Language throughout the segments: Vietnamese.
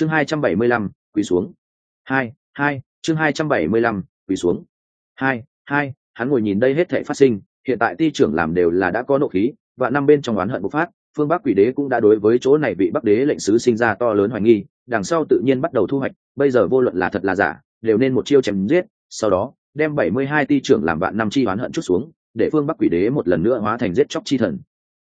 chương hai trăm bảy mươi lăm, quỳ xuống. Hai hai, chương hai trăm bảy mươi lăm, quỳ xuống. Hai hai, hắn ngồi nhìn đây hết thể phát sinh, hiện tại ti trưởng làm đều là đã có nộ khí, và năm bên trong oán hận bộc phát, phương bắc quỷ đế cũng đã đối với chỗ này bị bắc đế lệnh sứ sinh ra to lớn hoài nghi, đằng sau tự nhiên bắt đầu thu hoạch, bây giờ vô luận là thật là giả, đều nên một chiêu chém giết, sau đó, đem bảy mươi hai ti trưởng làm vạn năm chi oán hận chút xuống, để phương bắc quỷ đế một lần nữa hóa thành giết chóc chi thần.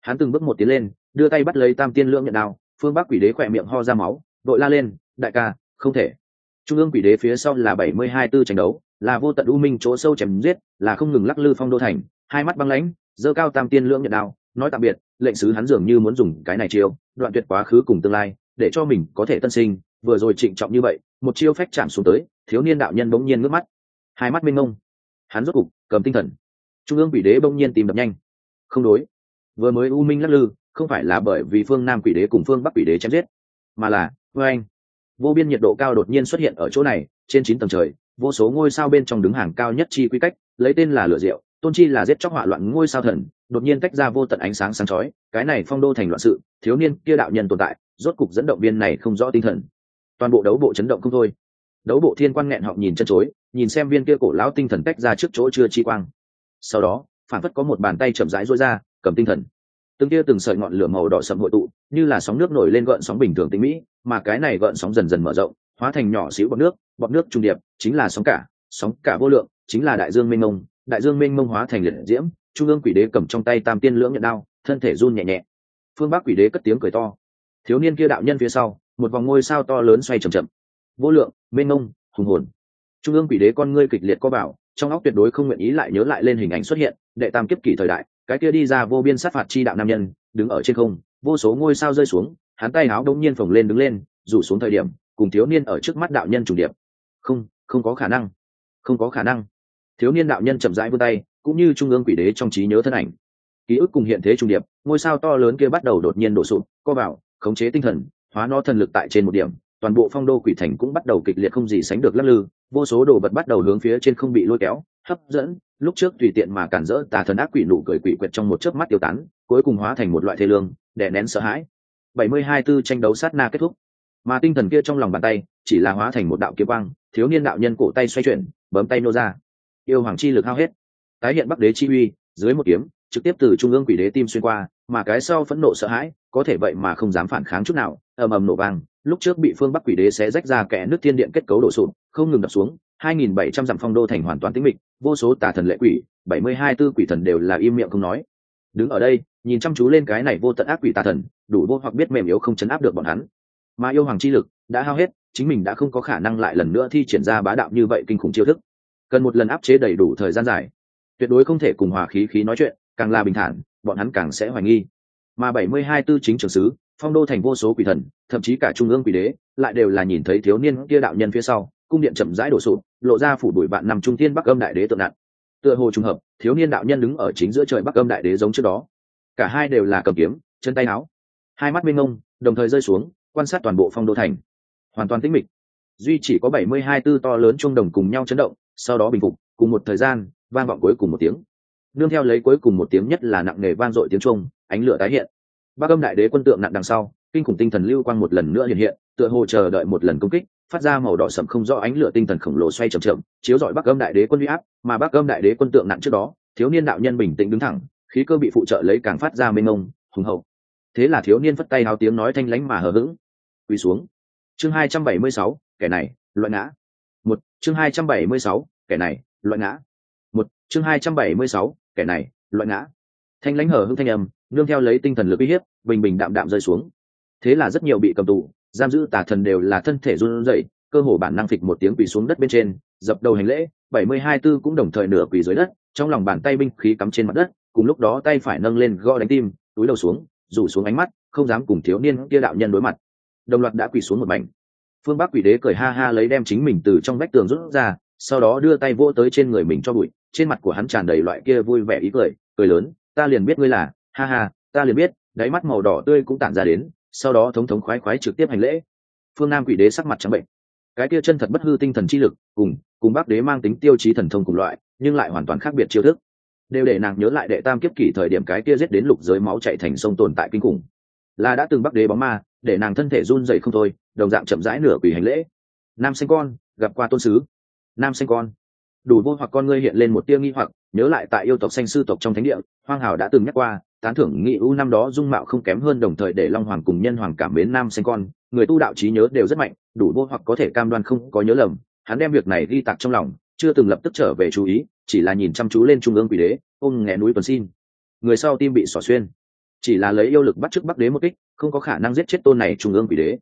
Hắn từng bước một tiến lên, đưa tay bắt lấy tam tiên lưỡng nhận đao, phương bắc quỷ đế khỏe miệng ho ra máu đội la lên, đại ca, không thể. Trung ương quỷ đế phía sau là bảy mươi hai tư tranh đấu, là vô tận u minh chỗ sâu chém giết, là không ngừng lắc lư phong đô thành, hai mắt băng lãnh dơ cao tam tiên lưỡng nhận đao, nói tạm biệt, lệnh sứ hắn dường như muốn dùng cái này chiêu, đoạn tuyệt quá khứ cùng tương lai, để cho mình có thể tân sinh, vừa rồi trịnh trọng như vậy, một chiêu phách chạm xuống tới, thiếu niên đạo nhân bỗng nhiên ngước mắt. Hai mắt mênh mông. Hắn rốt cục cầm tinh thần. Trung ương quỷ đế bỗng nhiên tìm đập nhanh. Không đối. Vừa mới u minh lắc lư, không phải là bởi vì phương nam quỷ đế cùng phương bắc quỷ đế chém giết, mà là vê anh. Vô biên nhiệt độ cao đột nhiên xuất hiện ở chỗ này, trên chín tầng trời, vô số ngôi sao bên trong đứng hàng cao nhất chi quy cách, lấy tên là lửa rượu tôn chi là giết chóc hỏa loạn ngôi sao thần, đột nhiên tách ra vô tận ánh sáng sáng chói, cái này phong đô thành loạn sự, thiếu niên kia đạo nhân tồn tại, rốt cục dẫn động viên này không rõ tinh thần. Toàn bộ đấu bộ chấn động không thôi. Đấu bộ thiên quan nghẹn họng nhìn chân chối, nhìn xem viên kia cổ lão tinh thần tách ra trước chỗ chưa chi quang. Sau đó, phản phất có một bàn tay chậm rãi rối ra, cầm tinh thần từng kia từng sợi ngọn lửa màu đỏ sậm hội tụ, như là sóng nước nổi lên gợn sóng bình thường tinh mỹ, mà cái này gợn sóng dần dần mở rộng, hóa thành nhỏ xíu bọt nước bọt nước trung điệp, chính là sóng cả sóng cả vô lượng, chính là đại dương mênh mông, đại dương mênh mông hóa thành liệt diễm, trung ương quỷ đế cầm trong tay tam tiên lưỡng nhận đao, thân thể run nhẹ nhẹ. Phương bắc quỷ đế cất tiếng cười to. Thiếu niên kia đạo nhân phía sau, một vòng ngôi sao to lớn xoay chậm chậm. Vô lượng, mênh mông, hùng hồn. Trung ương quỷ đế con ngươi kịch liệt co bảo trong óc tuyệt đối không nguyện ý lại nhớ lại lên hình ảnh xuất hiện, đệ tam kiếp kỷ thời đại cái kia đi ra vô biên sát phạt chi đạo nam nhân, đứng ở trên không, vô số ngôi sao rơi xuống, hắn tay áo đông nhiên phồng lên đứng lên, rủ xuống thời điểm, cùng thiếu niên ở trước mắt đạo nhân chủ điệp. Không không có khả năng. Không có khả năng. Thiếu niên đạo nhân chậm rãi vươn tay, cũng như trung ương quỷ đế trong trí nhớ thân ảnh. Ký ức cùng hiện thế trung điệp, ngôi sao to lớn kia bắt đầu đột nhiên đổ sụp, co vào, khống chế tinh thần, hóa nó thần lực tại trên một điểm toàn bộ phong đô quỷ thành cũng bắt đầu kịch liệt không gì sánh được lắc lư, vô số đồ vật bắt đầu hướng phía trên không bị lôi kéo, hấp dẫn. Lúc trước tùy tiện mà cản rỡ tà thần ác quỷ nụ cười quỷ quyệt trong một chớp mắt tiêu tán, cuối cùng hóa thành một loại thế lương, đè nén sợ hãi. Bảy mươi hai tư tranh đấu sát na kết thúc. Mà tinh thần kia trong lòng bàn tay, chỉ là hóa thành một đạo kiếm quang, thiếu niên đạo nhân cổ tay xoay chuyển, bấm tay nô ra. Yêu hoàng chi lực hao hết. Tái hiện bắc đế chi uy, dưới một kiếm, trực tiếp từ trung ương quỷ đế tim xuyên qua, mà cái sau phẫn nộ sợ hãi, có thể vậy mà không dám phản kháng chút nào, ầm ầm nổ vang lúc trước bị phương bắc quỷ đế sẽ rách ra kẽ nước thiên điện kết cấu đổ sụp, không ngừng đập xuống 2.700 dặm phong đô thành hoàn toàn tĩnh mịch, vô số tà thần lệ quỷ 72 tư quỷ thần đều là im miệng không nói. Đứng ở đây, nhìn chăm chú lên cái này vô tận ác quỷ tà thần, đủ vô hoặc biết mềm yếu không chấn áp được bọn hắn. Mà yêu hoàng chi lực đã hao hết, chính mình đã không có khả năng lại lần nữa thi triển ra bá đạo như vậy kinh khủng chiêu thức. Cần một lần áp chế đầy đủ thời gian dài. Tuyệt đối không thể cùng hòa khí khí nói chuyện, càng là bình thản, bọn hắn càng sẽ hoài nghi. Mà 72 tư chính trường sứ phong đô thành vô số quỷ thần thậm chí cả trung ương quỷ đế lại đều là nhìn thấy thiếu niên kia đạo nhân phía sau cung điện chậm rãi đổ sụp lộ ra phủ đuổi bạn nằm trung tiên bắc âm đại đế tượng nạn, tựa hồ trùng hợp thiếu niên đạo nhân đứng ở chính giữa trời bắc âm đại đế giống trước đó. Cả hai đều là cầm kiếm chân tay áo hai mắt mênh ngông đồng thời rơi xuống quan sát toàn bộ phong đô thành. Hoàn toàn tĩnh mịch. Duy chỉ có bảy mươi hai tư to lớn trung đồng cùng nhau chấn động sau đó bình phục cùng một thời gian vang vọng cuối cùng một tiếng. Nương theo lấy cuối cùng một tiếng nhất là nặng nề vang dội tiếng trung ánh lửa tái hiện bắc âm đại đế quân tượng nặng đằng sau, kinh khủng tinh thần lưu quang một lần nữa hiện hiện, tựa hồ chờ đợi một lần công kích, phát ra màu đỏ sậm không rõ ánh lửa tinh thần khổng lồ xoay chậm chậm, chiếu rọi bắc âm đại đế quân huy áp, mà bắc âm đại đế quân tượng nặng trước đó, thiếu niên đạo nhân bình tĩnh đứng thẳng, khí cơ bị phụ trợ lấy càng phát ra mênh mông, hùng hậu. Thế là thiếu niên phất tay hào tiếng nói thanh lãnh mà hờ hững. Quỳ xuống. Chương hai trăm bảy mươi sáu, kẻ này, loại ngã. Một, chương hai trăm bảy mươi sáu, kẻ này, loại ngã. Một, chương hai trăm bảy mươi sáu, kẻ này, loại ngã thanh lãnh hờ hững thanh âm, nương theo lấy tinh thần lực uy hiếp, bình bình đạm đạm rơi xuống. Thế là rất nhiều bị cầm tù, giam giữ tà thần đều là thân thể run rẩy, cơ hồ bản năng phịch một tiếng quỳ xuống đất bên trên, dập đầu hành lễ, bảy mươi hai tư cũng đồng thời nửa quỳ dưới đất, trong lòng bàn tay binh khí cắm trên mặt đất, cùng lúc đó tay phải nâng lên gõ đánh tim, túi đầu xuống, rủ xuống ánh mắt, không dám cùng thiếu niên kia đạo nhân đối mặt. Đồng loạt đã quỳ xuống một mảnh. Phương bắc quỷ đế cười ha ha lấy đem chính mình từ trong vách tường rút ra, sau đó đưa tay vỗ tới trên người mình cho bụi, trên mặt của hắn tràn đầy loại kia vui vẻ ý cười cười lớn ta liền biết ngươi là, ha ha, ta liền biết, đáy mắt màu đỏ tươi cũng tản ra đến, sau đó thống thống khoái khoái trực tiếp hành lễ. Phương nam quỷ đế sắc mặt trắng bệnh. Cái kia chân thật bất hư tinh thần chi lực, cùng cùng bác đế mang tính tiêu chí thần thông cùng loại, nhưng lại hoàn toàn khác biệt chiêu thức. Đều để nàng nhớ lại đệ tam kiếp kỷ thời điểm cái kia giết đến lục giới máu chạy thành sông tồn tại kinh khủng. Là đã từng bắc đế bóng ma, để nàng thân thể run dậy không thôi, đồng dạng chậm rãi nửa quỷ hành lễ. Nam sinh con, gặp qua tôn sứ. Nam sinh con đủ vô hoặc con ngươi hiện lên một tia nghi hoặc, nhớ lại tại yêu tộc xanh sư tộc trong thánh địa, hoang hào đã từng nhắc qua, tán thưởng nghị u năm đó dung mạo không kém hơn đồng thời để long hoàng cùng nhân hoàng cảm mến nam sinh con, người tu đạo trí nhớ đều rất mạnh, đủ vô hoặc có thể cam đoan không có nhớ lầm, hắn đem việc này ghi tạc trong lòng, chưa từng lập tức trở về chú ý, chỉ là nhìn chăm chú lên trung ương quỷ đế, ôm nghe núi tuần xin. Người sau tim bị xỏ xuyên, chỉ là lấy yêu lực bắt trước bắc đế một kích, không có khả năng giết chết tôn này trung ương quỷ đế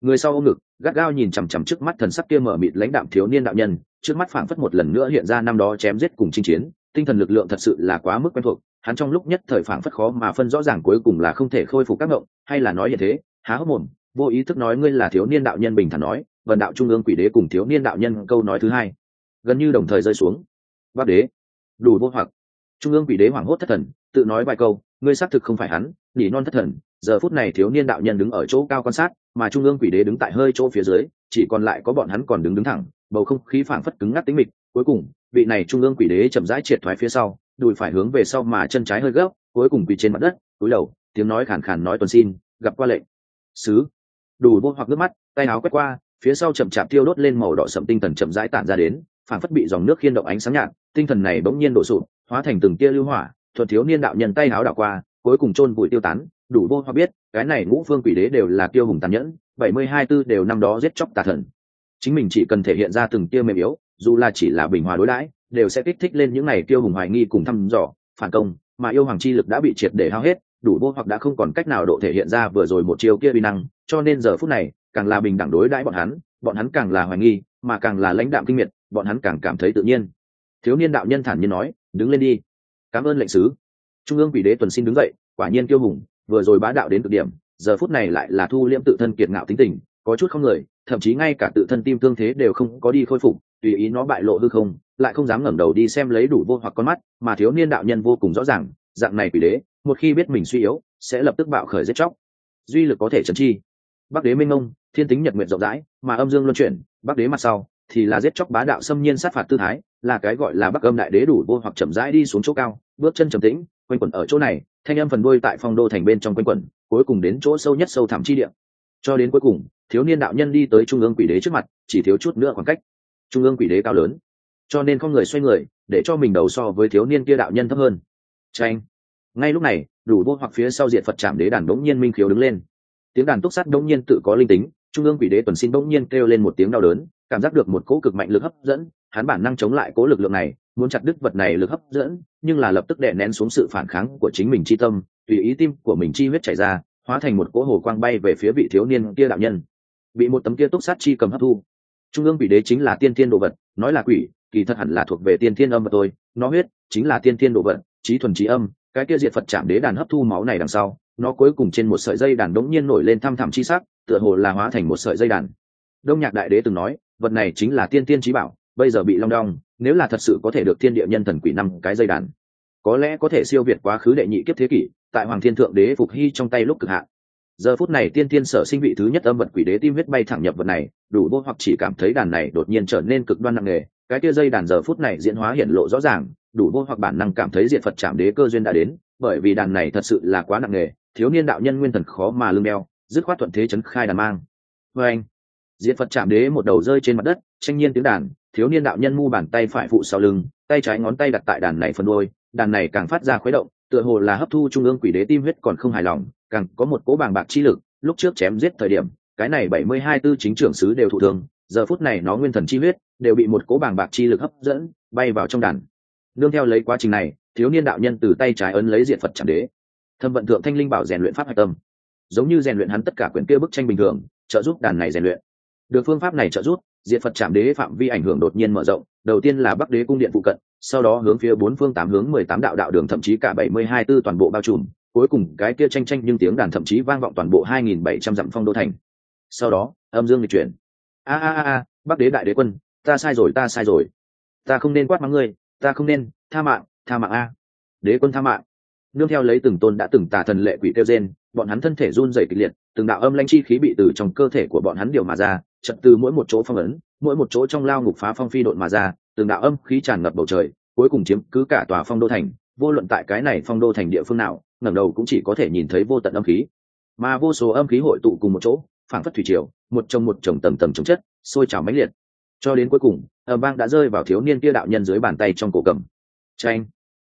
người sau ôm ngực, gắt gao nhìn chằm chằm trước mắt thần sắc kia mở mịt lãnh đạm thiếu niên đạo nhân, trước mắt phảng phất một lần nữa hiện ra năm đó chém giết cùng chinh chiến, tinh thần lực lượng thật sự là quá mức quen thuộc, hắn trong lúc nhất thời phảng phất khó mà phân rõ ràng cuối cùng là không thể khôi phục các ngộng, hay là nói như thế, há hốc mồm, vô ý thức nói ngươi là thiếu niên đạo nhân bình thản nói, vần đạo trung ương quỷ đế cùng thiếu niên đạo nhân câu nói thứ hai. Gần như đồng thời rơi xuống. Bác đế, đủ vô hoặc. Trung ương quỷ đế hoảng hốt thất thần, tự nói vài câu, ngươi xác thực không phải hắn nhỉ non thất thần giờ phút này thiếu niên đạo nhân đứng ở chỗ cao quan sát, mà trung ương quỷ đế đứng tại hơi chỗ phía dưới, chỉ còn lại có bọn hắn còn đứng đứng thẳng, bầu không khí phảng phất cứng ngắc tính mịch. Cuối cùng, vị này trung ương quỷ đế chậm rãi triệt thoái phía sau, đùi phải hướng về sau mà chân trái hơi gấp, cuối cùng quỳ trên mặt đất, cúi đầu, tiếng nói khàn khàn nói tuần xin, gặp qua lệnh. Sứ. Đủ vô hoặc nước mắt, tay áo quét qua, phía sau chậm chạp tiêu đốt lên màu đỏ sậm tinh thần chậm rãi tản ra đến, phảng phất bị dòng nước khiên động ánh sáng nhạt, tinh thần này bỗng nhiên đổ sụp, hóa thành từng tia lưu hỏa thuật thiếu niên đạo nhân tay áo đảo qua, cuối cùng chôn bụi tiêu tán đủ vô hoặc biết, cái này ngũ phương quỷ đế đều là tiêu hùng tàn nhẫn, bảy mươi hai tư đều năm đó giết chóc tà thần. Chính mình chỉ cần thể hiện ra từng tia mềm yếu, dù là chỉ là bình hòa đối đãi, đều sẽ kích thích lên những này tiêu hùng hoài nghi cùng thăm dò, phản công, mà yêu hoàng chi lực đã bị triệt để hao hết, đủ vô hoặc đã không còn cách nào độ thể hiện ra vừa rồi một chiêu kia uy năng, cho nên giờ phút này, càng là bình đẳng đối đãi bọn hắn bọn hắn càng là hoài nghi, mà càng là lãnh đạm kinh miệt, bọn hắn càng cảm thấy tự nhiên. Thiếu niên đạo nhân thản nhiên nói, đứng lên đi. Cảm ơn lệnh sứ. Trung ương quỷ đế tuần xin đứng dậy, quả nhiên kiêu hùng vừa rồi bá đạo đến cực điểm, giờ phút này lại là thu liễm tự thân kiệt ngạo tính tình, có chút không người thậm chí ngay cả tự thân tim thương thế đều không có đi khôi phục, tùy ý nó bại lộ hư không, lại không dám ngẩng đầu đi xem lấy đủ vô hoặc con mắt, mà thiếu niên đạo nhân vô cùng rõ ràng, dạng này quỷ đế, một khi biết mình suy yếu, sẽ lập tức bạo khởi giết chóc. Duy lực có thể trấn chi. Bắc đế minh ông thiên tính nhật nguyện rộng rãi, mà âm dương luân chuyển, bắc đế mặt sau, thì là giết chóc bá đạo xâm nhiên sát phạt tư thái, là cái gọi là bắc âm đại đế đủ vô hoặc chậm rãi đi xuống chỗ cao, bước chân trầm tĩnh quanh quẩn ở chỗ này, thanh âm phần đôi tại phong đô thành bên trong quanh quẩn, cuối cùng đến chỗ sâu nhất sâu thẳm chi địa. Cho đến cuối cùng, thiếu niên đạo nhân đi tới trung ương quỷ đế trước mặt, chỉ thiếu chút nữa khoảng cách. Trung ương quỷ đế cao lớn. Cho nên không người xoay người, để cho mình đầu so với thiếu niên kia đạo nhân thấp hơn. Tranh ngay lúc này, đủ vô hoặc phía sau diện phật chạm đế đàn đống nhiên minh khiếu đứng lên. Tiếng đàn túc sắt đống nhiên tự có linh tính, trung ương quỷ đế tuần xin đống nhiên kêu lên một tiếng đau đớn, cảm giác được một cỗ cực mạnh lực hấp dẫn, hắn bản năng chống lại cỗ lực lượng này muốn chặt đứt vật này lực hấp dẫn, nhưng là lập tức đè nén xuống sự phản kháng của chính mình chi tâm, tùy ý tim của mình chi huyết chảy ra, hóa thành một cỗ hồ quang bay về phía vị thiếu niên kia đạo nhân. Bị một tấm kia túc sát chi cầm hấp thu. Trung ương quỷ đế chính là tiên thiên đồ vật, nói là quỷ, kỳ thật hẳn là thuộc về tiên thiên âm vật tôi nó huyết chính là tiên thiên đồ vật, trí thuần trí âm, cái kia diệt phật chạm đế đàn hấp thu máu này đằng sau, nó cuối cùng trên một sợi dây đàn đống nhiên nổi lên thăm thẳm chi sắc, tựa hồ là hóa thành một sợi dây đàn. Đông nhạc đại đế từng nói, vật này chính là tiên tiên trí bảo bây giờ bị long đong, nếu là thật sự có thể được thiên địa nhân thần quỷ năm cái dây đàn, có lẽ có thể siêu việt quá khứ đệ nhị kiếp thế kỷ, tại hoàng thiên thượng đế phục hy trong tay lúc cực hạn. Giờ phút này tiên tiên sở sinh vị thứ nhất âm vật quỷ đế tim huyết bay thẳng nhập vật này, đủ vô hoặc chỉ cảm thấy đàn này đột nhiên trở nên cực đoan nặng nề, cái kia dây đàn giờ phút này diễn hóa hiện lộ rõ ràng, đủ vô hoặc bản năng cảm thấy diện phật chạm đế cơ duyên đã đến, bởi vì đàn này thật sự là quá nặng nề, thiếu niên đạo nhân nguyên thần khó mà lưng đeo, dứt khoát thuận thế chấn khai đàn mang. Vâng. Vê anh diện phật chạm đế một đầu rơi trên mặt đất, tranh nhiên tiếng đàn thiếu niên đạo nhân mu bàn tay phải phụ sau lưng, tay trái ngón tay đặt tại đàn này phần đôi đàn này càng phát ra khuấy động, tựa hồ là hấp thu trung ương quỷ đế tim huyết còn không hài lòng, càng có một cố bàng bạc chi lực, lúc trước chém giết thời điểm, cái này bảy mươi hai tư chính trưởng sứ đều thụ thương, giờ phút này nó nguyên thần chi huyết đều bị một cố bàng bạc chi lực hấp dẫn, bay vào trong đàn. Nương theo lấy quá trình này, thiếu niên đạo nhân từ tay trái ấn lấy diện phật chẳng đế. Thâm vận thượng thanh linh bảo rèn luyện pháp hạch tâm. Giống như rèn luyện hắn tất cả quyển kia bức tranh bình thường, trợ giúp đàn này rèn luyện. Được phương pháp này trợ giúp diện phật chạm đế phạm vi ảnh hưởng đột nhiên mở rộng, đầu tiên là bắc đế cung điện phụ cận, sau đó hướng phía bốn phương tám hướng mười tám đạo đạo đường thậm chí cả bảy mươi hai tư toàn bộ bao trùm, cuối cùng cái kia tranh tranh nhưng tiếng đàn thậm chí vang vọng toàn bộ hai nghìn bảy trăm dặm phong đô thành. Sau đó, âm dương lịch chuyển. A a a bắc đế đại đế quân, ta sai rồi, ta sai rồi. Ta không nên quát mắng ngươi, ta không nên, tha mạng tha mạng a. Đế quân tha mạng. Nương theo lấy từng tôn đã từng tà thần lệ quỷ tiêu gen bọn hắn thân thể run rẩy kịch liệt, từng đạo âm lanh chi khí bị từ trong cơ thể của bọn hắn điều mà ra chật từ mỗi một chỗ phong ấn, mỗi một chỗ trong lao ngục phá phong phi độn mà ra, từng đạo âm khí tràn ngập bầu trời, cuối cùng chiếm cứ cả tòa phong đô thành, vô luận tại cái này phong đô thành địa phương nào, ngẩng đầu cũng chỉ có thể nhìn thấy vô tận âm khí. Mà vô số âm khí hội tụ cùng một chỗ phản phất thủy triều, một chồng một chồng tầm tầm chống chất, sôi trào mãnh liệt. Cho đến cuối cùng ở bang đã rơi vào thiếu niên kia đạo nhân dưới bàn tay trong cổ cầm. Tranh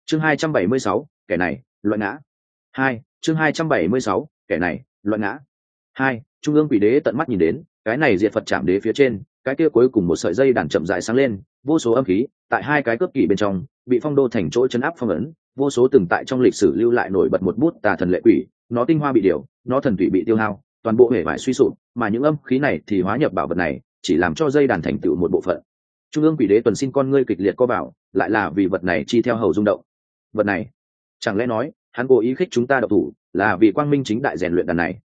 chương hai trăm bảy mươi sáu, kẻ này loại ngã. Hai, chương hai trăm bảy mươi sáu, kẻ này loại ngã. Hai, trung ương quỷ đế tận mắt nhìn đến cái này diệt phật chạm đế phía trên, cái kia cuối cùng một sợi dây đàn chậm dại sáng lên, vô số âm khí tại hai cái cướp kỷ bên trong bị phong đô thành chỗ chấn áp phong ấn, vô số từng tại trong lịch sử lưu lại nổi bật một bút tà thần lệ quỷ, nó tinh hoa bị điều, nó thần thủy bị tiêu hao, toàn bộ hệ vải suy sụp, mà những âm khí này thì hóa nhập bảo vật này, chỉ làm cho dây đàn thành tựu một bộ phận. Trung ương quỷ đế tuần xin con ngươi kịch liệt co bảo, lại là vì vật này chi theo hầu rung động. Vật này, chẳng lẽ nói, hắn cố ý khích chúng ta độc thủ, là vì quang minh chính đại rèn luyện đàn này?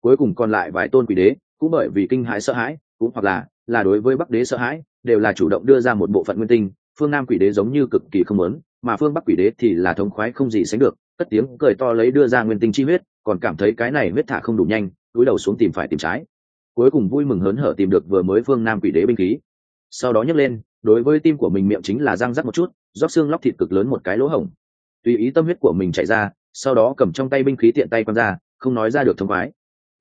Cuối cùng còn lại vài tôn quỷ đế cũng bởi vì kinh hãi sợ hãi, cũng hoặc là là đối với bắc đế sợ hãi, đều là chủ động đưa ra một bộ phận nguyên tinh. Phương nam quỷ đế giống như cực kỳ không lớn mà phương bắc quỷ đế thì là thống khoái không gì sánh được, cất tiếng cười to lấy đưa ra nguyên tinh chi huyết, còn cảm thấy cái này huyết thả không đủ nhanh, túi đầu xuống tìm phải tìm trái. Cuối cùng vui mừng hớn hở tìm được vừa mới phương nam quỷ đế binh khí. Sau đó nhấc lên, đối với tim của mình miệng chính là răng rắc một chút, rót xương lóc thịt cực lớn một cái lỗ hổng. Tùy ý tâm huyết của mình chạy ra, sau đó cầm trong tay binh khí tiện tay quăng ra, không nói ra được thông khoái.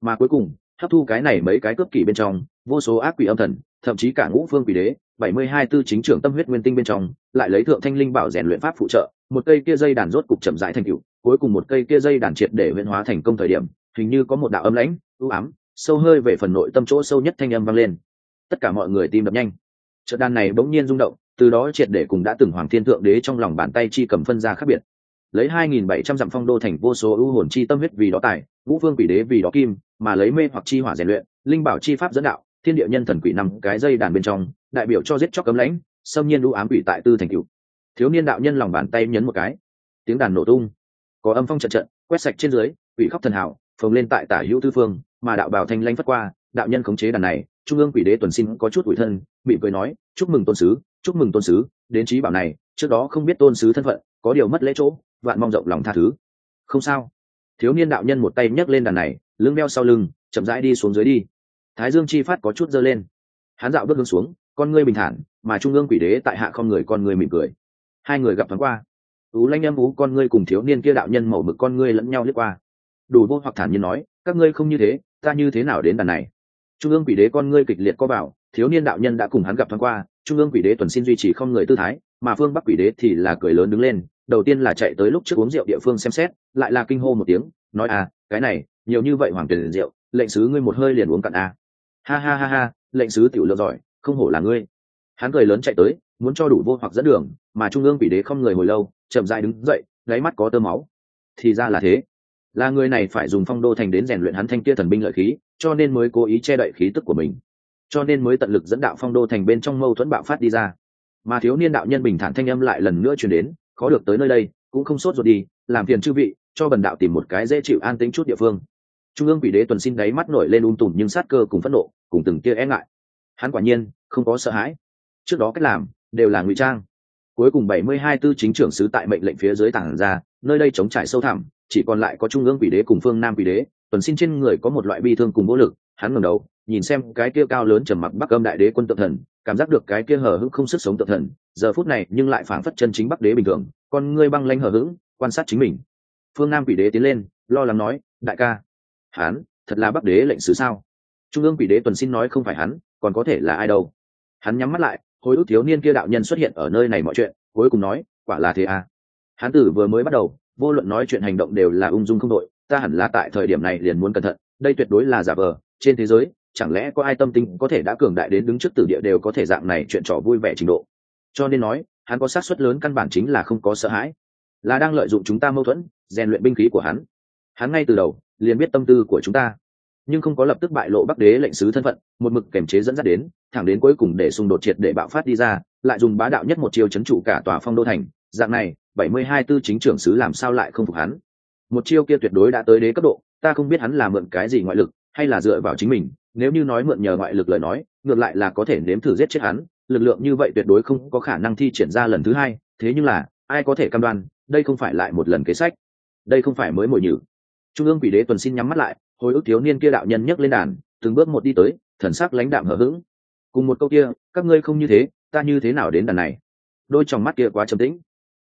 Mà cuối cùng hấp thu cái này mấy cái cướp kỷ bên trong, vô số ác quỷ âm thần, thậm chí cả ngũ phương quỷ đế, bảy mươi hai tư chính trưởng tâm huyết nguyên tinh bên trong, lại lấy thượng thanh linh bảo rèn luyện pháp phụ trợ, một cây kia dây đàn rốt cục chậm rãi thành cựu cuối cùng một cây kia dây đàn triệt để huyễn hóa thành công thời điểm, hình như có một đạo âm lãnh ưu ám, sâu hơi về phần nội tâm chỗ sâu nhất thanh âm vang lên. Tất cả mọi người tim đập nhanh. Trận đàn này bỗng nhiên rung động, từ đó triệt để cùng đã từng hoàng thiên thượng đế trong lòng bàn tay chi cầm phân ra khác biệt lấy hai nghìn bảy trăm dặm phong đô thành vô số ưu hồn chi tâm huyết vì đó tài, ngũ phương quỷ đế vì đó kim, mà lấy mê hoặc chi hỏa rèn luyện, linh bảo chi pháp dẫn đạo, thiên địa nhân thần quỷ nằm cái dây đàn bên trong, đại biểu cho giết chóc cấm lãnh, xâm nhiên đũ ám quỷ tại tư thành cựu. Thiếu niên đạo nhân lòng bàn tay nhấn một cái. Tiếng đàn nổ tung. Có âm phong trận trận, quét sạch trên dưới, quỷ khóc thần hảo, phồng lên tại tả hữu tư phương, mà đạo bảo thanh lanh phất qua, đạo nhân khống chế đàn này, trung ương quỷ đế tuần xin có chút ủi thân bị cười nói, chúc mừng tôn sứ, chúc mừng tôn sứ, đến trí bảo này, trước đó không biết tôn sứ thân phận có điều mất lễ chỗ, vạn mong rộng lòng tha thứ. Không sao. Thiếu niên đạo nhân một tay nhấc lên đàn này, lưng đeo sau lưng, chậm rãi đi xuống dưới đi. Thái dương chi phát có chút dơ lên. Hắn dạo bước hướng xuống, con ngươi bình thản, mà trung ương quỷ đế tại hạ không người con ngươi mỉm cười. Hai người gặp thoáng qua. Tú lanh âm ú con ngươi cùng thiếu niên kia đạo nhân màu mực con ngươi lẫn nhau lướt qua. Đủ vô hoặc thản nhiên nói, các ngươi không như thế, ta như thế nào đến đàn này? Trung ương quỷ đế con ngươi kịch liệt có bảo thiếu niên đạo nhân đã cùng hắn gặp thoáng qua, trung ương quỷ đế tuần xin duy trì không người tư thái, mà phương bắc quỷ đế thì là cười lớn đứng lên đầu tiên là chạy tới lúc trước uống rượu địa phương xem xét, lại là kinh hô một tiếng, nói à cái này, nhiều như vậy hoàng tiền rượu, lệnh sứ ngươi một hơi liền uống cạn à. ha ha ha ha, lệnh sứ tiểu lượng giỏi, không hổ là ngươi. Hắn cười lớn chạy tới, muốn cho đủ vô hoặc dẫn đường, mà trung ương bị đế không người hồi lâu, chậm dại đứng dậy gáy mắt có tơ máu. Thì ra là thế. Là người này phải dùng phong đô thành đến rèn luyện hắn thanh kia thần binh lợi khí, cho nên mới cố ý che đậy khí tức của mình. Cho nên mới tận lực dẫn đạo phong đô thành bên trong mâu thuẫn bạo phát đi ra. Mà thiếu niên đạo nhân bình thản thanh âm lại lần nữa chuyển đến khó được tới nơi đây, cũng không sốt ruột đi, làm phiền chư vị, cho bần đạo tìm một cái dễ chịu an tính chút địa phương. Trung ương quỷ đế tuần xin đáy mắt nổi lên un tùm nhưng sát cơ cùng phẫn nộ, cùng từng tia e ngại. Hắn quả nhiên, không có sợ hãi. Trước đó cách làm, đều là ngụy trang. Cuối cùng bảy mươi hai tư chính trưởng sứ tại mệnh lệnh phía dưới tảng ra, nơi đây chống trải sâu thẳm, chỉ còn lại có trung ương quỷ đế cùng phương nam quỷ đế, tuần xin trên người có một loại bi thương cùng vô lực. Hắn ngẩng đầu, nhìn xem cái kia cao lớn trầm mặc bắc âm đại đế quân tự thần cảm giác được cái kia hờ hững không sức sống tự thần, giờ phút này nhưng lại phảng phất chân chính bắc đế bình thường, con ngươi băng lanh hờ hững, quan sát chính mình. Phương nam quỷ đế tiến lên, lo lắng nói, đại ca, hắn thật là bắc đế lệnh sứ sao? Trung ương quỷ đế tuần xin nói không phải hắn, còn có thể là ai đâu. Hắn nhắm mắt lại, hồi ức thiếu niên kia đạo nhân xuất hiện ở nơi này mọi chuyện, cuối cùng nói, quả là thế à? Hắn tử vừa mới bắt đầu, vô luận nói chuyện hành động đều là ung dung không đội, ta hẳn là tại thời điểm này liền muốn cẩn thận, đây tuyệt đối là giả vờ, trên thế giới chẳng lẽ có ai tâm tinh có thể đã cường đại đến đứng trước tử địa đều có thể dạng này chuyện trò vui vẻ trình độ? Cho nên nói, hắn có xác suất lớn căn bản chính là không có sợ hãi. Là đang lợi dụng chúng ta mâu thuẫn, rèn luyện binh khí của hắn. Hắn ngay từ đầu, liền biết tâm tư của chúng ta, nhưng không có lập tức bại lộ bắc đế lệnh sứ thân phận, một mực kềm chế dẫn dắt đến, thẳng đến cuối cùng để xung đột triệt để bạo phát đi ra, lại dùng bá đạo nhất một chiêu chấn trụ cả tòa phong đô thành. Dạng này, bảy mươi hai tư chính trưởng sứ làm sao lại không phục hắn? Một chiêu kia tuyệt đối đã tới đế cấp độ, ta không biết hắn là mượn cái gì ngoại lực, hay là dựa vào chính mình nếu như nói mượn nhờ ngoại lực lời nói, ngược lại là có thể nếm thử giết chết hắn. Lực lượng như vậy tuyệt đối không có khả năng thi triển ra lần thứ hai, thế nhưng là, ai có thể cam đoan, đây không phải lại một lần kế sách? Đây không phải mới mồi nhử. Trung ương quỷ đế tuần xin nhắm mắt lại, hồi ức thiếu niên kia đạo nhân nhấc lên đàn, từng bước một đi tới, thần sắc lãnh đạm hở h ữ g cùng một câu kia, các ngươi không như thế, ta như thế nào đến đàn này? Đôi t mắt kia quá trầm tĩnh.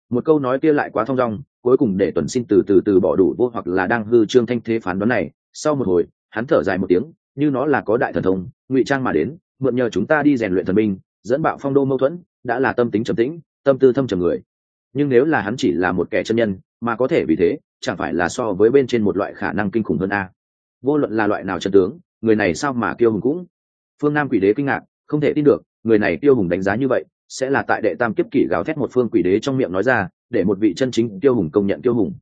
Một câu nói kia lại quá thong dong, cuối cùng để tuần xin từ từ từ bỏ đủ vô hoặc là đang hư trương thanh thế phán đoán này. Sau một hồi, hắn thở dài một tiếng như nó là có đại thần thông, ngụy trang mà đến, mượn nhờ chúng ta đi rèn luyện thần binh, dẫn bạo phong đô mâu thuẫn, đã là tâm tính trầm tĩnh, tâm tư thâm trầm người. Nhưng nếu là hắn chỉ là một kẻ chân nhân, mà có thể vì thế, chẳng phải là so với bên trên một loại khả năng kinh khủng hơn a? Vô luận là loại nào chân tướng, người này sao mà kiêu hùng cũng? Phương nam quỷ đế kinh ngạc, không thể tin được, người này tiêu hùng đánh giá như vậy, sẽ là tại đệ tam kiếp kỷ gào thét một phương quỷ đế trong miệng nói ra, để một vị chân chính tiêu hùng công nhận tiêu hùng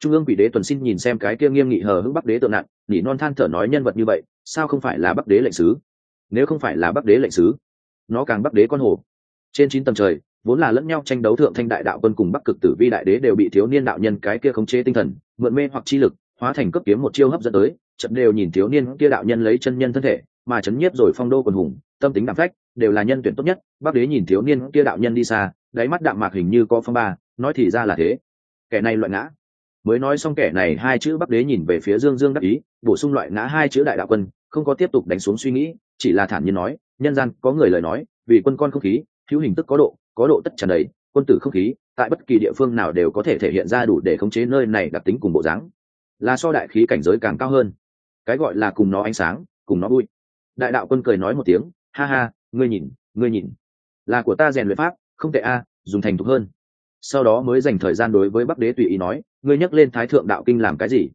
trung ương quỷ đế tuần xin nhìn xem cái kia nghiêm nghị hờ hững bắc đế tượng nặng nỉ non than thở nói nhân vật như vậy, sao không phải là bắc đế lệnh sứ? Nếu không phải là bắc đế lệnh sứ, nó càng bắc đế con hồ trên chín tầng trời, vốn là lẫn nhau tranh đấu thượng thanh đại đạo quân cùng bắc cực tử vi đại đế đều bị thiếu niên đạo nhân cái kia khống chế tinh thần, mượn mê hoặc chi lực, hóa thành cấp kiếm một chiêu hấp dẫn tới trận đều nhìn thiếu niên kia đạo nhân lấy chân nhân thân thể, mà chấn nhiếp rồi phong đô quần hùng, tâm tính đạm phách, đều là nhân tuyển tốt nhất. Bắc đế nhìn thiếu niên kia đạo nhân đi xa, đáy mắt đạm mạc hình như có phong ba, nói thì ra là thế. Kẻ này loại ngã mới nói xong kẻ này hai chữ bắc đế nhìn về phía dương dương đắc ý, bổ sung loại ngã hai chữ đại đạo quân, không có tiếp tục đánh xuống suy nghĩ, chỉ là thản nhiên nói, nhân gian, có người lời nói, vì quân con không khí, hữu hình tức có độ có độ tất tràn đầy, quân tử không khí, tại bất kỳ địa phương nào đều có thể thể hiện ra đủ để khống chế nơi này đặc tính cùng bộ dáng. Là so đại khí cảnh giới càng cao hơn. Cái gọi là cùng nó ánh sáng, cùng nó vui. Đại đạo quân cười nói một tiếng, ha ha, ngươi nhìn ngươi nhìn. Là của ta rèn luyện pháp, không tệ a, dùng thành thục hơn sau đó mới dành thời gian đối với bắc đế tùy ý nói, ngươi nhắc lên thái thượng đạo kinh làm cái gì?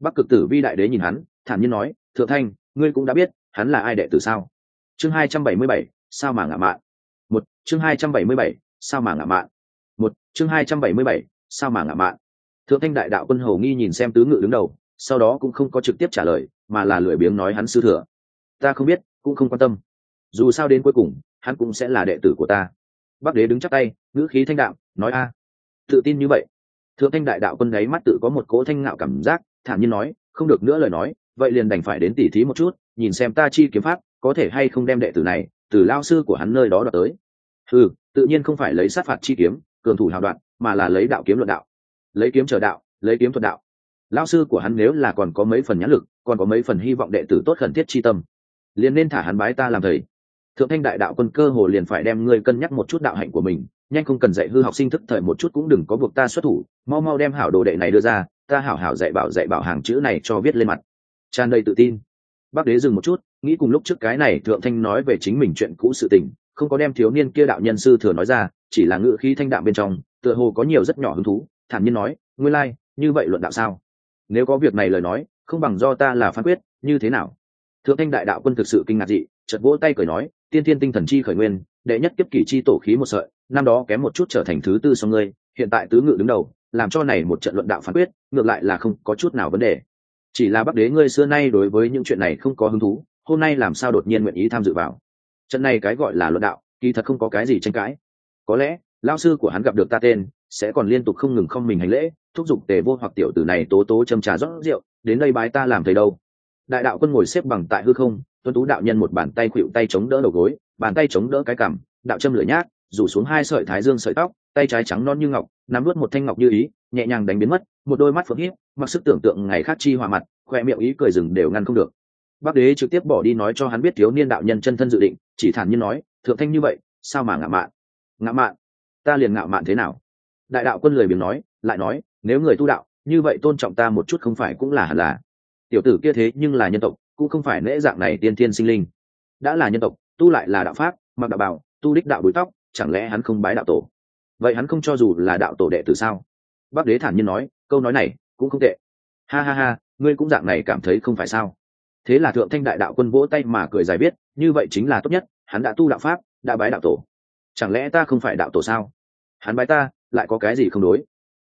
Bắc cực tử vi đại đế nhìn hắn, thản nhiên nói, thượng thanh, ngươi cũng đã biết, hắn là ai đệ tử sao? Chương hai trăm bảy mươi bảy, sao mà ngạ mạn? Một, chương hai trăm bảy mươi bảy, sao mà ngạ mạn? Một, chương hai trăm bảy mươi bảy, sao mà ngạ mạn? Thượng thanh đại đạo quân hầu nghi nhìn xem tứ ngự đứng đầu, sau đó cũng không có trực tiếp trả lời, mà là lười biếng nói hắn sư thừa. Ta không biết, cũng không quan tâm. Dù sao đến cuối cùng, hắn cũng sẽ là đệ tử của ta. Bắc đế đứng chắc tay, ngữ khí thanh đạo nói a, tự tin như vậy. Thượng thanh đại đạo quân gáy mắt tự có một cỗ thanh ngạo cảm giác, thản nhiên nói, không được nữa lời nói, vậy liền đành phải đến tỉ thí một chút, nhìn xem ta chi kiếm pháp, có thể hay không đem đệ tử này, từ lao sư của hắn nơi đó đoạt tới. Ừ tự nhiên không phải lấy sát phạt chi kiếm, cường thủ hào đoạn, mà là lấy đạo kiếm luận đạo. Lấy kiếm chờ đạo, lấy kiếm thuật đạo. Lao sư của hắn nếu là còn có mấy phần nhãn lực, còn có mấy phần hy vọng đệ tử tốt khẩn thiết chi tâm, liền nên thả hắn bái ta làm thầy. Thượng thanh đại đạo quân cơ hồ liền phải đem ngươi cân nhắc một chút đạo hạnh của mình nhanh không cần dạy hư học sinh thức thời một chút cũng đừng có buộc ta xuất thủ mau mau đem hảo đồ đệ này đưa ra ta hảo hảo dạy bảo dạy bảo hàng chữ này cho viết lên mặt. Tràn đầy tự tin. Bác đế dừng một chút nghĩ cùng lúc trước cái này thượng thanh nói về chính mình chuyện cũ sự tình không có đem thiếu niên kia đạo nhân sư thừa nói ra chỉ là ngự khí thanh đạm bên trong tựa hồ có nhiều rất nhỏ hứng thú thản nhiên nói nguyên lai、like, như vậy luận đạo sao? Nếu có việc này lời nói không bằng do ta là phán quyết như thế nào? Thượng thanh đại đạo quân thực sự kinh ngạc dị chật vỗ tay cười nói tiên thiên tinh thần chi khởi nguyên đệ nhất kiếp kỷ chi tổ khí một sợi năm đó kém một chút trở thành thứ tư so ngươi, hiện tại tứ ngự đứng đầu, làm cho này một trận luận đạo phán quyết, ngược lại là không có chút nào vấn đề. Chỉ là bắc đế ngươi xưa nay đối với những chuyện này không có hứng thú, hôm nay làm sao đột nhiên nguyện ý tham dự vào? Trận này cái gọi là luận đạo, kỳ thật không có cái gì tranh cãi. Có lẽ lao sư của hắn gặp được ta tên, sẽ còn liên tục không ngừng không mình hành lễ, thúc giục tề vô hoặc tiểu tử này tố tố châm trà rót rượu, đến đây bái ta làm thầy đâu. Đại đạo quân ngồi xếp bằng tại hư không tuân tú đạo nhân một bàn tay khuỵu tay chống đỡ đầu gối, bàn tay chống đỡ cái cằm, đạo châm lửa nhác rủ xuống hai sợi thái dương sợi tóc, tay trái trắng non như ngọc, nắm vớt một thanh ngọc như ý, nhẹ nhàng đánh biến mất, một đôi mắt phượng hiếp mặc sức tưởng tượng ngày khác chi hòa mặt, khoe miệng ý cười rừng đều ngăn không được. Bác đế trực tiếp bỏ đi nói cho hắn biết thiếu niên đạo nhân chân thân dự định, chỉ thản nhiên nói, thượng thanh như vậy, sao mà ngạo mạn? Ngạo mạn? Ta liền ngạo mạn thế nào? Đại đạo quân lười biếng nói, lại nói, nếu người tu đạo, như vậy tôn trọng ta một chút không phải cũng là hẳn là. Tiểu tử kia thế nhưng là nhân tộc, cũng không phải nễ dạng này tiên thiên sinh linh. Đã là nhân tộc, tu lại là đạo pháp, mặc đạo bảo, tu đích đạo đuối tóc chẳng lẽ hắn không bái đạo tổ? Vậy hắn không cho dù là đạo tổ đệ tử sao? Bác đế thản nhiên nói, câu nói này cũng không tệ. Ha ha ha, ngươi cũng dạng này cảm thấy không phải sao? Thế là thượng thanh đại đạo quân vỗ tay mà cười dài biết, như vậy chính là tốt nhất, hắn đã tu đạo pháp, đã bái đạo tổ. Chẳng lẽ ta không phải đạo tổ sao? Hắn bái ta, lại có cái gì không đối?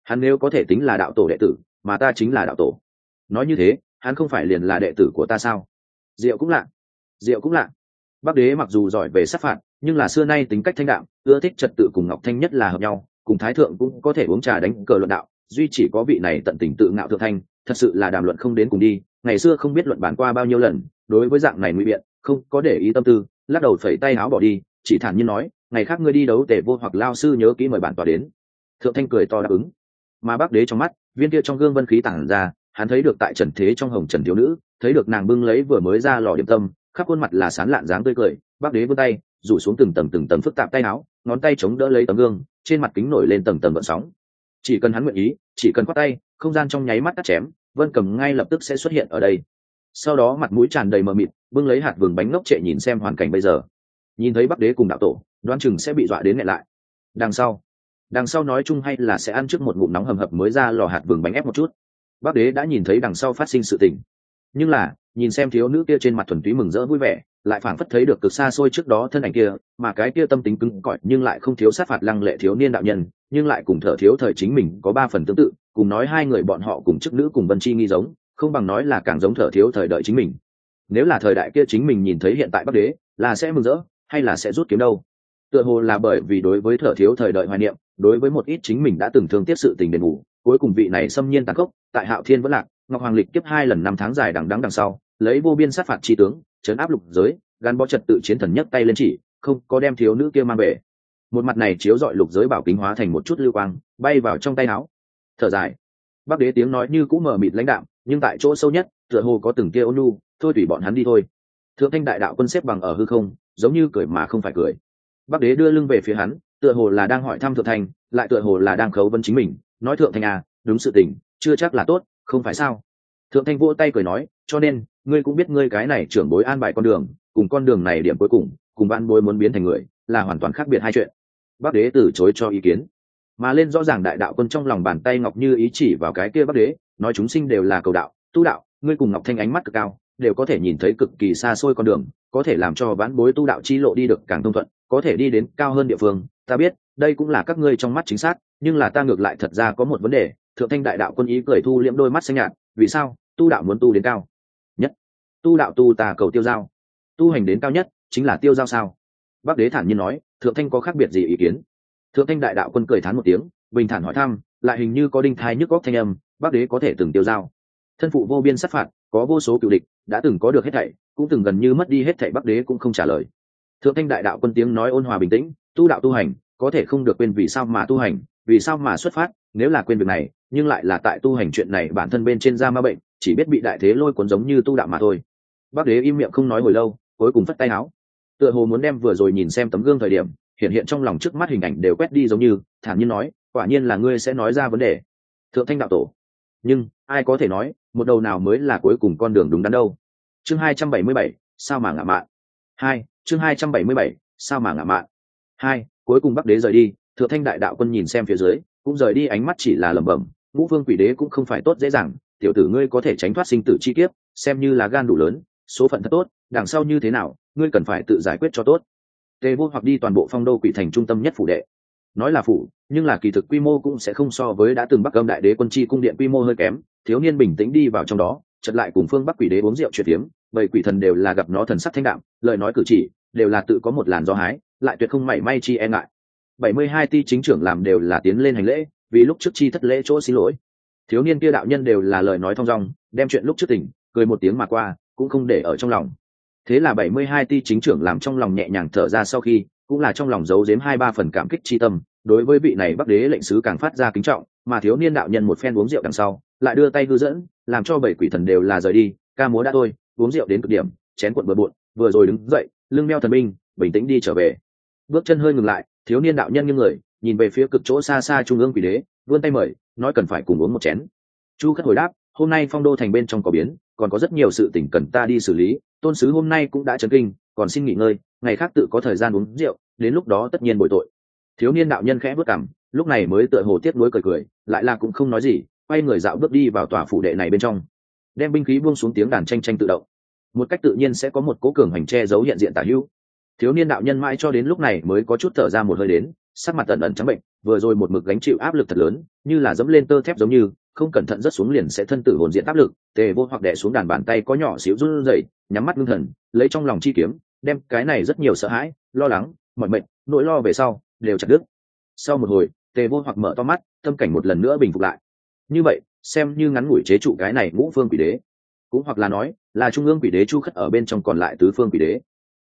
Hắn nếu có thể tính là đạo tổ đệ tử, mà ta chính là đạo tổ. Nói như thế, hắn không phải liền là đệ tử của ta sao? Diệu cũng lạ. Diệu cũng lạ. Bắc đế mặc dù giỏi về sát phạt nhưng là xưa nay tính cách thanh đạm, ưa thích trật tự cùng ngọc thanh nhất là hợp nhau, cùng thái thượng cũng có thể uống trà đánh cờ luận đạo, duy chỉ có vị này tận tình tự ngạo thượng thanh, thật sự là đàm luận không đến cùng đi, ngày xưa không biết luận bàn qua bao nhiêu lần, đối với dạng này nguy biện, không có để ý tâm tư, lắc đầu phẩy tay áo bỏ đi, chỉ thản nhiên nói, ngày khác ngươi đi đấu tể vô hoặc lao sư nhớ kỹ mời bản tòa đến. Thượng thanh cười to đáp ứng. Mà bác đế trong mắt, viên kia trong gương vân khí tản ra, hắn thấy được tại trần thế trong hồng trần thiếu nữ, thấy được nàng bưng lấy vừa mới ra lò điểm tâm, khắp khuôn mặt là sán lạn dáng tươi cười, bác đế vươn tay rủ xuống từng tầng từng tầng phức tạp tay áo, ngón tay chống đỡ lấy tấm gương, trên mặt kính nổi lên tầng tầng vận sóng. Chỉ cần hắn nguyện ý, chỉ cần khoát tay, không gian trong nháy mắt cắt chém, vân cầm ngay lập tức sẽ xuất hiện ở đây. Sau đó mặt mũi tràn đầy mờ mịt, bưng lấy hạt vừng bánh ngốc trệ nhìn xem hoàn cảnh bây giờ. Nhìn thấy bắc đế cùng đạo tổ, đoán chừng sẽ bị dọa đến nghẹn lại. Đằng sau đằng sau nói chung hay là sẽ ăn trước một ngụm nóng hầm hập mới ra lò hạt vừng bánh ép một chút. Bắc đế đã nhìn thấy đằng sau phát sinh sự tình. Nhưng là, nhìn xem thiếu nữ kia trên mặt thuần túy mừng rỡ vui vẻ lại phảng phất thấy được cực xa xôi trước đó thân ảnh kia, mà cái kia tâm tính cứng cỏi nhưng lại không thiếu sát phạt lăng lệ thiếu niên đạo nhân, nhưng lại cùng thở thiếu thời chính mình có ba phần tương tự, cùng nói hai người bọn họ cùng chức nữ cùng vân chi nghi giống, không bằng nói là càng giống thở thiếu thời đợi chính mình. Nếu là thời đại kia chính mình nhìn thấy hiện tại bắc đế, là sẽ mừng rỡ, hay là sẽ rút kiếm đâu? Tựa hồ là bởi vì đối với thở thiếu thời đợi hoài niệm, đối với một ít chính mình đã từng thương tiếp sự tình đền bù, cuối cùng vị này xâm nhiên tàn khốc, tại hạo thiên vẫn lạc, ngọc hoàng lịch tiếp hai lần năm tháng dài đằng đắng đằng sau, lấy vô biên sát phạt tri tướng chấn áp lục giới, gắn bó trật tự chiến thần nhấc tay lên chỉ, không có đem thiếu nữ kia mang về. Một mặt này chiếu dọi lục giới bảo kính hóa thành một chút lưu quang, bay vào trong tay áo. Thở dài. Bắc đế tiếng nói như cũng mờ mịt lãnh đạm, nhưng tại chỗ sâu nhất, tựa hồ có từng kia ôn lu thôi tùy bọn hắn đi thôi. Thượng thanh đại đạo quân xếp bằng ở hư không, giống như cười mà không phải cười. Bắc đế đưa lưng về phía hắn, tựa hồ là đang hỏi thăm thượng thanh, lại tựa hồ là đang khấu vấn chính mình, nói thượng thanh à đúng sự tình, chưa chắc là tốt, không phải sao? Thượng thanh vỗ tay cười nói, cho nên, ngươi cũng biết ngươi cái này trưởng bối an bài con đường, cùng con đường này điểm cuối cùng cùng ban bối muốn biến thành người, là hoàn toàn khác biệt hai chuyện. Bác đế từ chối cho ý kiến. Mà lên rõ ràng đại đạo quân trong lòng bàn tay ngọc như ý chỉ vào cái kia bác đế, nói chúng sinh đều là cầu đạo, tu đạo, ngươi cùng ngọc thanh ánh mắt cực cao, đều có thể nhìn thấy cực kỳ xa xôi con đường, có thể làm cho vãn bối tu đạo chi lộ đi được càng thông thuận, có thể đi đến cao hơn địa phương. Ta biết, đây cũng là các ngươi trong mắt chính xác, nhưng là ta ngược lại thật ra có một vấn đề. Thượng thanh đại đạo quân ý cười thu liễm đôi mắt xanh nhạt, vì sao? Tu đạo muốn tu đến cao. Nhất. Tu đạo tu tà cầu tiêu giao. Tu hành đến cao nhất chính là tiêu giao sao? Bắc đế thản nhiên nói, thượng thanh có khác biệt gì ý kiến? Thượng thanh đại đạo quân cười thán một tiếng, bình thản hỏi thăm, lại hình như có đinh thai nhức góc thanh âm, bắc đế có thể từng tiêu giao. Thân phụ vô biên sát phạt, có vô số cựu địch, đã từng có được hết thảy, cũng từng gần như mất đi hết thảy bắc đế cũng không trả lời. Thượng thanh đại đạo quân tiếng nói ôn hòa bình tĩnh, tu đạo tu hành, có thể không được quên vì sao mà tu hành, vì sao mà xuất phát, nếu là quên việc này, nhưng lại là tại tu hành chuyện này bản thân bên trên da ma bệnh chỉ biết bị đại thế lôi cuốn giống như tu đạo mà thôi. Bác đế im miệng không nói hồi lâu, cuối cùng phất tay áo tựa hồ muốn đem vừa rồi nhìn xem tấm gương thời điểm, hiện hiện trong lòng trước mắt hình ảnh đều quét đi giống như, thản nhiên nói, quả nhiên là ngươi sẽ nói ra vấn đề. Thượng thanh đạo tổ. Nhưng, ai có thể nói, một đầu nào mới là cuối cùng con đường đúng đắn đâu. Chương hai trăm bảy mươi bảy, sao mà ngạ mạn? Hai, chương hai trăm bảy mươi bảy, sao mà ngạ mạn? Hai, cuối cùng bắc đế rời đi, thượng thanh đại đạo quân nhìn xem phía dưới, cũng rời đi, ánh mắt chỉ là lẩm bẩm, ngũ vương quỷ đế cũng không phải tốt dễ dàng tiểu tử ngươi có thể tránh thoát sinh tử chi kiếp, xem như là gan đủ lớn, số phận thật tốt, đằng sau như thế nào, ngươi cần phải tự giải quyết cho tốt. Tề vô hoặc đi toàn bộ phong đô quỷ thành trung tâm nhất phủ đệ. Nói là phủ, nhưng là kỳ thực quy mô cũng sẽ không so với đã từng bắc âm đại đế quân chi cung điện quy mô hơi kém, thiếu niên bình tĩnh đi vào trong đó chật lại cùng phương bắc quỷ đế uống rượu chuyện tiếm bởi quỷ thần đều là gặp nó thần sắc thanh đạm, lời nói cử chỉ đều là tự có một làn do hái, lại tuyệt không mảy may chi e ngại. Bảy mươi hai ti chính trưởng làm đều là tiến lên hành lễ, vì lúc trước chi thất lễ chỗ xin lỗi thiếu niên kia đạo nhân đều là lời nói thong dong, đem chuyện lúc trước tỉnh cười một tiếng mà qua, cũng không để ở trong lòng. Thế là bảy mươi hai ti chính trưởng làm trong lòng nhẹ nhàng thở ra sau khi, cũng là trong lòng giấu giếm hai ba phần cảm kích chi tâm, đối với vị này bắc đế lệnh sứ càng phát ra kính trọng, mà thiếu niên đạo nhân một phen uống rượu đằng sau, lại đưa tay hư dẫn, làm cho bảy quỷ thần đều là rời đi, ca múa đã thôi, uống rượu đến cực điểm, chén cuộn bừa bộn, vừa rồi đứng dậy, lưng meo thần binh, bình tĩnh đi trở về. Bước chân hơi ngừng lại, thiếu niên đạo nhân như người, nhìn về phía cực chỗ xa xa trung ương quỷ đế vươn tay mời, nói cần phải cùng uống một chén. Chu khất hồi đáp, hôm nay phong đô thành bên trong có biến, còn có rất nhiều sự tỉnh cần ta đi xử lý, tôn sứ hôm nay cũng đã chấn kinh, còn xin nghỉ ngơi, ngày khác tự có thời gian uống rượu, đến lúc đó tất nhiên bội tội. Thiếu niên đạo nhân khẽ bước cảm lúc này mới tựa hồ tiếp nối cười cười, lại là cũng không nói gì, quay người dạo bước đi vào tòa phủ đệ này bên trong. Đem binh khí buông xuống tiếng đàn tranh tranh tự động. Một cách tự nhiên sẽ có một cố cường hành che giấu hiện diện tả hữu. Thiếu niên đạo nhân mãi cho đến lúc này mới có chút thở ra một hơi đến, sắc mặt tần ẩn trắng bệnh vừa rồi một mực gánh chịu áp lực thật lớn, như là dẫm lên tơ thép giống như, không cẩn thận rất xuống liền sẽ thân tử hồn diện áp lực, tề vô hoặc đẻ xuống đàn bàn tay có nhỏ xíu run rẩy, nhắm mắt ngưng thần, lấy trong lòng chi kiếm, đem cái này rất nhiều sợ hãi, lo lắng, mọi mệnh, nỗi lo về sau, đều chặt đứt. Sau một hồi, tề vô hoặc mở to mắt, tâm cảnh một lần nữa bình phục lại. Như vậy, xem như ngắn ngủi chế trụ cái này ngũ phương quỷ đế. Cũng hoặc là nói, là trung ương quỷ đế chu khất ở bên trong còn lại tứ phương quỷ đế.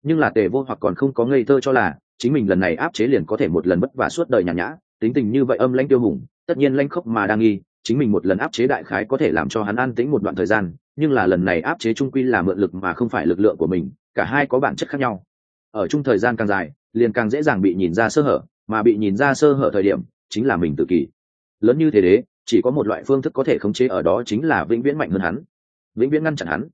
Nhưng là tề vô hoặc còn không có ngây thơ cho là chính mình lần này áp chế liền có thể một lần bất vả suốt đời nhàn nhã, tính tình như vậy âm lãnh tiêu hùng, tất nhiên lanh khốc mà đang nghi, chính mình một lần áp chế đại khái có thể làm cho hắn an tĩnh một đoạn thời gian, nhưng là lần này áp chế trung quy là mượn lực mà không phải lực lượng của mình, cả hai có bản chất khác nhau. Ở chung thời gian càng dài, liền càng dễ dàng bị nhìn ra sơ hở, mà bị nhìn ra sơ hở thời điểm, chính là mình tự kỷ. Lớn như thế đế, chỉ có một loại phương thức có thể khống chế ở đó chính là vĩnh viễn mạnh hơn hắn. Vĩnh viễn ngăn chặn hắn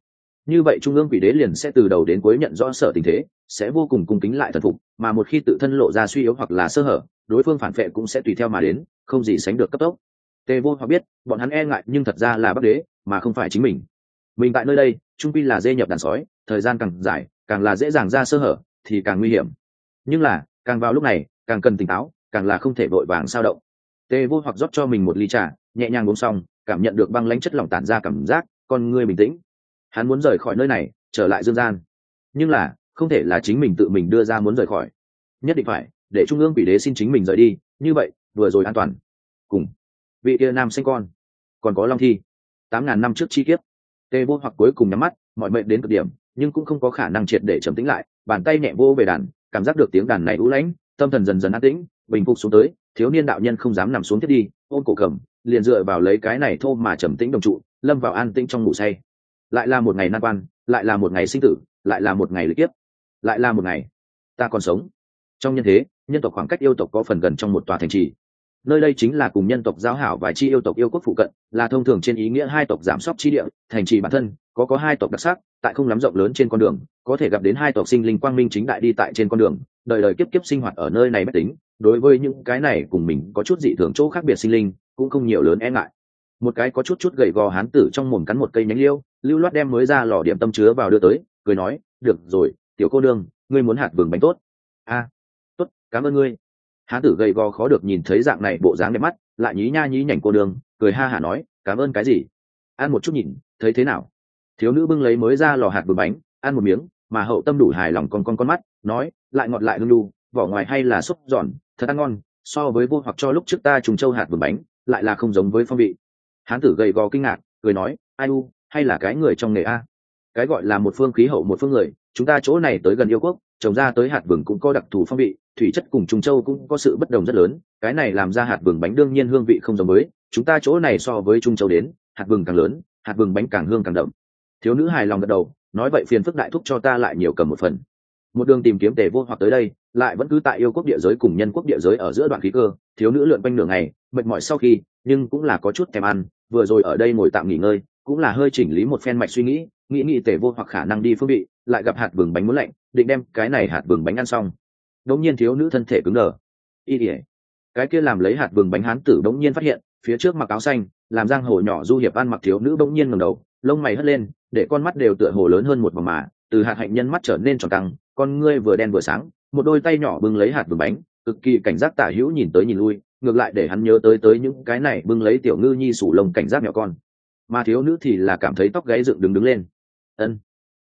như vậy trung ương quỷ đế liền sẽ từ đầu đến cuối nhận rõ sở tình thế, sẽ vô cùng cung kính lại thần phục, mà một khi tự thân lộ ra suy yếu hoặc là sơ hở, đối phương phản vệ cũng sẽ tùy theo mà đến, không gì sánh được cấp tốc. Tề vô hoặc biết, bọn hắn e ngại nhưng thật ra là bắc đế, mà không phải chính mình. Mình tại nơi đây, trung pi là dê nhập đàn sói, thời gian càng dài, càng là dễ dàng ra sơ hở, thì càng nguy hiểm. Nhưng là, càng vào lúc này, càng cần tỉnh táo, càng là không thể vội vàng sao động. Tề vô hoặc rót cho mình một ly trà, nhẹ nhàng uống xong, cảm nhận được băng lãnh chất lỏng tản ra cảm giác, con người bình tĩnh hắn muốn rời khỏi nơi này, trở lại dương gian. Nhưng là, không thể là chính mình tự mình đưa ra muốn rời khỏi. Nhất định phải, để trung ương quỷ đế xin chính mình rời đi, như vậy, vừa rồi an toàn. Cùng, vị kia nam sinh con, còn có long thi. Tám ngàn năm trước chi kiếp. Tê vô hoặc cuối cùng nhắm mắt, mọi mệnh đến cực điểm, nhưng cũng không có khả năng triệt để trầm tĩnh lại, bàn tay nhẹ vô về đàn, cảm giác được tiếng đàn này ú lãnh, tâm thần dần dần an tĩnh, bình phục xuống tới, thiếu niên đạo nhân không dám nằm xuống thiết đi, ôm cổ cầm, liền dựa vào lấy cái này thô mà trầm tĩnh đồng trụ, lâm vào an tĩnh trong ngủ say lại là một ngày nan quan lại là một ngày sinh tử lại là một ngày lịch tiếp, lại là một ngày ta còn sống. Trong nhân thế nhân tộc khoảng cách yêu tộc có phần gần trong một tòa thành trì. Nơi đây chính là cùng nhân tộc giao hảo và chi yêu tộc yêu quốc phụ cận là thông thường trên ý nghĩa hai tộc giảm sóc chi địa thành trì bản thân có có hai tộc đặc sắc tại không lắm rộng lớn trên con đường có thể gặp đến hai tộc sinh linh quang minh chính đại đi tại trên con đường đời đời kiếp kiếp sinh hoạt ở nơi này bất tính. Đối với những cái này cùng mình có chút dị thường chỗ khác biệt sinh linh cũng không nhiều lớn e ngại. Một cái có chút chút gầy gò hán tử trong mồm cắn một cây nhánh liêu lưu loát đem mới ra lò điểm tâm chứa vào đưa tới, cười nói, được rồi, tiểu cô đương ngươi muốn hạt vừng bánh tốt. A, tốt, cảm ơn ngươi. Hán tử gầy gò khó được nhìn thấy dạng này bộ dáng đẹp mắt, lại nhí nha nhí nhảnh cô đường cười ha hả nói, cảm ơn cái gì? Ăn một chút nhìn, thấy thế nào? Thiếu nữ bưng lấy mới ra lò hạt bừa bánh, ăn một miếng, mà hậu tâm đủ hài lòng con con con mắt, nói, lại ngọt lại hương lu vỏ ngoài hay là xúc giòn, thật ăn ngon, so với vô hoặc cho lúc trước ta trùng châu hạt bừa bánh, lại là không giống với phong vị. Hán tử gầy gò kinh ngạc, cười nói, ai u hay là cái người trong nghề a? Cái gọi là một phương khí hậu, một phương người. Chúng ta chỗ này tới gần yêu quốc, trồng ra tới hạt vừng cũng có đặc thù phong vị, thủy chất cùng trung châu cũng có sự bất đồng rất lớn. Cái này làm ra hạt vừng bánh đương nhiên hương vị không giống với. Chúng ta chỗ này so với trung châu đến, hạt vừng càng lớn, hạt vừng bánh càng hương càng đậm. Thiếu nữ hài lòng gật đầu, nói vậy phiền phức đại thúc cho ta lại nhiều cầm một phần. Một đường tìm kiếm tề vô hoặc tới đây, lại vẫn cứ tại yêu quốc địa giới cùng nhân quốc địa giới ở giữa đoạn khí cơ. Thiếu nữ lượn quanh nửa ngày, mệt mỏi sau khi, nhưng cũng là có chút thèm ăn, vừa rồi ở đây ngồi tạm nghỉ ngơi cũng là hơi chỉnh lý một phen mạch suy nghĩ nghĩ nghĩ tề vô hoặc khả năng đi phương vị, lại gặp hạt vừng bánh muốn lạnh, định đem cái này hạt vừng bánh ăn xong. Đống nhiên thiếu nữ thân thể cứng đờ. Y ỉa cái kia làm lấy hạt vừng bánh hán tử đống nhiên phát hiện, phía trước mặc áo xanh, làm giang hồ nhỏ du hiệp ăn mặc thiếu nữ đống nhiên ngẩng đầu, lông mày hất lên, để con mắt đều tựa hồ lớn hơn một vòng mà, từ hạt hạnh nhân mắt trở nên tròn căng, con ngươi vừa đen vừa sáng, một đôi tay nhỏ bưng lấy hạt vừng bánh, cực kỳ cảnh giác tả hữu nhìn tới nhìn lui, ngược lại để hắn nhớ tới tới những cái này bưng lấy tiểu ngư nhi sủ lông cảnh giác nhỏ con mà thiếu nữ thì là cảm thấy tóc gáy dựng đứng đứng lên. Ân.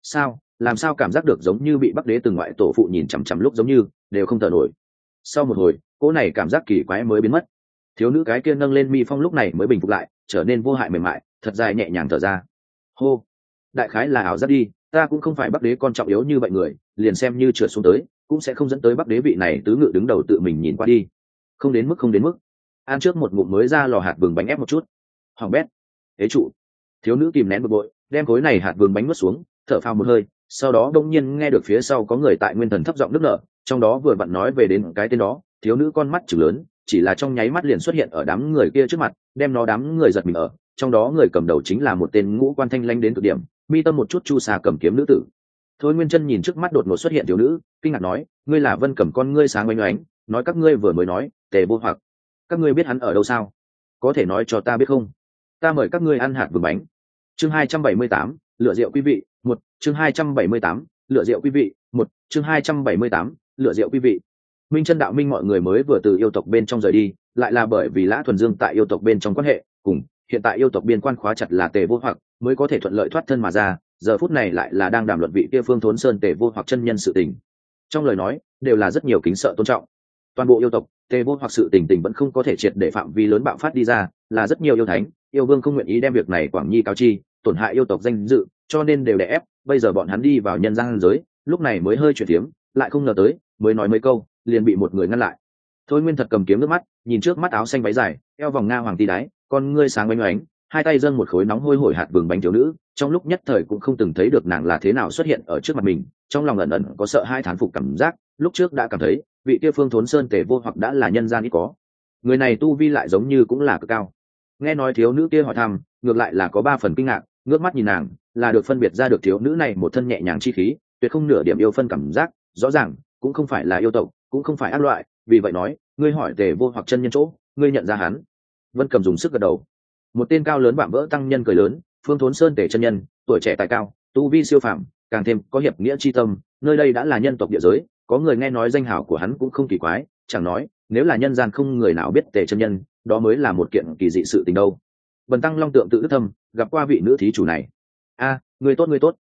Sao? Làm sao cảm giác được giống như bị bắc đế từng ngoại tổ phụ nhìn chằm chằm lúc giống như, đều không thở nổi. Sau một hồi, cô này cảm giác kỳ quái mới biến mất. Thiếu nữ cái kia nâng lên mi phong lúc này mới bình phục lại, trở nên vô hại mềm mại, thật dài nhẹ nhàng thở ra. Hô. Đại khái là ảo giác đi, ta cũng không phải bắc đế con trọng yếu như vậy người, liền xem như trượt xuống tới, cũng sẽ không dẫn tới bắc đế vị này tứ ngự đứng đầu tự mình nhìn qua đi. Không đến mức, không đến mức. Ăn trước một ngụm mới ra lò hạt vừng bánh ép một chút. Hỏng bét thế trụ. Thiếu nữ kìm nén bực bội, đem khối này hạt vườn bánh mất xuống, thở phào một hơi, sau đó đông nhiên nghe được phía sau có người tại nguyên thần thấp giọng nước nở, trong đó vừa vặn nói về đến cái tên đó, thiếu nữ con mắt chừng lớn, chỉ là trong nháy mắt liền xuất hiện ở đám người kia trước mặt, đem nó đám người giật mình ở, trong đó người cầm đầu chính là một tên ngũ quan thanh lanh đến cực điểm, mi tâm một chút chu xà cầm kiếm nữ tử. Thôi nguyên chân nhìn trước mắt đột ngột xuất hiện thiếu nữ, kinh ngạc nói, ngươi là vân cầm con ngươi sáng oanh oánh nói các ngươi vừa mới nói, tề vô hoặc. Các ngươi biết hắn ở đâu sao? Có thể nói cho ta biết không? Ta mời các ngươi ăn hạt vừng bánh. Chương hai trăm bảy mươi tám, lựa rượu quý vị, một. Chương hai trăm bảy mươi tám, lựa rượu quý vị, một. Chương hai trăm bảy mươi tám, lựa rượu quý vị. Minh chân đạo minh mọi người mới vừa từ yêu tộc bên trong rời đi, lại là bởi vì lã thuần dương tại yêu tộc bên trong quan hệ, cùng hiện tại yêu tộc biên quan khóa chặt là tề vô hoặc, mới có thể thuận lợi thoát thân mà ra, giờ phút này lại là đang đàm luận vị kia phương thốn sơn tề vô hoặc chân nhân sự tình. Trong lời nói, đều là rất nhiều kính sợ tôn trọng. Toàn bộ yêu tộc, tề vô hoặc sự tình tình vẫn không có thể triệt để phạm vi lớn bạo phát đi ra, là rất nhiều yêu thánh yêu vương không nguyện ý đem việc này quảng nhi cáo chi, tổn hại yêu tộc danh dự, cho nên đều đè ép, bây giờ bọn hắn đi vào nhân gian giới, lúc này mới hơi chuyển tiếng, lại không ngờ tới, mới nói mấy câu, liền bị một người ngăn lại. Thôi nguyên thật cầm kiếm nước mắt, nhìn trước mắt áo xanh váy dài, eo vòng nga hoàng ti đái, con ngươi sáng bánh oánh, hai tay dâng một khối nóng hôi hổi hạt vừng bánh thiếu nữ, trong lúc nhất thời cũng không từng thấy được nàng là thế nào xuất hiện ở trước mặt mình, trong lòng ẩn ẩn có sợ hai thán phục cảm giác, lúc trước đã cảm thấy, vị kia phương thốn sơn tề vô hoặc đã là nhân gian ít có. Người này tu vi lại giống như cũng là cực cao nghe nói thiếu nữ kia hỏi thăm, ngược lại là có ba phần kinh ngạc, ngước mắt nhìn nàng, là được phân biệt ra được thiếu nữ này một thân nhẹ nhàng chi khí, tuyệt không nửa điểm yêu phân cảm giác, rõ ràng, cũng không phải là yêu tộc, cũng không phải ác loại, vì vậy nói, ngươi hỏi tề vô hoặc chân nhân chỗ, ngươi nhận ra hắn. Vân cầm dùng sức gật đầu. Một tên cao lớn vạm vỡ tăng nhân cười lớn, phương thốn sơn tề chân nhân, tuổi trẻ tài cao, tu vi siêu phạm càng thêm có hiệp nghĩa chi tâm, nơi đây đã là nhân tộc địa giới, có người nghe nói danh hảo của hắn cũng không kỳ quái, chẳng nói, nếu là nhân gian không người nào biết tề chân nhân đó mới là một kiện kỳ dị sự tình đâu. Bần tăng long tượng tự đức thâm, gặp qua vị nữ thí chủ này. A, người tốt người tốt.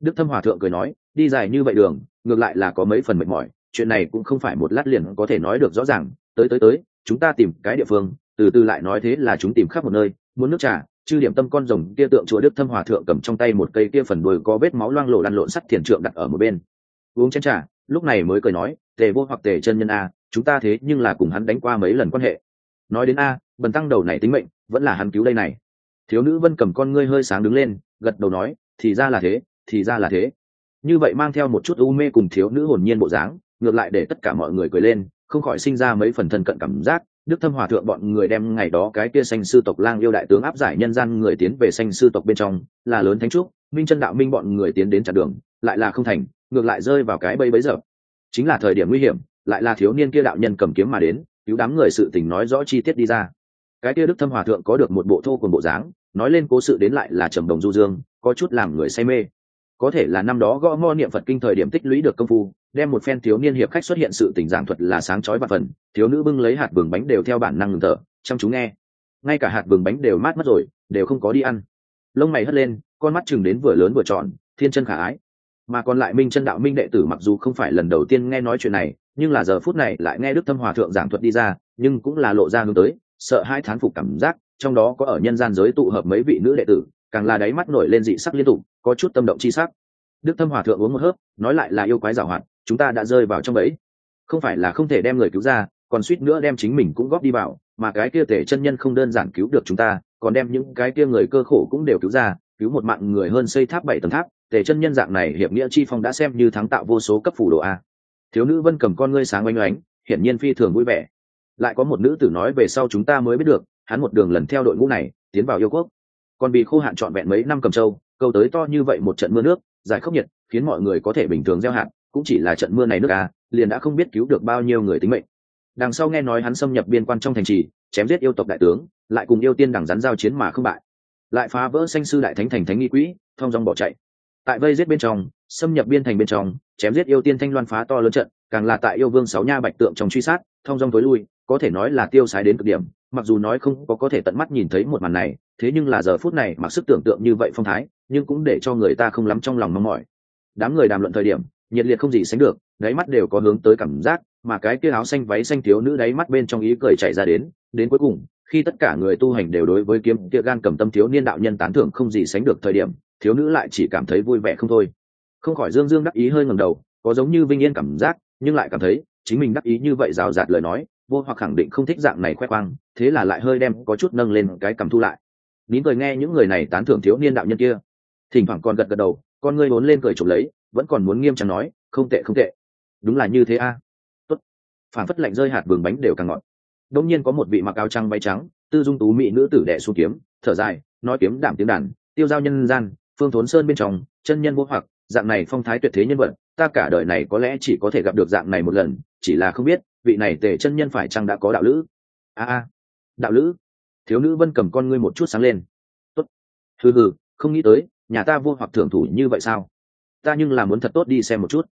Đức thâm hòa thượng cười nói, đi dài như vậy đường, ngược lại là có mấy phần mệt mỏi, chuyện này cũng không phải một lát liền có thể nói được rõ ràng. Tới tới tới, chúng ta tìm cái địa phương, từ từ lại nói thế là chúng tìm khắp một nơi, muốn nước trà, chư điểm tâm con rồng kia tượng chúa đức thâm hòa thượng cầm trong tay một cây kia phần đuôi có vết máu loang lộ lăn lộn sắt thiền trượng đặt ở một bên. Uống chén trà, lúc này mới cười nói, tề vô hoặc tề chân nhân a, chúng ta thế nhưng là cùng hắn đánh qua mấy lần quan hệ nói đến a, bần tăng đầu này tính mệnh, vẫn là hắn cứu đây này. Thiếu nữ vân cầm con ngươi hơi sáng đứng lên, gật đầu nói, thì ra là thế, thì ra là thế. Như vậy mang theo một chút u mê cùng thiếu nữ hồn nhiên bộ dáng, ngược lại để tất cả mọi người cười lên, không khỏi sinh ra mấy phần thân cận cảm giác. Đức thâm hòa thượng bọn người đem ngày đó cái kia xanh sư tộc lang yêu đại tướng áp giải nhân gian người tiến về xanh sư tộc bên trong, là lớn thánh trúc. Minh chân đạo minh bọn người tiến đến chặn đường, lại là không thành, ngược lại rơi vào cái bẫy bấy giờ. Chính là thời điểm nguy hiểm, lại là thiếu niên kia đạo nhân cầm kiếm mà đến cứu đám người sự tình nói rõ chi tiết đi ra. Cái kia đức thâm hòa thượng có được một bộ thô cùng bộ dáng, nói lên cố sự đến lại là trầm đồng du dương, có chút làm người say mê. Có thể là năm đó gõ mo niệm phật kinh thời điểm tích lũy được công phu, đem một phen thiếu niên hiệp khách xuất hiện sự tình giảng thuật là sáng chói và phần, thiếu nữ bưng lấy hạt vừng bánh đều theo bản năng ngừng thở, chăm chú nghe. Ngay cả hạt vừng bánh đều mát mất rồi, đều không có đi ăn. Lông mày hất lên, con mắt chừng đến vừa lớn vừa tròn, thiên chân khả ái. Mà còn lại minh chân đạo minh đệ tử mặc dù không phải lần đầu tiên nghe nói chuyện này nhưng là giờ phút này lại nghe đức thâm hòa thượng giảng thuật đi ra, nhưng cũng là lộ ra hướng tới, sợ hai thán phục cảm giác, trong đó có ở nhân gian giới tụ hợp mấy vị nữ đệ tử, càng là đáy mắt nổi lên dị sắc liên tục, có chút tâm động chi sắc. Đức thâm hòa thượng uống một hớp, nói lại là yêu quái giảo hoạt, chúng ta đã rơi vào trong bẫy. Không phải là không thể đem người cứu ra, còn suýt nữa đem chính mình cũng góp đi vào, mà cái kia thể chân nhân không đơn giản cứu được chúng ta, còn đem những cái kia người cơ khổ cũng đều cứu ra, cứu một mạng người hơn xây tháp bảy tầng tháp tề chân nhân dạng này hiệp nghĩa chi phong đã xem như thắng tạo vô số cấp phủ đồ a thiếu nữ vân cầm con ngươi sáng oanh oánh, hiển nhiên phi thường vui vẻ. Lại có một nữ tử nói về sau chúng ta mới biết được, hắn một đường lần theo đội ngũ này, tiến vào yêu quốc. Còn bị khô hạn trọn vẹn mấy năm cầm châu câu tới to như vậy một trận mưa nước dài khốc nhiệt, khiến mọi người có thể bình thường gieo hạn cũng chỉ là trận mưa này nước à liền đã không biết cứu được bao nhiêu người tính mệnh. Đằng sau nghe nói hắn xâm nhập biên quan trong thành trì, chém giết yêu tộc đại tướng, lại cùng yêu tiên đằng rắn giao chiến mà không bại. Lại phá vỡ sanh sư đại thánh thành thánh nghi quỹ thông dòng bỏ chạy. Tại vây giết bên trong, xâm nhập biên thành bên trong chém giết yêu tiên thanh loan phá to lớn trận, càng là tại yêu vương sáu nha bạch tượng trong truy sát, thông dong tối lui, có thể nói là tiêu sái đến cực điểm, mặc dù nói không có có thể tận mắt nhìn thấy một màn này, thế nhưng là giờ phút này mặc sức tưởng tượng như vậy phong thái, nhưng cũng để cho người ta không lắm trong lòng mong mỏi. Đám người đàm luận thời điểm, nhiệt liệt không gì sánh được, đáy mắt đều có hướng tới cảm giác, mà cái kia áo xanh váy xanh thiếu nữ đáy mắt bên trong ý cười chạy ra đến đến cuối cùng, khi tất cả người tu hành đều đối với kiếm kia gan cầm tâm thiếu niên đạo nhân tán thưởng không gì sánh được thời điểm, thiếu nữ lại chỉ cảm thấy vui vẻ không thôi không khỏi dương dương đắc ý hơi ngầm đầu, có giống như vinh yên cảm giác, nhưng lại cảm thấy chính mình đắc ý như vậy rào rạt lời nói, vô hoặc khẳng định không thích dạng này khoe khoang, thế là lại hơi đem có chút nâng lên cái cầm thu lại. Nín cười nghe những người này tán thưởng thiếu niên đạo nhân kia. Thỉnh thoảng còn gật gật đầu, con ngươi bốn lên cười chụp lấy, vẫn còn muốn nghiêm trọng nói, không tệ không tệ. Đúng là như thế a. À. tốt. Phản phất lạnh rơi hạt vườn bánh đều càng ngọt. Đông nhiên có một vị mặc áo trắng bay trắng, tư dung tú mỹ nữ tử đẻ xuống kiếm, thở dài, nói kiếm đảm tiếng đàn, tiêu giao nhân gian, phương thốn sơn bên trong, chân nhân vô hoặc dạng này phong thái tuyệt thế nhân vật, ta cả đời này có lẽ chỉ có thể gặp được dạng này một lần, chỉ là không biết, vị này tề chân nhân phải chăng đã có đạo lữ? A a, đạo lữ? Thiếu nữ vân cầm con ngươi một chút sáng lên. Tốt. Hừ hừ, không nghĩ tới, nhà ta vô hoặc thưởng thủ như vậy sao? Ta nhưng là muốn thật tốt đi xem một chút.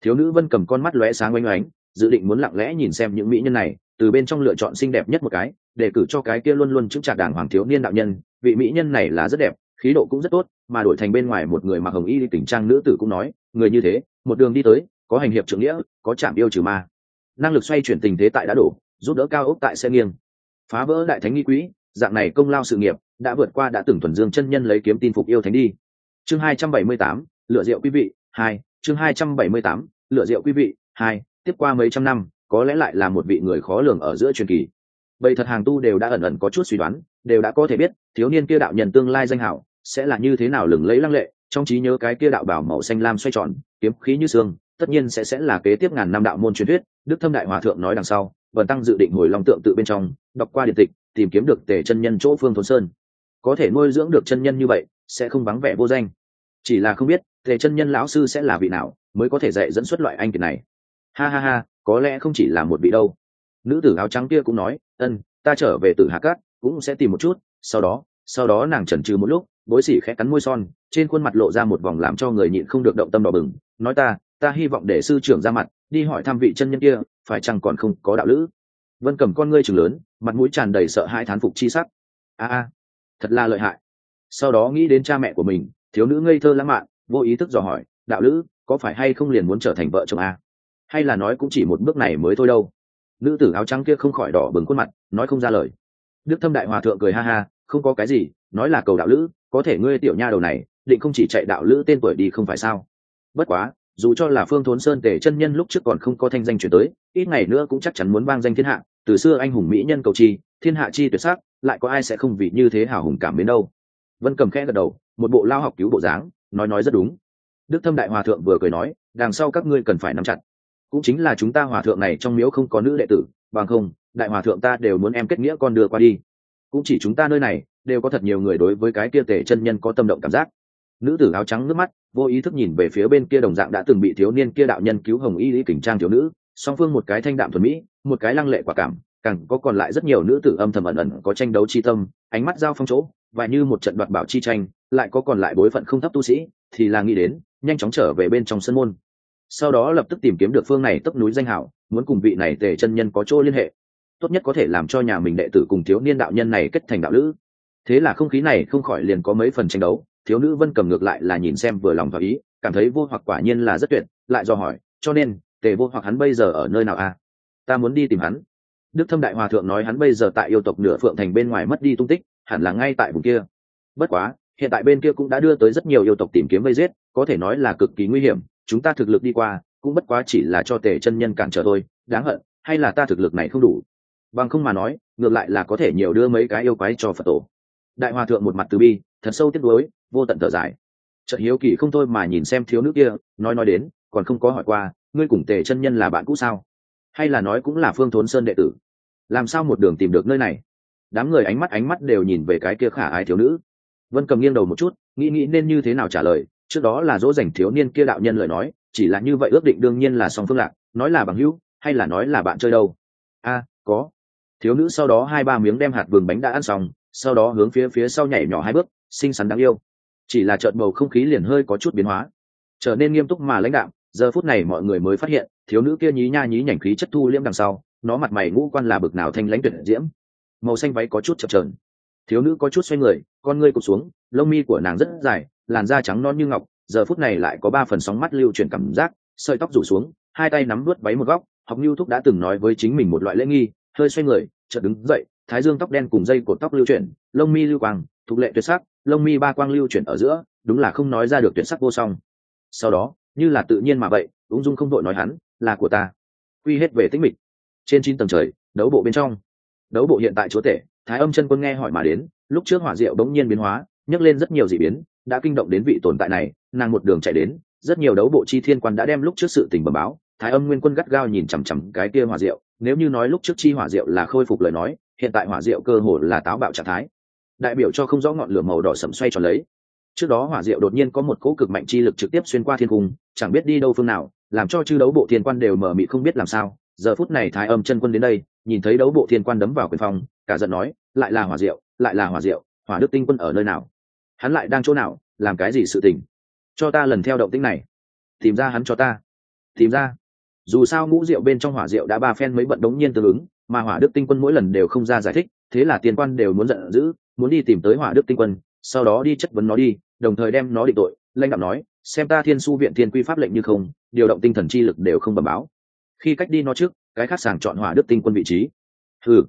Thiếu nữ vân cầm con mắt lóe sáng oanh oánh, dự định muốn lặng lẽ nhìn xem những mỹ nhân này, từ bên trong lựa chọn xinh đẹp nhất một cái, để cử cho cái kia luôn luôn chứng trả đảng hoàng thiếu niên đạo nhân, vị mỹ nhân này là rất đẹp khí độ cũng rất tốt, mà đổi thành bên ngoài một người mặc hồng y tình trang nữ tử cũng nói, người như thế, một đường đi tới, có hành hiệp trưởng nghĩa, có chạm yêu trừ ma. Năng lực xoay chuyển tình thế tại đã đổ giúp đỡ cao ốc tại xe nghiêng. Phá vỡ đại thánh nghi quỹ, dạng này công lao sự nghiệp, đã vượt qua đã từng thuần dương chân nhân lấy kiếm tin phục yêu thánh đi. Chương hai trăm bảy mươi tám, lựa rượu quý vị, hai. Chương hai trăm bảy mươi tám, lựa rượu quý vị, hai. Tiếp qua mấy trăm năm, có lẽ lại là một vị người khó lường ở giữa truyền kỳ. Bây thật hàng tu đều đã ẩn ẩn có chút suy đoán, đều đã có thể biết, thiếu niên kia đạo nhân tương lai danh hảo sẽ là như thế nào lừng lấy lăng lệ, trong trí nhớ cái kia đạo bảo màu xanh lam xoay tròn, kiếm khí như xương, tất nhiên sẽ sẽ là kế tiếp ngàn năm đạo môn truyền thuyết, đức thâm đại hòa thượng nói đằng sau vần tăng dự định hồi long tượng tự bên trong, đọc qua điện tịch, tìm kiếm được tề chân nhân chỗ phương thôn sơn. Có thể nuôi dưỡng được chân nhân như vậy, sẽ không vắng vẻ vô danh. Chỉ là không biết, tề chân nhân lão sư sẽ là vị nào, mới có thể dạy dẫn xuất loại anh kiệt này. Ha ha ha, có lẽ không chỉ là một vị đâu. Nữ tử áo trắng kia cũng nói, ân, ta trở về từ hạ cát, cũng sẽ tìm một chút, sau đó sau đó nàng chần chừ một lúc bối sỉ khẽ cắn môi son, trên khuôn mặt lộ ra một vòng làm cho người nhịn không được động tâm đỏ bừng, nói ta ta hy vọng để sư trưởng ra mặt, đi hỏi thăm vị chân nhân kia, phải chăng còn không có đạo lữ? Vân cầm con ngươi chừng lớn, mặt mũi tràn đầy sợ hãi thán phục chi sắc. A a, thật là lợi hại. Sau đó nghĩ đến cha mẹ của mình, thiếu nữ ngây thơ lãng mạn, vô ý thức dò hỏi, đạo lữ, có phải hay không liền muốn trở thành vợ chồng a? Hay là nói cũng chỉ một bước này mới thôi đâu? Nữ tử áo trắng kia không khỏi đỏ bừng khuôn mặt, nói không ra lời. Đức thâm đại hòa thượng cười ha ha, không có cái gì nói là cầu đạo lữ, có thể ngươi tiểu nha đầu này, định không chỉ chạy đạo lữ tên tuổi đi không phải sao? Bất quá, dù cho là phương thốn sơn tề chân nhân lúc trước còn không có thanh danh chuyển tới, ít ngày nữa cũng chắc chắn muốn vang danh thiên hạ, từ xưa anh hùng mỹ nhân cầu chi, thiên hạ chi tuyệt sắc, lại có ai sẽ không vì như thế hào hùng cảm đến đâu? Vân cầm khẽ gật đầu, một bộ lao học cứu bộ dáng, nói nói rất đúng. Đức thâm đại hòa thượng vừa cười nói, đằng sau các ngươi cần phải nắm chặt. Cũng chính là chúng ta hòa thượng này trong miếu không có nữ đệ tử, bằng không, đại hòa thượng ta đều muốn em kết nghĩa con đưa qua đi. Cũng chỉ chúng ta nơi này đều có thật nhiều người đối với cái kia tể chân nhân có tâm động cảm giác. Nữ tử áo trắng nước mắt, vô ý thức nhìn về phía bên kia đồng dạng đã từng bị thiếu niên kia đạo nhân cứu hồng y lý kình trang thiếu nữ, song phương một cái thanh đạm thuần mỹ, một cái lăng lệ quả cảm, càng có còn lại rất nhiều nữ tử âm thầm ẩn ẩn có tranh đấu chi tâm, ánh mắt giao phong chỗ, và như một trận đoạt bảo chi tranh, lại có còn lại bối phận không thấp tu sĩ, thì là nghĩ đến, nhanh chóng trở về bên trong sân môn. Sau đó lập tức tìm kiếm được phương này tấp núi danh hảo, muốn cùng vị này tề chân nhân có chỗ liên hệ. Tốt nhất có thể làm cho nhà mình đệ tử cùng thiếu niên đạo nhân này kết thành đạo lữ thế là không khí này không khỏi liền có mấy phần tranh đấu, thiếu nữ vân cầm ngược lại là nhìn xem vừa lòng và ý, cảm thấy vô hoặc quả nhiên là rất tuyệt, lại do hỏi, cho nên, tề vô hoặc hắn bây giờ ở nơi nào à? Ta muốn đi tìm hắn. Đức thâm đại hòa thượng nói hắn bây giờ tại yêu tộc nửa phượng thành bên ngoài mất đi tung tích, hẳn là ngay tại vùng kia. Bất quá, hiện tại bên kia cũng đã đưa tới rất nhiều yêu tộc tìm kiếm vây giết, có thể nói là cực kỳ nguy hiểm, chúng ta thực lực đi qua, cũng bất quá chỉ là cho tề chân nhân cản trở thôi, đáng hận, hay là ta thực lực này không đủ? Bằng không mà nói, ngược lại là có thể nhiều đưa mấy cái yêu quái cho phật tổ đại hòa thượng một mặt từ bi, thật sâu tiếc nuối, vô tận thở dài. Chợt hiếu kỳ không thôi mà nhìn xem thiếu nữ kia, nói nói đến, còn không có hỏi qua, ngươi cùng tề chân nhân là bạn cũ sao? Hay là nói cũng là phương thốn sơn đệ tử? Làm sao một đường tìm được nơi này? Đám người ánh mắt ánh mắt đều nhìn về cái kia khả ai thiếu nữ. Vân cầm nghiêng đầu một chút, nghĩ nghĩ nên như thế nào trả lời, trước đó là dỗ dành thiếu niên kia đạo nhân lời nói, chỉ là như vậy ước định đương nhiên là song phương lạc, nói là bằng hữu, hay là nói là bạn chơi đâu? A, có. Thiếu nữ sau đó hai ba miếng đem hạt vườn bánh đã ăn xong sau đó hướng phía phía sau nhảy nhỏ hai bước, xinh xắn đáng yêu. Chỉ là trợn bầu không khí liền hơi có chút biến hóa. Trở nên nghiêm túc mà lãnh đạm, giờ phút này mọi người mới phát hiện, thiếu nữ kia nhí nha nhí nhảnh khí chất thu liễm đằng sau, nó mặt mày ngũ quan là bực nào thanh lãnh tuyệt diễm. Màu xanh váy có chút chập trờn thiếu nữ có chút xoay người, con ngươi cụt xuống, lông mi của nàng rất dài, làn da trắng non như ngọc, giờ phút này lại có ba phần sóng mắt lưu chuyển cảm giác, sợi tóc rủ xuống, hai tay nắm đuốt váy một góc, học lưu thúc đã từng nói với chính mình một loại lễ nghi, hơi xoay người, chợt đứng dậy thái dương tóc đen cùng dây cột tóc lưu chuyển, lông mi lưu quang, thục lệ tuyệt sắc, lông mi ba quang lưu chuyển ở giữa, đúng là không nói ra được tuyệt sắc vô song. Sau đó, như là tự nhiên mà vậy, ung dung không đội nói hắn, là của ta. Quy hết về tích mịch. Trên chín tầng trời, đấu bộ bên trong. Đấu bộ hiện tại chúa tể, thái âm chân quân nghe hỏi mà đến, lúc trước hỏa diệu đống nhiên biến hóa, nhấc lên rất nhiều dị biến, đã kinh động đến vị tồn tại này, nàng một đường chạy đến, rất nhiều đấu bộ chi thiên quan đã đem lúc trước sự tình bẩm báo, thái âm nguyên quân gắt gao nhìn chằm chằm cái kia hỏa diệu, nếu như nói lúc trước chi hỏa diệu là khôi phục lời nói hiện tại hỏa diệu cơ hồ là táo bạo trạng thái. Đại biểu cho không rõ ngọn lửa màu đỏ sẫm xoay tròn lấy. Trước đó hỏa diệu đột nhiên có một cỗ cực mạnh chi lực trực tiếp xuyên qua thiên cung, chẳng biết đi đâu phương nào, làm cho chư đấu bộ thiên quan đều mở mị không biết làm sao. Giờ phút này thái âm chân quân đến đây, nhìn thấy đấu bộ thiên quan đấm vào quyền phòng cả giận nói, lại là hỏa diệu, lại là hỏa diệu, hỏa đức tinh quân ở nơi nào? Hắn lại đang chỗ nào, làm cái gì sự tình? Cho ta lần theo động tinh này. Tìm ra hắn cho ta. Tìm ra. Dù sao ngũ rượu bên trong hỏa rượu đã ba phen mấy bận đống nhiên tương ứng mà hỏa đức tinh quân mỗi lần đều không ra giải thích, thế là tiên quan đều muốn giận dữ, muốn đi tìm tới hỏa đức tinh quân, sau đó đi chất vấn nó đi, đồng thời đem nó định tội, lãnh đạo nói, xem ta thiên su viện thiên quy pháp lệnh như không, điều động tinh thần chi lực đều không bẩm báo. Khi cách đi nó trước, cái khác sàng chọn hỏa đức tinh quân vị trí. Ừ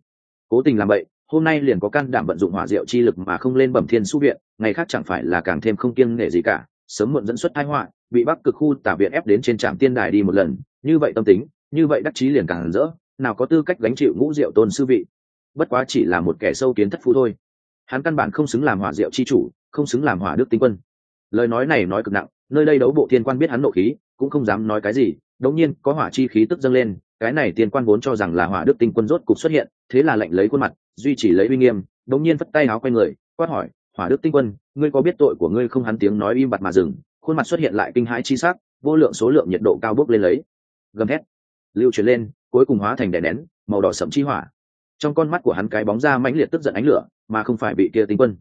cố tình làm vậy hôm nay liền có can đảm vận dụng hỏa diệu chi lực mà không lên bẩm thiên su viện, ngày khác chẳng phải là càng thêm không kiêng nể gì cả, sớm muộn dẫn xuất thái họa, bị bắc cực khu tả viện ép đến trên trạm tiên đài đi một lần, như vậy tâm tính, như vậy đắc chí liền càng rỡ nào có tư cách gánh chịu ngũ diệu tôn sư vị? Bất quá chỉ là một kẻ sâu kiến thất phu thôi. Hắn căn bản không xứng làm hỏa diệu chi chủ, không xứng làm hỏa đức tinh quân. Lời nói này nói cực nặng, nơi đây đấu bộ thiên quan biết hắn nộ khí, cũng không dám nói cái gì. Đống nhiên, có hỏa chi khí tức dâng lên, cái này tiên quan vốn cho rằng là hỏa đức tinh quân rốt cục xuất hiện, thế là lệnh lấy khuôn mặt, duy trì lấy uy nghiêm, đống nhiên vất tay áo quay người, quát hỏi, hỏa đức tinh quân, ngươi có biết tội của ngươi không? Hắn tiếng nói im bặt mà dừng, khuôn mặt xuất hiện lại kinh hãi chi sắc, vô lượng số lượng nhiệt độ cao bốc lên lấy. Gầm thét lưu chuyển lên, cuối cùng hóa thành đèn nén, màu đỏ sậm chi hỏa. Trong con mắt của hắn cái bóng ra mãnh liệt tức giận ánh lửa, mà không phải bị kia tinh quân,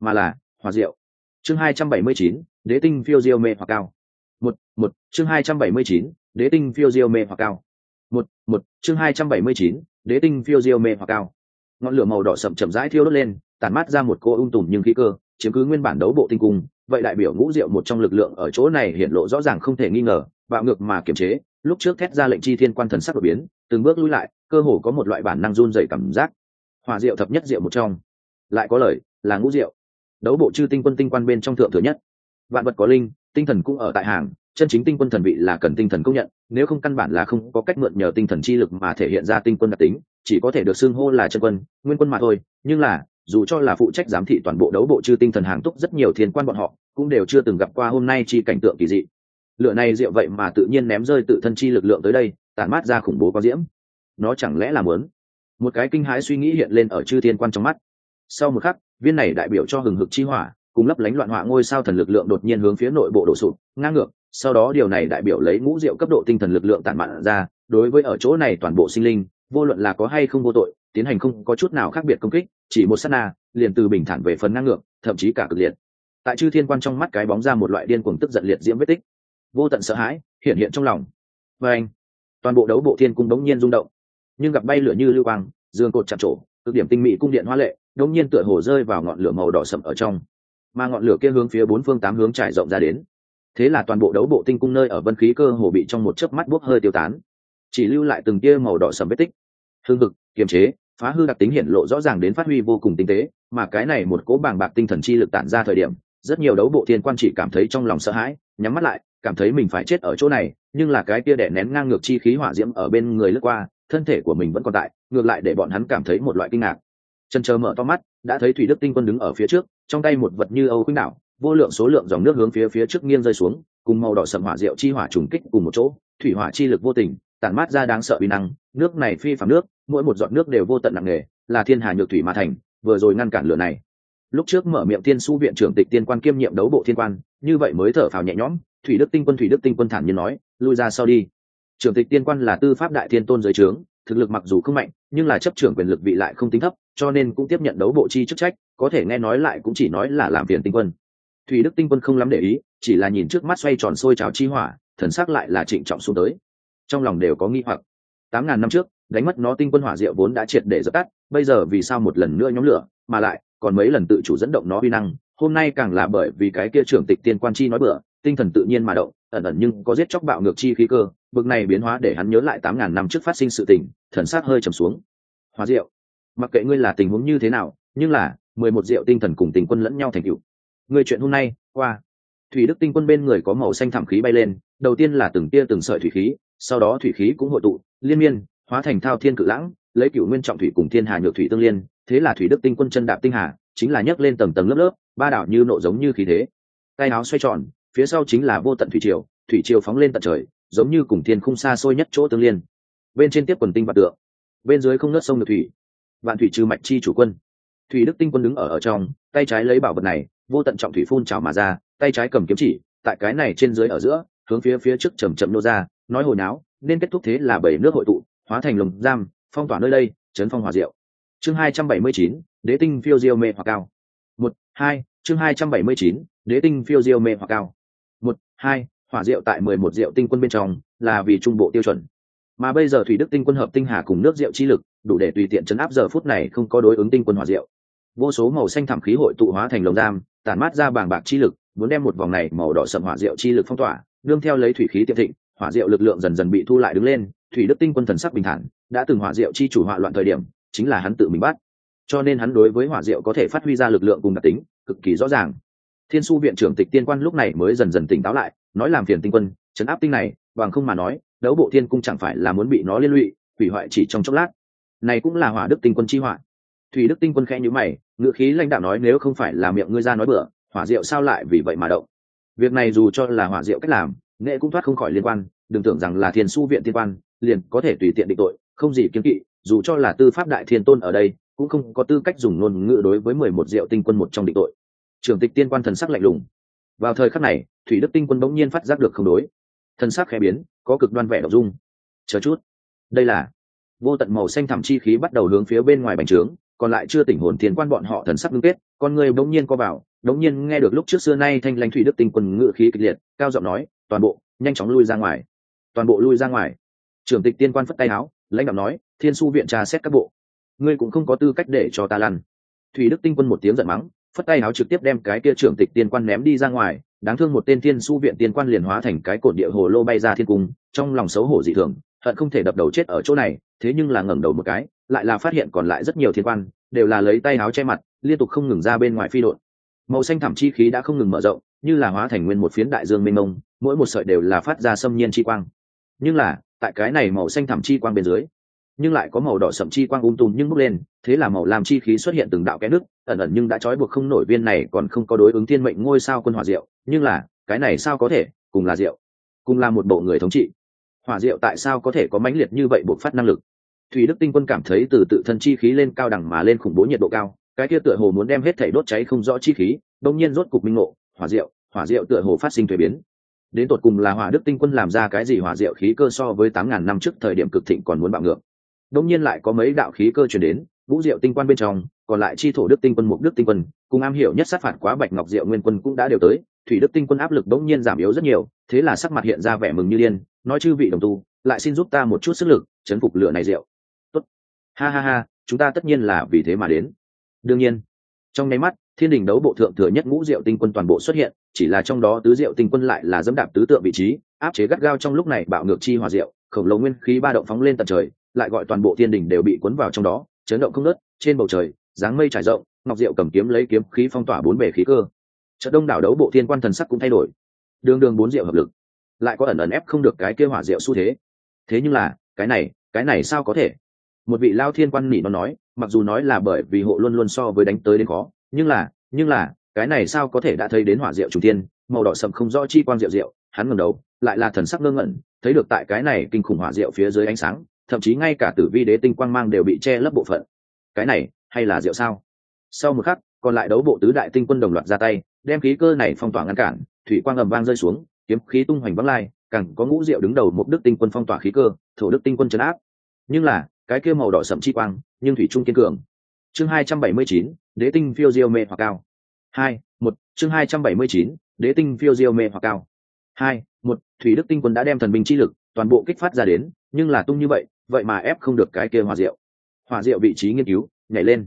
mà là hỏa diệu. Chương hai trăm bảy mươi chín, đế tinh phiêu diêu mê hoặc cao. Một một, chương hai trăm bảy mươi chín, đế tinh phiêu diêu mê hoặc cao. Một một, chương hai trăm bảy mươi chín, đế tinh phiêu diêu mê hoặc cao. Ngọn lửa màu đỏ sậm chậm rãi thiêu đốt lên tàn mát ra một cô ung tùm nhưng khí cơ, chiếm cứ nguyên bản đấu bộ tinh cung, vậy đại biểu ngũ diệu một trong lực lượng ở chỗ này hiện lộ rõ ràng không thể nghi ngờ, bạo ngược mà kiềm chế lúc trước thét ra lệnh chi thiên quan thần sắc đột biến, từng bước lui lại, cơ hồ có một loại bản năng run dày cảm giác. Hòa diệu thập nhất diệu một trong. Lại có lời, là ngũ diệu. Đấu bộ chư tinh quân tinh quan bên trong thượng thừa nhất. Vạn vật có linh, tinh thần cũng ở tại hàng, chân chính tinh quân thần vị là cần tinh thần công nhận, nếu không căn bản là không có cách mượn nhờ tinh thần chi lực mà thể hiện ra tinh quân đặc tính, chỉ có thể được xưng hô là chân quân, nguyên quân mà thôi. Nhưng là, dù cho là phụ trách giám thị toàn bộ đấu bộ chư tinh thần hàng túc rất nhiều thiên quan bọn họ, cũng đều chưa từng gặp qua hôm nay chi cảnh tượng kỳ dị lựa này diệu vậy mà tự nhiên ném rơi tự thân chi lực lượng tới đây, tản mát ra khủng bố có diễm. Nó chẳng lẽ là muốn? Một cái kinh hãi suy nghĩ hiện lên ở chư thiên quan trong mắt. Sau một khắc, viên này đại biểu cho hừng hực chi hỏa, cùng lấp lánh loạn họa ngôi sao thần lực lượng đột nhiên hướng phía nội bộ đổ sụt ngang ngược. Sau đó điều này đại biểu lấy ngũ diệu cấp độ tinh thần lực lượng tản mạn ra, đối với ở chỗ này toàn bộ sinh linh, vô luận là có hay không vô tội, tiến hành không có chút nào khác biệt công kích, chỉ một sát na, liền từ bình thản về phần ngang ngược, thậm chí cả cực liệt. Tại chư thiên quan trong mắt cái bóng ra một loại điên cuồng tức giận liệt diễm vết tích vô tận sợ hãi hiện hiện trong lòng. Và anh, toàn bộ đấu bộ thiên cung đống nhiên rung động. Nhưng gặp bay lửa như lưu quang, dương cột chặt trổ, cực điểm tinh mỹ cung điện hoa lệ, đống nhiên tựa hồ rơi vào ngọn lửa màu đỏ sậm ở trong. Mà ngọn lửa kia hướng phía bốn phương tám hướng trải rộng ra đến. Thế là toàn bộ đấu bộ tinh cung nơi ở vân khí cơ hồ bị trong một chớp mắt bốc hơi tiêu tán. Chỉ lưu lại từng tia màu đỏ sầm vết tích. Hương thực kiềm chế, phá hư đặc tính hiện lộ rõ ràng đến phát huy vô cùng tinh tế, mà cái này một cố bàng bạc tinh thần chi lực tản ra thời điểm, rất nhiều đấu bộ thiên quan chỉ cảm thấy trong lòng sợ hãi, nhắm mắt lại cảm thấy mình phải chết ở chỗ này, nhưng là cái kia đẻ nén ngang ngược chi khí hỏa diễm ở bên người lướt qua, thân thể của mình vẫn còn tại, ngược lại để bọn hắn cảm thấy một loại kinh ngạc. Chân chờ mở to mắt, đã thấy thủy đức tinh quân đứng ở phía trước, trong tay một vật như âu khuynh đảo, vô lượng số lượng dòng nước hướng phía phía trước nghiêng rơi xuống, cùng màu đỏ sầm hỏa diệu chi hỏa trùng kích cùng một chỗ, thủy hỏa chi lực vô tình, tản mát ra đáng sợ uy năng, nước này phi phạm nước, mỗi một giọt nước đều vô tận nặng nề, là thiên hà nhược thủy mà thành, vừa rồi ngăn cản lửa này. Lúc trước mở miệng tiên su viện trưởng tịch tiên quan kiêm nhiệm đấu bộ thiên quan, như vậy mới thở phào nhẹ nhõm thủy đức tinh quân, thủy đức tinh quân thản nhiên nói, lui ra sau đi. Trưởng tịch tiên quan là tư pháp đại thiên tôn giới trướng, thực lực mặc dù không mạnh, nhưng là chấp trưởng quyền lực vị lại không tính thấp, cho nên cũng tiếp nhận đấu bộ chi chức trách, có thể nghe nói lại cũng chỉ nói là làm phiền tinh quân. Thủy đức tinh quân không lắm để ý, chỉ là nhìn trước mắt xoay tròn sôi trào chi hỏa, thần sắc lại là trịnh trọng xuống tới. Trong lòng đều có nghi hoặc. Tám ngàn năm trước, đánh mất nó tinh quân hỏa diệu vốn đã triệt để dập tắt, bây giờ vì sao một lần nữa nhóm lửa, mà lại còn mấy lần tự chủ dẫn động nó uy năng, hôm nay càng là bởi vì cái kia trưởng tịch tiên quan chi nói bữa tinh thần tự nhiên mà động, ẩn ẩn nhưng có giết chóc bạo ngược chi khí cơ, bực này biến hóa để hắn nhớ lại tám ngàn năm trước phát sinh sự tình, thần sát hơi trầm xuống. Hóa diệu, mặc kệ ngươi là tình huống như thế nào, nhưng là, mười một diệu tinh thần cùng tình quân lẫn nhau thành cựu người chuyện hôm nay, qua. Thủy đức tinh quân bên người có màu xanh thảm khí bay lên, đầu tiên là từng tia từng sợi thủy khí, sau đó thủy khí cũng hội tụ, liên miên, hóa thành thao thiên cự lãng, lấy cựu nguyên trọng thủy cùng thiên hà nhược thủy tương liên, thế là thủy đức tinh quân chân đạp tinh hà, chính là nhấc lên tầng tầng lớp lớp, ba đảo như nộ giống như khí thế. Tay áo xoay tròn phía sau chính là vô tận thủy triều thủy triều phóng lên tận trời, giống như cùng thiên khung xa xôi nhất chỗ tương liên. Bên trên tiếp quần tinh vạn tượng, bên dưới không nớt sông được thủy. Vạn thủy trừ mạch chi chủ quân. Thủy đức tinh quân đứng ở ở trong, tay trái lấy bảo vật này, vô tận trọng thủy phun trào mà ra, tay trái cầm kiếm chỉ, tại cái này trên dưới ở giữa, hướng phía phía trước chầm chậm nô ra, nói hồi náo, nên kết thúc thế là bảy nước hội tụ, hóa thành lồng giam, phong tỏa nơi đây, chấn phong hòa diệu. Chương hai trăm bảy mươi chín, đế tinh phiêu diêu mê hoặc cao. Một, hai, chương hai trăm bảy mươi chín, đế tinh phiêu diêu mê hoặc cao hai, hỏa diệu tại mười một diệu tinh quân bên trong, là vì trung bộ tiêu chuẩn. Mà bây giờ thủy đức tinh quân hợp tinh hà cùng nước diệu chi lực, đủ để tùy tiện chấn áp giờ phút này không có đối ứng tinh quân hỏa diệu. Vô số màu xanh thảm khí hội tụ hóa thành lồng giam, tản mát ra bàng bạc chi lực, muốn đem một vòng này màu đỏ sậm hỏa diệu chi lực phong tỏa đương theo lấy thủy khí tiệm thịnh, hỏa diệu lực lượng dần dần bị thu lại đứng lên, thủy đức tinh quân thần sắc bình thản, đã từng hỏa diệu chi chủ hỏa loạn thời điểm, chính là hắn tự mình bắt. Cho nên hắn đối với hỏa diệu có thể phát huy ra lực lượng cùng đặc tính, cực kỳ rõ ràng thiên su viện trưởng tịch tiên quan lúc này mới dần dần tỉnh táo lại, nói làm phiền tinh quân chấn áp tinh này, bằng không mà nói, đấu bộ thiên cung chẳng phải là muốn bị nó liên lụy, hủy hoại chỉ trong chốc lát. Này cũng là hỏa đức tinh quân chi hỏa thủy đức tinh quân khẽ nhữ mày ngựa khí lãnh đạo nói nếu không phải là miệng ngươi ra nói bừa, hỏa diệu sao lại vì vậy mà động? Việc này dù cho là hỏa diệu cách làm, nghệ cũng thoát không khỏi liên quan, đừng tưởng rằng là thiên su viện tiên quan, liền có thể tùy tiện định tội, không gì kiếm kỵ, dù cho là tư pháp đại thiên tôn ở đây, cũng không có tư cách dùng ngôn ngữ đối với mười một diệu tinh quân một trong định tội trưởng tịch tiên quan thần sắc lạnh lùng. Vào thời khắc này, thủy đức tinh quân bỗng nhiên phát giác được không đối. Thần sắc khẽ biến, có cực đoan vẻ đ dung. Chờ chút. Đây là. Vô tận màu xanh thẳm chi khí bắt đầu hướng phía bên ngoài bành trướng, còn lại chưa tỉnh hồn thiên quan bọn họ thần sắc ngưng kết, con người bỗng nhiên co vào, bỗng nhiên nghe được lúc trước xưa nay thanh lãnh thủy đức tinh quân ngự khí kịch liệt, cao giọng nói, toàn bộ, nhanh chóng lui ra ngoài. Toàn bộ lui ra ngoài. Trưởng tịch tiên quan phất tay áo lãnh đạo nói, thiên su viện trà xét các bộ. Ngươi cũng không có tư cách để cho ta lăn. Thủy đức tinh quân một tiếng giận mắng phất tay áo trực tiếp đem cái kia trưởng tịch tiên quan ném đi ra ngoài, đáng thương một tên thiên su viện tiên quan liền hóa thành cái cột địa hồ lô bay ra thiên cung, trong lòng xấu hổ dị thường, hận không thể đập đầu chết ở chỗ này, thế nhưng là ngẩng đầu một cái, lại là phát hiện còn lại rất nhiều thiên quan, đều là lấy tay áo che mặt, liên tục không ngừng ra bên ngoài phi đội. Màu xanh thẳm chi khí đã không ngừng mở rộng, như là hóa thành nguyên một phiến đại dương mênh mông, mỗi một sợi đều là phát ra xâm nhiên chi quang. Nhưng là, tại cái này màu xanh thẳm chi quang bên dưới nhưng lại có màu đỏ sậm chi quang ung tùm nhưng bốc lên, thế là màu làm chi khí xuất hiện từng đạo kẽ nước ẩn ẩn nhưng đã trói buộc không nổi viên này còn không có đối ứng thiên mệnh ngôi sao quân hỏa diệu, nhưng là, cái này sao có thể, cùng là diệu, cùng là một bộ người thống trị. Hỏa diệu tại sao có thể có mãnh liệt như vậy buộc phát năng lực? Thủy đức tinh quân cảm thấy từ tự thân chi khí lên cao đẳng mà lên khủng bố nhiệt độ cao, cái kia tựa hồ muốn đem hết thể đốt cháy không rõ chi khí đông nhiên rốt cục minh ngộ, hỏa diệu hỏa diệu tựa hồ phát sinh thuế biến. Đến tột cùng là hỏa đức tinh quân làm ra cái gì hỏa diệu khí cơ so với tám ngàn năm trước thời điểm cực thịnh còn muốn bạo ngược? Đông nhiên lại có mấy đạo khí cơ chuyển đến vũ diệu tinh quan bên trong, còn lại chi thổ đức tinh quân, mục đức tinh quân, cùng am hiểu nhất sát phạt quá bạch ngọc diệu nguyên quân cũng đã đều tới, thủy đức tinh quân áp lực đông nhiên giảm yếu rất nhiều, thế là sắc mặt hiện ra vẻ mừng như điên, nói chư vị đồng tu, lại xin giúp ta một chút sức lực, chấn phục lửa này rượu. Tốt. Ha ha ha, chúng ta tất nhiên là vì thế mà đến. Đương nhiên, trong nháy mắt, thiên đình đấu bộ thượng thừa nhất ngũ diệu tinh quân toàn bộ xuất hiện, chỉ là trong đó tứ diệu tinh quân lại là dẫm đạp tứ tượng vị trí, áp chế gắt gao trong lúc này bạo ngược chi hòa diệu, khổng lồ nguyên khí ba động phóng lên tận trời lại gọi toàn bộ thiên đình đều bị cuốn vào trong đó, chấn động không nớt trên bầu trời, dáng mây trải rộng, ngọc diệu cầm kiếm lấy kiếm khí phong tỏa bốn bề khí cơ. Trận đông đảo đấu bộ thiên quan thần sắc cũng thay đổi. Đường đường bốn diệu hợp lực. Lại có ẩn ẩn ép không được cái kêu hỏa diệu xu thế. Thế nhưng là, cái này cái này sao có thể? Một vị lao thiên quan nỉ nó nói, mặc dù nói là bởi vì hộ luôn luôn so với đánh tới đến khó, nhưng là nhưng là, cái này sao có thể đã thấy đến hỏa diệu chủ tiên màu đỏ sậm không rõ chi quang diệu diệu, hắn ngẩng đầu, lại là thần sắc ngơ ngẩn, thấy được tại cái này kinh khủng hỏa diệu phía dưới ánh sáng thậm chí ngay cả tử vi đế tinh quang mang đều bị che lấp bộ phận. Cái này, hay là diệu sao? Sau một khắc, còn lại đấu bộ tứ đại tinh quân đồng loạt ra tay, đem khí cơ này phong tỏa ngăn cản, thủy quang ầm vang rơi xuống, kiếm khí tung hoành vắng lai, càng có ngũ diệu đứng đầu một đức tinh quân phong tỏa khí cơ, thổ đức tinh quân chấn áp. Nhưng là, cái kia màu đỏ sậm chi quang, nhưng thủy trung kiên cường. Chương hai trăm bảy mươi chín, đế tinh phiêu diêu mê hoặc cao. Hai, một, chương hai trăm bảy mươi chín, đế tinh phiêu diêu mê hoặc cao. Hai, một, thủy đức tinh quân đã đem thần binh chi lực, toàn bộ kích phát ra đến, nhưng là tung như vậy vậy mà ép không được cái kia hỏa diệu. Hỏa diệu vị trí nghiên cứu, nhảy lên.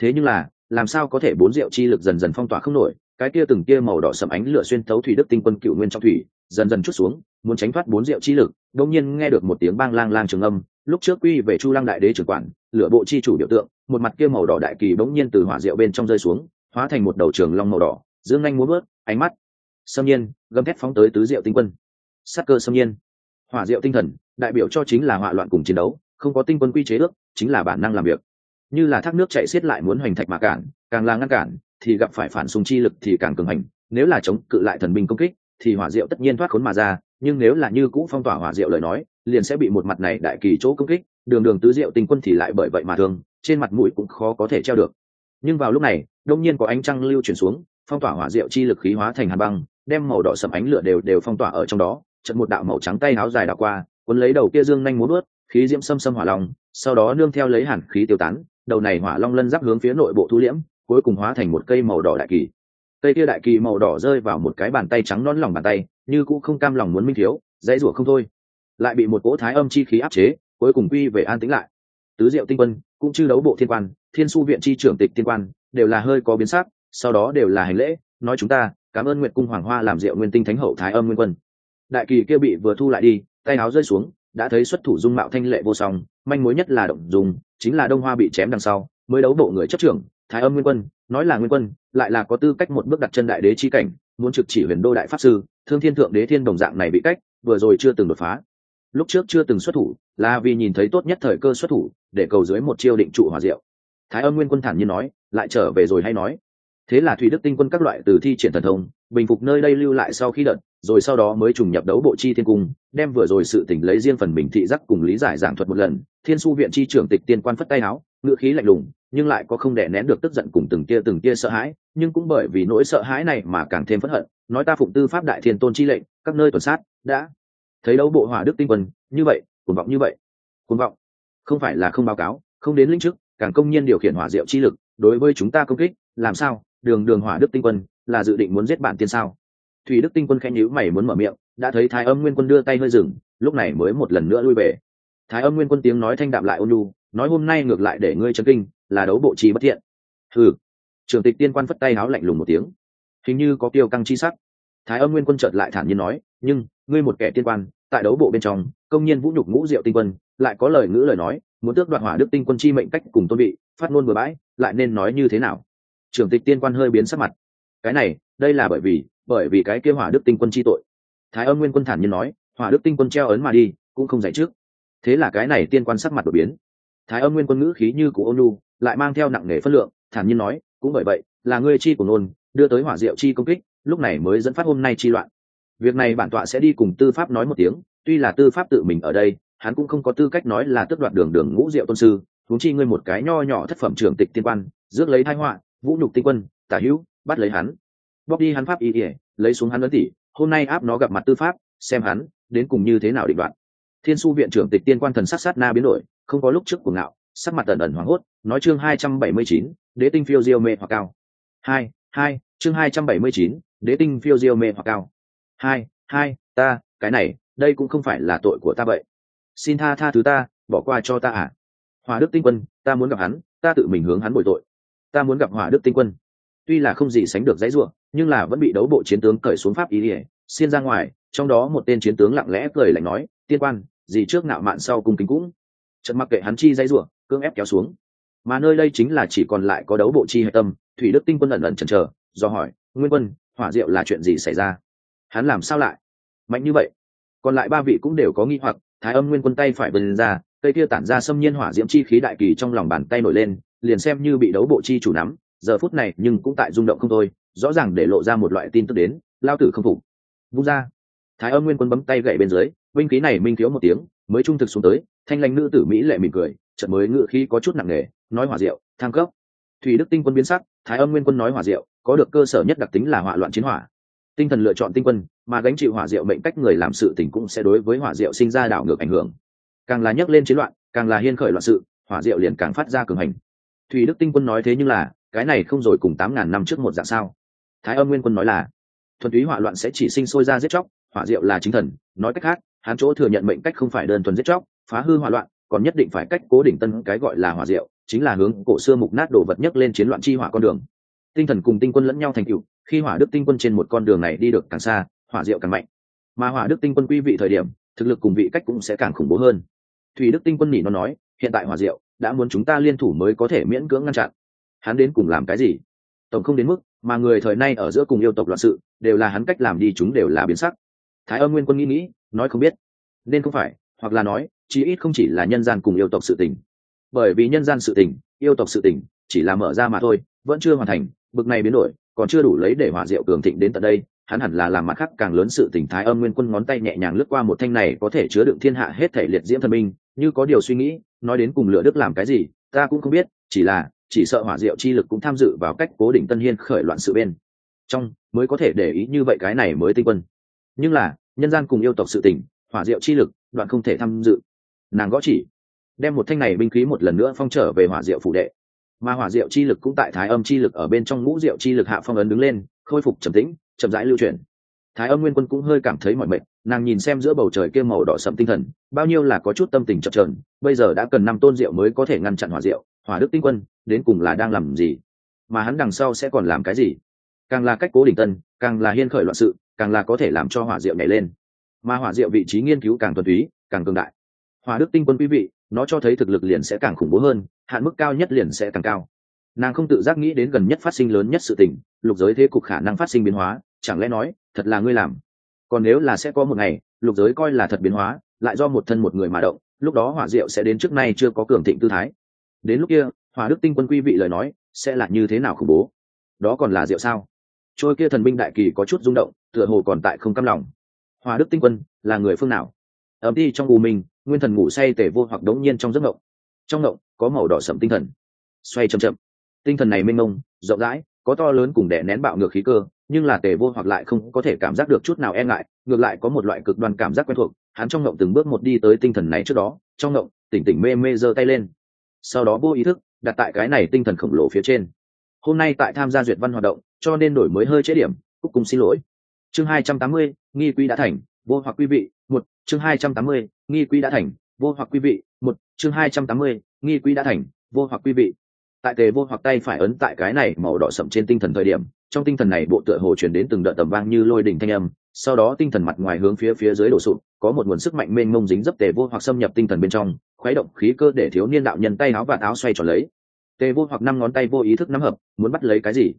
Thế nhưng là, làm sao có thể bốn diệu chi lực dần dần phong tỏa không nổi, cái kia từng kia màu đỏ sầm ánh lửa xuyên thấu thủy đức tinh quân cựu nguyên trong thủy, dần dần chút xuống, muốn tránh thoát bốn diệu chi lực đông nhiên nghe được một tiếng bang lang lang trường âm, lúc trước quy về chu lăng đại đế trưởng quản, lửa bộ chi chủ biểu tượng, một mặt kia màu đỏ đại kỳ bỗng nhiên từ hỏa diệu bên trong rơi xuống, hóa thành một đầu trường long màu đỏ, dương nhanh muốn bớt ánh mắt, xâm nhiên, gầm thét phóng tới tứ diệu tinh quân. Sắc cơ xâm nhiên hỏa diệu tinh thần, đại biểu cho chính là hỏa loạn cùng chiến đấu, không có tinh quân quy chế ước, chính là bản năng làm việc. Như là thác nước chạy xiết lại muốn hoành thạch mà cản, càng là ngăn cản, thì gặp phải phản xung chi lực thì càng cường hành, nếu là chống cự lại thần binh công kích, thì hỏa diệu tất nhiên thoát khốn mà ra, nhưng nếu là như cũ phong tỏa hỏa diệu lời nói, liền sẽ bị một mặt này đại kỳ chỗ công kích, đường đường tứ diệu tinh quân thì lại bởi vậy mà thường trên mặt mũi cũng khó có thể treo được. Nhưng vào lúc này, đông nhiên có ánh trăng lưu chuyển xuống, phong tỏa hỏa diệu chi lực khí hóa thành hàn băng, đem màu đỏ sầm ánh lửa đều đều phong tỏa ở trong đó trận một đạo màu trắng tay áo dài đảo qua, cuốn lấy đầu kia dương nhanh muốn ướt khí diễm xâm xâm hỏa long, sau đó nương theo lấy hàn khí tiêu tán, đầu này hỏa long lân giáp hướng phía nội bộ thu liễm, cuối cùng hóa thành một cây màu đỏ đại kỳ. Cây kia đại kỳ màu đỏ rơi vào một cái bàn tay trắng non lòng bàn tay, như cũng không cam lòng muốn minh thiếu, dãy rủa không thôi. Lại bị một cỗ thái âm chi khí áp chế, cuối cùng quy về an tĩnh lại. Tứ diệu tinh quân, cũng chư đấu bộ thiên quan, thiên su viện chi trưởng tịch thiên quan, đều là hơi có biến sắc, sau đó đều là hành lễ, nói chúng ta, cảm ơn nguyệt cung hoàng hoa làm diệu nguyên tinh thánh hậu thái âm nguyên quân đại kỳ kia bị vừa thu lại đi, tay áo rơi xuống, đã thấy xuất thủ dung mạo thanh lệ vô song, manh mối nhất là động dùng, chính là đông hoa bị chém đằng sau, mới đấu bộ người chấp trưởng, thái âm nguyên quân, nói là nguyên quân, lại là có tư cách một bước đặt chân đại đế chi cảnh, muốn trực chỉ huyền đô đại pháp sư, thương thiên thượng đế thiên đồng dạng này bị cách, vừa rồi chưa từng đột phá. Lúc trước chưa từng xuất thủ, là vì nhìn thấy tốt nhất thời cơ xuất thủ, để cầu dưới một chiêu định trụ hòa diệu. Thái âm nguyên quân thản nhiên nói, lại trở về rồi hay nói. Thế là thủy đức tinh quân các loại từ thi triển thần thông, bình phục nơi đây lưu lại sau khi đợt rồi sau đó mới trùng nhập đấu bộ chi thiên cung, đem vừa rồi sự tỉnh lấy riêng phần mình thị giác cùng lý giải giảng thuật một lần. Thiên su viện chi trưởng tịch tiên quan phất tay áo ngựa khí lạnh lùng, nhưng lại có không đè nén được tức giận cùng từng tia từng tia sợ hãi, nhưng cũng bởi vì nỗi sợ hãi này mà càng thêm phẫn hận. Nói ta phụng tư pháp đại thiên tôn chi lệnh, các nơi tuần sát, đã thấy đấu bộ hỏa đức tinh quân, như vậy, cuồng vọng như vậy, cuồng vọng, không phải là không báo cáo, không đến lĩnh chức, càng công nhiên điều khiển hỏa diệu chi lực, đối với chúng ta công kích, làm sao? Đường đường hỏa đức tinh quân, là dự định muốn giết bản tiên sao? Thủy đức tinh quân khẽ nhíu mày muốn mở miệng, đã thấy thái âm nguyên quân đưa tay hơi dừng, lúc này mới một lần nữa lui về. Thái âm nguyên quân tiếng nói thanh đạm lại ôn nhu, nói hôm nay ngược lại để ngươi chấn kinh, là đấu bộ trí bất thiện. Thử trưởng tịch tiên quan phất tay háo lạnh lùng một tiếng. Hình như có tiêu căng chi sắc. Thái âm nguyên quân chợt lại thản nhiên nói, nhưng, ngươi một kẻ tiên quan, tại đấu bộ bên trong, công nhiên vũ nhục ngũ diệu tinh quân, lại có lời ngữ lời nói, muốn tước đoạt hỏa đức tinh quân chi mệnh cách cùng tôn vị, phát ngôn bừa bãi, lại nên nói như thế nào? Trưởng tịch tiên quan hơi biến sắc mặt. Cái này đây là bởi vì bởi vì cái kia hỏa đức tinh quân chi tội. Thái âm nguyên quân thản nhiên nói, hỏa đức tinh quân treo ấn mà đi, cũng không giải trước. Thế là cái này tiên quan sắc mặt đột biến. Thái âm nguyên quân ngữ khí như của ôn lu lại mang theo nặng nề phân lượng, thản nhiên nói, cũng bởi vậy, là ngươi chi của nôn, đưa tới hỏa diệu chi công kích, lúc này mới dẫn phát hôm nay chi loạn. Việc này bản tọa sẽ đi cùng tư pháp nói một tiếng, tuy là tư pháp tự mình ở đây, hắn cũng không có tư cách nói là tước đoạt đường đường ngũ diệu tôn sư thúng chi ngươi một cái nho nhỏ thất phẩm trưởng tịch tiên quan, rước lấy thái họa, vũ nhục tinh quân, tả hữu, bắt lấy hắn bóc đi hắn pháp y ỉa lấy xuống hắn ấn tỷ hôm nay áp nó gặp mặt tư pháp, xem hắn, đến cùng như thế nào định đoạn thiên su viện trưởng tịch tiên quan thần sát sát na biến đổi, không có lúc trước của ngạo, sắc mặt ẩn ẩn hoảng hốt, nói chương hai trăm bảy mươi chín, đế tinh phiêu diêu mê hoặc cao. Hai hai, chương hai trăm bảy mươi chín, đế tinh phiêu diêu mê hoặc cao. Hai hai, ta, cái này, đây cũng không phải là tội của ta vậy. Xin tha tha thứ ta, bỏ qua cho ta à. Hòa đức tinh quân, ta muốn gặp hắn, ta tự mình hướng hắn bồi tội. Ta muốn gặp hòa đức tinh quân tuy là không gì sánh được dãy ruộng nhưng là vẫn bị đấu bộ chiến tướng cởi xuống pháp ý ỉa xiên ra ngoài, trong đó một tên chiến tướng lặng lẽ cười lạnh nói, tiên quan, gì trước nạo mạn sau cung kính cũng. Trận mặc kệ hắn chi dãy ruộng cưỡng ép kéo xuống. Mà nơi đây chính là chỉ còn lại có đấu bộ chi hệ tâm, thủy đức tinh quân ẩn ẩn chần chờ, do hỏi, nguyên quân, hỏa diệu là chuyện gì xảy ra? Hắn làm sao lại mạnh như vậy? Còn lại ba vị cũng đều có nghi hoặc, thái âm nguyên quân tay phải bần ra, cây kia tản ra xâm nhiên hỏa diễm chi khí đại kỳ trong lòng bàn tay nổi lên, liền xem như bị đấu bộ chi chủ nắm giờ phút này nhưng cũng tại rung động không thôi, rõ ràng để lộ ra một loại tin tức đến, lao tử không phục. Vung ra. Thái âm nguyên quân bấm tay gậy bên dưới, binh khí này minh thiếu một tiếng, mới trung thực xuống tới, thanh lãnh nữ tử mỹ lệ mỉm cười trận mới ngự khí có chút nặng nề, nói hỏa diệu thang cấp. Thủy đức tinh quân biến sắc, thái âm nguyên quân nói hỏa diệu, có được cơ sở nhất đặc tính là hỏa loạn chiến hỏa. Tinh thần lựa chọn tinh quân, mà gánh chịu hỏa diệu mệnh cách người làm sự tình cũng sẽ đối với hỏa diệu sinh ra đảo ngược ảnh hưởng. Càng là nhấc lên chiến loạn, càng là hiên khởi loạn sự, hỏa diệu liền càng phát ra cường hành. Thủy đức tinh quân nói thế nhưng là cái này không rồi cùng tám ngàn năm trước một dạng sao? Thái âm nguyên quân nói là, thuần túy hỏa loạn sẽ chỉ sinh sôi ra giết chóc, hỏa diệu là chính thần, nói cách khác, hắn chỗ thừa nhận mệnh cách không phải đơn thuần giết chóc, phá hư hỏa loạn, còn nhất định phải cách cố đỉnh tân cái gọi là hỏa diệu, chính là hướng cổ xưa mục nát đồ vật nhất lên chiến loạn chi hỏa con đường. Tinh thần cùng tinh quân lẫn nhau thành cựu khi hỏa đức tinh quân trên một con đường này đi được càng xa, hỏa diệu càng mạnh. Mà hỏa đức tinh quân quy vị thời điểm, thực lực cùng vị cách cũng sẽ càng khủng bố hơn. Thủy đức tinh quân nhỉ nó nói, hiện tại hỏa diệu, đã muốn chúng ta liên thủ mới có thể miễn cưỡng ngăn chặn hắn đến cùng làm cái gì? Tổng không đến mức mà người thời nay ở giữa cùng yêu tộc loạn sự, đều là hắn cách làm đi chúng đều là biến sắc. Thái âm nguyên quân nghĩ nghĩ, nói không biết. Nên không phải, hoặc là nói, chí ít không chỉ là nhân gian cùng yêu tộc sự tình. Bởi vì nhân gian sự tình, yêu tộc sự tình, chỉ là mở ra mà thôi, vẫn chưa hoàn thành, bực này biến đổi, còn chưa đủ lấy để hỏa diệu cường thịnh đến tận đây, hắn hẳn là làm mặt khác càng lớn sự tình. Thái âm nguyên quân ngón tay nhẹ nhàng lướt qua một thanh này có thể chứa đựng thiên hạ hết thể liệt diễm thần minh, như có điều suy nghĩ, nói đến cùng lựa đức làm cái gì, ta cũng không biết, chỉ là chỉ sợ hỏa diệu chi lực cũng tham dự vào cách cố định tân hiên khởi loạn sự bên trong, mới có thể để ý như vậy cái này mới tinh quân. Nhưng là, nhân gian cùng yêu tộc sự tình, hỏa diệu chi lực, đoạn không thể tham dự. Nàng gõ chỉ, đem một thanh này binh khí một lần nữa phong trở về hỏa diệu phủ đệ. Mà hỏa diệu chi lực cũng tại thái âm chi lực ở bên trong ngũ diệu chi lực hạ phong ấn đứng lên, khôi phục trầm tĩnh, chậm rãi lưu chuyển. Thái âm nguyên quân cũng hơi cảm thấy mỏi mệt, nàng nhìn xem giữa bầu trời kia màu đỏ sậm tinh thần, bao nhiêu là có chút tâm tình chập trờn bây giờ đã cần năm tôn diệu mới có thể ngăn chặn hỏa diệu hỏa đức tinh quân, đến cùng là đang làm gì? Mà hắn đằng sau sẽ còn làm cái gì? Càng là cách cố đỉnh tân, càng là hiên khởi loạn sự, càng là có thể làm cho hỏa diệu nhảy lên. Mà hỏa diệu vị trí nghiên cứu càng thuần túy, càng cường đại. Hỏa đức tinh quân quý vị, nó cho thấy thực lực liền sẽ càng khủng bố hơn, hạn mức cao nhất liền sẽ càng cao. Nàng không tự giác nghĩ đến gần nhất phát sinh lớn nhất sự tình, lục giới thế cục khả năng phát sinh biến hóa, chẳng lẽ nói, thật là ngươi làm? Còn nếu là sẽ có một ngày, lục giới coi là thật biến hóa, lại do một thân một người mà động, lúc đó hỏa diệu sẽ đến trước nay chưa có cường thịnh tư thái đến lúc kia hòa đức tinh quân quý vị lời nói sẽ là như thế nào khủng bố? Đó còn là rượu sao? Trôi kia thần binh đại kỳ có chút rung động, tựa hồ còn tại không căm lòng. Hòa đức tinh quân là người phương nào? Ấm đi trong u minh, nguyên thần ngủ say tể vô hoặc đống nhiên trong giấc ngộng. Trong ngộng có màu đỏ sậm tinh thần. Xoay chậm chậm. Tinh thần này mênh mông, rộng rãi, có to lớn cùng đè nén bạo ngược khí cơ, nhưng là tề vô hoặc lại không có thể cảm giác được chút nào e ngại, ngược lại có một loại cực đoan cảm giác quen thuộc, hắn trong ngộng từng bước một đi tới tinh thần này trước đó, trong ngộng, tỉnh tỉnh mê mê giơ tay lên sau đó vô ý thức, đặt tại cái này tinh thần khổng lồ phía trên. Hôm nay tại tham gia duyệt văn hoạt động, cho nên đổi mới hơi chế điểm cúc cùng xin lỗi. Chương hai trăm tám mươi, nghi quý đã thành, vô hoặc quý vị, một. Chương hai trăm tám mươi, nghi quý đã thành, vô hoặc quý vị, một. Chương hai trăm tám mươi, nghi quý đã thành, vô hoặc quý vị. Tại tề vô hoặc tay phải ấn tại cái này màu đỏ sậm trên tinh thần thời điểm, trong tinh thần này bộ tựa hồ chuyển đến từng đợt tầm vang như lôi đỉnh thanh âm, sau đó tinh thần mặt ngoài hướng phía phía dưới đổ sụp có một nguồn sức mạnh mênh mông dính dấp tề vô hoặc xâm nhập tinh thần bên trong, khuấy động khí cơ để thiếu niên đạo nhân tay áo và áo xoay tròn lấy. Tề vô hoặc năm ngón tay vô ý thức nắm hợp, muốn bắt lấy cái gì?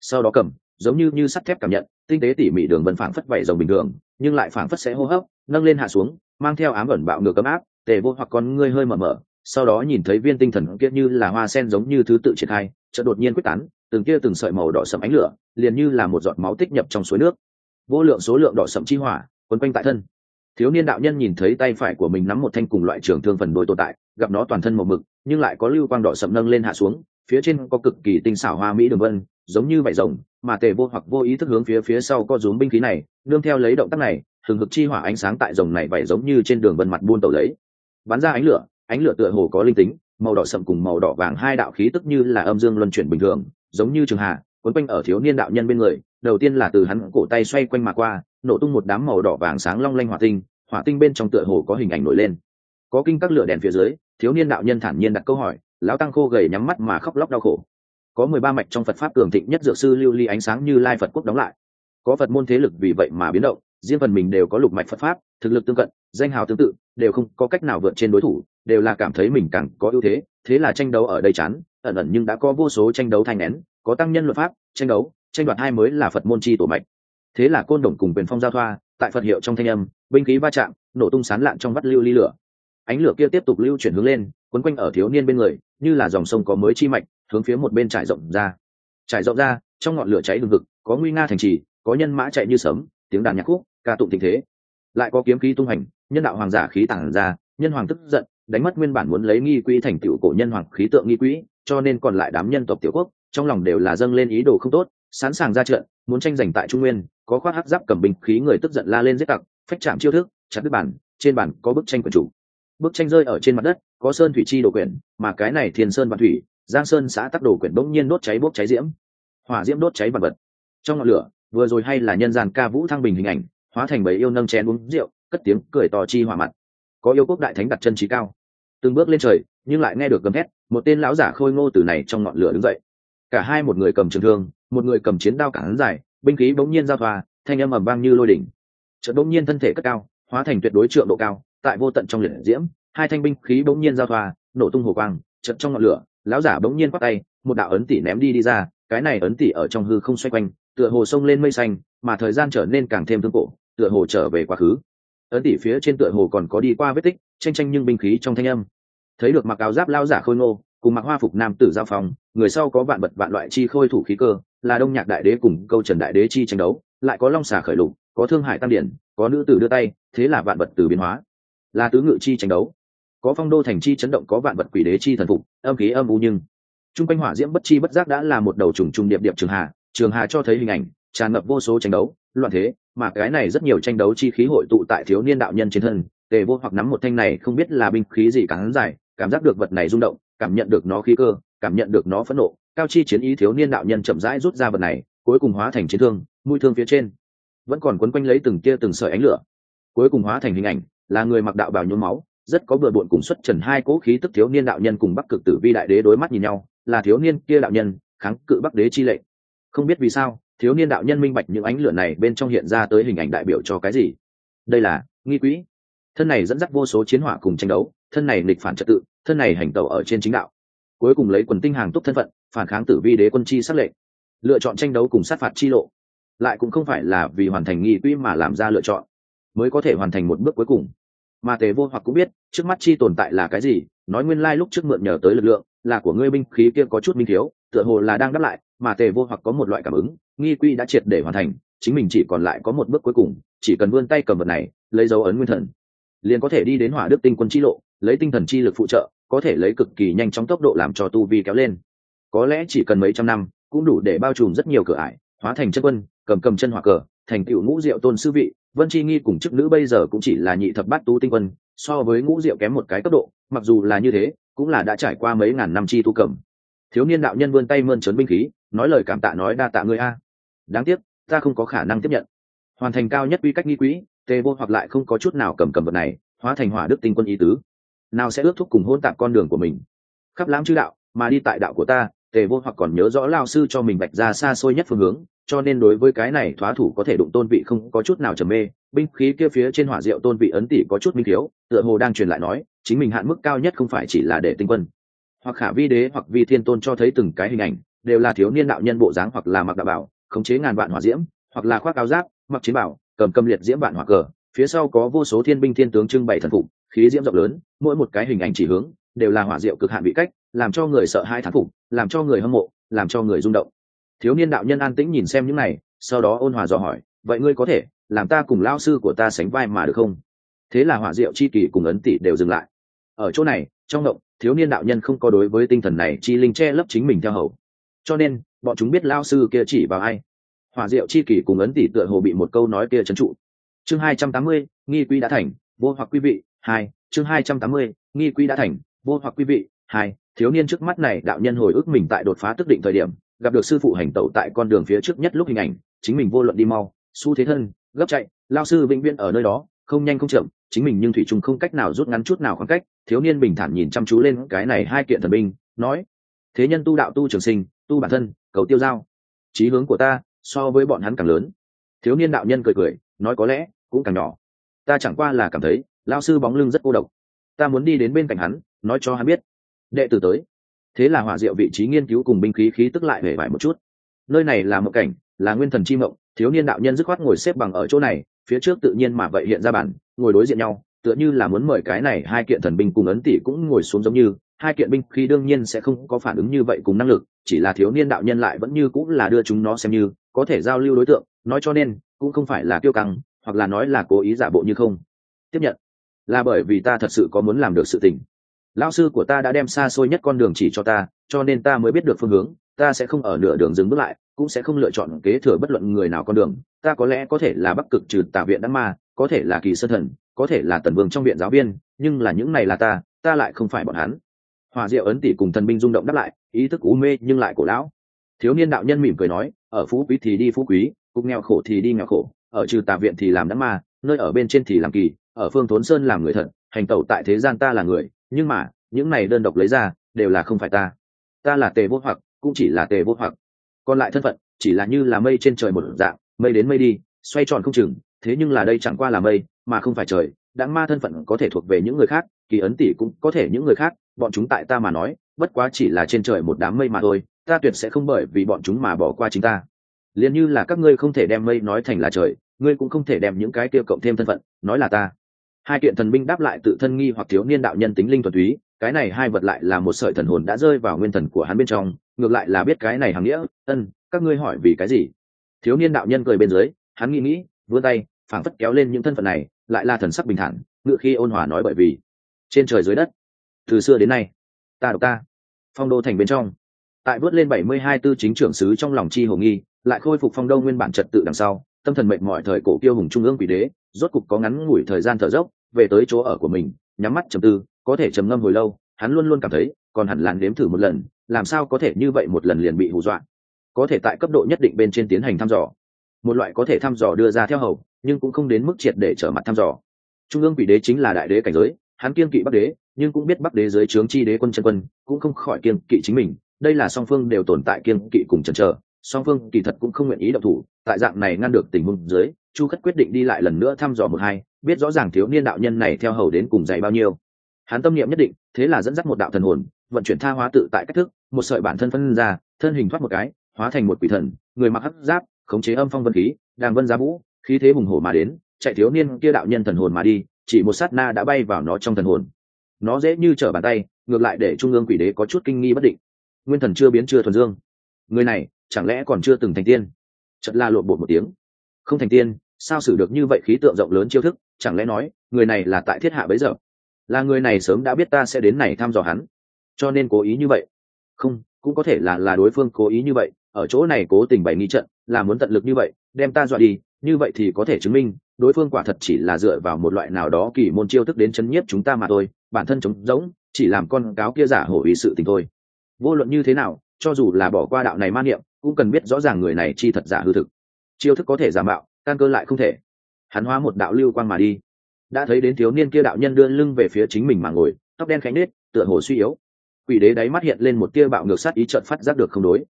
Sau đó cầm, giống như như sắt thép cảm nhận, tinh tế tỉ mỉ đường vân phảng phất vẩy rồng bình thường, nhưng lại phảng phất sẽ hô hấp, nâng lên hạ xuống, mang theo ám ẩn bạo ngược cấm áp, tề vô hoặc con ngươi hơi mở mở, sau đó nhìn thấy viên tinh thần kia như là hoa sen giống như thứ tự triển khai chợt đột nhiên quyết tán, từng kia từng sợi màu đỏ sậm ánh lửa, liền như là một giọt máu tích nhập trong suối nước. Vô lượng số lượng đỏ sậm chi hỏa, quấn quanh tại thân thiếu niên đạo nhân nhìn thấy tay phải của mình nắm một thanh cùng loại trường thương phần đôi tồn tại, gặp nó toàn thân màu mực, nhưng lại có lưu quang đỏ sậm nâng lên hạ xuống, phía trên có cực kỳ tinh xảo hoa mỹ đường vân, giống như vải rồng, mà tề vô hoặc vô ý thức hướng phía phía sau co rúm binh khí này, nương theo lấy động tác này, thường hực chi hỏa ánh sáng tại rồng này vải giống như trên đường vân mặt buôn tàu lấy. Bắn ra ánh lửa ánh lửa tựa hồ có linh tính, màu đỏ sậm cùng màu đỏ vàng hai đạo khí tức như là âm dương luân chuyển bình thường, giống như trường hạ, quấn quanh ở thiếu niên đạo nhân bên người, đầu tiên là từ hắn cổ tay xoay quanh mà qua nổ tung một đám màu đỏ vàng sáng long lanh hỏa tinh hỏa tinh bên trong tựa hồ có hình ảnh nổi lên. Có kinh các lửa đèn phía dưới, thiếu niên đạo nhân thản nhiên đặt câu hỏi, lão tăng khô gầy nhắm mắt mà khóc lóc đau khổ. Có mười ba mạch trong phật pháp cường thịnh nhất dược sư lưu ly ánh sáng như lai phật quốc đóng lại. Có phật môn thế lực vì vậy mà biến động, riêng phần mình đều có lục mạch phật pháp, thực lực tương cận, danh hào tương tự, đều không có cách nào vượt trên đối thủ, đều là cảm thấy mình càng có ưu thế thế là tranh đấu ở đây chán, ẩn ẩn nhưng đã có vô số tranh đấu thanh nén, có tăng nhân luật pháp, tranh đấu, tranh đoạt hai mới là phật môn chi tổ mạch thế là côn đồng cùng quyền phong giao thoa, tại phật hiệu trong thanh âm, binh khí va chạm, nổ tung sán lạn trong vắt lưu ly lửa. Ánh lửa kia tiếp tục lưu chuyển hướng lên, quấn quanh ở thiếu niên bên người, như là dòng sông có mới chi mạch, hướng phía một bên trải rộng ra. Trải rộng ra, trong ngọn lửa cháy đường vực có nguy nga thành trì, có nhân mã chạy như sấm, tiếng đàn nhạc khúc, ca tụng tình thế. Lại có kiếm khí tung hành, nhân đạo hoàng giả khí tản ra, nhân hoàng tức giận, đánh mất nguyên bản muốn lấy nghi quỹ thành tiểu cổ nhân hoàng khí tượng nghi quỹ, cho nên còn lại đám nhân tộc tiểu quốc, trong lòng đều là dâng lên ý đồ không tốt, sẵn sàng ra trận, muốn tranh giành tại trung nguyên có khoác hắc giáp cầm binh khí người tức giận la lên giết tặc, phách chạm chiêu thức, chặt đứt bản trên bản có bức tranh của chủ. Bức tranh rơi ở trên mặt đất, có sơn thủy chi đồ quyển, mà cái này thiên sơn và thủy, giang sơn xã tắc đồ quyển bỗng nhiên đốt cháy bốc cháy diễm. Hỏa diễm đốt cháy vật vật. Trong ngọn lửa, vừa rồi hay là nhân gian ca vũ thăng bình hình ảnh, hóa thành bầy yêu nâng chén uống rượu, cất tiếng cười to chi hỏa mặt. Có yêu quốc đại thánh đặt chân trí cao. Từng bước lên trời, nhưng lại nghe được gầm hét một tên lão giả khôi ngô từ này trong ngọn lửa đứng dậy. Cả hai một người cầm trường thương, một người cầm chiến đao cản dài binh khí bỗng nhiên giao thoa, thanh âm ầm vang như lôi đỉnh. Chợt bỗng nhiên thân thể cất cao, hóa thành tuyệt đối trượng độ cao, tại vô tận trong liệt diễm, hai thanh binh khí bỗng nhiên giao thoa, nổ tung hồ quang, chợt trong ngọn lửa, lão giả bỗng nhiên quát tay, một đạo ấn tỷ ném đi đi ra, cái này ấn tỷ ở trong hư không xoay quanh, tựa hồ sông lên mây xanh, mà thời gian trở nên càng thêm thương cổ, tựa hồ trở về quá khứ. Ấn tỷ phía trên tựa hồ còn có đi qua vết tích, tranh tranh nhưng binh khí trong thanh âm. Thấy được mặc áo giáp lao giả khôi ngô, cùng mặc hoa phục nam tử giao phòng người sau có vạn bật vạn loại chi khôi thủ khí cơ là đông nhạc đại đế cùng câu trần đại đế chi tranh đấu, lại có long xà khởi lục, có thương hải tam điển, có nữ tử đưa tay, thế là vạn vật từ biến hóa. Là tứ ngự chi tranh đấu. Có phong đô thành chi chấn động, có vạn vật quỷ đế chi thần phục, âm khí âm u nhưng. Trung quanh hỏa diễm bất chi bất giác đã là một đầu trùng trùng điệp điệp trường hà trường hà cho thấy hình ảnh, tràn ngập vô số tranh đấu, loạn thế, mà cái này rất nhiều tranh đấu chi khí hội tụ tại thiếu niên đạo nhân trên thân, tề vô hoặc nắm một thanh này không biết là binh khí gì cắn dài, cảm giác được vật này rung động, cảm nhận được nó khí cơ, cảm nhận được nó phẫn nộ cao chi chiến ý thiếu niên đạo nhân chậm rãi rút ra vật này, cuối cùng hóa thành chiến thương, mũi thương phía trên. Vẫn còn quấn quanh lấy từng kia từng sợi ánh lửa. Cuối cùng hóa thành hình ảnh, là người mặc đạo bào nhuốm máu, rất có bừa bộn cùng xuất trần hai cố khí tức thiếu niên đạo nhân cùng bắc cực tử vi đại đế đối mắt nhìn nhau, là thiếu niên kia đạo nhân, kháng cự bắc đế chi lệnh. Không biết vì sao, thiếu niên đạo nhân minh bạch những ánh lửa này bên trong hiện ra tới hình ảnh đại biểu cho cái gì. Đây là, nghi quỹ. Thân này dẫn dắt vô số chiến hỏa cùng tranh đấu, thân này nghịch phản trật tự, thân này hành tẩu ở trên chính đạo. Cuối cùng lấy quần tinh hàng túc thân phận phản kháng tử vi đế quân chi sắc lệnh, lựa chọn tranh đấu cùng sát phạt chi lộ, lại cũng không phải là vì hoàn thành nghi quỹ mà làm ra lựa chọn, mới có thể hoàn thành một bước cuối cùng. Mà tề vô hoặc cũng biết, trước mắt chi tồn tại là cái gì, nói nguyên lai lúc trước mượn nhờ tới lực lượng, là của ngươi binh khí kia có chút minh thiếu, tựa hồ là đang đáp lại mà tề vô hoặc có một loại cảm ứng, nghi quy đã triệt để hoàn thành, chính mình chỉ còn lại có một bước cuối cùng, chỉ cần vươn tay cầm vật này, lấy dấu ấn nguyên thần, liền có thể đi đến hỏa đức tinh quân chi lộ, lấy tinh thần chi lực phụ trợ, có thể lấy cực kỳ nhanh chóng tốc độ làm cho tu vi kéo lên có lẽ chỉ cần mấy trăm năm, cũng đủ để bao trùm rất nhiều cửa ải, hóa thành chân quân, cầm cầm chân hỏa cờ, thành tựu ngũ diệu tôn sư vị. Vân chi nghi cùng chức nữ bây giờ cũng chỉ là nhị thập bát tu tinh quân, so với ngũ diệu kém một cái cấp độ, mặc dù là như thế, cũng là đã trải qua mấy ngàn năm chi tu cầm. Thiếu niên đạo nhân vươn tay mơn trớn binh khí, nói lời cảm tạ nói đa tạ ngươi a. Đáng tiếc, ta không có khả năng tiếp nhận. Hoàn thành cao nhất quy cách nghi quỹ tê vô hoặc lại không có chút nào cầm cầm vật này, hóa thành hỏa đức tinh quân ý tứ. Nào sẽ ước thúc cùng hôn tạp con đường của mình. Khắp lãm chữ đạo, mà đi tại đạo của ta tề vô hoặc còn nhớ rõ lao sư cho mình bạch ra xa xôi nhất phương hướng, cho nên đối với cái này thoá thủ có thể đụng tôn vị không có chút nào trầm mê. Binh khí kia phía trên hỏa diệu tôn vị ấn tỷ có chút minh thiếu, tựa hồ đang truyền lại nói, chính mình hạn mức cao nhất không phải chỉ là để tinh quân. Hoặc khả vi đế, hoặc vi thiên tôn cho thấy từng cái hình ảnh, đều là thiếu niên đạo nhân bộ dáng hoặc là mặc đạo bảo, khống chế ngàn vạn hỏa diễm, hoặc là khoác áo giáp, mặc chiến bảo, cầm cầm liệt diễm vạn hỏa cờ. Phía sau có vô số thiên binh thiên tướng trưng bày thần phục, khí diễm rộng lớn, mỗi một cái hình ảnh chỉ hướng, đều là hỏa diệu cực hạn bị cách làm cho người sợ hai thán phục, làm cho người hâm mộ, làm cho người rung động. Thiếu niên đạo nhân an tĩnh nhìn xem những này, sau đó ôn hòa dò hỏi, vậy ngươi có thể làm ta cùng lao sư của ta sánh vai mà được không? Thế là hỏa diệu chi kỳ cùng ấn tỷ đều dừng lại. Ở chỗ này, trong động, thiếu niên đạo nhân không có đối với tinh thần này chi linh che lấp chính mình theo hầu. Cho nên, bọn chúng biết lao sư kia chỉ vào ai. Hỏa diệu chi kỳ cùng ấn tỷ tựa hồ bị một câu nói kia trấn trụ. Chương hai trăm tám mươi, nghi quy đã thành, vô hoặc quý vị, hai. Chương hai trăm tám mươi, nghi quy đã thành, vô hoặc quý vị, hai thiếu niên trước mắt này đạo nhân hồi ức mình tại đột phá tức định thời điểm, gặp được sư phụ hành tẩu tại con đường phía trước nhất lúc hình ảnh, chính mình vô luận đi mau, xu thế thân, gấp chạy, lao sư vĩnh viễn ở nơi đó, không nhanh không chậm, chính mình nhưng thủy trung không cách nào rút ngắn chút nào khoảng cách, thiếu niên bình thản nhìn chăm chú lên cái này hai kiện thần binh, nói, thế nhân tu đạo tu trường sinh, tu bản thân, cầu tiêu giao. Chí hướng của ta so với bọn hắn càng lớn. Thiếu niên đạo nhân cười cười, nói, có lẽ cũng càng nhỏ. Ta chẳng qua là cảm thấy, lao sư bóng lưng rất cô độc. Ta muốn đi đến bên cạnh hắn, nói cho hắn biết đệ tử tới. Thế là hỏa diệu vị trí nghiên cứu cùng binh khí khí tức lại hề vải một chút. Nơi này là một cảnh, là nguyên thần chi mộng, thiếu niên đạo nhân dứt khoát ngồi xếp bằng ở chỗ này, phía trước tự nhiên mà vậy hiện ra bản, ngồi đối diện nhau, tựa như là muốn mời cái này hai kiện thần binh cùng ấn tỷ cũng ngồi xuống giống như, hai kiện binh khí đương nhiên sẽ không có phản ứng như vậy cùng năng lực, chỉ là thiếu niên đạo nhân lại vẫn như cũng là đưa chúng nó xem như, có thể giao lưu đối tượng, nói cho nên, cũng không phải là kiêu căng, hoặc là nói là cố ý giả bộ như không. Tiếp nhận. Là bởi vì ta thật sự có muốn làm được sự tình lão sư của ta đã đem xa xôi nhất con đường chỉ cho ta, cho nên ta mới biết được phương hướng, ta sẽ không ở nửa đường dừng bước lại, cũng sẽ không lựa chọn kế thừa bất luận người nào con đường. Ta có lẽ có thể là bắc cực trừ tà viện đắc ma, có thể là kỳ sơn thần, có thể là tần vương trong viện giáo viên, nhưng là những này là ta ta lại không phải bọn hắn. Hòa diệu ấn tỷ cùng thần binh rung động đáp lại, ý thức u mê nhưng lại cổ lão. Thiếu niên đạo nhân mỉm cười nói, ở phú quý thì đi phú quý, cục nghèo khổ thì đi nghèo khổ, ở trừ tà viện thì làm đắc ma, nơi ở bên trên thì làm kỳ, ở phương thốn sơn làm người thật, hành tẩu tại thế gian ta là người nhưng mà, những này đơn độc lấy ra, đều là không phải ta. Ta là tề vô hoặc, cũng chỉ là tề vô hoặc. Còn lại thân phận, chỉ là như là mây trên trời một dạng, mây đến mây đi, xoay tròn không chừng, thế nhưng là đây chẳng qua là mây, mà không phải trời. Đáng ma thân phận có thể thuộc về những người khác, kỳ ấn tỷ cũng có thể những người khác, bọn chúng tại ta mà nói, bất quá chỉ là trên trời một đám mây mà thôi, ta tuyệt sẽ không bởi vì bọn chúng mà bỏ qua chính ta. Liền như là các ngươi không thể đem mây nói thành là trời, ngươi cũng không thể đem những cái kia cộng thêm thân phận, nói là ta hai kiện thần binh đáp lại tự thân nghi hoặc thiếu niên đạo nhân tính linh thuần túy, cái này hai vật lại là một sợi thần hồn đã rơi vào nguyên thần của hắn bên trong, ngược lại là biết cái này hằng nghĩa, ân, các ngươi hỏi vì cái gì? Thiếu niên đạo nhân cười bên dưới, hắn nghĩ nghĩ, vươn tay, phảng phất kéo lên những thân phận này, lại là thần sắc bình thản, ngựa khi ôn hòa nói bởi vì, trên trời dưới đất, từ xưa đến nay, ta độc ta. Phong đô thành bên trong, tại vớt lên bảy mươi hai tư chính trưởng sứ trong lòng chi hồ nghi, lại khôi phục phong đô nguyên bản trật tự đằng sau tâm thần mệnh mọi thời cổ kiêu hùng trung ương quỷ đế, rốt cục có ngắn ngủi thời gian thở dốc, về tới chỗ ở của mình, nhắm mắt trầm tư, có thể trầm ngâm hồi lâu, hắn luôn luôn cảm thấy, còn hẳn làn đếm thử một lần, làm sao có thể như vậy một lần liền bị hù dọa. Có thể tại cấp độ nhất định bên trên tiến hành thăm dò. Một loại có thể thăm dò đưa ra theo hầu, nhưng cũng không đến mức triệt để trở mặt thăm dò. Trung ương quỷ đế chính là đại đế cảnh giới, hắn kiên kỵ bắc đế, nhưng cũng biết bắc đế dưới trướng chi đế quân chân quân, cũng không khỏi kiên kỵ chính mình, đây là song phương đều tồn tại kiên kỵ cùng chần chờ song phương kỳ thật cũng không nguyện ý động thủ, tại dạng này ngăn được tình huống dưới, chu khất quyết định đi lại lần nữa thăm dò một hai, biết rõ ràng thiếu niên đạo nhân này theo hầu đến cùng dày bao nhiêu. Hắn tâm niệm nhất định, thế là dẫn dắt một đạo thần hồn, vận chuyển tha hóa tự tại cách thức, một sợi bản thân phân ra, thân hình thoát một cái, hóa thành một quỷ thần, người mặc hấp giáp, khống chế âm phong vân khí, đang vân giá vũ, khí thế hùng hổ mà đến, chạy thiếu niên kia đạo nhân thần hồn mà đi, chỉ một sát na đã bay vào nó trong thần hồn. Nó dễ như trở bàn tay, ngược lại để trung ương quỷ đế có chút kinh nghi bất định. Nguyên thần chưa biến chưa thuần dương. Người này chẳng lẽ còn chưa từng thành tiên? Chật la lộn bột một tiếng. Không thành tiên, sao xử được như vậy khí tượng rộng lớn chiêu thức, chẳng lẽ nói, người này là tại thiết hạ bấy giờ? Là người này sớm đã biết ta sẽ đến này thăm dò hắn. Cho nên cố ý như vậy. Không, cũng có thể là là đối phương cố ý như vậy. Ở chỗ này cố tình bày nghi trận, là muốn tận lực như vậy, đem ta dọa đi, như vậy thì có thể chứng minh, đối phương quả thật chỉ là dựa vào một loại nào đó kỳ môn chiêu thức đến chấn nhiếp chúng ta mà thôi, bản thân chống rỗng, chỉ làm con cáo kia giả hổ ý sự tình thôi. Vô luận như thế nào, cho dù là bỏ qua đạo này man niệm cũng cần biết rõ ràng người này chi thật giả hư thực. Chiêu thức có thể giả mạo, căn cơ lại không thể. Hắn hóa một đạo lưu quang mà đi. Đã thấy đến thiếu niên kia đạo nhân đưa lưng về phía chính mình mà ngồi, tóc đen khánh nết tựa hồ suy yếu. Quỷ đế đáy mắt hiện lên một tia bạo ngược sát ý trợn phát giác được không đối.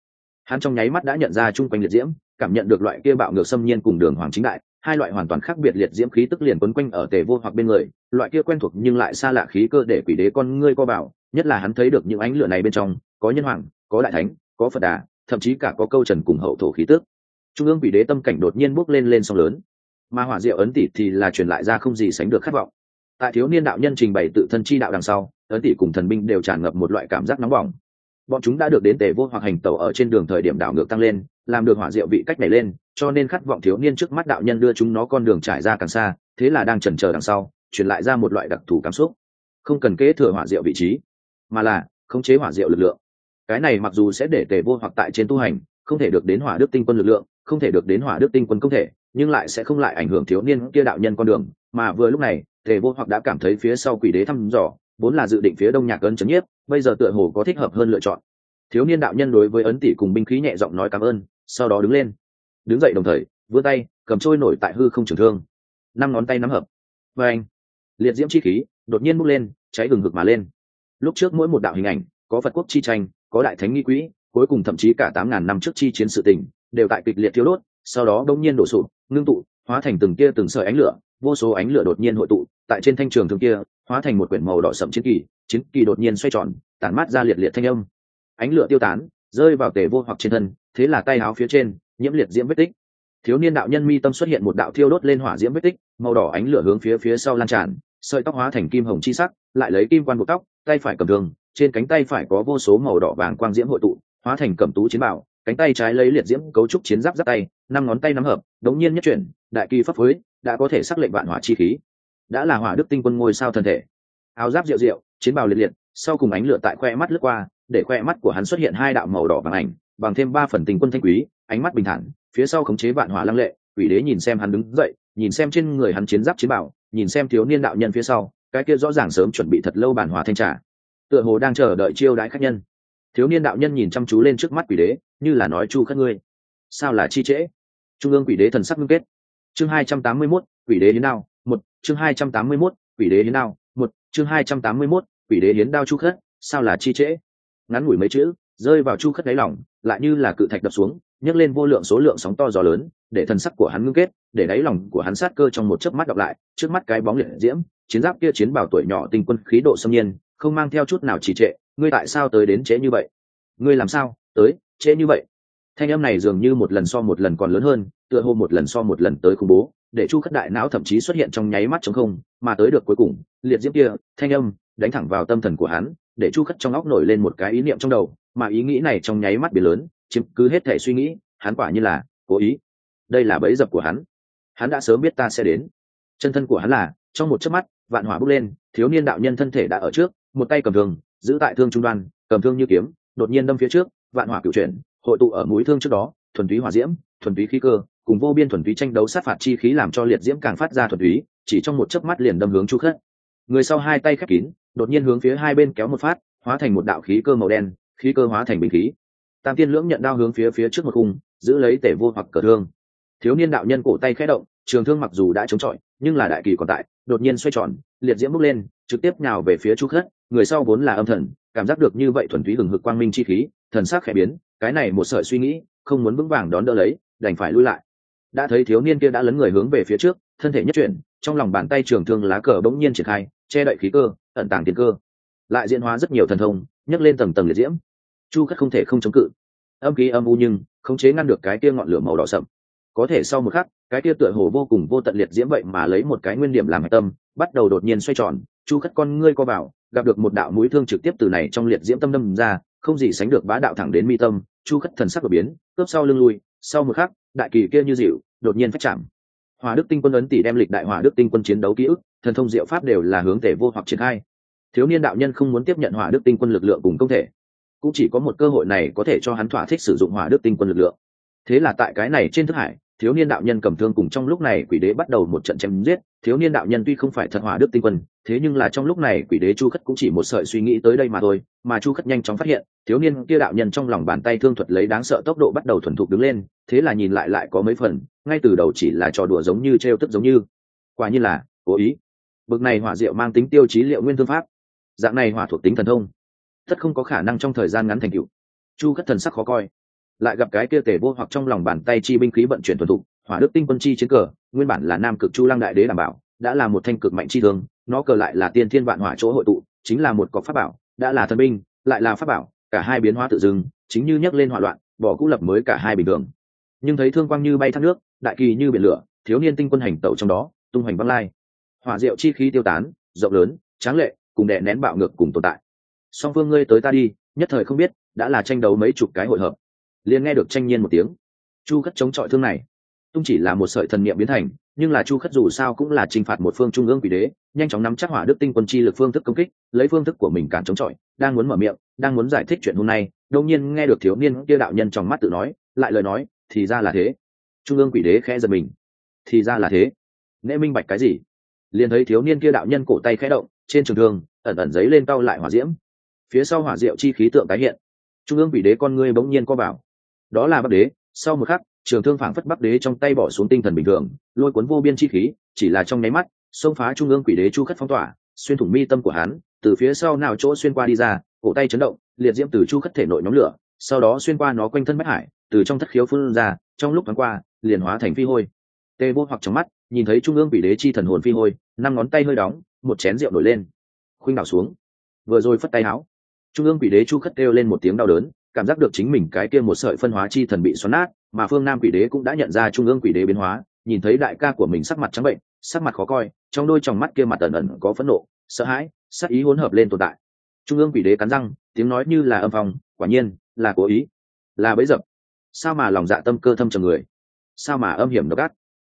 Hắn trong nháy mắt đã nhận ra chung quanh liệt diễm, cảm nhận được loại kia bạo ngược xâm nhiên cùng đường hoàng chính đại, hai loại hoàn toàn khác biệt liệt diễm khí tức liền quấn quanh ở tề vô hoặc bên người, loại kia quen thuộc nhưng lại xa lạ khí cơ để quỷ đế con ngươi co bảo, nhất là hắn thấy được những ánh lửa này bên trong, có nhân hoàng, có đại thánh, có phật đà thậm chí cả có câu trần cùng hậu thổ khí tức trung ương quỷ đế tâm cảnh đột nhiên bước lên lên song lớn. Mà hỏa diệu ấn tỷ thì là truyền lại ra không gì sánh được khát vọng. Tại thiếu niên đạo nhân trình bày tự thân chi đạo đằng sau, ấn tỷ cùng thần binh đều tràn ngập một loại cảm giác nóng bỏng. Bọn chúng đã được đến tề vô hoặc hành tàu ở trên đường thời điểm đảo ngược tăng lên, làm được hỏa diệu vị cách này lên, cho nên khát vọng thiếu niên trước mắt đạo nhân đưa chúng nó con đường trải ra càng xa, thế là đang chần chờ đằng sau, truyền lại ra một loại đặc thù cảm xúc. Không cần kế thừa hỏa diệu vị trí, mà là khống chế hỏa diệu lực lượng cái này mặc dù sẽ để tề vô hoặc tại trên tu hành, không thể được đến hỏa đức tinh quân lực lượng, không thể được đến hỏa đức tinh quân công thể, nhưng lại sẽ không lại ảnh hưởng thiếu niên kia đạo nhân con đường. Mà vừa lúc này, tề vô hoặc đã cảm thấy phía sau quỷ đế thăm dò, vốn là dự định phía đông nhạc ấn chấn nhiếp, bây giờ tựa hồ có thích hợp hơn lựa chọn. Thiếu niên đạo nhân đối với ấn tỷ cùng binh khí nhẹ giọng nói cảm ơn, sau đó đứng lên. Đứng dậy đồng thời, vươn tay, cầm trôi nổi tại hư không trường thương. Năm ngón tay nắm hợp. Và anh, liệt diễm chi khí, đột nhiên bốc lên, cháy gừng hực mà lên. Lúc trước mỗi một đạo hình ảnh, có phật quốc chi tranh có đại thánh nghi quỹ, cuối cùng thậm chí cả tám ngàn năm trước chi chiến sự tình, đều tại kịch liệt thiếu đốt, sau đó đông nhiên đổ sụp, ngưng tụ, hóa thành từng kia từng sợi ánh lửa, vô số ánh lửa đột nhiên hội tụ, tại trên thanh trường thường kia, hóa thành một quyển màu đỏ sậm chiến kỳ chiến kỳ đột nhiên xoay tròn, tản mát ra liệt liệt thanh âm ánh lửa tiêu tán, rơi vào tề vô hoặc trên thân, thế là tay áo phía trên, nhiễm liệt diễm vết tích thiếu niên đạo nhân mi tâm xuất hiện một đạo thiêu đốt lên hỏa diễm vết tích, màu đỏ ánh lửa hướng phía phía sau lan tràn, sợi tóc hóa thành kim hồng chi sắc, lại lấy kim quan buộc tóc, tay phải cầm đường trên cánh tay phải có vô số màu đỏ vàng quang diễm hội tụ, hóa thành cẩm tú chiến bảo, cánh tay trái lấy liệt diễm cấu trúc chiến giáp giáp tay, năm ngón tay nắm hợp, đống nhiên nhất chuyển, đại kỳ pháp phối, đã có thể xác lệnh vạn hỏa chi khí. Đã là hỏa đức tinh quân ngôi sao thân thể. Áo giáp rượu rượu, chiến bào liệt liệt, sau cùng ánh lửa tại khoe mắt lướt qua, để khoe mắt của hắn xuất hiện hai đạo màu đỏ bằng ảnh, bằng thêm ba phần tình quân thanh quý, ánh mắt bình thản, phía sau khống chế vạn hỏa lăng lệ, quỷ đế nhìn xem hắn đứng dậy, nhìn xem trên người hắn chiến giáp chiến bảo, nhìn xem thiếu niên đạo nhân phía sau, cái kia rõ ràng sớm chuẩn bị thật lâu bản hỏa thanh trả tựa hồ đang chờ đợi chiêu đãi khách nhân. Thiếu niên đạo nhân nhìn chăm chú lên trước mắt quỷ đế như là nói chu khất ngươi. Sao là chi trễ? Trung ương quỷ đế thần sắc ngưng kết. Chương hai trăm tám mươi 281, quỷ đế hiến đao một. Chương hai trăm tám mươi 281, quỷ đế hiến đao một. Chương hai trăm tám mươi 281, quỷ đế hiến đao chu khất sao là chi trễ? Ngắn ngủi mấy chữ rơi vào chu khất đáy lòng lại như là cự thạch đập xuống nhấc lên vô lượng số lượng sóng to gió lớn để thần sắc của hắn ngưng kết để đáy lòng của hắn sát cơ trong một chớp mắt đọc lại trước mắt cái bóng liệt diễm chiến giáp kia chiến bảo tuổi nhỏ tinh quân khí độ xâm nhiên không mang theo chút nào trì trệ, ngươi tại sao tới đến trễ như vậy? Ngươi làm sao, tới, trễ như vậy? Thanh âm này dường như một lần so một lần còn lớn hơn, tựa hồ một lần so một lần tới khủng bố, để chu khất đại não thậm chí xuất hiện trong nháy mắt chống không, mà tới được cuối cùng, liệt diễm kia, thanh âm, đánh thẳng vào tâm thần của hắn, để chu khất trong óc nổi lên một cái ý niệm trong đầu, mà ý nghĩ này trong nháy mắt biến lớn, chiếm cứ hết thể suy nghĩ, hắn quả như là, cố ý. Đây là bẫy dập của hắn. Hắn đã sớm biết ta sẽ đến. Chân thân của hắn là, trong một chớp mắt, vạn hỏa bốc lên, thiếu niên đạo nhân thân thể đã ở trước một tay cầm thương, giữ tại thương trung đoan, cầm thương như kiếm, đột nhiên đâm phía trước, vạn hỏa cựu chuyển, hội tụ ở mũi thương trước đó, thuần túy hỏa diễm, thuần túy khí cơ, cùng vô biên thuần túy tranh đấu sát phạt chi khí làm cho liệt diễm càng phát ra thuần túy, chỉ trong một chớp mắt liền đâm hướng chu khất. Người sau hai tay khép kín, đột nhiên hướng phía hai bên kéo một phát, hóa thành một đạo khí cơ màu đen, khí cơ hóa thành bình khí. Tam tiên lưỡng nhận đao hướng phía phía trước một khung, giữ lấy tể vô hoặc cờ thương. Thiếu niên đạo nhân cổ tay khẽ động, trường thương mặc dù đã chống chọi, nhưng là đại kỳ còn tại, đột nhiên xoay tròn, liệt diễm bước lên, trực tiếp nhào về phía chu khất người sau vốn là âm thần, cảm giác được như vậy thuần túy hừng hực quang minh chi khí, thần sắc khẽ biến, cái này một sợi suy nghĩ, không muốn vững vàng đón đỡ lấy, đành phải lui lại. Đã thấy thiếu niên kia đã lấn người hướng về phía trước, thân thể nhất chuyển, trong lòng bàn tay trường thương lá cờ bỗng nhiên triển khai, che đậy khí cơ, ẩn tàng tiền cơ. Lại diễn hóa rất nhiều thần thông, nhấc lên tầng tầng liệt diễm. Chu khắc không thể không chống cự. Âm khí âm u nhưng, khống chế ngăn được cái kia ngọn lửa màu đỏ sậm. Có thể sau một khắc, cái kia tựa hồ vô cùng vô tận liệt diễm vậy mà lấy một cái nguyên điểm làm tâm, bắt đầu đột nhiên xoay tròn, chu khắc con ngươi co vào gặp được một đạo mũi thương trực tiếp từ này trong liệt diễm tâm đâm ra, không gì sánh được bá đạo thẳng đến mi tâm, chu khất thần sắc đột biến, cướp sau lưng lui, sau một khắc, đại kỳ kia như dịu, đột nhiên phát chạm. Hòa đức tinh quân ấn tỷ đem lịch đại hòa đức tinh quân chiến đấu ký ức, thần thông diệu pháp đều là hướng tể vô hoặc triển khai. Thiếu niên đạo nhân không muốn tiếp nhận hỏa đức tinh quân lực lượng cùng công thể, cũng chỉ có một cơ hội này có thể cho hắn thỏa thích sử dụng hỏa đức tinh quân lực lượng. Thế là tại cái này trên thức hải, thiếu niên đạo nhân cầm thương cùng trong lúc này quỷ đế bắt đầu một trận chém giết thiếu niên đạo nhân tuy không phải thật hỏa đức tinh quân, thế nhưng là trong lúc này quỷ đế chu khất cũng chỉ một sợi suy nghĩ tới đây mà thôi, mà chu khất nhanh chóng phát hiện, thiếu niên kia đạo nhân trong lòng bàn tay thương thuật lấy đáng sợ tốc độ bắt đầu thuần thục đứng lên, thế là nhìn lại lại có mấy phần, ngay từ đầu chỉ là trò đùa giống như t r e o tức giống như. Quả như là, cố ý. Bực này hỏa diệu mang tính tiêu chí liệu nguyên thương pháp. Dạng này hỏa thuộc tính thần thông, tất không có khả năng trong thời gian ngắn thành cựu chu khất thần sắc khó coi, lại gặp cái kia tể vô hoặc trong lòng bàn tay chi binh khí vận chuyển thuần thục hỏa đức tinh quân chi chiến cờ, nguyên bản là nam cực chu lăng đại đế đảm bảo, đã là một thanh cực mạnh chi thương, nó cờ lại là tiên thiên vạn hỏa chỗ hội tụ, chính là một cọc pháp bảo, đã là thần binh, lại là pháp bảo, cả hai biến hóa tự dưng, chính như nhắc lên hỏa loạn, bỏ cũ lập mới cả hai bình thường. Nhưng thấy thương quang như bay thác nước, đại kỳ như biển lửa, thiếu niên tinh quân hành tẩu trong đó, tung hoành băng lai. Hỏa diệu chi khí tiêu tán, rộng lớn, tráng lệ, cùng đè nén bạo ngược cùng tồn tại. Song phương ngươi tới ta đi, nhất thời không biết, đã là tranh đấu mấy chục cái hội hợp. Liền nghe được tranh nhiên một tiếng. Chu cất chống chọi thương này tung chỉ là một sợi thần niệm biến thành, nhưng là chu khất dù sao cũng là trừng phạt một phương trung ương quỷ đế, nhanh chóng nắm chắc hỏa đức tinh quân chi lực phương thức công kích, lấy phương thức của mình cản chống chọi, đang muốn mở miệng, đang muốn giải thích chuyện hôm nay, đột nhiên nghe được thiếu niên kia đạo nhân trong mắt tự nói, lại lời nói, thì ra là thế. Trung ương quỷ đế khẽ giật mình. Thì ra là thế. Nễ minh bạch cái gì? Liền thấy thiếu niên kia đạo nhân cổ tay khẽ động, trên trường thương, ẩn ẩn giấy lên tao lại hỏa diễm. Phía sau hỏa diệu chi khí tượng tái hiện. Trung ương quỷ đế con ngươi bỗng nhiên co bảo đó là bắc đế, sau một khắc trường thương phảng phất bắc đế trong tay bỏ xuống tinh thần bình thường, lôi cuốn vô biên chi khí, chỉ là trong nháy mắt, xông phá trung ương quỷ đế chu khất phong tỏa, xuyên thủng mi tâm của hắn, từ phía sau nào chỗ xuyên qua đi ra, cổ tay chấn động, liệt diễm từ chu khất thể nội nhóm lửa, sau đó xuyên qua nó quanh thân bách hải, từ trong thất khiếu phun ra, trong lúc thoáng qua, liền hóa thành phi hôi. Tê vô hoặc trong mắt, nhìn thấy trung ương quỷ đế chi thần hồn phi hôi, năm ngón tay hơi đóng, một chén rượu nổi lên. Khuynh đảo xuống. Vừa rồi phất tay áo trung ương quỷ đế chu khất kêu lên một tiếng đau đớn cảm giác được chính mình cái kia một sợi phân hóa chi thần bị xoắn nát, mà phương nam quỷ đế cũng đã nhận ra trung ương quỷ đế biến hóa, nhìn thấy đại ca của mình sắc mặt trắng bệnh, sắc mặt khó coi, trong đôi tròng mắt kia mặt ẩn ẩn có phẫn nộ, sợ hãi sắc ý hỗn hợp lên tồn tại. Trung ương quỷ đế cắn răng, tiếng nói như là âm phong, quả nhiên là cố ý, là bấy dập. Sao mà lòng dạ tâm cơ thâm trầm người? Sao mà âm hiểm độc ác?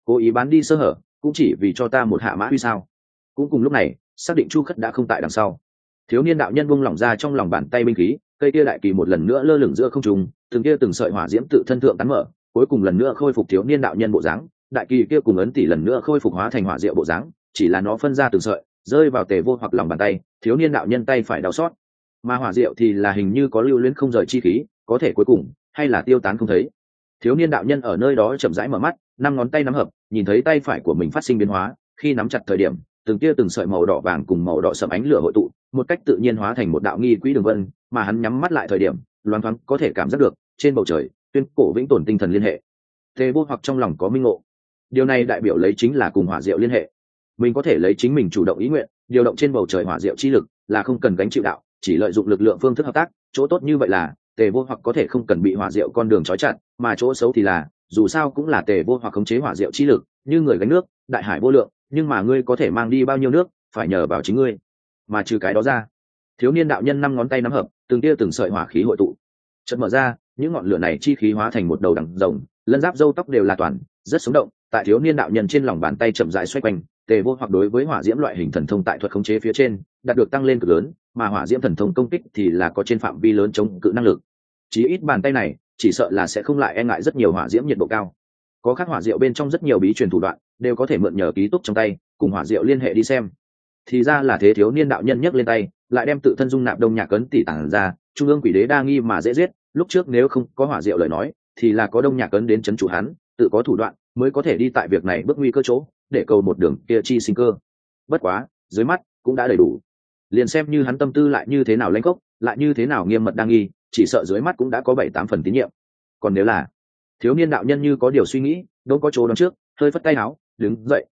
Cố ý bán đi sơ hở, cũng chỉ vì cho ta một hạ mã huy sao? Cũng cùng lúc này, xác định chu khất đã không tại đằng sau. Thiếu niên đạo nhân buông lỏng ra trong lòng bàn tay binh khí cây kia đại kỳ một lần nữa lơ lửng giữa không trung, từng kia từng sợi hỏa diễm tự thân thượng tán mở, cuối cùng lần nữa khôi phục thiếu niên đạo nhân bộ dáng, đại kỳ kia cùng ấn tỷ lần nữa khôi phục hóa thành hỏa diệu bộ dáng, chỉ là nó phân ra từng sợi, rơi vào tề vô hoặc lòng bàn tay, thiếu niên đạo nhân tay phải đau xót. Mà hỏa diệu thì là hình như có lưu luyến không rời chi khí, có thể cuối cùng, hay là tiêu tán không thấy. Thiếu niên đạo nhân ở nơi đó chậm rãi mở mắt, năm ngón tay nắm hợp, nhìn thấy tay phải của mình phát sinh biến hóa, khi nắm chặt thời điểm, từng tia từng sợi màu đỏ vàng cùng màu đỏ sậm ánh lửa hội tụ một cách tự nhiên hóa thành một đạo nghi quỹ đường vân, mà hắn nhắm mắt lại thời điểm, loáng thoáng có thể cảm giác được, trên bầu trời, tuyên cổ vĩnh tồn tinh thần liên hệ. Thế vô hoặc trong lòng có minh ngộ. Điều này đại biểu lấy chính là cùng hỏa diệu liên hệ. Mình có thể lấy chính mình chủ động ý nguyện, điều động trên bầu trời hỏa diệu chi lực, là không cần gánh chịu đạo, chỉ lợi dụng lực lượng phương thức hợp tác, chỗ tốt như vậy là, tề vô hoặc có thể không cần bị hỏa diệu con đường trói chặt, mà chỗ xấu thì là, dù sao cũng là tề vô hoặc khống chế hỏa diệu chi lực, như người gánh nước, đại hải vô lượng, nhưng mà ngươi có thể mang đi bao nhiêu nước, phải nhờ vào chính ngươi mà trừ cái đó ra, thiếu niên đạo nhân năm ngón tay nắm hợp, từng tia từng sợi hỏa khí hội tụ. Chợt mở ra, những ngọn lửa này chi khí hóa thành một đầu đằng rồng, lân giáp râu tóc đều là toàn, rất sống động, tại thiếu niên đạo nhân trên lòng bàn tay chậm rãi xoay quanh, tề vô hoặc đối với hỏa diễm loại hình thần thông tại thuật khống chế phía trên, đạt được tăng lên cực lớn, mà hỏa diễm thần thông công kích thì là có trên phạm vi lớn chống cự năng lực. Chí ít bàn tay này, chỉ sợ là sẽ không lại e ngại rất nhiều hỏa diễm nhiệt độ cao. Có các hỏa diệu bên trong rất nhiều bí truyền thủ đoạn, đều có thể mượn nhờ ký túc trong tay, cùng hỏa diệu liên hệ đi xem thì ra là thế thiếu niên đạo nhân nhấc lên tay, lại đem tự thân dung nạp đông nhạc cấn tỷ tản ra, trung ương quỷ đế đa nghi mà dễ giết, lúc trước nếu không có hỏa diệu lời nói, thì là có đông nhạc cấn đến chấn chủ hắn, tự có thủ đoạn, mới có thể đi tại việc này bước nguy cơ chỗ, để cầu một đường kia chi sinh cơ. Bất quá, dưới mắt cũng đã đầy đủ. Liền xem như hắn tâm tư lại như thế nào lanh cốc lại như thế nào nghiêm mật đang nghi, chỉ sợ dưới mắt cũng đã có bảy tám phần tín nhiệm. Còn nếu là thiếu niên đạo nhân như có điều suy nghĩ đâu có chỗ đón trước, hơi phất tay áo đứng dậy.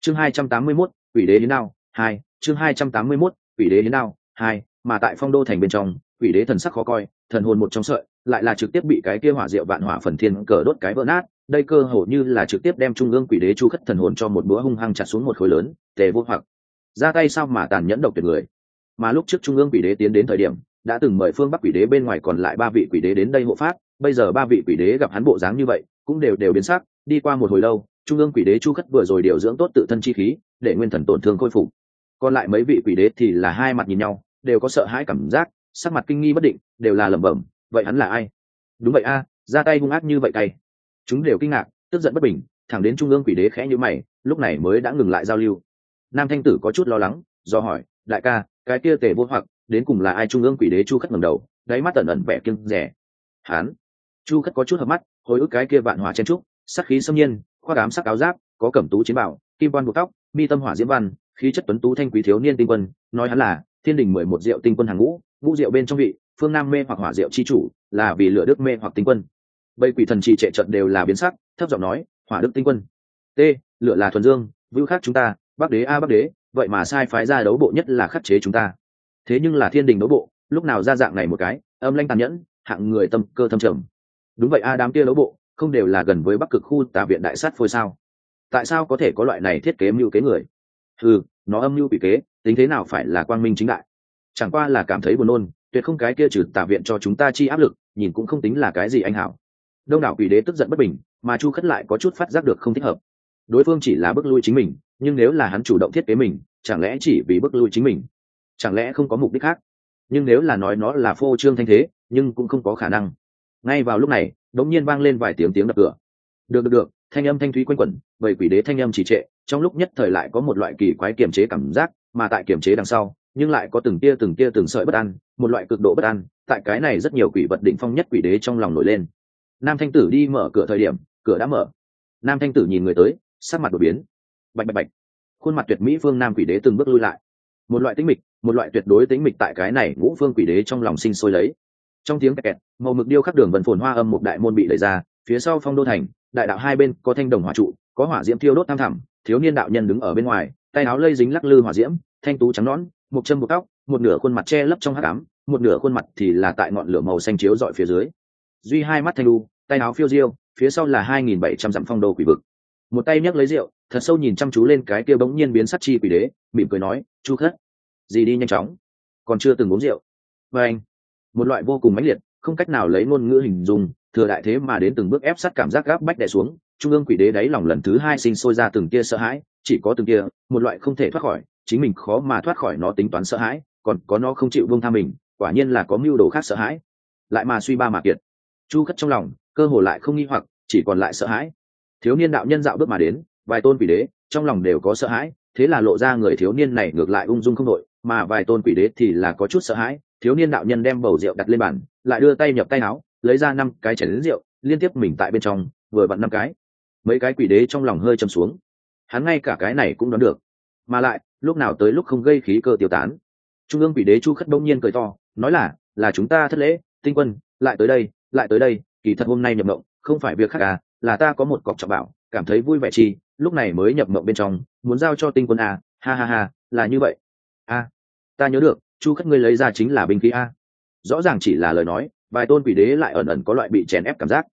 Chương hai trăm tám mươi mốt, quỷ đế đến nào? Hai chương hai trăm tám mươi 281, quỷ đế đến nào hai mà tại phong đô thành bên trong quỷ đế thần sắc khó coi thần hồn một trong sợi lại là trực tiếp bị cái kia hỏa diệu vạn hỏa phần thiên cờ đốt cái vỡ nát. Đây cơ hồ như là trực tiếp đem trung ương quỷ đế chu khất thần hồn cho một bữa hung hăng chặt xuống một khối lớn tề vô hoặc. Ra tay sao mà tàn nhẫn độc tuyệt người. Mà lúc trước trung ương quỷ đế tiến đến thời điểm đã từng mời phương bắc quỷ đế bên ngoài còn lại ba vị quỷ đế đến đây hộ pháp. Bây giờ ba vị quỷ đế gặp hắn bộ dáng như vậy cũng đều đều biến sắc. Đi qua một hồi lâu trung ương quỷ đế chu khất vừa rồi điều dưỡng tốt tự thân chi khí để nguyên thần tổn thương khôi phục còn lại mấy vị quỷ đế thì là hai mặt nhìn nhau, đều có sợ hãi cảm giác, sắc mặt kinh nghi bất định, đều là lẩm bẩm, vậy hắn là ai? Đúng vậy a, ra tay hung ác như vậy cay. Chúng đều kinh ngạc, tức giận bất bình, thẳng đến trung ương quỷ đế khẽ như mày, lúc này mới đã ngừng lại giao lưu. Nam thanh tử có chút lo lắng, do hỏi, đại ca, cái kia tề vô hoặc, đến cùng là ai trung ương quỷ đế chu khất ngầm đầu, đáy mắt tẩn ẩn vẻ kiêng rẻ hán chu khất có chút hợp mắt, hồi ức cái kia vạn hỏa chen trúc, sắc khí xâm nhiên khoa ám sắc áo giáp, có cẩm tú chiến bảo kim quan buộc tóc, mi tâm hỏa diễm văn khí chất tuấn tú thanh quý thiếu niên tinh quân, nói hắn là thiên đình mười một rượu tinh quân hàng ngũ ngũ rượu bên trong vị, phương nam mê hoặc hỏa rượu chi chủ, là vì lửa đức mê hoặc tinh quân. Bây quỷ thần trì trệ trận đều là biến sắc, thấp giọng nói, hỏa đức tinh quân. T lửa là thuần dương, vưu khác chúng ta, bắc đế a bắc đế, vậy mà sai phái ra đấu bộ nhất là khắc chế chúng ta. Thế nhưng là thiên đình đấu bộ, lúc nào ra dạng này một cái, âm lanh tàn nhẫn, hạng người tâm cơ thâm trầm. Đúng vậy a, đám kia đấu bộ, không đều là gần với bắc cực khu tà viện đại sát phôi sao? Tại sao có thể có loại này thiết kế mưu kế người? Ừ nó âm mưu bị kế, tính thế nào phải là quang minh chính đại? Chẳng qua là cảm thấy buồn nôn, tuyệt không cái kia trừ tả viện cho chúng ta chi áp lực, nhìn cũng không tính là cái gì anh hảo. Đông đảo quỷ đế tức giận bất bình, mà chu khất lại có chút phát giác được không thích hợp. Đối phương chỉ là bước lui chính mình, nhưng nếu là hắn chủ động thiết kế mình, chẳng lẽ chỉ vì bước lui chính mình? Chẳng lẽ không có mục đích khác? Nhưng nếu là nói nó là phô trương thanh thế, nhưng cũng không có khả năng. Ngay vào lúc này, đống nhiên vang lên vài tiếng tiếng đập cửa. Được được được thanh âm thanh thúy quanh quẩn, bởi quỷ đế thanh âm chỉ trệ, trong lúc nhất thời lại có một loại kỳ quái kiềm chế cảm giác, mà tại kiềm chế đằng sau, nhưng lại có từng tia từng tia từng sợi bất an, một loại cực độ bất an, tại cái này rất nhiều quỷ vật định phong nhất quỷ đế trong lòng nổi lên. Nam thanh tử đi mở cửa thời điểm, cửa đã mở. Nam thanh tử nhìn người tới, sắc mặt đột biến. Bạch bạch bạch. Khuôn mặt tuyệt mỹ phương nam quỷ đế từng bước lui lại. Một loại tĩnh mịch, một loại tuyệt đối tĩnh mịch tại cái này ngũ phương quỷ đế trong lòng sinh sôi lấy. Trong tiếng kẹt, màu mực điêu khắc đường vần phồn hoa âm một đại môn bị đẩy ra, phía sau phong đô thành đại đạo hai bên có thanh đồng hỏa trụ có hỏa diễm thiêu đốt tham thẳm thiếu niên đạo nhân đứng ở bên ngoài tay áo lây dính lắc lư hỏa diễm thanh tú trắng nón, một chân một tóc một nửa khuôn mặt che lấp trong hắc ám một nửa khuôn mặt thì là tại ngọn lửa màu xanh chiếu dọi phía dưới. Duy hai mắt thanh lu tay áo phiêu diêu phía sau là hai nghìn bảy trăm dặm phong đô quỷ vực. Một tay nhấc lấy rượu thật sâu nhìn chăm chú lên cái kia bỗng nhiên biến sắt chi quỷ đế mỉm cười nói chu khất gì đi nhanh chóng còn chưa từng uống rượu. Và anh một loại vô cùng mãnh liệt không cách nào lấy ngôn ngữ hình dung thừa đại thế mà đến từng bước ép sát cảm giác gáp bách đè xuống, trung ương quỷ đế đáy lòng lần thứ hai sinh sôi ra từng kia sợ hãi, chỉ có từng kia một loại không thể thoát khỏi, chính mình khó mà thoát khỏi nó tính toán sợ hãi, còn có nó không chịu buông tha mình, quả nhiên là có mưu đồ khác sợ hãi. Lại mà suy ba mà kiệt. Chu khất trong lòng, cơ hồ lại không nghi hoặc, chỉ còn lại sợ hãi. Thiếu niên đạo nhân dạo bước mà đến, vài tôn quỷ đế, trong lòng đều có sợ hãi, thế là lộ ra người thiếu niên này ngược lại ung dung không đội mà vài tôn quỷ đế thì là có chút sợ hãi. Thiếu niên đạo nhân đem bầu rượu đặt lên bàn, lại đưa tay nhập tay áo lấy ra năm cái chảy đến rượu, liên tiếp mình tại bên trong, vừa vặn năm cái. Mấy cái quỷ đế trong lòng hơi châm xuống. Hắn ngay cả cái này cũng đoán được. Mà lại, lúc nào tới lúc không gây khí cơ tiêu tán. Trung ương quỷ đế chu khất bỗng nhiên cười to, nói là là chúng ta thất lễ, tinh quân, lại tới đây, lại tới đây, kỳ thật hôm nay nhập mộng, không phải việc khác à là ta có một cọc trọng bảo, cảm thấy vui vẻ chi, lúc này mới nhập mộng bên trong, muốn giao cho tinh quân à ha ha ha, là như vậy. A ta nhớ được, chu khất ngươi lấy ra chính là binh khí a rõ ràng chỉ là lời nói vài tôn quỷ đế lại ẩn ẩn có loại bị chèn ép cảm giác.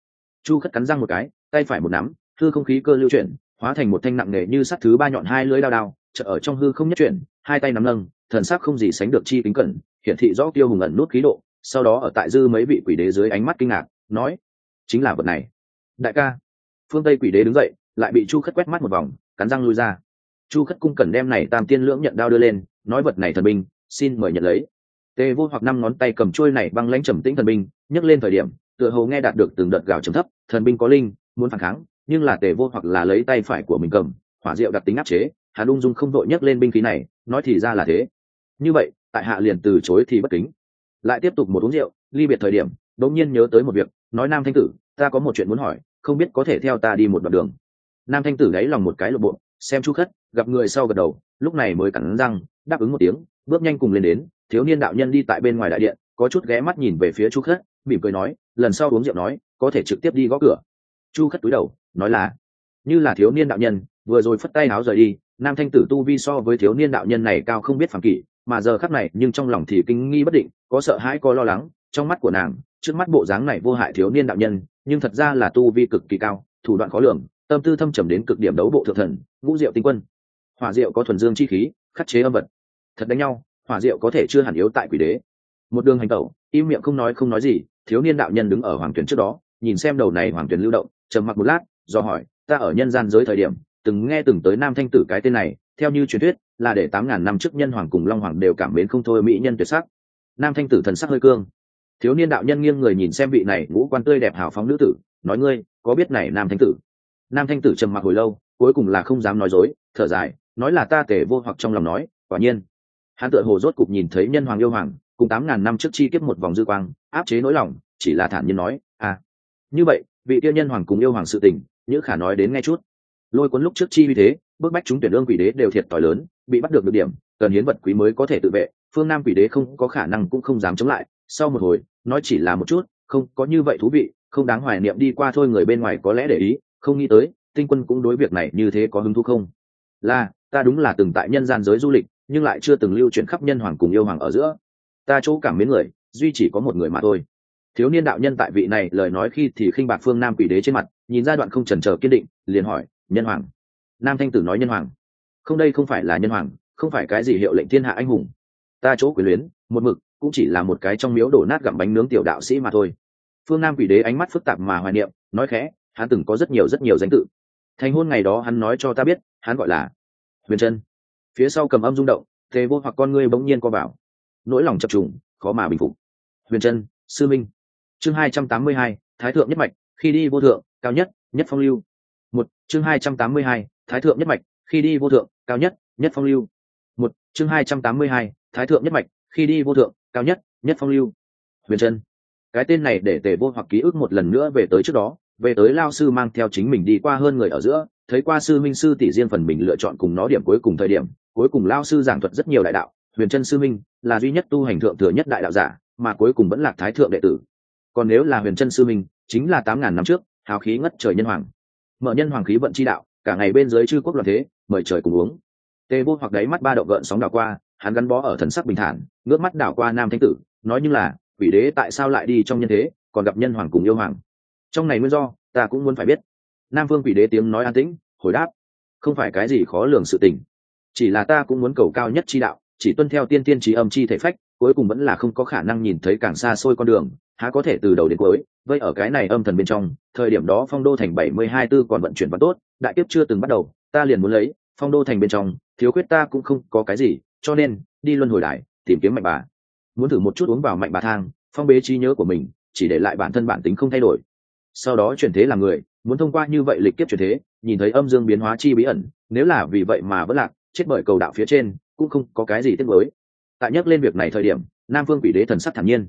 Chu khất cắn răng một cái, tay phải một nắm, hư không khí cơ lưu chuyển, hóa thành một thanh nặng nề như sắt thứ ba nhọn hai lưỡi đao đao chợ ở trong hư không nhất chuyển, hai tay nắm nâng, thần sắc không gì sánh được chi tính cẩn, hiển thị rõ tiêu hùng ẩn nút khí độ, sau đó ở tại dư mấy vị quỷ đế dưới ánh mắt kinh ngạc, nói, chính là vật này. Đại ca. Phương tây quỷ đế đứng dậy, lại bị chu khất quét mắt một vòng, cắn răng lui ra. Chu khất cung cẩn đem này tam tiên lưỡng nhận đao đưa lên, nói, vật này thần binh, xin mời nhận lấy tề vô hoặc năm ngón tay cầm trôi này băng lãnh trầm tĩnh thần binh, nhấc lên thời điểm, tựa hồ nghe đạt được từng đợt gào trầm thấp, thần binh có linh, muốn phản kháng, nhưng là tề vô hoặc là lấy tay phải của mình cầm, hỏa diệu đặt tính áp chế hắn ung dung không đội nhấc lên binh khí này, nói thì ra là thế. Như vậy, tại hạ liền từ chối thì bất kính. Lại tiếp tục một uống rượu, ly biệt thời điểm đống nhiên nhớ tới một việc, nói nam thanh tử, ta có một chuyện muốn hỏi, không biết có thể theo ta đi một đoạn đường. Nam thanh tử đáy lòng một cái lộ bộ, xem chu khất, gặp người sau gật đầu, lúc này mới cắn răng, đáp ứng một tiếng, bước nhanh cùng lên đến thiếu niên đạo nhân đi tại bên ngoài đại điện, có chút ghé mắt nhìn về phía chu khất, mỉm cười nói, lần sau uống rượu nói, có thể trực tiếp đi gõ cửa. Chu khất túi đầu, nói là, như là thiếu niên đạo nhân, vừa rồi phất tay áo rời đi, nam thanh tử tu vi so với thiếu niên đạo nhân này cao không biết phàm kỷ mà giờ khắc này, nhưng trong lòng thì kinh nghi bất định, có sợ hãi, có lo lắng, trong mắt của nàng, trước mắt bộ dáng này vô hại thiếu niên đạo nhân, nhưng thật ra là tu vi cực kỳ cao, thủ đoạn khó lường, tâm tư thâm trầm đến cực điểm đấu bộ thượng thần, ngũ diệu tinh quân. Hỏa diệu có thuần dương chi khí, khắc chế âm vật. Thật đánh nhau hỏa diệu có thể chưa hẳn yếu tại quỷ đế. Một đường hành tẩu, im miệng không nói không nói gì, thiếu niên đạo nhân đứng ở hoàng tuyển trước đó, nhìn xem đầu này hoàng tuyển lưu động, trầm mặc một lát, do hỏi, ta ở nhân gian giới thời điểm, từng nghe từng tới nam thanh tử cái tên này, theo như truyền thuyết, là để tám ngàn năm trước nhân hoàng cùng long hoàng đều cảm mến không thôi mỹ nhân tuyệt sắc. Nam thanh tử thần sắc hơi cương. Thiếu niên đạo nhân nghiêng người nhìn xem vị này ngũ quan tươi đẹp hào phóng nữ tử, nói, ngươi, có biết này nam thanh tử? Nam thanh tử trầm mặc hồi lâu, cuối cùng là không dám nói dối, thở dài, nói là ta tể vô hoặc trong lòng nói, quả nhiên hắn tựa hồ rốt cục nhìn thấy nhân hoàng yêu hoàng, cùng tám ngàn năm trước chi kiếp một vòng dư quang, áp chế nỗi lòng, chỉ là thản nhiên nói à như vậy, vị tiêu nhân hoàng cùng yêu hoàng sự tình, nhữ khả nói đến ngay chút. Lôi cuốn lúc trước chi vì thế bước bách chúng tuyển lương quỷ đế đều thiệt t lớn, bị bắt được được điểm, cần hiến vật quý mới có thể tự vệ, phương nam quỷ đế không có khả năng cũng không dám chống lại. Sau một hồi, nói chỉ là một chút, không, có như vậy thú vị, không đáng hoài niệm đi qua thôi, người bên ngoài có lẽ để ý, không nghĩ tới, tinh quân cũng đối việc này như thế có hứng thú không? Là, ta đúng là từng tại nhân gian giới du lịch nhưng lại chưa từng lưu chuyển khắp nhân hoàng cùng yêu hoàng ở giữa. Ta chỗ cảm mến người, duy chỉ có một người mà thôi. Thiếu niên đạo nhân tại vị này, lời nói khi thì khinh bạc phương nam quỷ đế trên mặt, nhìn ra đoạn không trần trờ kiên định, liền hỏi, nhân hoàng? Nam thanh tử nói, nhân hoàng. Không, đây không phải là nhân hoàng, không phải cái gì hiệu lệnh thiên hạ anh hùng. Ta chỗ quyền luyến, một mực, cũng chỉ là một cái trong miếu đổ nát gặm bánh nướng tiểu đạo sĩ mà thôi. Phương nam quỷ đế ánh mắt phức tạp mà hoài niệm, nói khẽ, hắn từng có rất nhiều rất nhiều danh tự. Thành hôn ngày đó hắn nói cho ta biết, hắn gọi là huyền trân phía sau cầm âm rung động, tề vô hoặc con ngươi bỗng nhiên co vào. Nỗi lòng chập trùng, khó mà bình phục. Huyền trân, sư minh. Chương hai trăm tám mươi hai, thái thượng nhất mạch, khi đi vô thượng, cao nhất nhất phong lưu. Một, chương hai trăm tám mươi hai, thái thượng nhất mạch, khi đi vô thượng, cao nhất nhất phong lưu. Một, chương hai trăm tám mươi hai, thái thượng nhất mạch, khi đi vô thượng, cao nhất nhất phong lưu. Huyền trân. Cái tên này để tề vô hoặc ký ức một lần nữa về tới trước đó, về tới lao sư mang theo chính mình đi qua hơn người ở giữa, thấy qua sư minh sư tỷ riêng phần mình lựa chọn cùng nó điểm cuối cùng thời điểm cuối cùng lao sư giảng thuật rất nhiều đại đạo, huyền chân sư minh là duy nhất tu hành thượng thừa nhất đại đạo giả, mà cuối cùng vẫn là thái thượng đệ tử. Còn nếu là huyền chân sư minh, chính là tám ngàn năm trước, hào khí ngất trời nhân hoàng. Mở nhân hoàng khí vận chi đạo, cả ngày bên dưới chư quốc loạn thế, mời trời cùng uống. Tê vô hoặc đáy mắt ba đậu gợn sóng đảo qua, hắn gắn bó ở thần sắc bình thản, ngước mắt đảo qua nam thanh tử, nói như là, quỷ đế tại sao lại đi trong nhân thế, còn gặp nhân hoàng cùng yêu hoàng? Trong này nguyên do, ta cũng muốn phải biết. Nam vương quỷ đế tiếng nói an tĩnh, hồi đáp, không phải cái gì khó lường sự tình chỉ là ta cũng muốn cầu cao nhất chi đạo, chỉ tuân theo tiên tiên trí âm chi thể phách, cuối cùng vẫn là không có khả năng nhìn thấy càng xa xôi con đường, há có thể từ đầu đến cuối, vây ở cái này âm thần bên trong, thời điểm đó phong đô thành bảy mươi hai tư còn vận chuyển vẫn tốt, đại tiếp chưa từng bắt đầu, ta liền muốn lấy, phong đô thành bên trong, thiếu khuyết ta cũng không có cái gì, cho nên, đi luân hồi đại tìm kiếm mạnh bà. Muốn thử một chút uống vào mạnh bà thang, phong bế trí nhớ của mình, chỉ để lại bản thân bản tính không thay đổi. Sau đó chuyển thế làm người, muốn thông qua như vậy lịch kiếp chuyển thế, nhìn thấy âm dương biến hóa chi bí ẩn, nếu là vì vậy mà vẫn lạc chết bởi cầu đạo phía trên, cũng không có cái gì tiếc mới tại nhắc lên việc này thời điểm, nam phương quỷ đế thần sắc thản nhiên.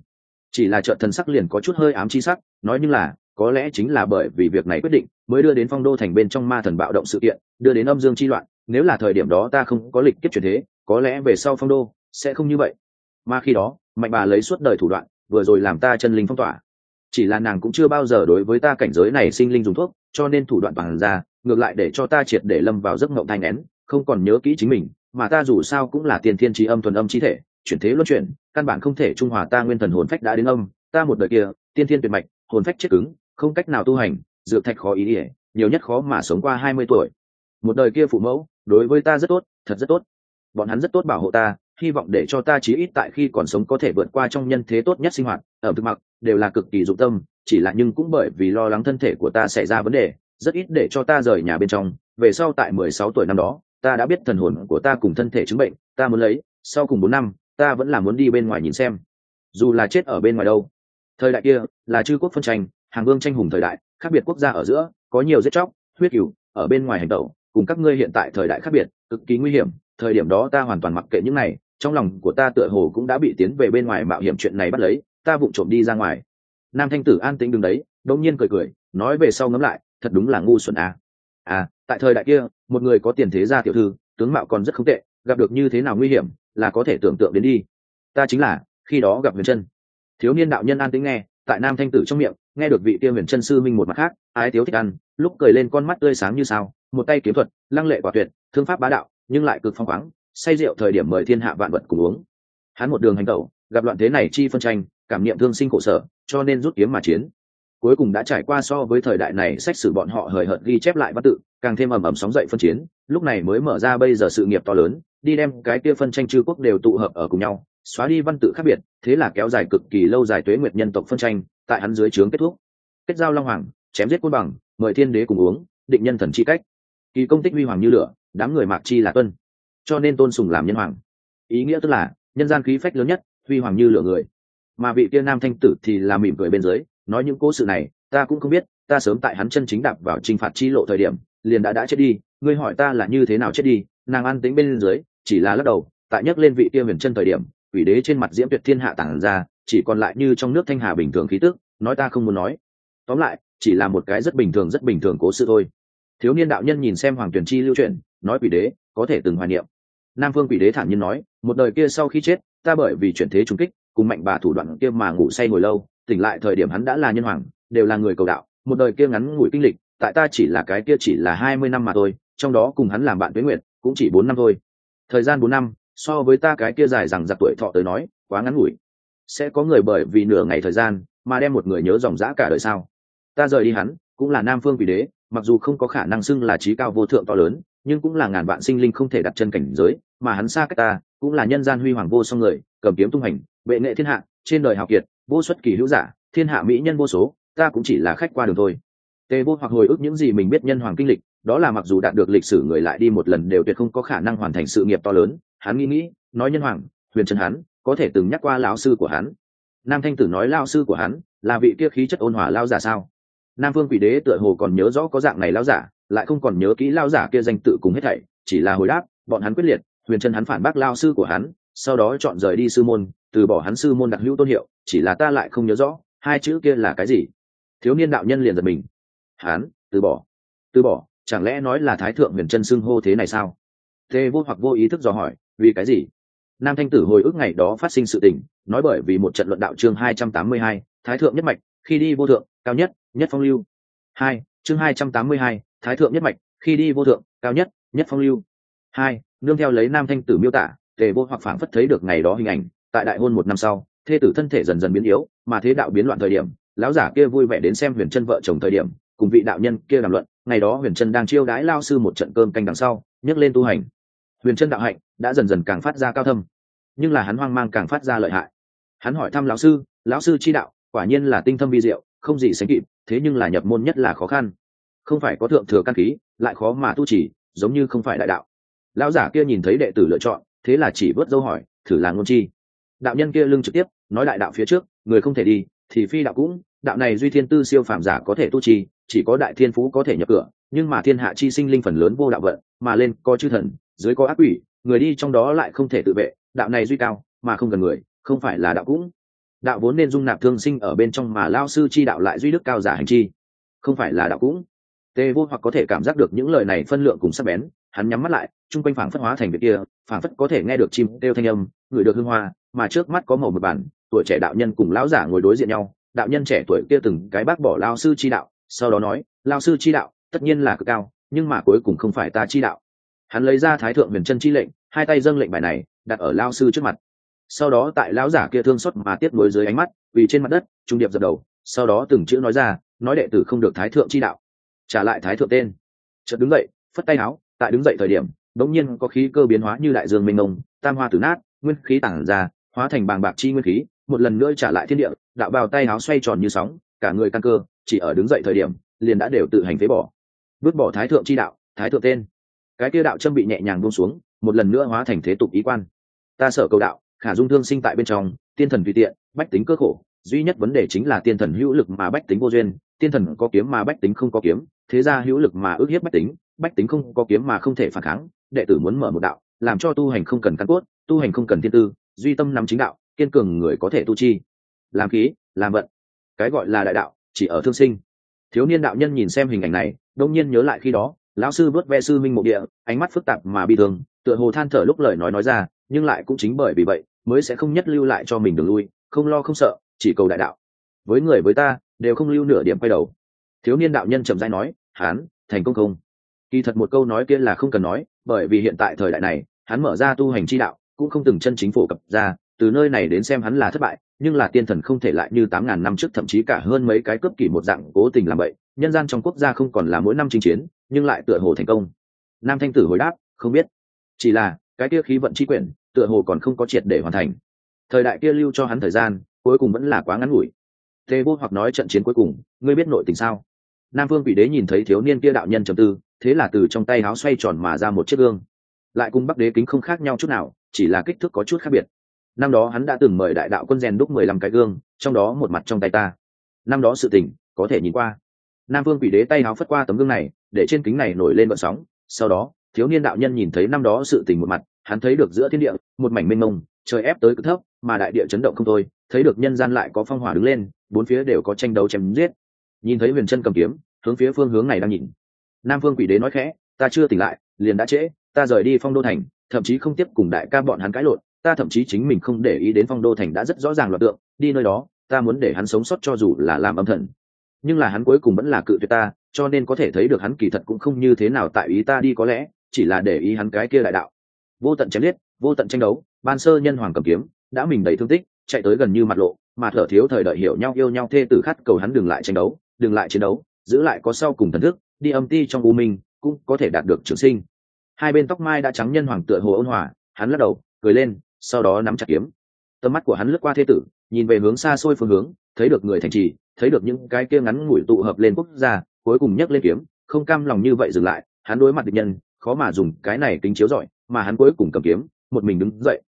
Chỉ là trợ thần sắc liền có chút hơi ám chi sắc, nói như là, có lẽ chính là bởi vì việc này quyết định, mới đưa đến phong đô thành bên trong ma thần bạo động sự kiện, đưa đến âm dương chi loạn, nếu là thời điểm đó ta không có lịch kiếp chuyển thế, có lẽ về sau phong đô sẽ không như vậy. Mà khi đó, mạnh bà lấy suốt đời thủ đoạn, vừa rồi làm ta chân linh phong tỏa. Chỉ là nàng cũng chưa bao giờ đối với ta cảnh giới này sinh linh dùng thuốc, cho nên thủ đoạn bằng ra, ngược lại để cho ta triệt để lâm vào giấc ngộng thanh nén không còn nhớ kỹ chính mình, mà ta dù sao cũng là tiền thiên trí âm thuần âm chi thể, chuyển thế luân chuyển, căn bản không thể trung hòa ta nguyên thần hồn phách đã đến âm, ta một đời kia, tiên thiên tuyệt mạch, hồn phách chết cứng, không cách nào tu hành, dược thạch khó ý ỉa nhiều nhất khó mà sống qua hai mươi tuổi. Một đời kia phụ mẫu, đối với ta rất tốt, thật rất tốt. Bọn hắn rất tốt bảo hộ ta, hy vọng để cho ta chí ít tại khi còn sống có thể vượt qua trong nhân thế tốt nhất sinh hoạt, ở thực mặc, đều là cực kỳ dụng tâm, chỉ là nhưng cũng bởi vì lo lắng thân thể của ta xảy ra vấn đề, rất ít để cho ta rời nhà bên trong. Về sau tại mười sáu tuổi năm đó ta đã biết thần hồn của ta cùng thân thể chứng bệnh, ta muốn lấy, sau cùng bốn năm, ta vẫn là muốn đi bên ngoài nhìn xem. Dù là chết ở bên ngoài đâu. Thời đại kia, là chư quốc phân tranh, hàng vương tranh hùng thời đại, khác biệt quốc gia ở giữa, có nhiều giết chóc, huyết cửu ở bên ngoài hành tẩu, cùng các ngươi hiện tại thời đại khác biệt, cực kỳ nguy hiểm. Thời điểm đó ta hoàn toàn mặc kệ những này, trong lòng của ta tựa hồ cũng đã bị tiến về bên ngoài mạo hiểm chuyện này bắt lấy, ta vụng trộm đi ra ngoài. Nam thanh tử an tĩnh đứng đấy đông nhiên cười cười, nói về sau ngẫm lại, thật đúng là ngu xuẩn à. à tại thời đại kia, một người có tiền thế gia tiểu thư, tướng mạo còn rất không tệ, gặp được như thế nào nguy hiểm, là có thể tưởng tượng đến đi. Ta chính là, khi đó gặp huyền chân thiếu niên đạo nhân an tĩnh nghe, tại nam thanh tử trong miệng, nghe được vị kia huyền chân sư minh một mặt khác, ái tiếu thích ăn, lúc cười lên con mắt tươi sáng như sao, một tay kiếm thuật, lăng lệ quả tuyệt, thương pháp bá đạo, nhưng lại cực phong khoáng, say rượu thời điểm mời thiên hạ vạn vật cùng uống. Hắn một đường hành tẩu, gặp loạn thế này chi phân tranh, cảm niệm thương sinh khổ sở, cho nên rút kiếm mà chiến cuối cùng đã trải qua so với thời đại này sách sử bọn họ hời hợt ghi chép lại văn tự, càng thêm ầm ầm sóng dậy phân chiến, lúc này mới mở ra bây giờ sự nghiệp to lớn, đi đem cái kia phân tranh chư quốc đều tụ hợp ở cùng nhau, xóa đi văn tự khác biệt, thế là kéo dài cực kỳ lâu dài tuế nguyệt nhân tộc phân tranh, tại hắn dưới trướng kết thúc. Kết giao long hoàng, chém giết quân bằng, mời thiên đế cùng uống, định nhân thần chi cách. Kỳ công tích huy hoàng như lửa, đám người mạc chi là tuân. Cho nên tôn sùng làm nhân hoàng. Ý nghĩa tức là, nhân gian khí phách lớn nhất, huy hoàng như lửa người. Mà vị tiên nam thanh tử thì là mỉm cười bên dưới nói những cố sự này, ta cũng không biết, ta sớm tại hắn chân chính đạp vào t r i n h phạt chi lộ thời điểm, liền đã đã chết đi, ngươi hỏi ta là như thế nào chết đi, nàng an tính bên dưới, chỉ là lắc đầu, tại nhấc lên vị kia huyền chân thời điểm, quỷ đế trên mặt diễm tuyệt thiên hạ tản ra, chỉ còn lại như trong nước thanh hà bình thường khí tức, nói ta không muốn nói. Tóm lại, chỉ là một cái rất bình thường, rất bình thường cố sự thôi. Thiếu niên đạo nhân nhìn xem hoàng tuyền chi lưu truyền nói quỷ đế, có thể từng hoài niệm. Nam phương quỷ đế thản nhiên nói, một đời kia sau khi chết, ta bởi vì chuyển thế trung kích, cùng mạnh bà thủ đoạn kia mà ngủ say ngồi lâu tỉnh lại thời điểm hắn đã là nhân hoàng, đều là người cầu đạo, một đời kia ngắn ngủi kinh lịch, tại ta chỉ là cái kia chỉ là hai mươi năm mà thôi, trong đó cùng hắn làm bạn với nguyện cũng chỉ bốn năm thôi. Thời gian bốn năm, so với ta cái kia dài rằng giặc tuổi thọ tới nói, quá ngắn ngủi. Sẽ có người bởi vì nửa ngày thời gian, mà đem một người nhớ dòng dã cả đời sao? Ta rời đi hắn, cũng là nam phương vị đế, mặc dù không có khả năng xưng là trí cao vô thượng to lớn, nhưng cũng là ngàn vạn sinh linh không thể đặt chân cảnh giới, mà hắn xa cách ta, cũng là nhân gian huy hoàng vô song người, cầm kiếm tung hành, bệ nghệ thiên hạ, trên đời học kiệt vô xuất kỳ hữu giả, thiên hạ mỹ nhân vô số, ta cũng chỉ là khách qua đường thôi. Tề vô hoặc hồi ức những gì mình biết nhân hoàng kinh lịch, đó là mặc dù đạt được lịch sử người lại đi một lần đều tuyệt không có khả năng hoàn thành sự nghiệp to lớn, hắn nghĩ nghĩ, nói nhân hoàng, huyền trần hắn, có thể từng nhắc qua lão sư của hắn. Nam thanh tử nói lao sư của hắn là vị kia khí chất ôn hòa lao giả sao? Nam vương quỷ đế tựa hồ còn nhớ rõ có dạng này lao giả, lại không còn nhớ kỹ lao giả kia danh tự cùng hết thảy, chỉ là hồi đáp, bọn hắn quyết liệt, huyền trần hắn phản bác lao sư của hắn, sau đó chọn rời đi sư môn, từ bỏ hắn sư môn đặc hữu tôn hiệu chỉ là ta lại không nhớ rõ, hai chữ kia là cái gì. Thiếu niên đạo nhân liền giật mình. Hán, từ bỏ. Từ bỏ, chẳng lẽ nói là thái thượng huyền chân xưng hô thế này sao? Thế vô hoặc vô ý thức dò hỏi, vì cái gì? Nam thanh tử hồi ức ngày đó phát sinh sự tình, nói bởi vì một trận luận đạo chương hai trăm tám mươi hai, thái thượng nhất mạch, khi đi vô thượng, cao nhất nhất phong lưu. Hai, chương hai trăm tám mươi hai, thái thượng nhất mạch, khi đi vô thượng, cao nhất nhất phong lưu. Hai, nương theo lấy nam thanh tử miêu tả, tề vô hoặc phảng phất thấy được ngày đó hình ảnh, tại đại hôn một năm sau thê tử thân thể dần dần biến yếu, mà thế đạo biến loạn thời điểm, lão giả kia vui vẻ đến xem huyền chân vợ chồng thời điểm, cùng vị đạo nhân kia đàm luận, ngày đó huyền chân đang chiêu đãi lao sư một trận cơm canh đằng sau, nhấc lên tu hành. Huyền chân đạo hạnh đã dần dần càng phát ra cao thâm, nhưng là hắn hoang mang càng phát ra lợi hại. Hắn hỏi thăm lão sư lão sư chi đạo, quả nhiên là tinh thâm vi diệu, không gì sánh kịp, thế nhưng là nhập môn nhất là khó khăn. Không phải có thượng thừa căn khí, lại khó mà tu chỉ giống như không phải đại đạo. Lão giả kia nhìn thấy đệ tử lựa chọn, thế là chỉ vớt dâu hỏi, thử là ngôn chi? Đạo nhân kia lưng trực tiếp nói đại đạo phía trước, người không thể đi, thì phi đạo cũng. Đạo này duy thiên tư siêu phàm giả có thể tu trì, chỉ có đại thiên phú có thể nhập cửa, nhưng mà thiên hạ chi sinh linh phần lớn vô đạo vận, mà lên có chư thần, dưới có ác quỷ, người đi trong đó lại không thể tự vệ. Đạo này duy cao, mà không cần người, không phải là đạo cũng. Đạo vốn nên dung nạp thương sinh ở bên trong mà lao sư chi đạo lại duy đức cao giả hành chi. Không phải là đạo cũng. Tê vô hoặc có thể cảm giác được những lời này phân lượng cùng sắc bén, hắn nhắm mắt lại, chung quanh phảng phất hóa thành việc kia, phảng phất có thể nghe được chim kêu thanh âm người được hương hoa mà trước mắt có màu một bản, tuổi trẻ đạo nhân cùng lão giả ngồi đối diện nhau, đạo nhân trẻ tuổi kia từng cái bác bỏ lao sư chi đạo, sau đó nói, lao sư chi đạo, tất nhiên là cực cao, nhưng mà cuối cùng không phải ta chi đạo. Hắn lấy ra thái thượng huyền chân chi lệnh, hai tay dâng lệnh bài này, đặt ở lao sư trước mặt. Sau đó tại lão giả kia thương xót mà tiếp nối dưới ánh mắt, vì trên mặt đất, trung điệp dập đầu, sau đó từng chữ nói ra, nói đệ tử không được thái thượng chi đạo. Trả lại thái thượng tên. Chợt đứng dậy, phất tay áo, tại đứng dậy thời điểm đống nhiên có khí cơ biến hóa như đại dương mênh mông, tam hoa tử nát, nguyên khí tản ra hóa thành bàng bạc chi nguyên khí, một lần nữa trả lại thiên địa, đạo bào tay áo xoay tròn như sóng, cả người căn cơ, chỉ ở đứng dậy thời điểm, liền đã đều tự hành phế bỏ. Vứt bỏ thái thượng chi đạo, thái thượng tên. Cái kia đạo châm bị nhẹ nhàng buông xuống, một lần nữa hóa thành thế tục ý quan. Ta sở cầu đạo, khả dung thương sinh tại bên trong, tiên thần tùy tiện, bách tính cơ khổ, duy nhất vấn đề chính là tiên thần hữu lực mà bách tính vô duyên, tiên thần có kiếm mà bách tính không có kiếm, thế ra hữu lực mà ước hiếp bách tính bách tính không có kiếm mà không thể phản kháng, đệ tử muốn mở một đạo, làm cho tu hành không cần căn cốt, tu hành không cần thiên tư duy tâm nắm chính đạo, kiên cường người có thể tu chi. Làm khí, làm vận, cái gọi là đại đạo, chỉ ở thương sinh. Thiếu niên đạo nhân nhìn xem hình ảnh này, đông nhiên nhớ lại khi đó, lão sư vớt ve sư minh mộ địa, ánh mắt phức tạp mà bi thương, tựa hồ than thở lúc lời nói nói ra, nhưng lại cũng chính bởi vì vậy, mới sẽ không nhất lưu lại cho mình đường lui, không lo không sợ, chỉ cầu đại đạo. Với người với ta, đều không lưu nửa điểm quay đầu. Thiếu niên đạo nhân trầm dai nói, hán, thành công không? Kỳ thật một câu nói kia là không cần nói, bởi vì hiện tại thời đại này, hắn mở ra tu hành chi đạo cũng không từng chân chính phổ cập ra, từ nơi này đến xem hắn là thất bại, nhưng là tiên thần không thể lại như tám ngàn năm trước, thậm chí cả hơn mấy cái cướp kỷ một dạng cố tình làm vậy nhân gian trong quốc gia không còn là mỗi năm chinh chiến, nhưng lại tựa hồ thành công. Nam thanh tử hồi đáp, không biết. Chỉ là, cái kia khí vận chi quyển, tựa hồ còn không có triệt để hoàn thành. Thời đại kia lưu cho hắn thời gian, cuối cùng vẫn là quá ngắn ngủi. Tề vô hoặc nói trận chiến cuối cùng, ngươi biết nội tình sao? Nam vương quỷ đế nhìn thấy thiếu niên kia đạo nhân trầm tư, thế là từ trong tay áo xoay tròn mà ra một chiếc gương. Lại cùng bắc đế kính không khác nhau chút nào chỉ là kích thước có chút khác biệt. Năm đó hắn đã từng mời đại đạo quân rèn đúc mười lăm cái gương, trong đó một mặt trong tay ta. Năm đó sự tình, có thể nhìn qua. Nam vương quỷ đế tay áo phất qua tấm gương này, để trên kính này nổi lên vận sóng. Sau đó, thiếu niên đạo nhân nhìn thấy năm đó sự tình một mặt, hắn thấy được giữa thiên địa, một mảnh mênh mông, trời ép tới cực thấp, mà đại địa chấn động không thôi, thấy được nhân gian lại có phong hỏa đứng lên, bốn phía đều có tranh đấu chém giết. Nhìn thấy huyền chân cầm kiếm, hướng phía phương hướng này đang nhìn. Nam phương quỷ đế nói khẽ, ta chưa tỉnh lại, liền đã trễ, ta rời đi phong đô thành thậm chí không tiếp cùng đại ca bọn hắn cãi lộn, ta thậm chí chính mình không để ý đến phong đô thành đã rất rõ ràng loạt tượng, đi nơi đó, ta muốn để hắn sống sót cho dù là làm âm thần. Nhưng là hắn cuối cùng vẫn là cự tuyệt ta, cho nên có thể thấy được hắn kỳ thật cũng không như thế nào tại ý ta đi có lẽ, chỉ là để ý hắn cái kia đại đạo. Vô tận chém liết vô tận tranh đấu, ban sơ nhân hoàng cầm kiếm, đã mình đầy thương tích, chạy tới gần như mặt lộ, mà thở thiếu thời đợi hiểu nhau yêu nhau thê tử khát cầu hắn đừng lại tranh đấu, đừng lại chiến đấu, giữ lại có sau cùng thần thức, đi âm ti trong u minh, cũng có thể đạt được trường sinh hai bên tóc mai đã trắng nhân hoàng tựa hồ ôn hòa, hắn lắc đầu, cười lên, sau đó nắm chặt kiếm. Tầm mắt của hắn lướt qua thế tử, nhìn về hướng xa xôi phương hướng, thấy được người thành trì, thấy được những cái kia ngắn ngủi tụ hợp lên quốc gia, cuối cùng nhấc lên kiếm, không cam lòng như vậy dừng lại, hắn đối mặt địch nhân, khó mà dùng cái này kính chiếu giỏi mà hắn cuối cùng cầm kiếm, một mình đứng dậy.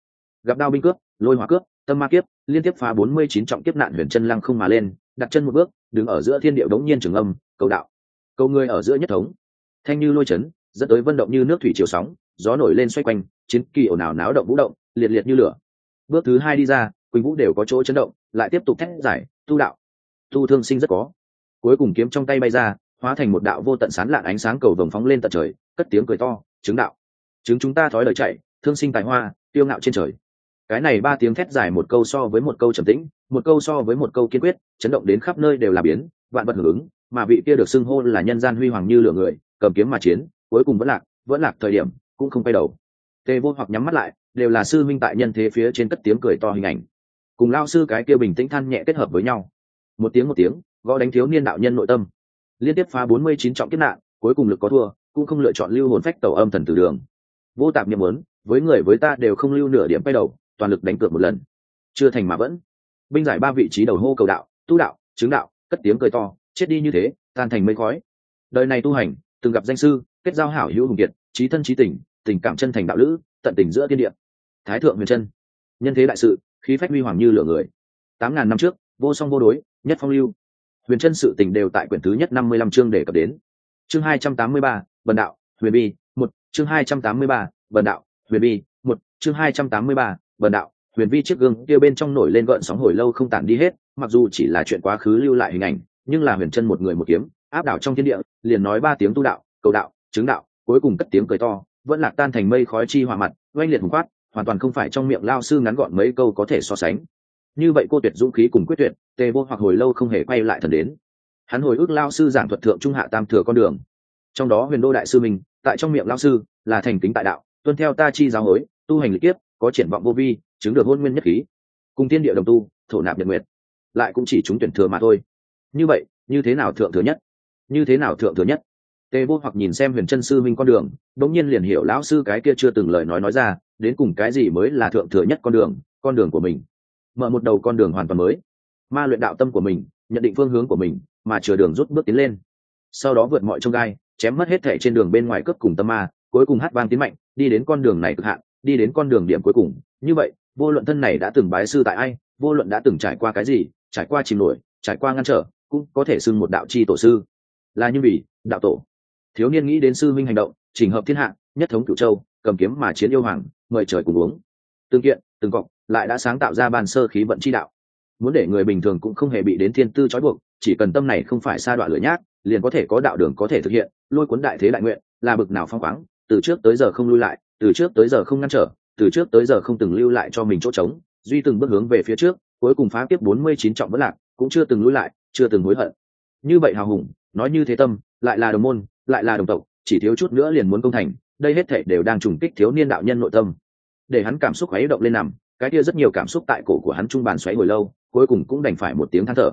Gặp đao binh cướp, lôi hỏa cướp, tâm ma kiếp, liên tiếp phá bốn mươi chín trọng kiếp nạn huyền chân lăng không mà lên, đặt chân một bước, đứng ở giữa thiên điệu đống nhiên trường âm, cầu đạo. Cầu người ở giữa nhất thống. Thanh như lôi chấn dẫn tới vận động như nước thủy chiều sóng, gió nổi lên xoay quanh, chiến kỳ ồn ào náo động vũ động, liệt liệt như lửa. Bước thứ hai đi ra, quỳnh vũ đều có chỗ chấn động, lại tiếp tục thét giải, tu đạo. Tu thương sinh rất có. Cuối cùng kiếm trong tay bay ra, hóa thành một đạo vô tận sán lạn ánh sáng cầu vồng phóng lên tận trời, cất tiếng cười to, chứng đạo. Chứng chúng ta thói lời chạy, thương sinh tài hoa, tiêu ngạo trên trời. Cái này ba tiếng thét dài một câu so với một câu trầm tĩnh, một câu so với một câu kiên quyết, chấn động đến khắp nơi đều là biến, vạn vật hưởng ứng, mà vị kia được xưng hô là nhân gian huy hoàng như lửa người, cầm kiếm mà chiến cuối cùng vẫn lạc vẫn lạc thời điểm, cũng không quay đầu. Tề vô hoặc nhắm mắt lại, đều là sư minh tại nhân thế phía trên cất tiếng cười to hình ảnh. Cùng lao sư cái kia bình tĩnh than nhẹ kết hợp với nhau. Một tiếng một tiếng, gõ đánh thiếu niên đạo nhân nội tâm. Liên tiếp phá bốn mươi chín trọng kiếp nạn, cuối cùng lực có thua, cũng không lựa chọn lưu hồn phách tàu âm thần từ đường. Vô tạp nhiệm muốn với người với ta đều không lưu nửa điểm quay đầu, toàn lực đánh cược một lần. Chưa thành mà vẫn. Binh giải ba vị trí đầu hô cầu đạo, tu đạo, chứng đạo, cất tiếng cười to, chết đi như thế, tan thành mây khói. Đời này tu hành, từng gặp danh sư kết giao hảo hữu hùng kiệt, trí thân trí tình tình cảm chân thành đạo lữ, tận tình giữa thiên địa. Thái thượng huyền chân. Nhân thế đại sự, khí phách huy hoàng như lửa người. Tám ngàn năm trước, vô song vô đối, nhất phong lưu. Huyền chân sự tình đều tại quyển thứ nhất năm mươi lăm chương đề cập đến. Chương hai trăm tám mươi ba vần đạo, huyền bi, một, chương hai trăm tám mươi ba vần đạo, huyền bi, một, chương hai trăm tám mươi ba vần đạo, huyền vi chiếc gương kia bên trong nổi lên gợn sóng hồi lâu không tản đi hết, mặc dù chỉ là chuyện quá khứ lưu lại hình ảnh, nhưng là huyền chân một người một kiếm, áp đảo trong thiên địa, liền nói ba tiếng tu đạo, cầu đạo chứng đạo, cuối cùng cất tiếng cười to, vẫn lạc tan thành mây khói chi hòa mặt, oanh liệt hùng quát, hoàn toàn không phải trong miệng lao sư ngắn gọn mấy câu có thể so sánh. Như vậy cô tuyệt dũng khí cùng quyết tuyệt, tề vô hoặc hồi lâu không hề quay lại thần đến. Hắn hồi ức lao sư giảng thuật thượng trung hạ tam thừa con đường. Trong đó huyền đô đại sư mình, tại trong miệng lao sư, là thành kính tại đạo, tuân theo ta chi giáo hối, tu hành lịch kiếp, có triển vọng vô vi, chứng được hôn nguyên nhất khí. Cùng tiên địa đồng tu, thổ nạp nhật nguyệt. Lại cũng chỉ chúng tuyển thừa mà thôi. Như vậy, như thế nào thượng thừa nhất? Như thế nào thượng thừa nhất? Tề vô hoặc nhìn xem huyền chân sư minh con đường, đống nhiên liền hiểu lão sư cái kia chưa từng lời nói nói ra, đến cùng cái gì mới là thượng thừa nhất con đường con đường của mình. Mở một đầu con đường hoàn toàn mới. Ma luyện đạo tâm của mình, nhận định phương hướng của mình, mà chừa đường rút bước tiến lên. Sau đó vượt mọi trông gai, chém mất hết thẻ trên đường bên ngoài cướp cùng tâm ma, cuối cùng hát vang tiến mạnh, đi đến con đường này cực hạn, đi đến con đường điểm cuối cùng. Như vậy, vô luận thân này đã từng bái sư tại ai, vô luận đã từng trải qua cái gì, trải qua chìm nổi, trải qua ngăn trở, cũng có thể xưng một đạo chi tổ sư. Là như vì, đạo tổ thiếu niên nghĩ đến sư minh hành động trình hợp thiên hạ, nhất thống cửu châu, cầm kiếm mà chiến yêu hoàng, mời trời cùng uống. Tương kiện, từng cọc, lại đã sáng tạo ra ban sơ khí vận chi đạo. Muốn để người bình thường cũng không hề bị đến thiên tư trói buộc, chỉ cần tâm này không phải sa đoạn lửa nhác, liền có thể có đạo đường có thể thực hiện, lôi cuốn đại thế đại nguyện, là bực nào phong khoáng, từ trước tới giờ không lui lại, từ trước tới giờ không ngăn trở, từ trước tới giờ không từng lưu lại cho mình chỗ trống, duy từng bước hướng về phía trước, cuối cùng phá tiếp bốn mươi chín trọng vẫn lạc, cũng chưa từng lui lại, chưa từng hối hận. Như vậy hào hùng, nói như thế tâm, lại là đồng môn lại là đồng tộc, chỉ thiếu chút nữa liền muốn công thành, đây hết thể đều đang trùng kích thiếu niên đạo nhân nội tâm. Để hắn cảm xúc khuấy động lên nằm, cái kia rất nhiều cảm xúc tại cổ của hắn trung bàn xoáy hồi lâu, cuối cùng cũng đành phải một tiếng than thở.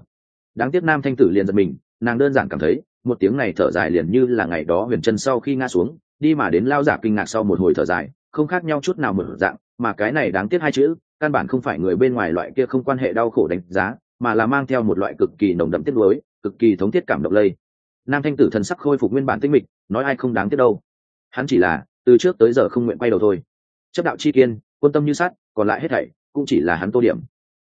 Đáng tiếc nam thanh tử liền giật mình, nàng đơn giản cảm thấy, một tiếng này thở dài liền như là ngày đó huyền chân sau khi ngã xuống, đi mà đến lao giả kinh ngạc sau một hồi thở dài, không khác nhau chút nào mở dạng, mà cái này đáng tiếc hai chữ, căn bản không phải người bên ngoài loại kia không quan hệ đau khổ đánh giá, mà là mang theo một loại cực kỳ nồng đậm tiết lối cực kỳ thống thiết cảm động lây nam thanh tử thần sắc khôi phục nguyên bản tinh mịch, nói ai không đáng tiếc đâu. Hắn chỉ là, từ trước tới giờ không nguyện quay đầu thôi. Chấp đạo chi kiên, quân tâm như sát còn lại hết thảy, cũng chỉ là hắn tô điểm.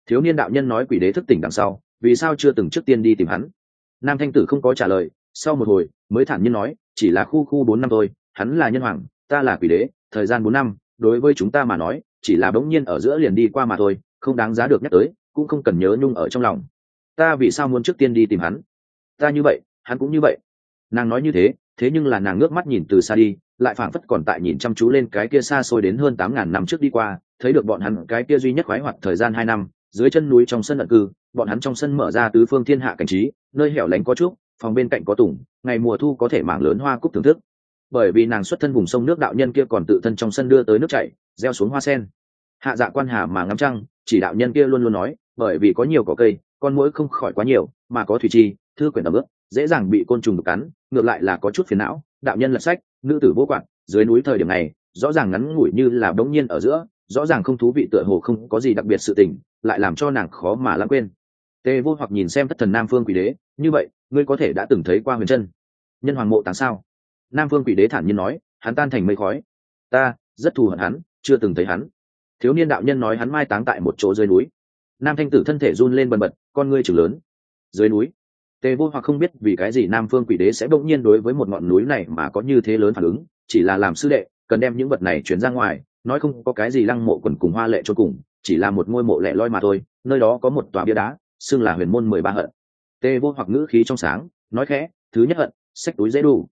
Thiếu niên đạo nhân nói quỷ đế thức tỉnh đằng sau, vì sao chưa từng trước tiên đi tìm hắn? Nam thanh tử không có trả lời, sau một hồi, mới thản nhiên nói, chỉ là khu khu bốn năm thôi, hắn là nhân hoàng, ta là quỷ đế, thời gian bốn năm, đối với chúng ta mà nói, chỉ là bỗng nhiên ở giữa liền đi qua mà thôi, không đáng giá được nhắc tới, cũng không cần nhớ nhung ở trong lòng. Ta vì sao muốn trước tiên đi tìm hắn? Ta như vậy hắn cũng như vậy. Nàng nói như thế thế nhưng là nàng ngước mắt nhìn từ xa đi, lại phảng phất còn tại nhìn chăm chú lên cái kia xa xôi đến hơn tám ngàn năm trước đi qua, thấy được bọn hắn cái kia duy nhất khoái hoạt thời gian hai năm, dưới chân núi trong sân ẩn cư, bọn hắn trong sân mở ra tứ phương thiên hạ cảnh trí, nơi hẻo lánh có trúc, phòng bên cạnh có tùng, ngày mùa thu có thể mảng lớn hoa cúc thưởng thức. Bởi vì nàng xuất thân vùng sông nước đạo nhân kia còn tự thân trong sân đưa tới nước chảy, gieo xuống hoa sen. Hạ dạ quan hà mà ngắm trăng, chỉ đạo nhân kia luôn luôn nói, bởi vì có nhiều cỏ cây, con mũi không khỏi quá nhiều, mà có thủy chi, thư quyển ẩm ướt dễ dàng bị côn trùng đục cắn, ngược lại là có chút phiền não, đạo nhân lật sách, nữ tử vô quạt dưới núi thời điểm này, rõ ràng ngắn ngủi như là đống nhiên ở giữa, rõ ràng không thú vị tựa hồ không có gì đặc biệt sự tình, lại làm cho nàng khó mà lãng quên. Tề vô hoặc nhìn xem thất thần nam phương quỷ đế, như vậy, ngươi có thể đã từng thấy qua huyền chân? Nhân hoàng mộ táng sao? Nam phương quỷ đế thản nhiên nói, hắn tan thành mây khói. Ta, rất thù hận hắn, chưa từng thấy hắn. Thiếu niên đạo nhân nói hắn mai táng tại một chỗ dưới núi. Nam thanh tử thân thể run lên bần bật, con ngươi chừng lớn. Dưới núi? Tề vô hoặc không biết vì cái gì nam phương quỷ đế sẽ bỗng nhiên đối với một ngọn núi này mà có như thế lớn phản ứng, chỉ là làm sư đệ, cần đem những vật này chuyển ra ngoài, nói không có cái gì lăng mộ quần cùng hoa lệ cho cùng, chỉ là một ngôi mộ lẻ loi mà thôi, nơi đó có một tòa bia đá, xưng là huyền môn mười ba hận. Tề vô hoặc ngữ khí trong sáng, nói khẽ, thứ nhất hận, sách túi dễ đủ.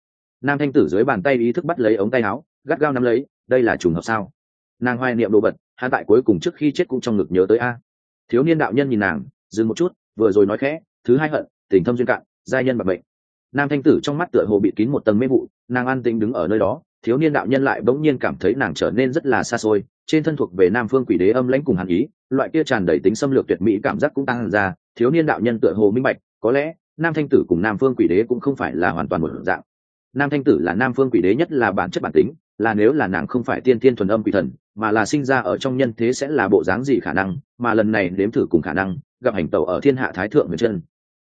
Nam thanh tử dưới bàn tay ý thức bắt lấy ống tay áo, gắt gao nắm lấy, đây là trùng hợp sao? Nàng hoài niệm đồ vật hạ tại cuối cùng trước khi chết cũng trong ngực nhớ tới a. Thiếu niên đạo nhân nhìn nàng, dừng một chút, vừa rồi nói khẽ, thứ hai hận tình thâm duyên cạn, giai nhân bạc bệnh nam thanh tử trong mắt tựa hồ bị kín một tầng mê vụ, nàng an tĩnh đứng ở nơi đó, thiếu niên đạo nhân lại bỗng nhiên cảm thấy nàng trở nên rất là xa xôi, trên thân thuộc về nam phương quỷ đế âm lãnh cùng hàn ý, loại kia tràn đầy tính xâm lược tuyệt mỹ cảm giác cũng tăng ra, thiếu niên đạo nhân tựa hồ minh bạch, có lẽ nam thanh tử cùng nam phương quỷ đế cũng không phải là hoàn toàn một dạng. Nam thanh tử là nam phương quỷ đế nhất là bản chất bản tính, là nếu là nàng không phải tiên tiên thuần âm quỷ thần, mà là sinh ra ở trong nhân thế sẽ là bộ dáng gì khả năng, mà lần này nếm thử cùng khả năng, gặp hành tẩu ở thiên hạ thái thượng huyền chân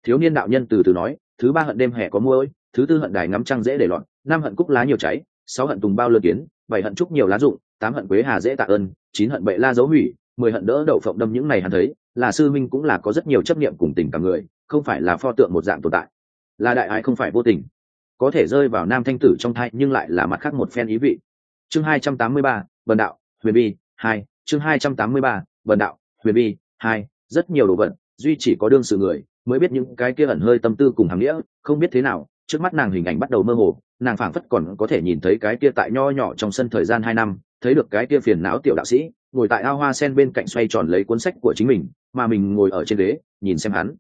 thiếu niên đạo nhân từ từ nói, thứ ba hận đêm hè có mưa ơi thứ tư hận đài ngắm trăng dễ để loạn năm hận cúc lá nhiều cháy, sáu hận tùng bao lơ kiến, bảy hận trúc nhiều lá rụng, tám hận quế hà dễ tạ ơn, chín hận bệ la dấu hủy, mười hận đỡ đậu phộng đâm những này hắn thấy, là sư minh cũng là có rất nhiều chấp niệm cùng tình cả người, không phải là pho tượng một dạng tồn tại. Là đại ái không phải vô tình. Có thể rơi vào nam thanh tử trong thai nhưng lại là mặt khác một phen ý vị. Chương hai trăm tám mươi ba vần đạo, huyền bi, hai, chương hai trăm tám mươi ba vần đạo, huyền bi, hai, rất nhiều đồ vật, duy chỉ có đương sự người mới biết những cái kia ẩn hơi tâm tư cùng hàm nghĩa, không biết thế nào, trước mắt nàng hình ảnh bắt đầu mơ hồ, nàng phảng phất còn có thể nhìn thấy cái kia tại nho nhỏ trong sân thời gian hai năm, thấy được cái kia phiền não tiểu đạo sĩ, ngồi tại ao hoa sen bên cạnh xoay tròn lấy cuốn sách của chính mình, mà mình ngồi ở trên ghế, nhìn xem hắn.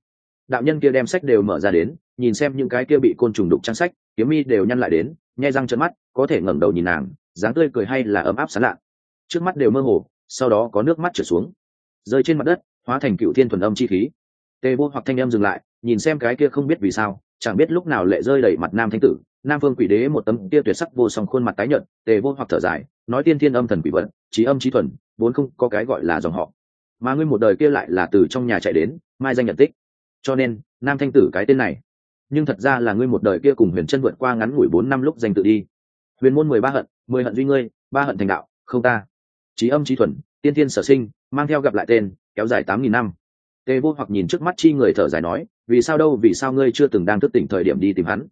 Đạo nhân kia đem sách đều mở ra đến, nhìn xem những cái kia bị côn trùng đục trang sách, kiếm mi đều nhăn lại đến nhai răng trận mắt, có thể ngẩng đầu nhìn nàng, dáng tươi cười hay là ấm áp sán lạ. Trước mắt đều mơ hồ, sau đó có nước mắt trở xuống. Rơi trên mặt đất, hóa thành cựu thiên thuần âm chi khí tê vô hoặc thanh âm dừng lại, nhìn xem cái kia không biết vì sao, chẳng biết lúc nào lệ rơi đầy mặt nam thanh tử, nam phương quỷ đế một tấm kia tuyệt sắc vô song khuôn mặt tái nhợt tề vô hoặc thở dài, nói tiên thiên âm thần quỷ vận trí âm trí thuần, vốn không có cái gọi là dòng họ. Mà ngươi một đời kia lại là từ trong nhà chạy đến, mai danh nhận tích. Cho nên, nam thanh tử cái tên này, nhưng thật ra là ngươi một đời kia cùng huyền chân vượt qua ngắn ngủi bốn năm lúc danh tự đi. Huyền môn mười ba hận, mười hận duy ngươi, ba hận thành đạo, không ta. Trí âm trí thuần, tiên thiên sở sinh, mang theo gặp lại tên, kéo dài tám nghìn năm tề vô hoặc nhìn trước mắt chi người thở dài nói, vì sao đâu, vì sao ngươi chưa từng đang thức tỉnh thời điểm đi tìm hắn?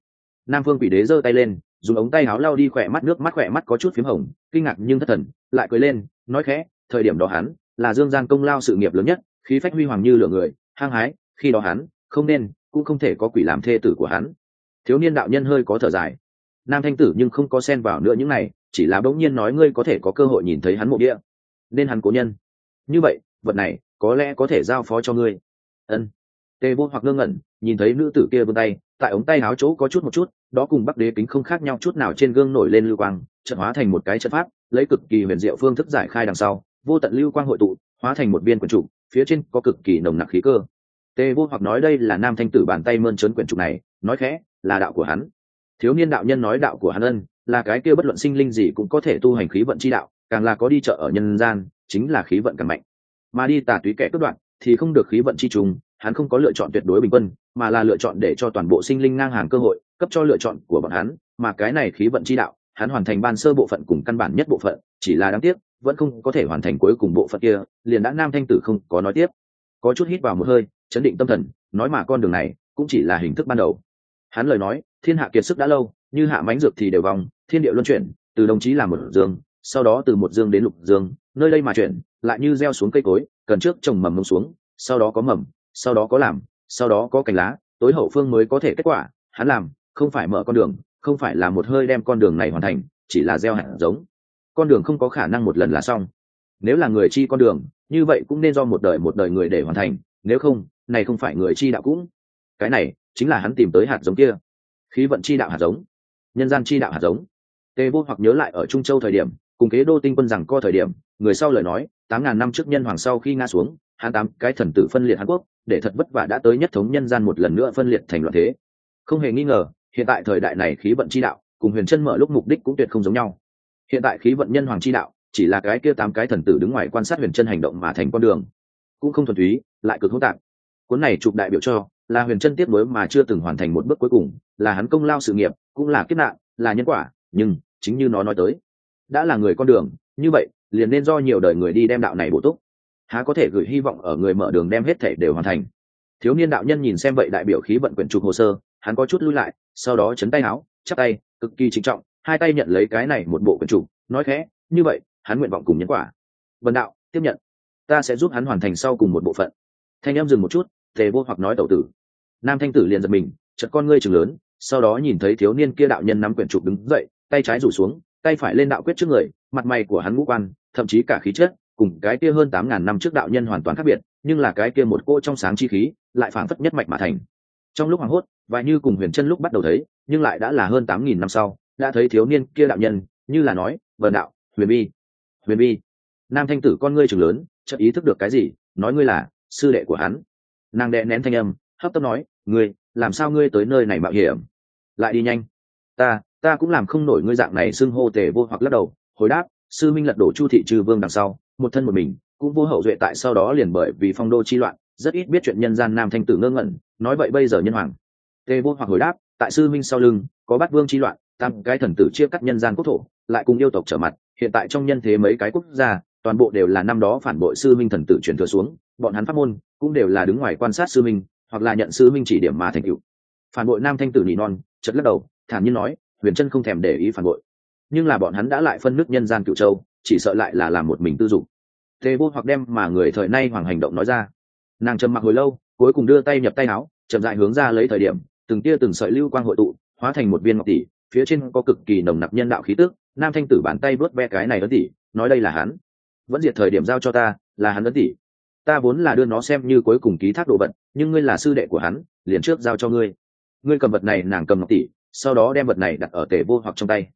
Nam phương quỷ đế giơ tay lên, dùng ống tay áo lau đi khỏe mắt, nước mắt khỏe mắt có chút p h í m hồng, kinh ngạc nhưng thất thần, lại cười lên, nói khẽ, thời điểm đó hắn là dương giang công lao sự nghiệp lớn nhất, khí phách huy hoàng như lửa người, hăng hái, khi đó hắn không nên, cũng không thể có quỷ làm thê tử của hắn. Thiếu niên đạo nhân hơi có thở dài. Nam thanh tử nhưng không có xen vào nữa những này, chỉ là bỗng nhiên nói, ngươi có thể có cơ hội nhìn thấy hắn mộ đĩa nên hắn cố nhân. Như vậy, vật này có lẽ có thể giao phó cho ngươi. Ân. Tề vô hoặc ngơ ngẩn, nhìn thấy nữ tử kia vươn tay, tại ống tay áo chỗ có chút một chút, đó cùng bắc đế kính không khác nhau chút nào trên gương nổi lên lưu quang trận hóa thành một cái trận pháp, lấy cực kỳ huyền diệu phương thức giải khai đằng sau, vô tận lưu quang hội tụ, hóa thành một viên quyển trục, phía trên có cực kỳ nồng nặc khí cơ. Tề vô hoặc nói đây là nam thanh tử bàn tay mơn trớn quyển trục này, nói khẽ, là đạo của hắn. Thiếu niên đạo nhân nói đạo của hắn ân, là cái kia bất luận sinh linh gì cũng có thể tu hành khí vận chi đạo, càng là có đi chợ ở nhân gian, chính là khí vận càng mạnh mà đi tà túy kẻ cướp đoạn thì không được khí vận chi trùng, hắn không có lựa chọn tuyệt đối bình quân, mà là lựa chọn để cho toàn bộ sinh linh ngang hàng cơ hội, cấp cho lựa chọn của bọn hắn, mà cái này khí vận chi đạo, hắn hoàn thành ban sơ bộ phận cùng căn bản nhất bộ phận, chỉ là đáng tiếc, vẫn không có thể hoàn thành cuối cùng bộ phận kia, liền đã nam thanh tử không có nói tiếp. Có chút hít vào một hơi, chấn định tâm thần, nói mà con đường này cũng chỉ là hình thức ban đầu. Hắn lời nói, thiên hạ kiệt sức đã lâu, như hạ mánh dược thì đều vòng thiên địa luân chuyển, từ đồng chí làm một dương, sau đó từ một dương đến lục dương nơi đây mà chuyển, lại như gieo xuống cây cối, cần trước trồng mầm mông xuống, sau đó có mầm, sau đó có làm, sau đó có cành lá, tối hậu phương mới có thể kết quả, hắn làm, không phải mở con đường, không phải là một hơi đem con đường này hoàn thành, chỉ là gieo hạt giống. Con đường không có khả năng một lần là xong. Nếu là người chi con đường, như vậy cũng nên do một đời một đời người để hoàn thành, nếu không, này không phải người chi đạo cũng. Cái này, chính là hắn tìm tới hạt giống kia. Khí vận chi đạo hạt giống. Nhân gian chi đạo hạt giống. Tề vô hoặc nhớ lại ở trung châu thời điểm cùng kế đô tinh quân rằng co thời điểm, người sau lời nói, tám ngàn năm trước nhân hoàng sau khi nga xuống, hắn tám cái thần tử phân liệt hàn quốc, để thật vất vả đã tới nhất thống nhân gian một lần nữa phân liệt thành loạn thế. Không hề nghi ngờ, hiện tại thời đại này khí vận chi đạo, cùng huyền chân mở lúc mục đích cũng tuyệt không giống nhau. Hiện tại khí vận nhân hoàng chi đạo, chỉ là cái kia tám cái thần tử đứng ngoài quan sát huyền chân hành động mà thành con đường, cũng không thuần túy, lại cực hỗn tạp. Cuốn này chụp đại biểu cho, là huyền chân tiếp nối mà chưa từng hoàn thành một bước cuối cùng, là hắn công lao sự nghiệp, cũng là kiếp nạn, là nhân quả, nhưng chính như nó nói tới đã là người con đường, như vậy, liền nên do nhiều đời người đi đem đạo này bổ túc. Há có thể gửi hy vọng ở người mở đường đem hết thể đều hoàn thành. Thiếu niên đạo nhân nhìn xem vậy đại biểu khí vận quyển chụp hồ sơ, hắn có chút lui lại, sau đó chấn tay áo, chắp tay, cực kỳ trịnh trọng, hai tay nhận lấy cái này một bộ quyển chụp nói khẽ, như vậy, hắn nguyện vọng cùng nhân quả. Vần đạo, tiếp nhận. Ta sẽ giúp hắn hoàn thành sau cùng một bộ phận. Thanh em dừng một chút, tề vô hoặc nói tẩu tử. Nam thanh tử liền giật mình chật con ngươi chừng lớn. Sau đó nhìn thấy thiếu niên kia đạo nhân nắm quyển chụp đứng dậy, tay trái rủ xuống tay phải lên đạo quyết trước người, mặt mày của hắn ngũ quan, thậm chí cả khí chất, cùng cái kia hơn tám ngàn năm trước đạo nhân hoàn toàn khác biệt, nhưng là cái kia một cô trong sáng chi khí, lại phảng phất nhất mạch mà thành. Trong lúc hoảng hốt và như cùng huyền chân lúc bắt đầu thấy, nhưng lại đã là hơn tám nghìn năm sau, đã thấy thiếu niên kia đạo nhân, như là nói vần đạo, huyền bi huyền bi nam thanh tử con ngươi trường lớn, chợt ý thức được cái gì, nói ngươi là sư đệ của hắn. Nàng đệ nén thanh âm, hấp tấp nói, ngươi, làm sao ngươi tới nơi này mạo hiểm? Lại đi nhanh. Ta ta cũng làm không nổi ngươi dạng này xưng hô tề vô hoặc lắc đầu, hồi đáp, sư minh lật đổ chu thị trừ vương đằng sau, một thân một mình, cũng vô hậu duệ tại sau đó liền bởi vì phong đô chi loạn, rất ít biết chuyện nhân gian nam thanh tử ngơ ngẩn, nói vậy bây giờ nhân hoàng. Tề vô hoặc hồi đáp, tại sư minh sau lưng, có bát vương chi loạn, tam cái thần tử chia cắt nhân gian quốc thổ, lại cùng yêu tộc trở mặt, hiện tại trong nhân thế mấy cái quốc gia, toàn bộ đều là năm đó phản bội sư minh thần tử truyền thừa xuống, bọn hắn pháp môn cũng đều là đứng ngoài quan sát sư minh, hoặc là nhận sư minh chỉ điểm mà thành cựu phản bội nam thanh tử nỉ non chật lắc đầu, thản nhiên nói huyền chân không thèm để ý phản bội. Nhưng là bọn hắn đã lại phân nước nhân gian cựu châu, chỉ sợ lại là làm một mình tư dụng tề vô hoặc đem mà người thời nay hoàng hành động nói ra. Nàng trầm mặc hồi lâu, cuối cùng đưa tay nhập tay áo, chậm dại hướng ra lấy thời điểm, từng tia từng sợi lưu quang hội tụ, hóa thành một viên ngọc tỷ, phía trên có cực kỳ nồng nặc nhân đạo khí tức, nam thanh tử bàn tay vớt ve cái này ấn tỷ, nói đây là hắn. Vẫn diệt thời điểm giao cho ta, là hắn ấn tỷ. Ta vốn là đưa nó xem như cuối cùng ký thác đồ vật, nhưng ngươi là sư đệ của hắn, liền trước giao cho ngươi. Ngươi cầm vật này, nàng cầm ngọc tỷ sau đó đem vật này đặt ở tể vô hoặc trong tay.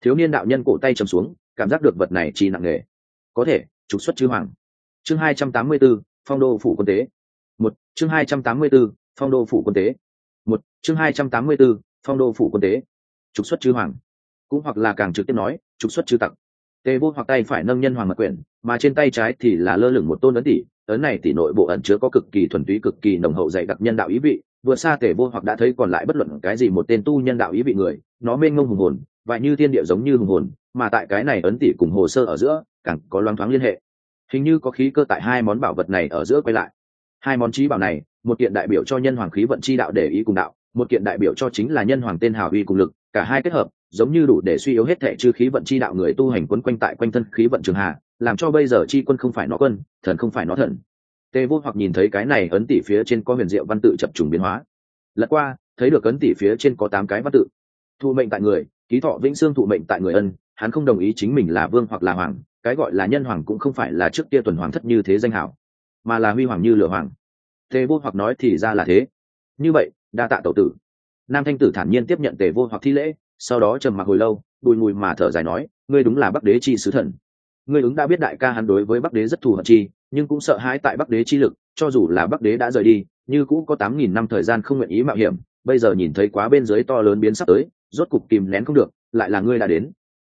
Thiếu niên đạo nhân cổ tay chầm xuống cảm giác được vật này chỉ nặng nề. Có thể trục xuất chư hoàng. Chương hai trăm tám mươi 284, phong đô phủ quân tế. Một chương hai trăm tám mươi 284, phong đô phủ quân tế. Một chương hai trăm tám mươi 284, phong đô phủ quân tế. Trục xuất chư hoàng. Cũng hoặc là càng trực tiếp nói trục xuất chư tặc. Tề vô hoặc tay phải nâng nhân hoàng mật quyển mà trên tay trái thì là lơ lửng một tôn ấn tỷ. Ấn này tỷ nội bộ ẩn chứa có cực kỳ thuần túy cực kỳ nồng hậu dạy đặc nhân đạo ý vị vừa xa tề vô hoặc đã thấy còn lại bất luận cái gì một tên tu nhân đạo ý vị người, nó mênh ngông hùng hồn và như tiên địa giống như hùng hồn, mà tại cái này ấn tỷ cùng hồ sơ ở giữa, càng có loáng thoáng liên hệ. Hình như có khí cơ tại hai món bảo vật này ở giữa quay lại. Hai món trí bảo này, một kiện đại biểu cho nhân hoàng khí vận chi đạo để ý cùng đạo, một kiện đại biểu cho chính là nhân hoàng tên hào uy cùng lực, cả hai kết hợp, giống như đủ để suy yếu hết thệ chư khí vận chi đạo người tu hành quấn quanh tại quanh thân khí vận trường hạ, làm cho bây giờ chi quân không phải nó quân, thần không phải nó thần. Tề vô hoặc nhìn thấy cái này ấn tỷ phía trên có huyền diệu văn tự chập trùng biến hóa. Lật qua, thấy được ấn tỷ phía trên có tám cái văn tự. Thụ mệnh tại người, ký thọ vĩnh xương thụ mệnh tại người ân, hắn không đồng ý chính mình là vương hoặc là hoàng, cái gọi là nhân hoàng cũng không phải là trước kia tuần hoàng thất như thế danh hảo, mà là huy hoàng như lửa hoàng. Tề vô hoặc nói thì ra là thế. Như vậy, đa tạ tẩu tử. Nam thanh tử thản nhiên tiếp nhận tề vô hoặc thi lễ, sau đó trầm mặc hồi lâu đùi mùi mà thở dài nói, ngươi đúng là bắc đế chi sứ thần. Ngươi ứng đã biết đại ca hắn đối với bắc đế rất thù hận chi nhưng cũng sợ hãi tại bắc đế chi lực, cho dù là bắc đế đã rời đi, như cũ có tám nghìn năm thời gian không nguyện ý mạo hiểm, bây giờ nhìn thấy quá bên dưới to lớn biến sắp tới, rốt cục kìm nén không được, lại là ngươi đã đến.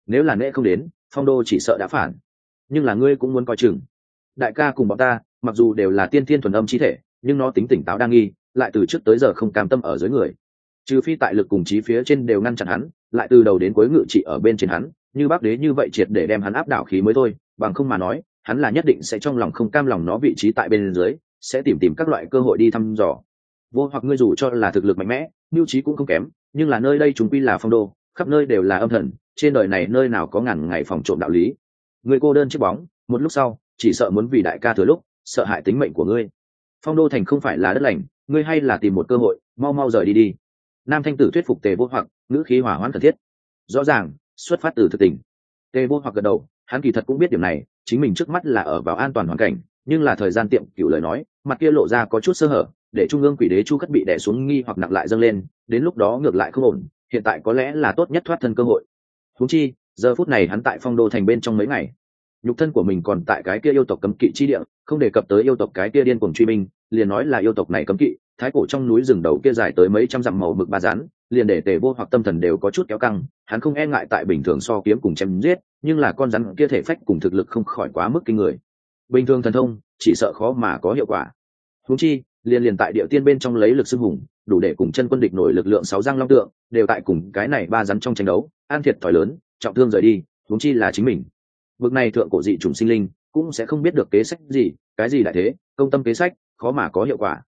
Nếu là nễ không đến, phong đô chỉ sợ đã phản. Nhưng là ngươi cũng muốn coi chừng. Đại ca cùng bọn ta, mặc dù đều là tiên thiên thuần âm chi thể, nhưng nó tính tỉnh táo đa nghi, lại từ trước tới giờ không cam tâm ở dưới người. Trừ phi tại lực cùng trí phía trên đều ngăn chặn hắn, lại từ đầu đến cuối ngự trị ở bên trên hắn, như bắc đế như vậy triệt để đem hắn áp đảo khí mới thôi, bằng không mà nói hắn là nhất định sẽ trong lòng không cam lòng nó vị trí tại bên dưới, sẽ tìm tìm các loại cơ hội đi thăm dò. Vô hoặc ngươi dù cho là thực lực mạnh mẽ, mưu trí cũng không kém, nhưng là nơi đây chúng quy là phong đô, khắp nơi đều là âm thần, trên đời này nơi nào có ngàn ngày phòng trộm đạo lý. Người cô đơn chiếc bóng, một lúc sau, chỉ sợ muốn vì đại ca thừa lúc, sợ hại tính mệnh của ngươi. Phong đô thành không phải là đất lành, ngươi hay là tìm một cơ hội, mau mau rời đi đi. Nam thanh tử thuyết phục tề vô hoặc, ngữ khí hỏa hoãn cần thiết. Rõ ràng, xuất phát từ thực tình. Tề vô hoặc gật đầu, hắn kỳ thật cũng biết điểm này chính mình trước mắt là ở vào an toàn hoàn cảnh, nhưng là thời gian tiệm cựu lời nói, mặt kia lộ ra có chút sơ hở, để trung ương quỷ đế chu cất bị đẻ xuống nghi hoặc nặng lại dâng lên, đến lúc đó ngược lại không ổn, hiện tại có lẽ là tốt nhất thoát thân cơ hội. Húng chi, giờ phút này hắn tại phong đô thành bên trong mấy ngày, nhục thân của mình còn tại cái kia yêu tộc cấm kỵ chi địa, không đề cập tới yêu tộc cái kia điên cuồng truy minh liền nói là yêu tộc này cấm kỵ, thái cổ trong núi rừng đầu kia dài tới mấy trăm dặm màu mực ba rán liền để tề vô hoặc tâm thần đều có chút kéo căng, hắn không e ngại tại bình thường so kiếm cùng chém giết nhưng là con rắn kia thể phách cùng thực lực không khỏi quá mức kinh người. Bình thường thần thông, chỉ sợ khó mà có hiệu quả. Húng chi, liền liền tại địa tiên bên trong lấy lực xưng hùng, đủ để cùng chân quân địch nổi lực lượng sáu giang long tượng, đều tại cùng cái này ba rắn trong tranh đấu, an thiệt thòi lớn, trọng thương rời đi húng chi là chính mình. Vực này thượng cổ dị chủng sinh linh, cũng sẽ không biết được kế sách gì, cái gì đại thế, công tâm kế sách, khó mà có hiệu quả.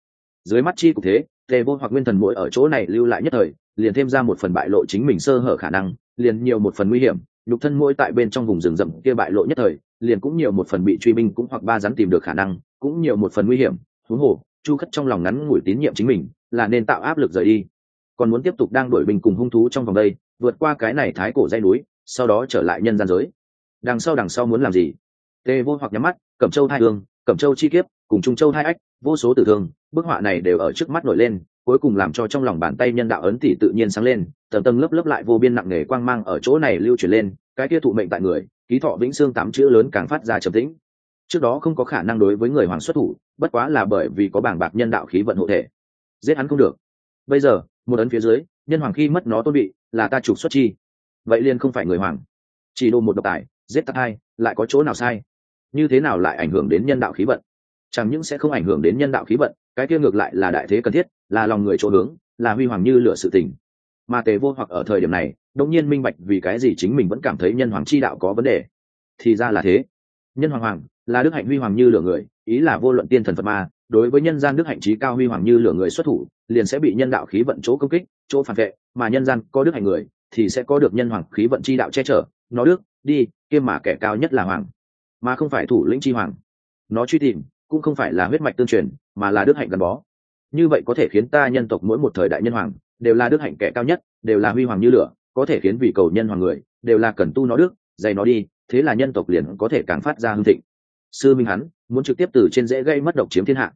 Dưới mắt chi cục thế, tề vô hoặc nguyên thần mỗi ở chỗ này lưu lại nhất thời, liền thêm ra một phần bại lộ chính mình sơ hở khả năng, liền nhiều một phần nguy hiểm nhục thân mỗi tại bên trong vùng rừng rậm kia bại lộ nhất thời, liền cũng nhiều một phần bị truy binh cũng hoặc ba rắn tìm được khả năng, cũng nhiều một phần nguy hiểm, thú hồ chu khất trong lòng ngắn ngủi tín nhiệm chính mình, là nên tạo áp lực rời đi. Còn muốn tiếp tục đang đuổi binh cùng hung thú trong vòng đây, vượt qua cái này thái cổ dây núi, sau đó trở lại nhân gian giới. Đằng sau đằng sau muốn làm gì? Tê vô hoặc nhắm mắt, cẩm châu hai hương, cẩm châu chi kiếp, cùng trung châu hai ách, vô số tử thương, bức họa này đều ở trước mắt nổi lên cuối cùng làm cho trong lòng bàn tay nhân đạo ấn tỷ tự nhiên sáng lên, tầng tầng lớp lớp lại vô biên nặng nề quang mang ở chỗ này lưu chuyển lên, cái kia thụ mệnh tại người, ký thọ vĩnh xương tám chữ lớn càng phát ra trầm tĩnh. Trước đó không có khả năng đối với người hoàng xuất thủ, bất quá là bởi vì có bảng bạc nhân đạo khí vận hộ thể. Giết hắn không được. Bây giờ, một ấn phía dưới, nhân hoàng khi mất nó tôn bị là ta trục xuất chi. Vậy liền không phải người hoàng. Chỉ đồ một độc tài, giết tắc hai, lại có chỗ nào sai? Như thế nào lại ảnh hưởng đến nhân đạo khí vận? Chẳng những sẽ không ảnh hưởng đến nhân đạo khí vận, cái kia ngược lại là đại thế cần thiết, là lòng người chỗ hướng, là huy hoàng như lửa sự tình. Mà tề vô hoặc ở thời điểm này đông nhiên minh bạch vì cái gì chính mình vẫn cảm thấy nhân hoàng chi đạo có vấn đề. Thì ra là thế. Nhân hoàng hoàng, là đức hạnh huy hoàng như lửa người, ý là vô luận tiên thần phật ma, đối với nhân gian đức hạnh trí cao huy hoàng như lửa người xuất thủ, liền sẽ bị nhân đạo khí vận chỗ công kích, chỗ phản vệ, mà nhân gian có đức hạnh người, thì sẽ có được nhân hoàng khí vận chi đạo che chở, nó đức, đi kiêm mà kẻ cao nhất là hoàng, mà không phải thủ lĩnh chi hoàng. Nó truy tìm cũng không phải là huyết mạch tương truyền, mà là đức hạnh gắn bó. Như vậy có thể khiến ta nhân tộc mỗi một thời đại nhân hoàng đều là đức hạnh kẻ cao nhất, đều là huy hoàng như lửa, có thể khiến vị cầu nhân hoàng người đều là cần tu nó đức dày nó đi, thế là nhân tộc liền có thể càng phát ra hưng thịnh. Sư minh hắn muốn trực tiếp từ trên dễ gây mất độc chiếm thiên hạ.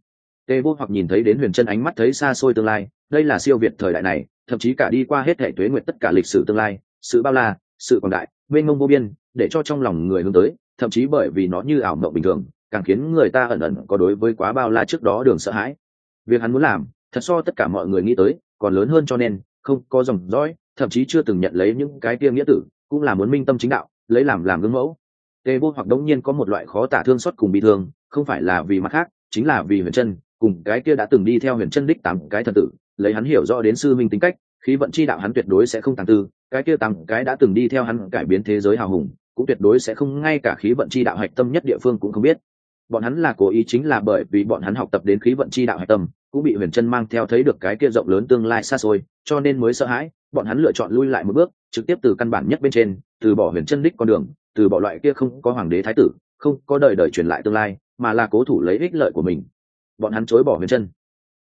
Tê vô hoặc nhìn thấy đến huyền chân ánh mắt thấy xa xôi tương lai, đây là siêu việt thời đại này, thậm chí cả đi qua hết hệ tuế nguyện tất cả lịch sử tương lai, sự bao la, sự quảng đại, mênh mông vô biên, để cho trong lòng người hướng tới, thậm chí bởi vì nó như ảo mộng bình thường càng khiến người ta ẩn ẩn có đối với quá bao la trước đó đường sợ hãi. Việc hắn muốn làm, thật so tất cả mọi người nghĩ tới, còn lớn hơn cho nên, không có dòng dõi, thậm chí chưa từng nhận lấy những cái kia nghĩa tử, cũng là muốn minh tâm chính đạo, lấy làm làm gương mẫu. Tề vô hoặc đống nhiên có một loại khó tả thương xót cùng bị thương, không phải là vì mặt khác, chính là vì huyền chân, cùng cái kia đã từng đi theo huyền chân đích tám cái thần tử, lấy hắn hiểu rõ đến sư minh tính cách, khí vận chi đạo hắn tuyệt đối sẽ không tàng tư, cái kia tăng cái đã từng đi theo hắn cải biến thế giới hào hùng, cũng tuyệt đối sẽ không, ngay cả khí vận chi đạo hạch tâm nhất địa phương cũng không biết bọn hắn là cố ý chính là bởi vì bọn hắn học tập đến khí vận chi đạo hạch tâm, cũng bị huyền chân mang theo thấy được cái kia rộng lớn tương lai xa xôi, cho nên mới sợ hãi, bọn hắn lựa chọn lui lại một bước, trực tiếp từ căn bản nhất bên trên, từ bỏ huyền chân đích con đường, từ bỏ loại kia không có hoàng đế thái tử, không có đời đời truyền lại tương lai, mà là cố thủ lấy ích lợi của mình. Bọn hắn chối bỏ huyền chân.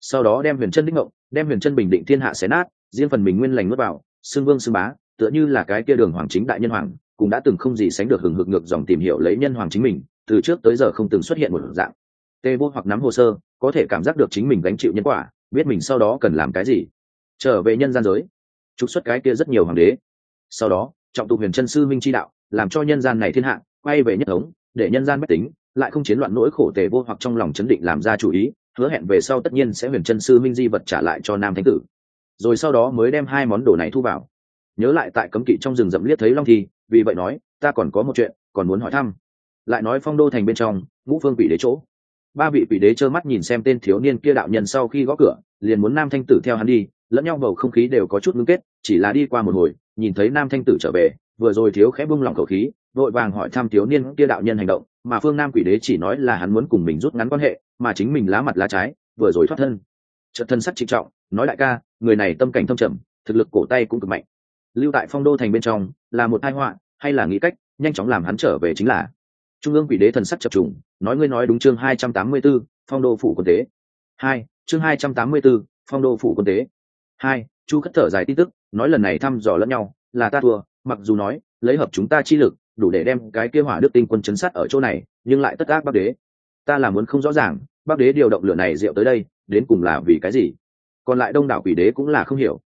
Sau đó đem huyền chân đích ngộng đem huyền chân bình định thiên hạ xé nát, riêng phần mình nguyên lành nuốt vào xương vương xương bá, tựa như là cái kia đường hoàng chính đại nhân hoàng, cũng đã từng không gì sánh được hừng hực ngược dòng tìm hiểu lấy nhân hoàng chính mình từ trước tới giờ không từng xuất hiện một dạng. Tê vô hoặc nắm hồ sơ, có thể cảm giác được chính mình gánh chịu nhân quả, biết mình sau đó cần làm cái gì. Trở về nhân gian giới, trục xuất cái kia rất nhiều hoàng đế. Sau đó, trọng tụ huyền chân sư minh chi đạo, làm cho nhân gian này thiên hạ, quay về nhất thống, để nhân gian bách tính, lại không chiến loạn nỗi khổ tề vô hoặc trong lòng chấn định làm ra chủ ý, hứa hẹn về sau tất nhiên sẽ huyền chân sư minh di vật trả lại cho nam thánh tử. Rồi sau đó mới đem hai món đồ này thu vào. Nhớ lại tại cấm kỵ trong rừng rậm liếc thấy long thi, vì vậy nói, ta còn có một chuyện, còn muốn hỏi thăm lại nói phong đô thành bên trong, ngũ phương quỷ đế chỗ. Ba vị quỷ đế trơ mắt nhìn xem tên thiếu niên kia đạo nhân sau khi gõ cửa, liền muốn nam thanh tử theo hắn đi, lẫn nhau bầu không khí đều có chút ngưng kết, chỉ là đi qua một hồi, nhìn thấy nam thanh tử trở về, vừa rồi thiếu khẽ bung lòng khẩu khí, vội vàng hỏi thăm thiếu niên kia đạo nhân hành động, mà phương nam quỷ đế chỉ nói là hắn muốn cùng mình rút ngắn quan hệ, mà chính mình lá mặt lá trái, vừa rồi thoát thân. Trợ thân sắc trịnh trọng, nói đại ca, người này tâm cảnh thâm trầm, thực lực cổ tay cũng cực mạnh. Lưu tại phong đô thành bên trong, là một tai họa, hay là nghĩ cách, nhanh chóng làm hắn trở về chính là trung ương quỷ đế thần sắc chập trùng nói ngươi nói đúng chương hai trăm tám mươi 284, phong đô phủ quân tế. Hai chương hai trăm tám mươi 284, phong đô phủ quân tế. Hai chu khất thở dài tin tức nói lần này thăm dò lẫn nhau là ta thua mặc dù nói lấy hợp chúng ta chi lực đủ để đem cái kia hỏa đức tinh quân chấn sát ở chỗ này nhưng lại tất ác bắc đế. Ta là muốn không rõ ràng bắc đế điều động lửa này rượu tới đây đến cùng là vì cái gì? Còn lại đông đảo quỷ đế cũng là không hiểu.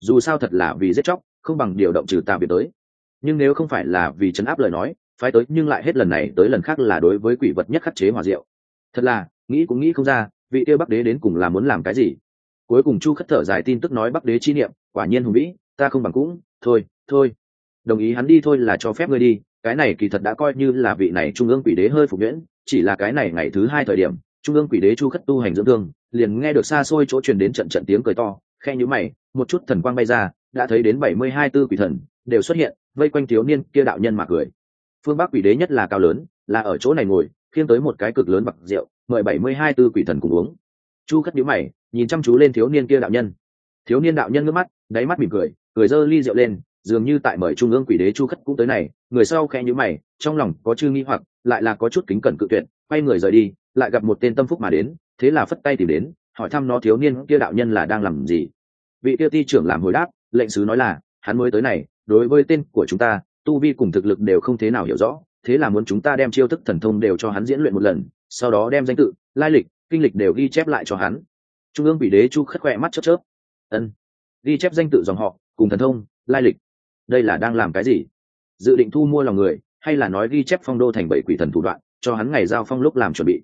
Dù sao thật là vì giết chóc không bằng điều động trừ tà biệt tới. Nhưng nếu không phải là vì chấn áp lời nói phái tới, nhưng lại hết lần này tới lần khác là đối với quỷ vật nhất khắc chế hòa diệu. Thật là, nghĩ cũng nghĩ không ra, vị tiêu bắc đế đến cùng là muốn làm cái gì? Cuối cùng chu khất thở dài tin tức nói bắc đế chi niệm, quả nhiên hùng vĩ, ta không bằng cũng, thôi thôi. Đồng ý hắn đi thôi là cho phép ngươi đi, cái này kỳ thật đã coi như là vị này trung ương quỷ đế hơi phục nhuyễn, chỉ là cái này ngày thứ hai thời điểm, trung ương quỷ đế chu khất tu hành dưỡng thương, liền nghe được xa xôi chỗ truyền đến trận trận tiếng cười to, khe nhữ mày, một chút thần quang bay ra, đã thấy đến bảy mươi hai tư quỷ thần đều xuất hiện, vây quanh thiếu niên kia đạo nhân mà cười phương bắc quỷ đế nhất là cao lớn, là ở chỗ này ngồi, khiêng tới một cái cực lớn bạc rượu, mời bảy mươi hai tư quỷ thần cùng uống. Chu khất nhữ mày, nhìn chăm chú lên thiếu niên kia đạo nhân. Thiếu niên đạo nhân ngước mắt, đáy mắt mỉm cười cười dơ ly rượu lên, dường như tại mời trung ương quỷ đế chu khất cũng tới này, người sau khẽ nhữ mày, trong lòng có chư nghi hoặc, lại là có chút kính cẩn cự tuyệt, quay người rời đi, lại gặp một tên tâm phúc mà đến, thế là phất tay tìm đến, hỏi thăm nó thiếu niên kia đạo nhân là đang làm gì. Vị tiêu ti trưởng làm hồi đáp, lệnh sứ nói là, hắn mới tới này, đối với tên của chúng ta tu vi cùng thực lực đều không thế nào hiểu rõ thế là muốn chúng ta đem chiêu thức thần thông đều cho hắn diễn luyện một lần sau đó đem danh tự lai lịch kinh lịch đều ghi chép lại cho hắn. Trung ương bị đế chu khất khoe mắt chớp chớp. Ân ghi chép danh tự dòng họ cùng thần thông lai lịch. Đây là đang làm cái gì? Dự định thu mua lòng người hay là nói ghi chép phong đô thành bảy quỷ thần thủ đoạn cho hắn ngày giao phong lúc làm chuẩn bị?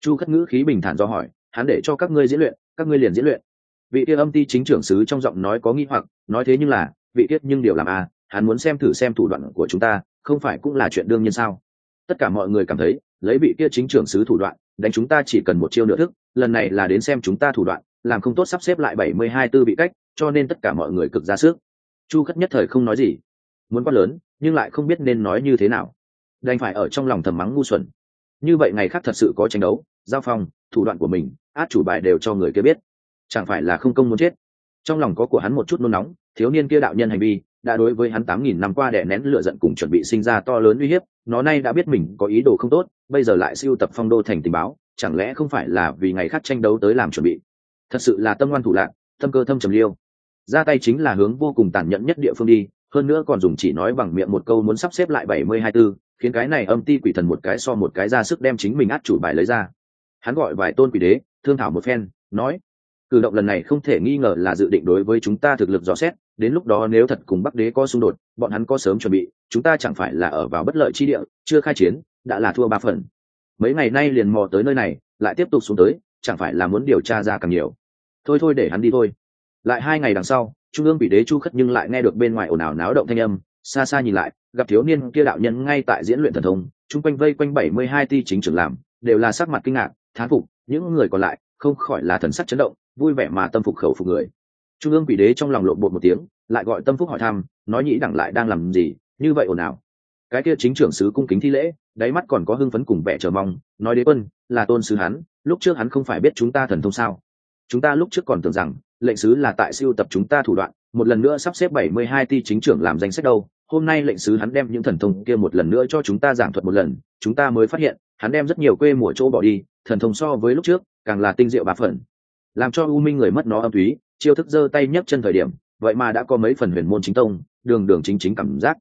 Chu khất ngữ khí bình thản do hỏi hắn để cho các ngươi diễn luyện các ngươi liền diễn luyện. Vị kia âm ti chính trưởng sứ trong giọng nói có nghi hoặc nói thế nhưng là vị tiết nhưng điều làm a à, hắn muốn xem thử xem thủ đoạn của chúng ta, không phải cũng là chuyện đương nhiên sao? Tất cả mọi người cảm thấy, lấy vị kia chính trưởng sứ thủ đoạn, đánh chúng ta chỉ cần một chiêu nửa thức, lần này là đến xem chúng ta thủ đoạn, làm không tốt sắp xếp lại bảy mươi hai tư vị cách, cho nên tất cả mọi người cực ra sức. Chu khất nhất thời không nói gì. Muốn quát lớn, nhưng lại không biết nên nói như thế nào. Đành phải ở trong lòng thầm mắng ngu xuẩn. Như vậy ngày khác thật sự có tranh đấu, giao phong, thủ đoạn của mình, át chủ bài đều cho người kia biết. Chẳng phải là không công muốn chết. Trong lòng có của hắn một chút nôn nóng, thiếu niên kia đạo nhân hành vi đã đối với hắn tám nghìn năm qua đè nén lửa giận cùng chuẩn bị sinh ra to lớn uy hiếp nó nay đã biết mình có ý đồ không tốt bây giờ lại siêu tập phong đô thành tình báo chẳng lẽ không phải là vì ngày khác tranh đấu tới làm chuẩn bị? Thật sự là tâm ngoan thủ lạn, tâm cơ thâm trầm liêu. Ra tay chính là hướng vô cùng tàn nhẫn nhất địa phương đi hơn nữa còn dùng chỉ nói bằng miệng một câu muốn sắp xếp lại bảy mươi hai tư khiến cái này âm ti quỷ thần một cái so một cái ra sức đem chính mình át chủ bài lấy ra. Hắn gọi vài tôn quỷ đế thương thảo một phen nói cử động lần này không thể nghi ngờ là dự định đối với chúng ta thực lực dò xét đến lúc đó nếu thật cùng bắc đế có xung đột, bọn hắn có sớm chuẩn bị, chúng ta chẳng phải là ở vào bất lợi chi địa, chưa khai chiến, đã là thua ba phần. Mấy ngày nay liền mò tới nơi này, lại tiếp tục xuống tới, chẳng phải là muốn điều tra ra càng nhiều. Thôi thôi để hắn đi thôi. Lại hai ngày đằng sau, trung ương bị đế chu khất nhưng lại nghe được bên ngoài ồn ào náo động thanh âm, xa xa nhìn lại, gặp thiếu niên kia đạo nhân ngay tại diễn luyện thần thông, chung quanh vây quanh bảy mươi hai ti chính trưởng làm, đều là sắc mặt kinh ngạc, thán phục, những người còn lại không khỏi là thần sắc chấn động, vui vẻ mà tâm phục khẩu phục người trung ương quỷ đế trong lòng lộn bột một tiếng, lại gọi tâm phúc hỏi thăm, nói nhĩ đẳng lại đang làm gì, như vậy ồn ào. Cái kia chính trưởng sứ cung kính thi lễ, đáy mắt còn có hưng phấn cùng vẻ chờ mong, nói đế quân, là tôn sứ hắn, lúc trước hắn không phải biết chúng ta thần thông sao? Chúng ta lúc trước còn tưởng rằng, lệnh sứ là tại siêu tập chúng ta thủ đoạn, một lần nữa sắp xếp bảy mươi hai ti chính trưởng làm danh sách đâu, hôm nay lệnh sứ hắn đem những thần thông kia một lần nữa cho chúng ta giảng thuật một lần, chúng ta mới phát hiện, hắn đem rất nhiều quê mùa chỗ bỏ đi, thần thông so với lúc trước, càng là tinh diệu bà phần. Làm cho u minh người mất nó âm túy chiêu thức giơ tay nhấc chân thời điểm, vậy mà đã có mấy phần huyền môn chính tông, đường đường chính chính cảm giác.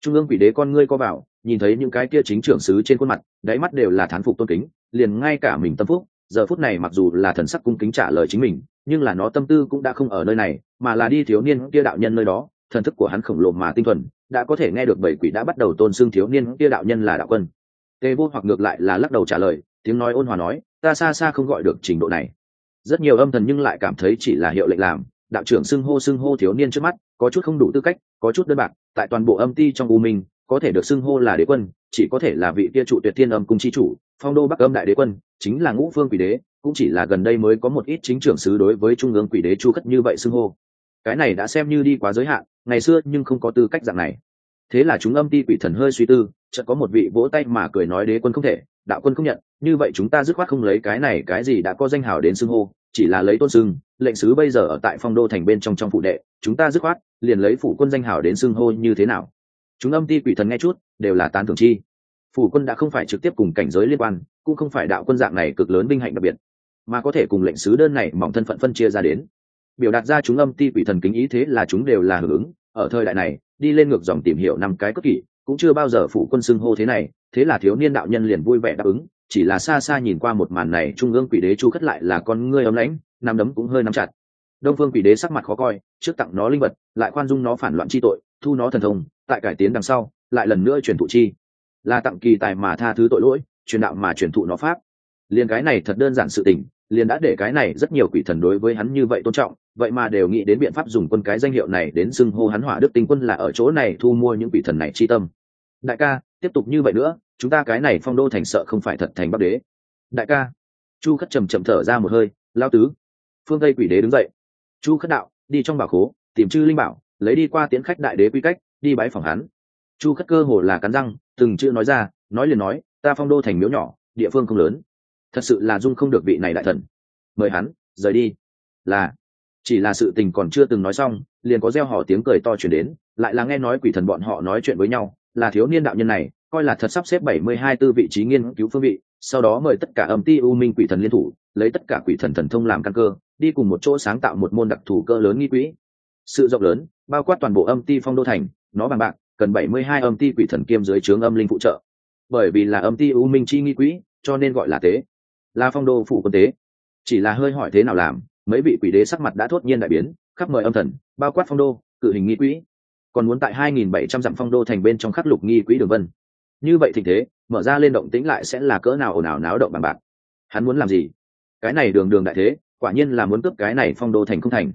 Trung ương quỷ đế con ngươi co vào, nhìn thấy những cái kia chính trưởng sứ trên khuôn mặt, đáy mắt đều là thán phục tôn kính, liền ngay cả mình tâm phúc, giờ phút này mặc dù là thần sắc cung kính trả lời chính mình, nhưng là nó tâm tư cũng đã không ở nơi này, mà là đi thiếu niên kia đạo nhân nơi đó, thần thức của hắn khổng lồ mà tinh thuần, đã có thể nghe được bảy quỷ đã bắt đầu tôn xưng thiếu niên kia đạo nhân là đạo quân. Tề vô hoặc ngược lại là lắc đầu trả lời, tiếng nói ôn hòa nói, ta xa xa không gọi được trình độ này rất nhiều âm thần nhưng lại cảm thấy chỉ là hiệu lệnh làm, đạo trưởng xưng hô xưng hô thiếu niên trước mắt, có chút không đủ tư cách, có chút đơn bạc, tại toàn bộ âm ti trong u minh, có thể được xưng hô là đế quân, chỉ có thể là vị kia trụ tuyệt thiên âm cung chi chủ, phong đô bắc âm đại đế quân, chính là ngũ phương quỷ đế, cũng chỉ là gần đây mới có một ít chính trưởng sứ đối với trung ương quỷ đế chu cất như vậy xưng hô. Cái này đã xem như đi quá giới hạn, ngày xưa nhưng không có tư cách dạng này. Thế là chúng âm ti quỷ thần hơi suy tư, chợt có một vị vỗ tay mà cười nói đế quân không thể, đạo quân không nhận như vậy chúng ta dứt khoát không lấy cái này, cái gì đã có danh hào đến xưng hô, chỉ là lấy tôn xưng, lệnh sứ bây giờ ở tại phong đô thành bên trong trong phụ đệ, chúng ta dứt khoát liền lấy phủ quân danh hào đến xưng hô như thế nào? Chúng âm ti quỷ thần nghe chút, đều là tán thưởng chi. Phủ quân đã không phải trực tiếp cùng cảnh giới liên quan, cũng không phải đạo quân dạng này cực lớn vinh hạnh đặc biệt, mà có thể cùng lệnh sứ đơn này mỏng thân phận phân chia ra đến. Biểu đạt ra chúng âm ti quỷ thần kính ý thế là chúng đều là hưởng ứng, ở thời đại này, đi lên ngược dòng tìm hiểu năm cái cất kỷ, cũng chưa bao giờ phụ quân xưng hô thế này, thế là thiếu niên đạo nhân liền vui vẻ đáp ứng chỉ là xa xa nhìn qua một màn này, trung ương quỷ đế chu khất lại là con ngươi ấm lãnh nằm đấm cũng hơi nắm chặt. Đông phương quỷ đế sắc mặt khó coi, trước tặng nó linh vật, lại khoan dung nó phản loạn chi tội, thu nó thần thông, tại cải tiến đằng sau, lại lần nữa truyền thụ chi. Là tặng kỳ tài mà tha thứ tội lỗi, truyền đạo mà truyền thụ nó pháp. Liền cái này thật đơn giản sự tình, liền đã để cái này rất nhiều quỷ thần đối với hắn như vậy tôn trọng, vậy mà đều nghĩ đến biện pháp dùng quân cái danh hiệu này đến xưng hô hắn hỏa đức tinh quân là ở chỗ này thu mua những quỷ thần này chi tâm. Đại ca, tiếp tục như vậy nữa chúng ta cái này phong đô thành sợ không phải thật thành bắc đế. Đại ca. Chu khất trầm trầm thở ra một hơi lao tứ. Phương tây quỷ đế đứng dậy. Chu khất đạo, đi trong bảo khố, tìm chư linh bảo, lấy đi qua tiến khách đại đế quy cách, đi bái phòng hắn. Chu khất cơ hồ là cắn răng, từng chữ nói ra, nói liền nói, ta phong đô thành miếu nhỏ, địa phương không lớn. Thật sự là dung không được vị này đại thần. Mời hắn, rời đi. Là, chỉ là sự tình còn chưa từng nói xong, liền có gieo họ tiếng cười to chuyển đến, lại là nghe nói quỷ thần bọn họ nói chuyện với nhau, là thiếu niên đạo nhân này coi là thật sắp xếp bảy mươi hai tư vị trí nghiên cứu phương vị, sau đó mời tất cả âm ti u minh quỷ thần liên thủ, lấy tất cả quỷ thần thần thông làm căn cơ, đi cùng một chỗ sáng tạo một môn đặc thù cơ lớn nghi quỹ. Sự rộng lớn, bao quát toàn bộ âm ti phong đô thành, nó bằng bạc, cần bảy mươi hai âm ti quỷ thần kiêm dưới trướng âm linh phụ trợ. Bởi vì là âm ti u minh chi nghi quỹ, cho nên gọi là tế. Là phong đô phủ quân tế. Chỉ là hơi hỏi thế nào làm, mấy vị quỷ đế sắc mặt đã thốt nhiên đại biến, khắp mời âm thần, bao quát phong đô, cự hình nghi quỹ. Còn muốn tại hai nghìn bảy trăm dặm phong đô thành bên trong khắc lục nghi quỹ đường vân như vậy thì thế, mở ra lên động tĩnh lại sẽ là cỡ nào ồn ào náo động bằng bạc? Hắn muốn làm gì? Cái này đường đường đại thế, quả nhiên là muốn cướp cái này phong đô thành không thành.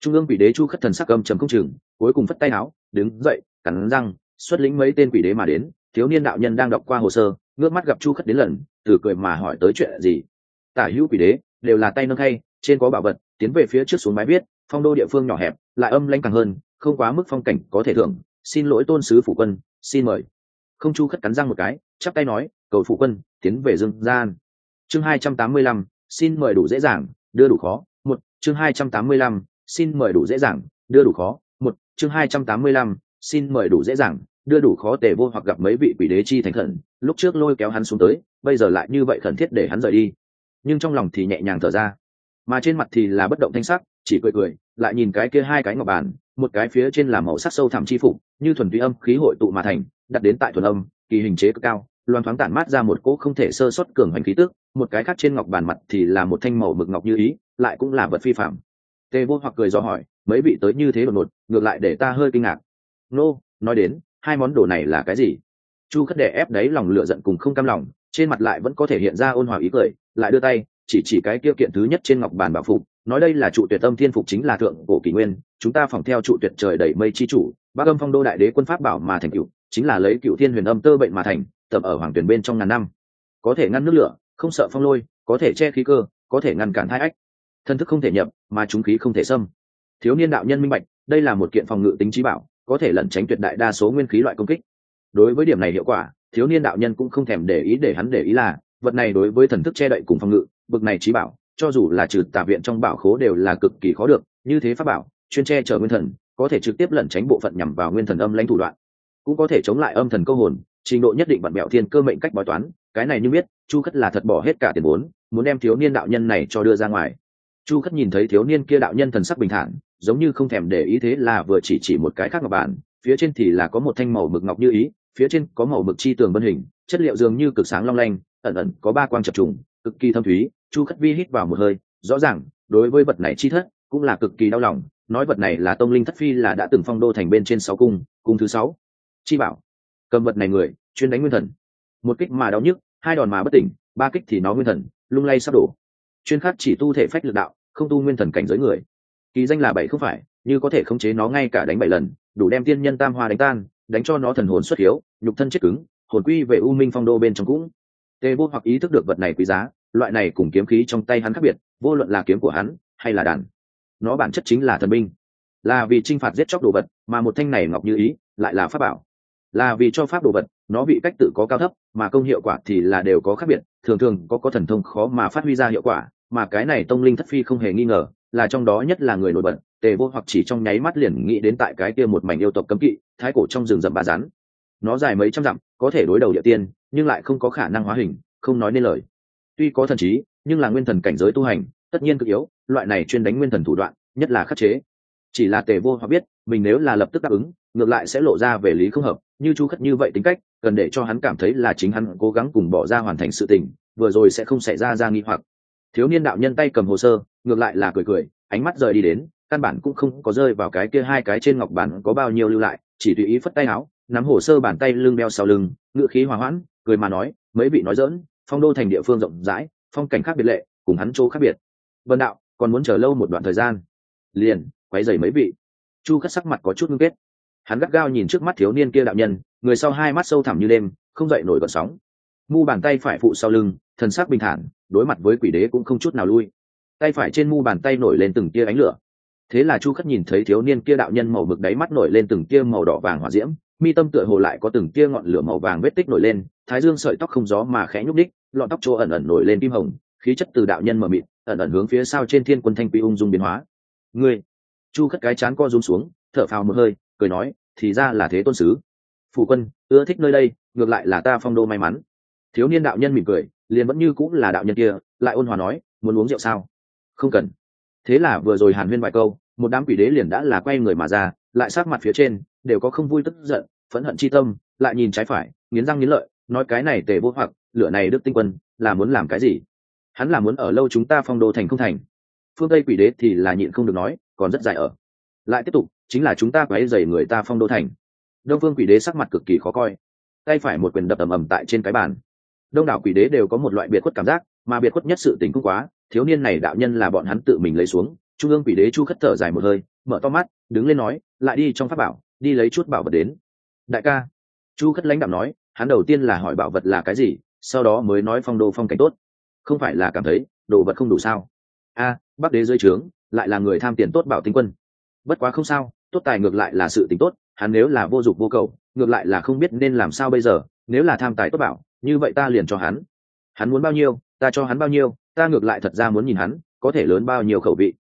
Trung ương quỷ đế chu khất thần sắc âm trầm không chừng, cuối cùng phất tay áo đứng dậy, cắn răng, xuất lĩnh mấy tên quỷ đế mà đến. Thiếu niên đạo nhân đang đọc qua hồ sơ, ngước mắt gặp chu khất đến lần, từ cười mà hỏi tới chuyện gì? Tả hữu quỷ đế, đều là tay nâng hay trên có bảo vật, tiến về phía trước xuống mái biết phong đô địa phương nhỏ hẹp, lại âm lanh càng hơn, không quá mức phong cảnh có thể thưởng. Xin lỗi tôn sứ phủ quân, xin mời không chu khất cắn răng một cái, chắp tay nói, cầu phụ quân, tiến về dương gian. Chương hai trăm tám mươi lăm, xin mời đủ dễ dàng, đưa đủ khó. Một, chương hai trăm tám mươi lăm, xin mời đủ dễ dàng, đưa đủ khó. Một, chương hai trăm tám mươi lăm, xin mời đủ dễ dàng, đưa đủ khó tề vô hoặc gặp mấy vị quỷ đế chi thành khẩn. Lúc trước lôi kéo hắn xuống tới, bây giờ lại như vậy khẩn thiết để hắn rời đi. Nhưng trong lòng thì nhẹ nhàng thở ra. Mà trên mặt thì là bất động thanh sắc, chỉ cười cười, lại nhìn cái kia hai cái ngọc bàn, một cái phía trên là màu sắc sâu thẳm chi phục, như thuần túy âm khí hội tụ mà thành đặt đến tại thuần âm kỳ hình chế cực cao loan thoáng tản mát ra một cỗ không thể sơ xuất cường hành khí tức một cái khác trên ngọc bàn mặt thì là một thanh màu mực ngọc như ý lại cũng là vật phi phạm tề vô hoặc cười do hỏi mấy vị tới như thế đột ngột ngược lại để ta hơi kinh ngạc. Nô、no, nói đến hai món đồ này là cái gì? Chu khất đẻ ép đấy lòng lựa giận cùng không cam lòng trên mặt lại vẫn có thể hiện ra ôn hòa ý cười lại đưa tay chỉ chỉ cái kia kiện thứ nhất trên ngọc bàn bảo phục nói đây là trụ tuyệt tâm thiên phục chính là thượng cổ kỷ nguyên chúng ta phòng theo trụ tuyệt trời đẩy mây chi chủ bác âm phong đô đại đế quân pháp bảo mà thành cựu chính là lấy cựu thiên huyền âm tơ bệnh mà thành tập ở hoàng tuyển bên trong ngàn năm. Có thể ngăn nước lửa, không sợ phong lôi, có thể che khí cơ, có thể ngăn cản hai ách. Thân thức không thể nhập, mà chúng khí không thể xâm. Thiếu niên đạo nhân minh bạch, đây là một kiện phòng ngự tính trí bảo, có thể lẩn tránh tuyệt đại đa số nguyên khí loại công kích. Đối với điểm này hiệu quả, thiếu niên đạo nhân cũng không thèm để ý để hắn để ý là, vật này đối với thần thức che đậy cùng phòng ngự, bực này trí bảo, cho dù là trừ tà viện trong bảo khố đều là cực kỳ khó được, như thế pháp bảo, chuyên che chở nguyên thần, có thể trực tiếp lẩn tránh bộ phận nhằm vào nguyên thần âm lãnh thủ đoạn cũng có thể chống lại âm thần câu hồn, trình độ nhất định vặn mẹo thiên cơ mệnh cách bói toán, cái này như biết, chu khất là thật bỏ hết cả tiền vốn, muốn đem thiếu niên đạo nhân này cho đưa ra ngoài. Chu khất nhìn thấy thiếu niên kia đạo nhân thần sắc bình thản, giống như không thèm để ý thế là vừa chỉ chỉ một cái khác ngọc bản, phía trên thì là có một thanh màu mực ngọc như ý, phía trên có màu mực chi tường vân hình, chất liệu dường như cực sáng long lanh, ẩn ẩn có ba quang chập trùng, cực kỳ thâm thúy, chu khất vi hít vào một hơi, rõ ràng, đối với vật này chi thất, cũng là cực kỳ đau lòng, nói vật này là tông linh thất phi là đã từng phong đô thành bên trên sáu cung cung thứ sáu chi bảo. Cầm vật này người, chuyên đánh nguyên thần. Một kích mà đau nhức, hai đòn mà bất tỉnh, ba kích thì nó nguyên thần, lung lay sắp đổ. Chuyên khắc chỉ tu thể phách lực đạo, không tu nguyên thần cảnh giới người. Kỳ danh là bảy không phải, như có thể khống chế nó ngay cả đánh bảy lần, đủ đem tiên nhân tam hoa đánh tan, đánh cho nó thần hồn xuất hiếu, nhục thân chết cứng, hồn quy về u minh phong đô bên trong cũng. Tê vô hoặc ý thức được vật này quý giá, loại này cùng kiếm khí trong tay hắn khác biệt, vô luận là kiếm của hắn, hay là đàn, nó bản chất chính là thần binh. Là vì t r i n h phạt giết chóc đồ vật, mà một thanh này ngọc như ý, lại là pháp bảo là vì cho pháp đồ vật, nó bị cách tự có cao thấp, mà công hiệu quả thì là đều có khác biệt, thường thường có có thần thông khó mà phát huy ra hiệu quả, mà cái này tông linh thất phi không hề nghi ngờ, là trong đó nhất là người nổi bật, tề vô hoặc chỉ trong nháy mắt liền nghĩ đến tại cái kia một mảnh yêu tộc cấm kỵ, thái cổ trong rừng rậm bà rắn nó dài mấy trăm dặm, có thể đối đầu địa tiên, nhưng lại không có khả năng hóa hình, không nói nên lời. Tuy có thần trí, nhưng là nguyên thần cảnh giới tu hành, tất nhiên cực yếu, loại này chuyên đánh nguyên thần thủ đoạn, nhất là khắc chế. Chỉ là tề vô hoặc biết, mình nếu là lập tức đáp ứng, ngược lại sẽ lộ ra về lý không hợp như chu khất như vậy tính cách, cần để cho hắn cảm thấy là chính hắn cố gắng cùng bỏ ra hoàn thành sự tình, vừa rồi sẽ không xảy ra ra nghi hoặc. Thiếu niên đạo nhân tay cầm hồ sơ, ngược lại là cười cười, ánh mắt rời đi đến, căn bản cũng không có rơi vào cái kia hai cái trên ngọc bản có bao nhiêu lưu lại, chỉ tùy ý phất tay áo, nắm hồ sơ bàn tay lưng đeo sau lưng ngựa khí hòa hoãn, cười mà nói, mấy vị nói dỡn phong đô thành địa phương rộng rãi, phong cảnh khác biệt lệ, cùng hắn chỗ khác biệt. Vân đạo, còn muốn chờ lâu một đoạn thời gian. Liền, quấy dày mấy vị. Chu khất sắc mặt có chút ngưng kết hắn gắt gao nhìn trước mắt thiếu niên kia đạo nhân, người sau hai mắt sâu thẳm như đêm, không dậy nổi gợn sóng. Mu bàn tay phải phụ sau lưng, thần sắc bình thản, đối mặt với quỷ đế cũng không chút nào lui. Tay phải trên mu bàn tay nổi lên từng tia ánh lửa. Thế là chu khất nhìn thấy thiếu niên kia đạo nhân màu mực đáy mắt nổi lên từng tia màu đỏ vàng hỏa diễm, mi tâm tựa hồ lại có từng tia ngọn lửa màu vàng vết tích nổi lên, thái dương sợi tóc không gió mà khẽ nhúc đích lọn tóc chỗ ẩn ẩn nổi lên kim hồng, khí chất từ đạo nhân mờ mịt, ẩn ẩn hướng phía sau trên thiên quân thanh quy ung dung biến hóa. Người chu khất cái chán co rúm xuống, thở phào một hơi cười nói, thì ra là thế tôn sứ. Phụ quân, ưa thích nơi đây, ngược lại là ta phong đô may mắn. Thiếu niên đạo nhân mỉm cười, liền vẫn như cũng là đạo nhân kia, lại ôn hòa nói, muốn uống rượu sao? Không cần. Thế là vừa rồi hàn huyên vài câu, một đám quỷ đế liền đã là quay người mà ra, lại sát mặt phía trên, đều có không vui tức giận, phẫn hận chi tâm, lại nhìn trái phải, nghiến răng nghiến lợi, nói cái này tề vô hoặc, lửa này đức tinh quân, là muốn làm cái gì? Hắn là muốn ở lâu chúng ta phong đô thành không thành. Phương tây quỷ đế thì là nhịn không được nói, còn rất dài ở. Lại tiếp tục chính là chúng ta quấy dày người ta phong đô thành. Đông phương quỷ đế sắc mặt cực kỳ khó coi. Tay phải một quyền đập ầm ầm tại trên cái bàn. Đông đảo quỷ đế đều có một loại biệt khuất cảm giác, mà biệt khuất nhất sự tình cũng quá, thiếu niên này đạo nhân là bọn hắn tự mình lấy xuống. Trung ương quỷ đế chu khất thở dài một hơi, mở to mắt, đứng lên nói, lại đi trong pháp bảo, đi lấy chút bảo vật đến. Đại ca, chu khất lãnh đạo nói, hắn đầu tiên là hỏi bảo vật là cái gì, sau đó mới nói phong đô phong cảnh tốt. Không phải là cảm thấy, đồ vật không đủ sao? A, bắc đế dưới trướng, lại là người tham tiền tốt bảo tinh quân. Bất quá không sao tốt tài ngược lại là sự tính tốt, hắn nếu là vô dụng vô cầu, ngược lại là không biết nên làm sao bây giờ, nếu là tham tài tốt bảo, như vậy ta liền cho hắn. Hắn muốn bao nhiêu, ta cho hắn bao nhiêu, ta ngược lại thật ra muốn nhìn hắn, có thể lớn bao nhiêu khẩu vị.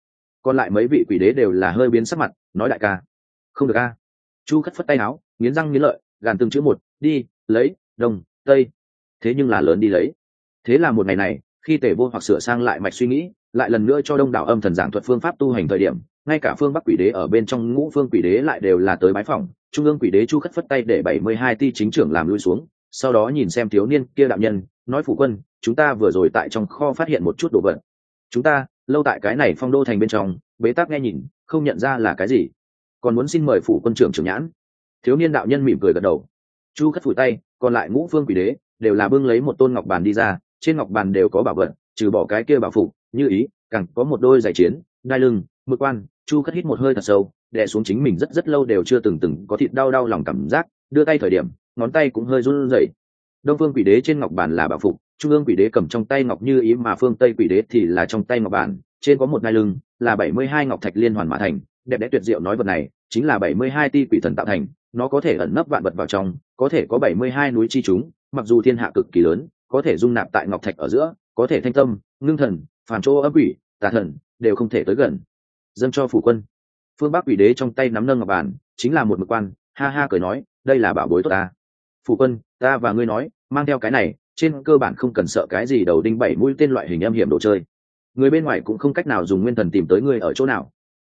Còn lại mấy vị quỷ đế đều là hơi biến sắc mặt, nói đại ca. Không được a. Chu khất phất tay áo, nghiến răng nghiến lợi, gàn từng chữ một, đi, lấy đông tây. Thế nhưng là lớn đi lấy. Thế là một ngày này, khi tể vô hoặc sửa sang lại mạch suy nghĩ, lại lần nữa cho đông đảo âm thần giảng thuật phương pháp tu hành thời điểm ngay cả phương bắc quỷ đế ở bên trong ngũ phương quỷ đế lại đều là tới bái phòng trung ương quỷ đế chu khất phất tay để bảy mươi hai ti chính trưởng làm lui xuống, sau đó nhìn xem thiếu niên kia đạo nhân, nói phủ quân, chúng ta vừa rồi tại trong kho phát hiện một chút đồ vật. Chúng ta, lâu tại cái này phong đô thành bên trong, bế tắc nghe nhìn, không nhận ra là cái gì. Còn muốn xin mời phủ quân trưởng trưởng nhãn. Thiếu niên đạo nhân mỉm cười gật đầu. Chu khất phủi tay, còn lại ngũ phương quỷ đế đều là bưng lấy một tôn ngọc bàn đi ra, trên ngọc bàn đều có bảo vật, trừ bỏ cái kia bảo phục, như ý, càng có một đôi giải chiến đai lưng, mực quan chu cất hít một hơi thật sâu, đè xuống chính mình rất rất lâu đều chưa từng từng có thịt đau đau lòng cảm giác, đưa tay thời điểm, ngón tay cũng hơi run rẩy. Đông phương quỷ đế trên ngọc bàn là bảo phục, trung ương quỷ đế cầm trong tay ngọc như ý mà phương tây quỷ đế thì là trong tay ngọc bàn, trên có một đai lưng, là bảy mươi hai ngọc thạch liên hoàn mã thành, đẹp đẽ tuyệt diệu nói vật này, chính là bảy mươi hai ti quỷ thần tạo thành, nó có thể ẩn nấp vạn vật vào trong, có thể có bảy mươi hai núi chi chúng, mặc dù thiên hạ cực kỳ lớn, có thể dung nạp tại ngọc thạch ở giữa, có thể thanh tâm, ngưng thần phản chỗ ấp quỷ, tà thần đều không thể tới gần. Dâng cho phủ quân. Phương bắc quỷ đế trong tay nắm nâng ngọc bàn chính là một mực quan ha ha cười nói đây là bảo bối tốt ta. Phủ quân ta và ngươi nói mang theo cái này trên cơ bản không cần sợ cái gì đầu đinh bảy mũi tên loại hình âm hiểm đồ chơi. Người bên ngoài cũng không cách nào dùng nguyên thần tìm tới ngươi ở chỗ nào.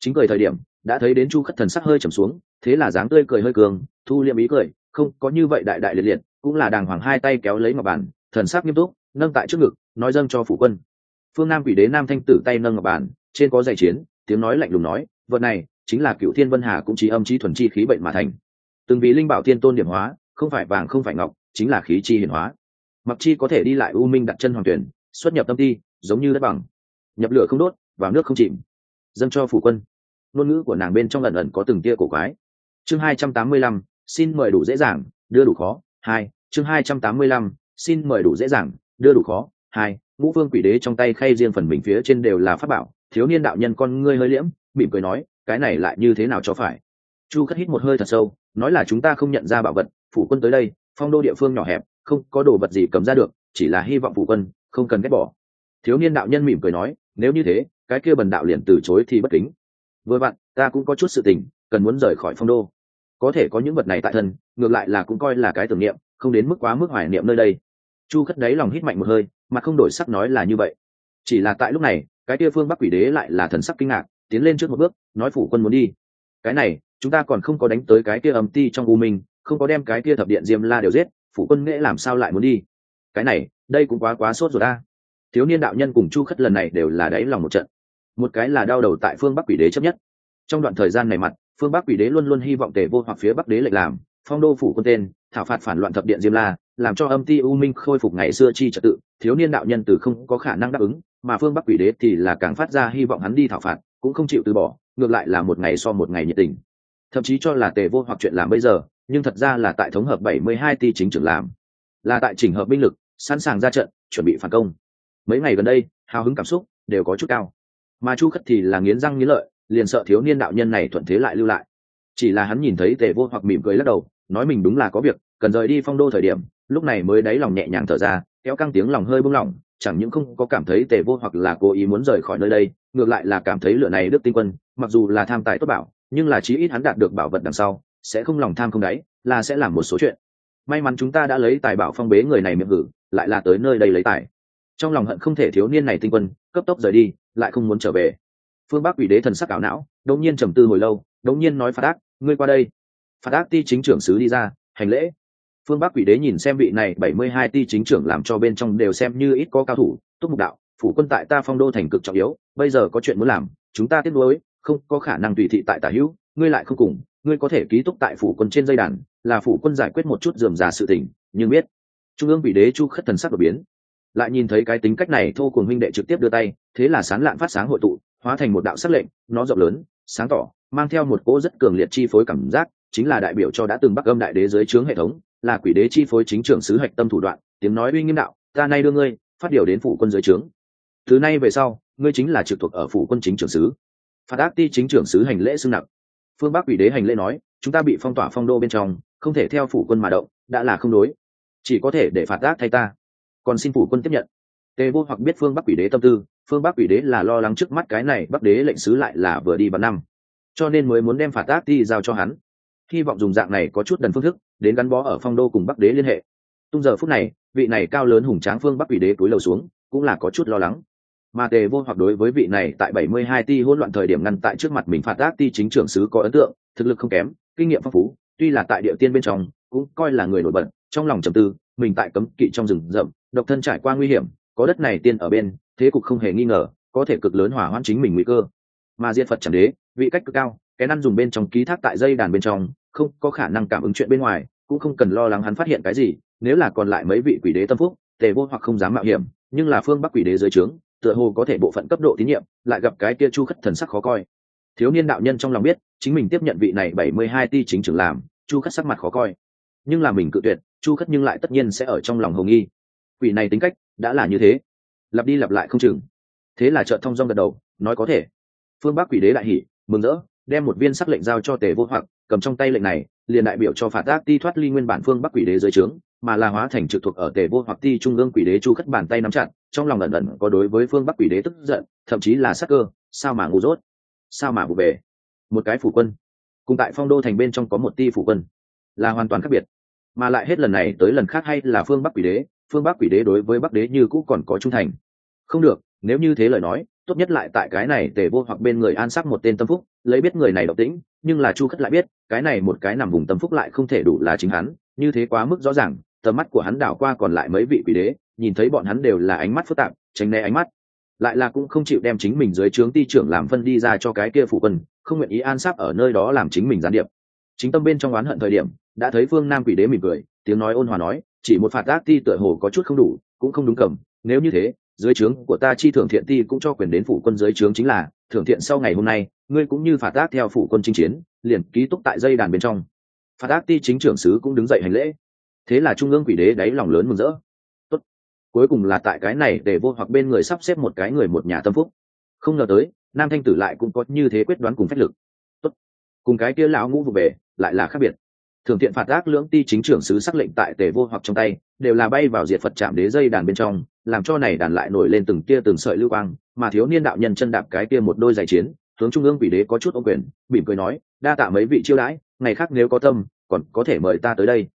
Chính cười thời điểm đã thấy đến chu khất thần sắc hơi trầm xuống thế là dáng tươi cười hơi cường thu liệm ý cười không có như vậy đại đại liệt liệt cũng là đàng hoàng hai tay kéo lấy ngọc bàn, thần sắc nghiêm túc nâng tại trước ngực nói dâng cho phủ quân phương nam quỷ đế nam thanh tử tay nâng ngọc bàn, trên có giày chiến tiếng nói lạnh lùng nói vật này chính là cựu thiên vân hà cũng trí âm trí thuần chi khí bệnh mà thành. Từng vì linh bảo thiên tôn điểm hóa không phải vàng không phải ngọc chính là khí chi hiển hóa. Mặc chi có thể đi lại u minh đặt chân hoàng tuyển xuất nhập tâm ti giống như đất bằng. Nhập lửa không đốt vào nước không chìm. Dâng cho phủ quân. Ngôn ngữ của nàng bên trong lần ẩn có từng tia cổ quái. Chương hai trăm tám mươi lăm xin mời đủ dễ dàng đưa đủ khó hai. Chương hai trăm tám mươi lăm xin mời đủ dễ dàng đưa đủ khó hai ngũ vương quỷ đế trong tay khay riêng phần mình phía trên đều là pháp bảo, thiếu niên đạo nhân con ngươi hơi liễm, mỉm cười nói, cái này lại như thế nào cho phải? Chu khất hít một hơi thật sâu, nói là chúng ta không nhận ra bảo vật, phủ quân tới đây, phong đô địa phương nhỏ hẹp, không có đồ vật gì cấm ra được, chỉ là hy vọng phủ quân không cần ghét bỏ. Thiếu niên đạo nhân mỉm cười nói, nếu như thế, cái kia bần đạo liền từ chối thì bất kính. Vừa vặn, ta cũng có chút sự tình, cần muốn rời khỏi phong đô. Có thể có những vật này tại thân, ngược lại là cũng coi là cái tưởng niệm, không đến mức quá mức hoài niệm nơi đây. Chu khất đấy lòng hít mạnh một hơi mà không đổi sắc nói là như vậy. Chỉ là tại lúc này, cái kia phương bắc quỷ đế lại là thần sắc kinh ngạc, tiến lên trước một bước, nói phủ quân muốn đi. Cái này, chúng ta còn không có đánh tới cái kia âm ti trong u minh, không có đem cái kia thập điện diêm la đều giết, phủ quân nghệ làm sao lại muốn đi? Cái này, đây cũng quá quá sốt rồi ta thiếu niên đạo nhân cùng chu khất lần này đều là đáy lòng một trận. Một cái là đau đầu tại phương bắc quỷ đế chấp nhất. Trong đoạn thời gian này mặt, phương bắc quỷ đế luôn luôn hy vọng tề vô hoặc phía bắc đế lệnh làm, phong đô phủ quân tên, thảo phạt phản loạn thập điện diêm la làm cho âm ti u minh khôi phục ngày xưa chi trật tự, thiếu niên đạo nhân từ không có khả năng đáp ứng, mà phương bắc quỷ đế thì là càng phát ra hy vọng hắn đi thảo phạt, cũng không chịu từ bỏ, ngược lại là một ngày so một ngày nhiệt tình. Thậm chí cho là tề vô hoặc chuyện làm bây giờ, nhưng thật ra là tại thống hợp 72 ti chính trưởng làm. Là tại chỉnh hợp binh lực, sẵn sàng ra trận, chuẩn bị phản công. Mấy ngày gần đây, hào hứng cảm xúc đều có chút cao. Mà chu khất thì là nghiến răng nghiến lợi, liền sợ thiếu niên đạo nhân này thuận thế lại lưu lại. Chỉ là hắn nhìn thấy tề vô hoặc mỉm cười lắc đầu, nói mình đúng là có việc cần rời đi phong đô thời điểm, lúc này mới đáy lòng nhẹ nhàng thở ra, kéo căng tiếng lòng hơi buông lỏng, chẳng những không có cảm thấy tề vô hoặc là cố ý muốn rời khỏi nơi đây, ngược lại là cảm thấy lựa này đức tinh quân, mặc dù là tham tài tốt bảo, nhưng là chí ít hắn đạt được bảo vật đằng sau, sẽ không lòng tham không đáy, là sẽ làm một số chuyện. May mắn chúng ta đã lấy tài bảo phong bế người này miệng hử lại là tới nơi đây lấy tài. Trong lòng hận không thể thiếu niên này tinh quân, cấp tốc rời đi, lại không muốn trở về. Phương bắc ủy đế thần sắc ảo não đống nhiên trầm tư hồi lâu đống nhiên nói phạt ác, ngươi qua đây. Phạt ác ti chính trưởng sứ đi ra, hành lễ phương bắc quỷ đế nhìn xem vị này bảy mươi hai ti chính trưởng làm cho bên trong đều xem như ít có cao thủ, túc mục đạo, phủ quân tại ta phong đô thành cực trọng yếu, bây giờ có chuyện muốn làm, chúng ta tiếp nối không có khả năng tùy thị tại tả hữu, ngươi lại không cùng, ngươi có thể ký túc tại phủ quân trên dây đàn, là phủ quân giải quyết một chút dườm già sự tình, nhưng biết, trung ương vị đế chu khất thần sắc đột biến. Lại nhìn thấy cái tính cách này thô cùng huynh đệ trực tiếp đưa tay, thế là sán lạn phát sáng hội tụ, hóa thành một đạo sắc lệnh, nó rộng lớn, sáng tỏ, mang theo một cỗ rất cường liệt chi phối cảm giác, chính là đại biểu cho đã từng bắc âm đại đế dưới trướng hệ thống là quỷ đế chi phối chính trưởng sứ hạch tâm thủ đoạn, tiếng nói uy nghiêm đạo, ta nay đưa ngươi, phát điều đến phủ quân dưới trướng. Thứ nay về sau, ngươi chính là trực thuộc ở phủ quân chính trưởng sứ. Phạt ác ti chính trưởng sứ hành lễ xưng nặng phương bắc quỷ đế hành lễ nói, chúng ta bị phong tỏa phong đô bên trong, không thể theo phủ quân mà động, đã là không đối. Chỉ có thể để phạt ác thay ta. Còn xin phủ quân tiếp nhận. Tề vô hoặc biết phương bắc quỷ đế tâm tư, phương bắc quỷ đế là lo lắng trước mắt cái này bắc đế lệnh sứ lại là vừa đi vào năm. Cho nên mới muốn đem phạt ác ti giao cho hắn hy vọng dùng dạng này có chút đần phương thức, đến gắn bó ở phong đô cùng bắc đế liên hệ. Tung giờ phút này, vị này cao lớn hùng tráng phương bắc ủy đế túi lầu xuống, cũng là có chút lo lắng. Mà tề vô hoặc đối với vị này tại 72 ti hỗn loạn thời điểm ngăn tại trước mặt mình phạt ác ti chính trưởng sứ có ấn tượng, thực lực không kém, kinh nghiệm phong phú, tuy là tại địa tiên bên trong, cũng coi là người nổi bật, trong lòng trầm tư, mình tại cấm kỵ trong rừng rậm, độc thân trải qua nguy hiểm, có đất này tiên ở bên, thế cục không hề nghi ngờ, có thể cực lớn hỏa hoãn chính mình nguy cơ. Mà diệt phật chẳng đế, vị cách cực cao cái năn dùng bên trong ký thác tại dây đàn bên trong, không có khả năng cảm ứng chuyện bên ngoài, cũng không cần lo lắng hắn phát hiện cái gì, nếu là còn lại mấy vị quỷ đế tâm phúc, tề vô hoặc không dám mạo hiểm, nhưng là phương bắc quỷ đế dưới trướng, tựa hồ có thể bộ phận cấp độ tín nhiệm, lại gặp cái kia chu khất thần sắc khó coi. Thiếu niên đạo nhân trong lòng biết, chính mình tiếp nhận vị này bảy mươi hai ti chính trưởng làm, chu khất sắc mặt khó coi. Nhưng là mình cự tuyệt, chu khất nhưng lại tất nhiên sẽ ở trong lòng hồng nghi. Quỷ này tính cách, đã là như thế. Lặp đi lặp lại không chừng. Thế là trợ thông dong gật đầu, nói có thể. Phương bắc quỷ đế đại hỉ, mừng rỡ đem một viên sắc lệnh giao cho tề vô hoặc, cầm trong tay lệnh này, liền đại biểu cho phạt ác ti thoát ly nguyên bản phương bắc quỷ đế dưới trướng, mà là hóa thành trực thuộc ở tề vô hoặc ti trung ương quỷ đế chu khất bàn tay nắm chặt, trong lòng ẩn ẩn có đối với phương bắc quỷ đế tức giận, thậm chí là sắc cơ, sao mà ngu dốt, sao mà vụ về một cái phủ quân, cùng tại phong đô thành bên trong có một ti phủ quân, là hoàn toàn khác biệt, mà lại hết lần này tới lần khác hay là phương bắc quỷ đế, phương bắc quỷ đế đối với bắc đế như cũ còn có trung thành. Không được, nếu như thế lời nói tốt nhất lại tại cái này tề vô hoặc bên người an sắc một tên tâm phúc, lấy biết người này độc tĩnh nhưng là chu khất lại biết, cái này một cái nằm vùng tâm phúc lại không thể đủ là chính hắn, như thế quá mức rõ ràng, tầm mắt của hắn đảo qua còn lại mấy vị quỷ đế, nhìn thấy bọn hắn đều là ánh mắt phức tạp, tránh né ánh mắt. Lại là cũng không chịu đem chính mình dưới trướng ti trưởng làm phân đi ra cho cái kia phụ quân, không nguyện ý an sắp ở nơi đó làm chính mình gián điệp. Chính tâm bên trong oán hận thời điểm, đã thấy phương nam quỷ đế mỉm cười, tiếng nói ôn hòa nói, chỉ một phạt tác ti tựa hồ có chút không đủ, cũng không đúng cầm, nếu như thế dưới trướng của ta chi thưởng thiện ti cũng cho quyền đến phủ quân dưới trướng chính là thưởng thiện sau ngày hôm nay, ngươi cũng như phạt tác theo phủ quân chinh chiến, liền ký túc tại dây đàn bên trong. Phạt tác ti chính trưởng sứ cũng đứng dậy hành lễ. Thế là trung ương quỷ đế đáy lòng lớn mừng rỡ. Tốt. cuối cùng là tại cái này để vô hoặc bên người sắp xếp một cái người một nhà tâm phúc. Không ngờ tới, nam thanh tử lại cũng có như thế quyết đoán cùng phách lực. Tốt. Cùng cái kia lão ngũ vụ bể lại là khác biệt. Thường thiện phạt ác lưỡng ti chính trưởng sứ sắc lệnh tại tề vô hoặc trong tay, đều là bay vào diệt phật chạm đế dây đàn bên trong làm cho này đàn lại nổi lên từng tia từng sợi lưu quang, mà thiếu niên đạo nhân chân đạp cái kia một đôi giày chiến, hướng trung ương quỷ đế có chút ô quyền, mỉm cười nói, đa tạ mấy vị chiêu đãi, ngày khác nếu có tâm, còn có thể mời ta tới đây.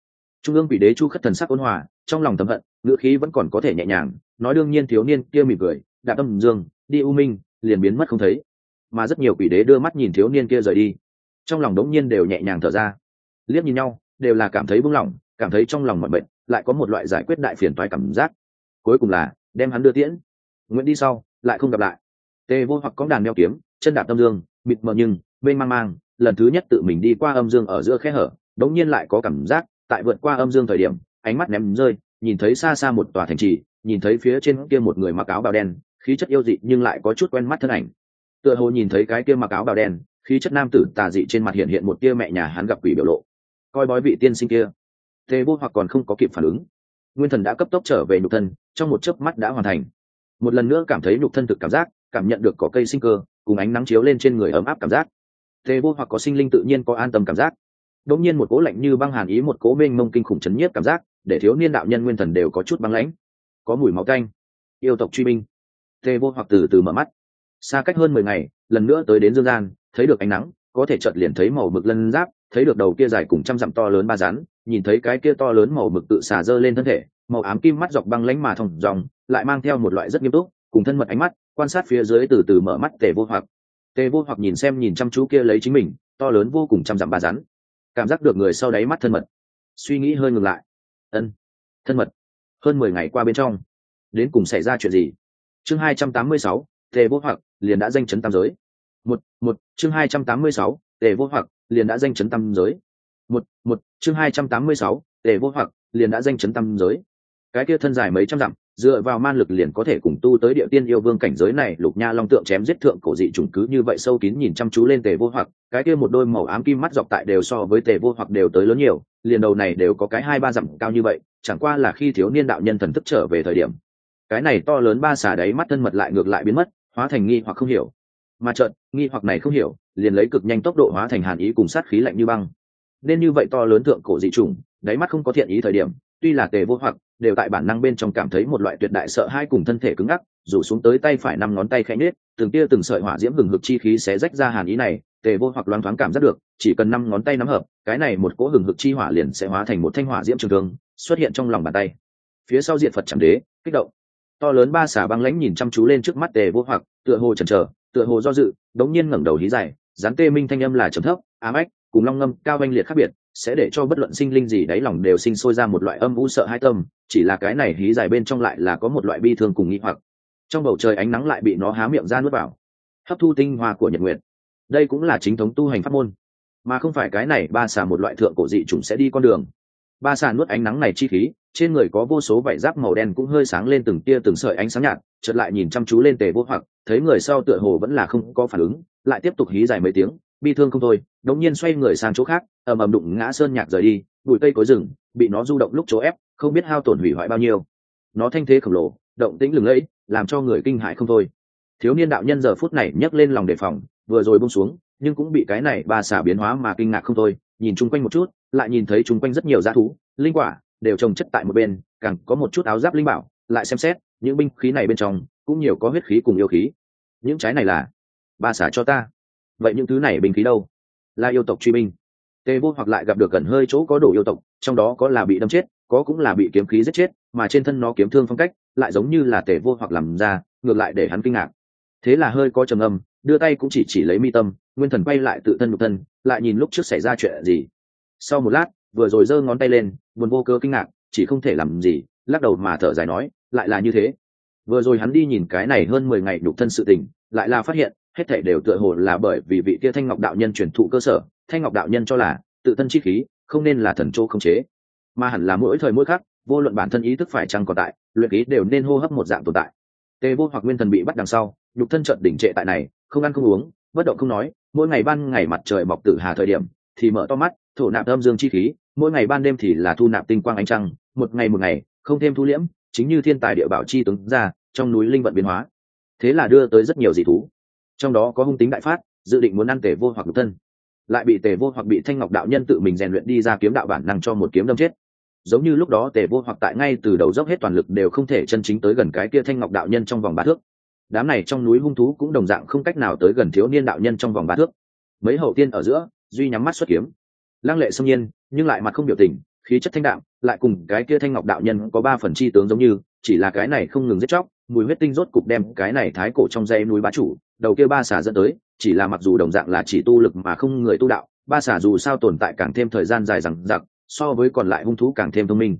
Trung ương quỷ đế chu khất thần sắc ôn hòa, trong lòng thầm hận, ngữ khí vẫn còn có thể nhẹ nhàng, nói đương nhiên thiếu niên kia mỉm cười đạp âm dương, đi u minh, liền biến mất không thấy. Mà rất nhiều quỷ đế đưa mắt nhìn thiếu niên kia rời đi. Trong lòng đống nhiên đều nhẹ nhàng thở ra. Liếc nhìn nhau, đều là cảm thấy buông lỏng, cảm thấy trong lòng mọi bệnh lại có một loại giải quyết đại phiền toái cảm giác cuối cùng là, đem hắn đưa tiễn. Nguyễn đi sau, lại không gặp lại. Tê vô hoặc có đàn đeo kiếm, chân đạp âm dương mịt mờ nhưng, bên mang mang, lần thứ nhất tự mình đi qua âm dương ở giữa khe hở, đống nhiên lại có cảm giác, tại vượt qua âm dương thời điểm, ánh mắt ném rơi, nhìn thấy xa xa một tòa thành trì, nhìn thấy phía trên kia một người mặc áo bào đen, khí chất yêu dị nhưng lại có chút quen mắt thân ảnh. Tựa hồ nhìn thấy cái kia mặc áo bào đen, khí chất nam tử tà dị trên mặt hiện hiện một tia mẹ nhà hắn gặp quỷ biểu lộ. Coi bói vị tiên sinh kia. Tề vô hoặc còn không có kịp phản ứng nguyên thần đã cấp tốc trở về nhục thân, trong một chớp mắt đã hoàn thành. Một lần nữa cảm thấy nhục thân thực cảm giác, cảm nhận được có cây sinh cơ, cùng ánh nắng chiếu lên trên người ấm áp cảm giác. Tề vô hoặc có sinh linh tự nhiên có an tâm cảm giác. Đột nhiên một cố lạnh như băng hàn ý, một cố mênh mông kinh khủng chấn nhiếp cảm giác, để thiếu niên đạo nhân nguyên thần đều có chút băng lãnh. Có mùi máu canh yêu tộc truy binh. Tề vô hoặc từ từ mở mắt. Xa cách hơn mười ngày, lần nữa tới đến dương gian, thấy được ánh nắng, có thể chợt liền thấy màu mực lân giáp thấy được đầu kia dài cùng trăm dặm to lớn ba rắn, nhìn thấy cái kia to lớn màu mực tự xả dơ lên thân thể, màu ám kim mắt dọc băng lánh mà thòng dòng, lại mang theo một loại rất nghiêm túc, cùng thân mật ánh mắt, quan sát phía dưới từ từ mở mắt tề vô hoặc. Tề vô hoặc nhìn xem nhìn chăm chú kia lấy chính mình, to lớn vô cùng trăm dặm ba rắn. Cảm giác được người sau đáy mắt thân mật. Suy nghĩ hơi ngừng lại. Ân, thân mật. Hơn mười ngày qua bên trong, đến cùng xảy ra chuyện gì? Chương hai trăm tám mươi sáu, tề vô hoặc liền đã danh chấn tam giới. Một một, chương hai trăm tám mươi sáu, tề vô hoặc liền đã danh chấn tâm giới. Một một, chương hai trăm tám mươi sáu, tề vô hoặc, liền đã danh chấn tâm giới. Cái kia thân dài mấy trăm dặm, dựa vào man lực liền có thể cùng tu tới địa tiên yêu vương cảnh giới này, lục nha long tượng chém giết thượng cổ dị chủng cứ như vậy sâu kín nhìn chăm chú lên tề vô hoặc, cái kia một đôi màu ám kim mắt dọc tại đều so với tề vô hoặc đều tới lớn nhiều, liền đầu này đều có cái hai ba dặm cao như vậy, chẳng qua là khi thiếu niên đạo nhân thần thức trở về thời điểm. Cái này to lớn ba xà đáy mắt thân mật lại ngược lại biến mất, hóa thành nghi hoặc không hiểu. Mà trận nghi hoặc này không hiểu liền lấy cực nhanh tốc độ hóa thành hàn ý cùng sát khí lạnh như băng. Nên như vậy to lớn thượng cổ dị chủng, đáy mắt không có thiện ý thời điểm, tuy là tề vô hoặc, đều tại bản năng bên trong cảm thấy một loại tuyệt đại sợ hai cùng thân thể cứng ngắc, rủ xuống tới tay phải năm ngón tay khẽ nhếch, từng tia từng sợi hỏa diễm hừng hực chi khí sẽ rách ra hàn ý này, tề vô hoặc loáng thoáng cảm giác được, chỉ cần năm ngón tay nắm hợp, cái này một cỗ hừng hực chi hỏa liền sẽ hóa thành một thanh hỏa diễm trường thương, xuất hiện trong lòng bàn tay. Phía sau diện phật chẳng đế, kích động. To lớn ba xà băng lãnh nhìn chăm chú lên trước mắt tề vô hoặc, tựa hồ chần chờ, tựa hồ do dự, đống nhiên ngẩng đầu hí dài gián tê minh thanh âm là trầm thấp, ám ách, cùng long ngâm cao oanh liệt khác biệt, sẽ để cho bất luận sinh linh gì đáy lòng đều sinh sôi ra một loại âm u sợ hai tâm, chỉ là cái này hí dài bên trong lại là có một loại bi thương cùng nghi hoặc. Trong bầu trời ánh nắng lại bị nó há miệng ra nuốt vào. Hấp thu tinh hoa của nhật nguyện đây cũng là chính thống tu hành pháp môn. Mà không phải cái này ba xà một loại thượng cổ dị chủng sẽ đi con đường ba xà nuốt ánh nắng này chi khí, trên người có vô số vảy giáp màu đen cũng hơi sáng lên từng tia từng sợi ánh sáng nhạt, chợt lại nhìn chăm chú lên tề vô hoặc, thấy người sau tựa hồ vẫn là không có phản ứng, lại tiếp tục hí dài mấy tiếng, bi thương không thôi, đống nhiên xoay người sang chỗ khác, ầm ầm đụng ngã sơn nhạc rời đi, bụi cây cối rừng, bị nó du động lúc chỗ ép, không biết hao tổn hủy hoại bao nhiêu. Nó thanh thế khổng lồ, động tĩnh lừng lẫy, làm cho người kinh hại không thôi. Thiếu niên đạo nhân giờ phút này nhấc lên lòng đề phòng, vừa rồi bông xuống, nhưng cũng bị cái này ba xả biến hóa mà kinh ngạc không thôi, nhìn chung quanh một chút lại nhìn thấy chúng quanh rất nhiều g thú, linh quả đều trồng chất tại một bên, càng có một chút áo giáp linh bảo, lại xem xét, những binh khí này bên trong cũng nhiều có huyết khí cùng yêu khí. Những trái này là ba xả cho ta. Vậy những thứ này binh khí đâu? Là yêu tộc truy binh. Tề vô hoặc lại gặp được gần hơi chỗ có đồ yêu tộc, trong đó có là bị đâm chết, có cũng là bị kiếm khí giết chết, mà trên thân nó kiếm thương phong cách lại giống như là tề vô hoặc làm ra, ngược lại để hắn kinh ngạc. Thế là hơi có trầm âm, đưa tay cũng chỉ chỉ lấy mi tâm, nguyên thần quay lại tự thân nhục thân, lại nhìn lúc trước xảy ra chuyện gì sau một lát, vừa rồi giơ ngón tay lên, buồn vô cơ kinh ngạc, chỉ không thể làm gì, lắc đầu mà thở dài nói, lại là như thế. Vừa rồi hắn đi nhìn cái này hơn mười ngày nhục thân sự tình, lại là phát hiện, hết thể đều tựa hồ là bởi vì vị kia thanh ngọc đạo nhân truyền thụ cơ sở, thanh ngọc đạo nhân cho là, tự thân chi khí, không nên là thần chỗ không chế. Mà hẳn là mỗi thời mỗi khác vô luận bản thân ý thức phải chăng còn tại, luyện khí đều nên hô hấp một dạng tồn tại. Tê vô hoặc nguyên thần bị bắt đằng sau, nhục thân trận đỉnh trệ tại này, không ăn không uống, bất động không nói, mỗi ngày ban ngày mặt trời mọc tử hà thời điểm, thì mở to mắt thổ nạp âm dương chi khí, mỗi ngày ban đêm thì là thu nạp tinh quang ánh trăng, một ngày một ngày, không thêm thu liễm, chính như thiên tài địa bảo chi tướng ra, trong núi linh vận biến hóa. Thế là đưa tới rất nhiều dị thú. Trong đó có hung tính đại phát, dự định muốn ăn tể vô hoặc lục thân. Lại bị tề vô hoặc bị thanh ngọc đạo nhân tự mình rèn luyện đi ra kiếm đạo bản năng cho một kiếm đâm chết. Giống như lúc đó tề vô hoặc tại ngay từ đầu dốc hết toàn lực đều không thể chân chính tới gần cái kia thanh ngọc đạo nhân trong vòng ba thước. Đám này trong núi hung thú cũng đồng dạng không cách nào tới gần thiếu niên đạo nhân trong vòng ba thước. Mấy hậu tiên ở giữa, duy nhắm mắt xuất kiếm lăng lệ xâm nhiên, nhưng lại mặt không biểu tình, khí chất thanh đạm, lại cùng cái kia thanh ngọc đạo nhân có ba phần chi tướng giống như, chỉ là cái này không ngừng giết chóc, mùi huyết tinh rốt cục đem cái này thái cổ trong dây núi bá chủ, đầu kia ba xà dẫn tới, chỉ là mặc dù đồng dạng là chỉ tu lực mà không người tu đạo, ba xà dù sao tồn tại càng thêm thời gian dài rằng giặc so với còn lại hung thú càng thêm thông minh.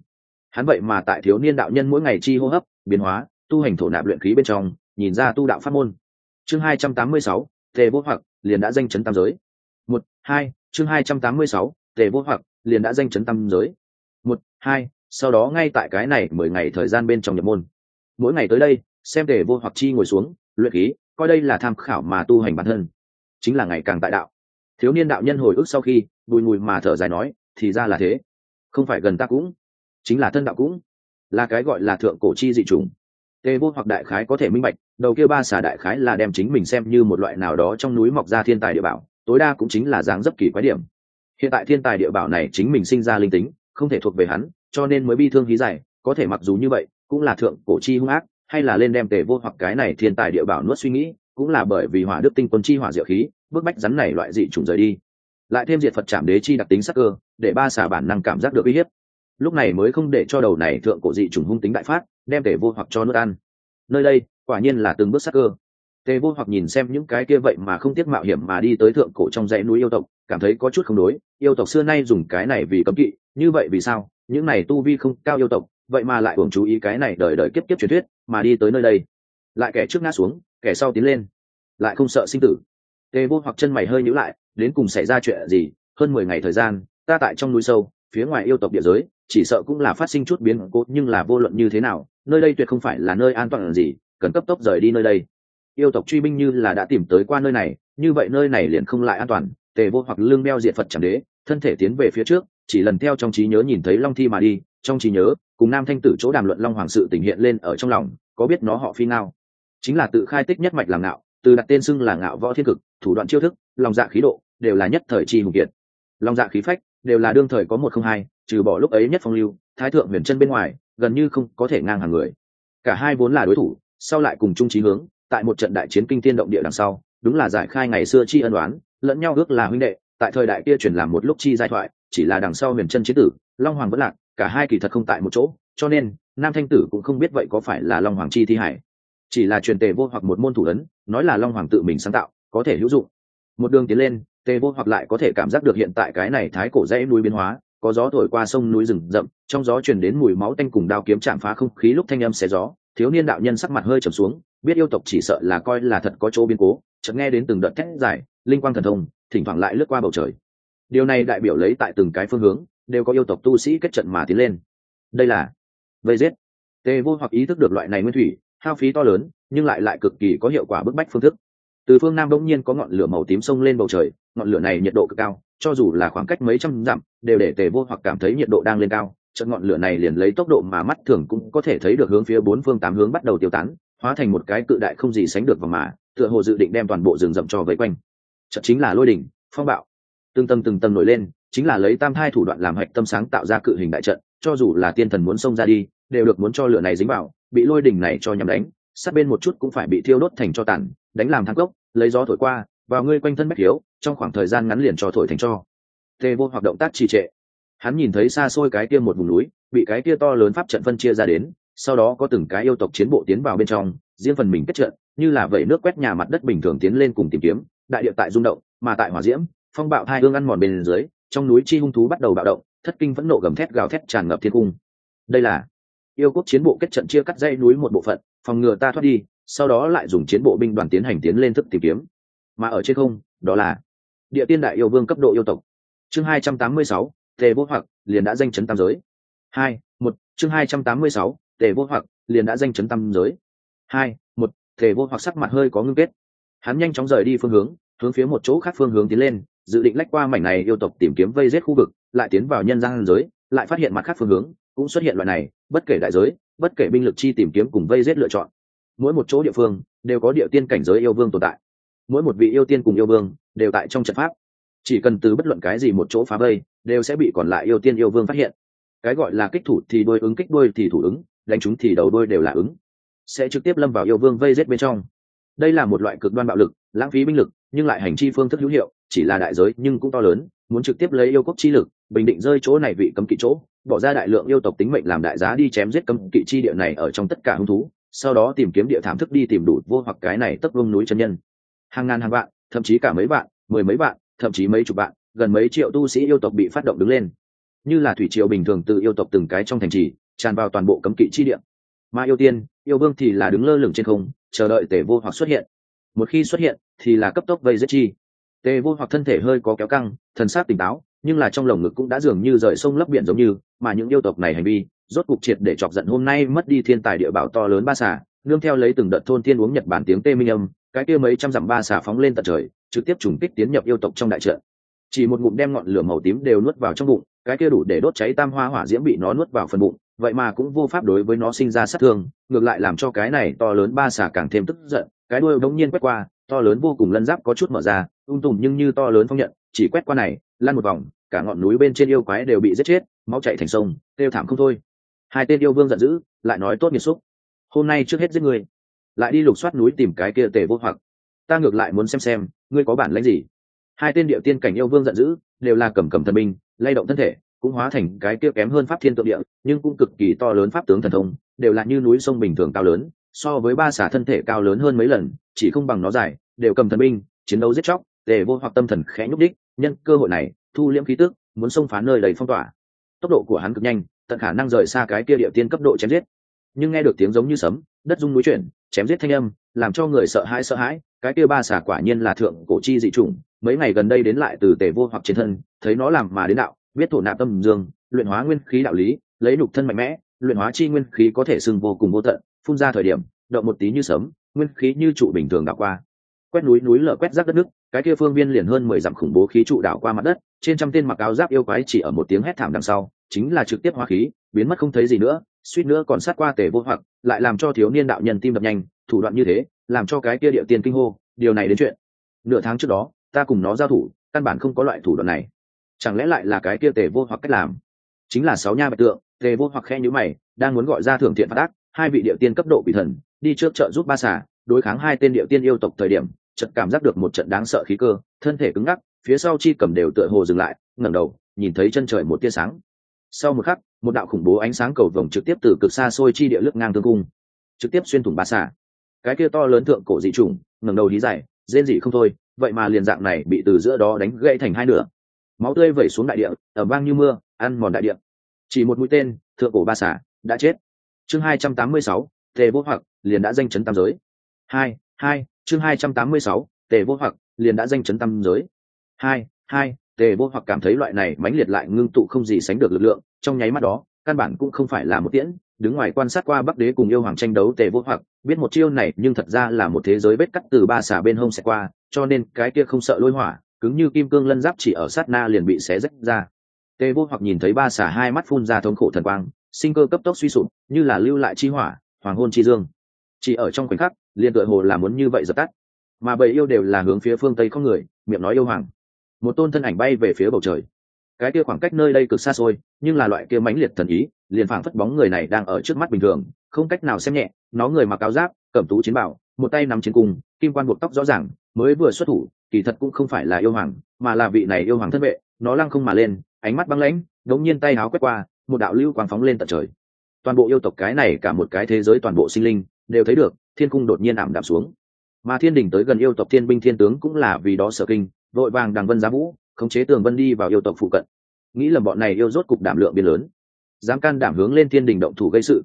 Hắn vậy mà tại thiếu niên đạo nhân mỗi ngày chi hô hấp, biến hóa, tu hành thổ nạp luyện khí bên trong, nhìn ra tu đạo pháp môn. Chương hai trăm tám mươi sáu, tề vô hoặc liền đã danh chấn tam giới một, hai, chương hai trăm tám mươi sáu, tề vô hoặc, liền đã danh chấn tâm giới. Một, hai, sau đó ngay tại cái này mười ngày thời gian bên trong nhập môn. Mỗi ngày tới đây, xem tề vô hoặc chi ngồi xuống, luyện khí, coi đây là tham khảo mà tu hành bản thân. Chính là ngày càng tại đạo. Thiếu niên đạo nhân hồi ức sau khi, bùi mùi mà thở dài nói, thì ra là thế. Không phải gần ta cũng, chính là thân đạo cũng. Là cái gọi là thượng cổ chi dị trùng tề vô hoặc đại khái có thể minh bạch, đầu kia ba xà đại khái là đem chính mình xem như một loại nào đó trong núi mọc ra thiên tài địa bảo tối đa cũng chính là dáng dấp kỳ quái điểm. Hiện tại thiên tài địa bảo này chính mình sinh ra linh tính, không thể thuộc về hắn, cho nên mới bi thương hí giải có thể mặc dù như vậy, cũng là thượng cổ chi hung ác, hay là lên đem tề vô hoặc cái này thiên tài địa bảo nuốt suy nghĩ, cũng là bởi vì hỏa đức tinh quân chi hỏa diệu khí bức bách rắn này loại dị trùng rời đi. Lại thêm diệt phật chạm đế chi đặc tính sắc cơ, để ba xà bản năng cảm giác được uy hiếp. Lúc này mới không để cho đầu này thượng cổ dị trùng hung tính đại phát, đem tề vô hoặc cho nuốt ăn. Nơi đây, quả nhiên là từng bước sắc cơ tề vô hoặc nhìn xem những cái kia vậy mà không tiếc mạo hiểm mà đi tới thượng cổ trong dãy núi yêu tộc, cảm thấy có chút không đối. Yêu tộc xưa nay dùng cái này vì cấm kỵ, như vậy vì sao? Những này tu vi không cao yêu tộc, vậy mà lại hưởng chú ý cái này đời đời kiếp kiếp truyền thuyết, mà đi tới nơi đây. Lại kẻ trước ngã xuống, kẻ sau tiến lên. Lại không sợ sinh tử. Tề vô hoặc chân mày hơi nhíu lại, đến cùng xảy ra chuyện gì? Hơn mười ngày thời gian, ta tại trong núi sâu, phía ngoài yêu tộc địa giới, chỉ sợ cũng là phát sinh chút biến cố, nhưng là vô luận như thế nào, nơi đây tuyệt không phải là nơi an toàn gì, cần cấp tốc rời đi nơi đây yêu tộc truy binh như là đã tìm tới qua nơi này, như vậy nơi này liền không lại an toàn, tề vô hoặc lương beo diệt phật chẳng đế, thân thể tiến về phía trước, chỉ lần theo trong trí nhớ nhìn thấy long thi mà đi, trong trí nhớ, cùng nam thanh tử chỗ đàm luận long hoàng sự tình hiện lên ở trong lòng, có biết nó họ phi ngao. Chính là tự khai tích nhất mạch làm ngạo, từ đặt tên xưng là ngạo võ thiên cực, thủ đoạn chiêu thức, lòng dạ khí độ, đều là nhất thời chi hùng kiệt. Lòng dạ khí phách, đều là đương thời có một không hai, trừ bỏ lúc ấy nhất phong lưu, thái thượng huyền chân bên ngoài, gần như không có thể ngang hàng người. Cả hai vốn là đối thủ, sau lại cùng chung trí hướng tại một trận đại chiến kinh thiên động địa đằng sau đúng là giải khai ngày xưa chi ân oán, lẫn nhau ước là huynh đệ tại thời đại kia truyền làm một lúc chi giai thoại chỉ là đằng sau huyền chân chiến tử long hoàng vẫn lạc cả hai kỳ thật không tại một chỗ cho nên nam thanh tử cũng không biết vậy có phải là long hoàng chi thi hải chỉ là truyền tề vô hoặc một môn thủ ấn nói là long hoàng tự mình sáng tạo có thể hữu dụng. Một đường tiến lên tề vô hoặc lại có thể cảm giác được hiện tại cái này thái cổ dãy núi biến hóa có gió thổi qua sông núi rừng rậm trong gió truyền đến mùi máu tanh cùng đao kiếm chạm phá không khí lúc thanh âm xé gió thiếu niên đạo nhân sắc mặt hơi trầm xuống biết yêu tộc chỉ sợ là coi là thật có chỗ biến cố, chợt nghe đến từng đợt thét dài, linh quang thần thông, thỉnh thoảng lại lướt qua bầu trời. Điều này đại biểu lấy tại từng cái phương hướng, đều có yêu tộc tu sĩ kết trận mà tiến lên. Đây là vây giết. Tề vô hoặc ý thức được loại này nguyên thủy, hao phí to lớn, nhưng lại lại cực kỳ có hiệu quả bức bách phương thức. Từ phương nam bỗng nhiên có ngọn lửa màu tím sông lên bầu trời, ngọn lửa này nhiệt độ cực cao, cho dù là khoảng cách mấy trăm dặm, đều để tề vô hoặc cảm thấy nhiệt độ đang lên cao trận ngọn lửa này liền lấy tốc độ mà mắt thường cũng có thể thấy được hướng phía bốn phương tám hướng bắt đầu tiêu tán hóa thành một cái cự đại không gì sánh được vào mà, tựa hồ dự định đem toàn bộ rừng rậm cho vây quanh. Trận chính là lôi đỉnh, phong bạo. Từng tầng từng tầng nổi lên, chính là lấy tam thai thủ đoạn làm hạch tâm sáng tạo ra cự hình đại trận, cho dù là tiên thần muốn xông ra đi, đều được muốn cho lửa này dính vào, bị lôi đỉnh này cho nhắm đánh, sát bên một chút cũng phải bị thiêu đốt thành cho tàn, đánh làm thang gốc lấy gió thổi qua, vào ngươi quanh thân bách thiếu trong khoảng thời gian ngắn liền cho thổi thành cho. Tê vô hoạt động tác trì trệ. Hắn nhìn thấy xa xôi cái kia một vùng núi, bị cái kia to lớn pháp trận phân chia ra đến sau đó có từng cái yêu tộc chiến bộ tiến vào bên trong, riêng phần mình kết trận, như là vẩy nước quét nhà mặt đất bình thường tiến lên cùng tìm kiếm, đại địa tại rung động, mà tại hỏa diễm, phong bạo hai hương ăn mòn bên dưới, trong núi chi hung thú bắt đầu bạo động, thất kinh vẫn nộ gầm thét gào thét tràn ngập thiên cung. Đây là yêu quốc chiến bộ kết trận chia cắt dây núi một bộ phận, phòng ngừa ta thoát đi, sau đó lại dùng chiến bộ binh đoàn tiến hành tiến lên thức tìm kiếm. Mà ở trên không, đó là địa tiên đại yêu vương cấp độ yêu tộc. Chương hai trăm tám mươi sáu, tề vô hoặc, liền đã danh chấn tam giới. Hai, một, chương hai trăm tám mươi sáu tề vô hoặc liền đã danh chấn tâm giới. Hai, một, tề vô hoặc sắc mặt hơi có ngưng kết. Hắn nhanh chóng rời đi phương hướng hướng phía một chỗ khác phương hướng tiến lên, dự định lách qua mảnh này yêu tộc tìm kiếm vây rết khu vực, lại tiến vào nhân gian giới, lại phát hiện mặt khác phương hướng, cũng xuất hiện loại này, bất kể đại giới, bất kể binh lực chi tìm kiếm cùng vây rết lựa chọn. Mỗi một chỗ địa phương đều có địa tiên cảnh giới yêu vương tồn tại. Mỗi một vị yêu tiên cùng yêu vương đều tại trong trận pháp. Chỉ cần từ bất luận cái gì một chỗ phá vây, đều sẽ bị còn lại yêu tiên yêu vương phát hiện. Cái gọi là kích thủ thì đôi ứng, kích đôi thì thủ ứng đánh chúng thì đầu đôi đều là ứng. Sẽ trực tiếp lâm vào yêu vương vây rết bên trong. Đây là một loại cực đoan bạo lực, lãng phí binh lực, nhưng lại hành chi phương thức hữu hiệu, chỉ là đại giới nhưng cũng to lớn, muốn trực tiếp lấy yêu quốc chi lực, bình định rơi chỗ này vị cấm kỵ chỗ, bỏ ra đại lượng yêu tộc tính mệnh làm đại giá đi chém giết cấm kỵ chi địa này ở trong tất cả hung thú, sau đó tìm kiếm địa thảm thức đi tìm đủ vô hoặc cái này tấp vương núi chân nhân. Hàng ngàn hàng vạn, thậm chí cả mấy vạn, mười mấy vạn, thậm chí mấy chục vạn, gần mấy triệu tu sĩ yêu tộc bị phát động đứng lên. Như là thủy triều bình thường từ yêu tộc từng cái trong thành trì tràn vào toàn bộ cấm kỵ chi địa. Mà yêu tiên, yêu vương thì là đứng lơ lửng trên không, chờ đợi tề vô hoặc xuất hiện. Một khi xuất hiện, thì là cấp tốc vây giết chi. Tề vô hoặc thân thể hơi có kéo căng, thần sát tỉnh táo, nhưng là trong lồng ngực cũng đã dường như rời sông lấp biển giống như, mà những yêu tộc này hành vi, rốt cục triệt để chọc giận hôm nay mất đi thiên tài địa bảo to lớn ba xà, nương theo lấy từng đợt thôn thiên uống nhật bản tiếng tê minh âm, cái kia mấy trăm dặm ba xà phóng lên tận trời, trực tiếp trùng kích tiến nhập yêu tộc trong đại trận. Chỉ một ngụm đem ngọn lửa màu tím đều nuốt vào trong bụng cái kia đủ để đốt cháy tam hoa hỏa diễm bị nó nuốt vào phần bụng, vậy mà cũng vô pháp đối với nó sinh ra sát thương, ngược lại làm cho cái này to lớn ba xà càng thêm tức giận, cái đuôi đống nhiên quét qua, to lớn vô cùng lân giáp có chút mở ra ung tùm nhưng như to lớn phong nhận, chỉ quét qua này lan một vòng, cả ngọn núi bên trên yêu quái đều bị giết chết, máu chạy thành sông, kêu thảm không thôi. Hai tên yêu vương giận dữ, lại nói tốt nghiệt xúc hôm nay trước hết giết người lại đi lục soát núi tìm cái kia tề vô hoặc. Ta ngược lại muốn xem xem, ngươi có bản lãnh gì. Hai tên địa tiên cảnh yêu vương giận dữ, đều là cầm cầm thần binh lay động thân thể, cũng hóa thành cái kia kém hơn pháp thiên tượng địa, nhưng cũng cực kỳ to lớn pháp tướng thần thông, đều là như núi sông bình thường cao lớn, so với ba xả thân thể cao lớn hơn mấy lần, chỉ không bằng nó dài, đều cầm thần binh, chiến đấu giết chóc, tề vô hoặc tâm thần khẽ nhúc đích nhân cơ hội này, thu liễm khí tức, muốn xông phá nơi đầy phong tỏa. Tốc độ của hắn cực nhanh, tận khả năng rời xa cái kia địa tiên cấp độ chém giết. Nhưng nghe được tiếng giống như sấm, đất rung núi chuyển, chém giết thanh âm làm cho người sợ hãi sợ hãi, cái kia ba xả quả nhiên là thượng cổ chi dị chủng, mấy ngày gần đây đến lại từ tề vô hoặc chiến thân, thấy nó làm mà đến đạo, biết thổ nạp tâm dương, luyện hóa nguyên khí đạo lý, lấy nục thân mạnh mẽ, luyện hóa chi nguyên khí có thể sưng vô cùng vô tận, phun ra thời điểm, động một tí như sấm, nguyên khí như trụ bình thường đảo qua. Quét núi núi lở quét rác đất nước, cái kia phương viên liền hơn mười dặm khủng bố khí trụ đảo qua mặt đất, trên trăm tên mặc áo giáp yêu quái chỉ ở một tiếng hét thảm đằng sau, chính là trực tiếp hóa khí, biến mất không thấy gì nữa, suýt nữa còn sát qua tề vô hoặc, lại làm cho thiếu niên đạo nhân tim đập nhanh thủ đoạn như thế, làm cho cái kia địa tiên kinh hô, điều này đến chuyện. Nửa tháng trước đó, ta cùng nó giao thủ, căn bản không có loại thủ đoạn này. Chẳng lẽ lại là cái kia tề vô hoặc cách làm? Chính là sáu nha bạch tượng, tề vô hoặc khe nhữ mày, đang muốn gọi ra thưởng thiện phát ác, hai vị địa tiên cấp độ quỷ thần, đi trước trợ giúp ba xà, đối kháng hai tên địa tiên yêu tộc thời điểm, chợt cảm giác được một trận đáng sợ khí cơ, thân thể cứng ngắc, phía sau chi cầm đều tựa hồ dừng lại, ngẩng đầu, nhìn thấy chân trời một tia sáng. Sau một khắc, một đạo khủng bố ánh sáng cầu vồng trực tiếp từ cực xa xôi chi địa lướt ngang thương cung, trực tiếp xuyên thủng ba xà cái kia to lớn thượng cổ dị trùng ngẩng đầu hí dài, rên dị không thôi, vậy mà liền dạng này bị từ giữa đó đánh gãy thành hai nửa. Máu tươi vẩy xuống đại địa ở vang như mưa, ăn mòn đại địa. Chỉ một mũi tên, thượng cổ ba xả đã chết. Chương hai trăm tám mươi sáu, tề vô hoặc, liền đã danh chấn tam giới. Hai hai, chương hai trăm tám mươi sáu, tề vô hoặc, liền đã danh chấn tam giới. Hai hai, tề vô hoặc cảm thấy loại này mãnh liệt lại ngưng tụ không gì sánh được lực lượng, trong nháy mắt đó căn bản cũng không phải là một tiễn, đứng ngoài quan sát qua bắc đế cùng yêu hoàng tranh đấu tề vô hoặc, biết một chiêu này nhưng thật ra là một thế giới vết cắt từ ba xà bên hông sẽ qua, cho nên cái kia không sợ lôi hỏa, cứng như kim cương lân giáp chỉ ở sát na liền bị xé rách ra. Tề vô hoặc nhìn thấy ba xà hai mắt phun ra thống khổ thần quang, sinh cơ cấp tốc suy sụp, như là lưu lại chi hỏa, hoàng hôn chi dương. Chỉ ở trong khoảnh khắc, liền tựa hồ là muốn như vậy dập tắt. Mà bầy yêu đều là hướng phía phương tây không người, miệng nói yêu hoàng. Một tôn thân ảnh bay về phía bầu trời cái kia khoảng cách nơi đây cực xa xôi, nhưng là loại kia mãnh liệt thần ý, liền phảng phất bóng người này đang ở trước mắt bình thường, không cách nào xem nhẹ, nó người mặc áo giáp, cẩm tú chiến bảo, một tay nắm chiến cung, kim quan buộc tóc rõ ràng, mới vừa xuất thủ, kỳ thật cũng không phải là yêu hoàng, mà là vị này yêu hoàng thân vệ, nó lăng không mà lên, ánh mắt băng lãnh, đống nhiên tay háo quét qua, một đạo lưu quang phóng lên tận trời. Toàn bộ yêu tộc cái này cả một cái thế giới toàn bộ sinh linh, đều thấy được, thiên cung đột nhiên ảm đạm xuống. Mà thiên đình tới gần yêu tộc thiên binh thiên tướng cũng là vì đó sợ kinh, vội vàng đằng vân giá vũ khống chế tường vân đi vào yêu tộc phụ cận. Nghĩ là bọn này yêu rốt cục đảm lượng biên lớn. Dám can đảm hướng lên thiên đình động thủ gây sự.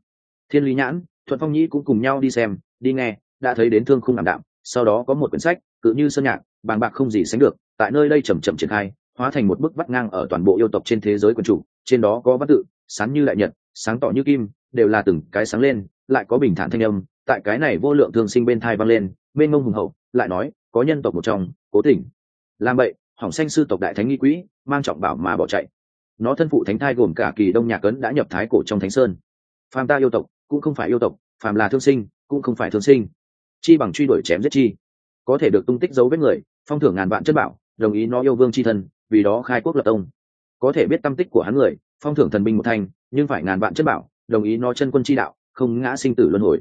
Thiên lý nhãn, thuận phong nhĩ cũng cùng nhau đi xem, đi nghe, đã thấy đến thương không ảm đạm, sau đó có một quyển sách, cự như sơn nhạc, bàng bạc không gì sánh được, tại nơi đây chầm chậm triển khai, hóa thành một bức vắt ngang ở toàn bộ yêu tộc trên thế giới quần chủ, trên đó có văn tự, sáng như đại nhật, sáng tỏ như kim, đều là từng cái sáng lên, lại có bình thản thanh âm, tại cái này vô lượng thương sinh bên thai vang lên bên ngông hùng hậu, lại nói, có nhân tộc một trong, cố tỉnh. Làm vậy hỏng xanh sư tộc đại thánh nghi quỹ, mang trọng bảo mà bỏ chạy. Nó thân phụ thánh thai gồm cả kỳ đông nhạc cấn đã nhập thái cổ trong thánh sơn. Phàm ta yêu tộc cũng không phải yêu tộc, phàm là thương sinh cũng không phải thương sinh. Chi bằng truy đuổi chém giết chi. Có thể được tung tích dấu vết người, phong thưởng ngàn vạn chất bảo, đồng ý nó yêu vương c h i thân, vì đó khai quốc lập tông. Có thể biết tâm tích của hắn người, phong thưởng thần binh một thanh nhưng phải ngàn vạn chất bảo, đồng ý nó chân quân chi đạo, không ngã sinh tử luân hồi.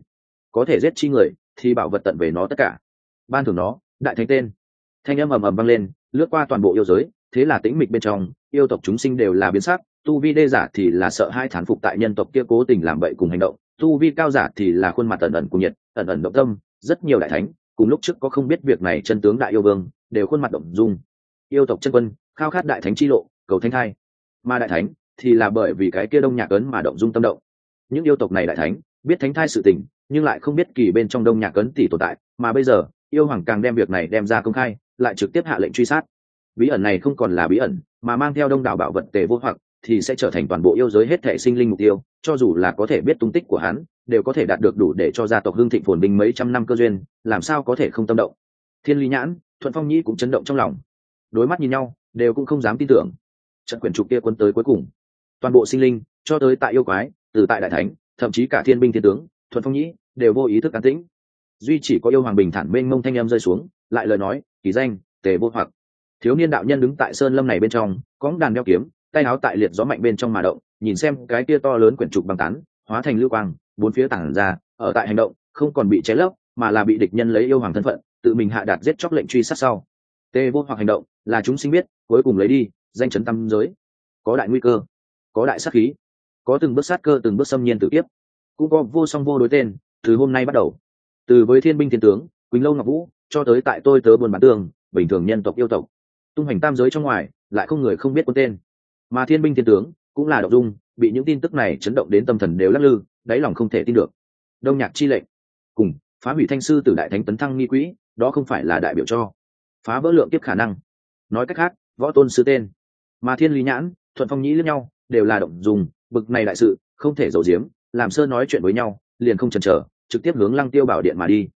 Có thể giết chi người, thì bảo vật tận về nó tất cả. Ban thưởng nó, đại thánh tên. Thanh âm ầm ầm vang lên lướt qua toàn bộ yêu giới, thế là tĩnh mịch bên trong, yêu tộc chúng sinh đều là biến sắc, tu vi đê giả thì là sợ hai thán phục tại nhân tộc kia cố tình làm bậy cùng hành động, tu vi cao giả thì là khuôn mặt ẩn ẩn cùng nhiệt, ẩn ẩn động tâm, rất nhiều đại thánh, cùng lúc trước có không biết việc này chân tướng đại yêu vương, đều khuôn mặt động dung. Yêu tộc chân quân, khao khát đại thánh chi lộ, cầu thanh thai. Mà đại thánh thì là bởi vì cái kia đông nhạc ấn mà động dung tâm động. Những yêu tộc này đại thánh, biết thánh thai sự tình, nhưng lại không biết kỳ bên trong đông nhạc ấn tỷ tồn tại, mà bây giờ, yêu hoàng càng đem việc này đem ra công khai lại trực tiếp hạ lệnh truy sát. Bí ẩn này không còn là bí ẩn, mà mang theo đông đảo bảo vật tề vô hoặc, thì sẽ trở thành toàn bộ yêu giới hết thể sinh linh mục tiêu, cho dù là có thể biết tung tích của hắn, đều có thể đạt được đủ để cho gia tộc hương thịnh phồn binh mấy trăm năm cơ duyên, làm sao có thể không tâm động. Thiên lý nhãn, thuận phong nhĩ cũng chấn động trong lòng. Đối mắt nhìn nhau, đều cũng không dám tin tưởng. Trận quyển trục kia quân tới cuối cùng. Toàn bộ sinh linh, cho tới tại yêu quái, từ tại đại thánh, thậm chí cả thiên binh thiên tướng, thuận phong nhĩ, đều vô ý thức an tĩnh duy chỉ có yêu hoàng bình thản bên ngông thanh em rơi xuống, lại lời nói, kỳ danh, tề vô hoặc. Thiếu niên đạo nhân đứng tại sơn lâm này bên trong cóng đàn đeo kiếm, tay áo tại liệt gió mạnh bên trong mà động, nhìn xem cái kia to lớn quyển trục băng tán, hóa thành lưu quang, bốn phía tản ra, ở tại hành động, không còn bị cháy lấp, mà là bị địch nhân lấy yêu hoàng thân phận, tự mình hạ đạt giết chóc lệnh truy sát sau. Tê vô hoặc hành động, là chúng sinh biết, cuối cùng lấy đi, danh chấn tâm giới. Có đại nguy cơ, có đại sát khí, có từng bước sát cơ, từng bước xâm nhiên tự tiếp cũng có vô song vô đối tên, từ hôm nay bắt đầu từ với thiên binh thiên tướng, quỳnh lâu ngọc vũ, cho tới tại tôi tớ buồn bản tường, bình thường nhân tộc yêu tộc. Tung hành tam giới trong ngoài, lại không người không biết quân tên. Mà thiên binh thiên tướng, cũng là đậu dung, bị những tin tức này chấn động đến tâm thần đều lắc lư, đáy lòng không thể tin được. Đông nhạc chi lệnh. Cùng, phá hủy thanh sư từ đại thánh tấn thăng nghi quỹ, đó không phải là đại biểu cho. Phá vỡ lượng tiếp khả năng. Nói cách khác, võ tôn sư tên. Mà thiên lý nhãn, thuận phong nhĩ lẫn nhau, đều là động dùng bực này đại sự, không thể giấu giếm, làm sơ nói chuyện với nhau, liền không chần chờ trực tiếp hướng lăng tiêu bảo điện mà đi.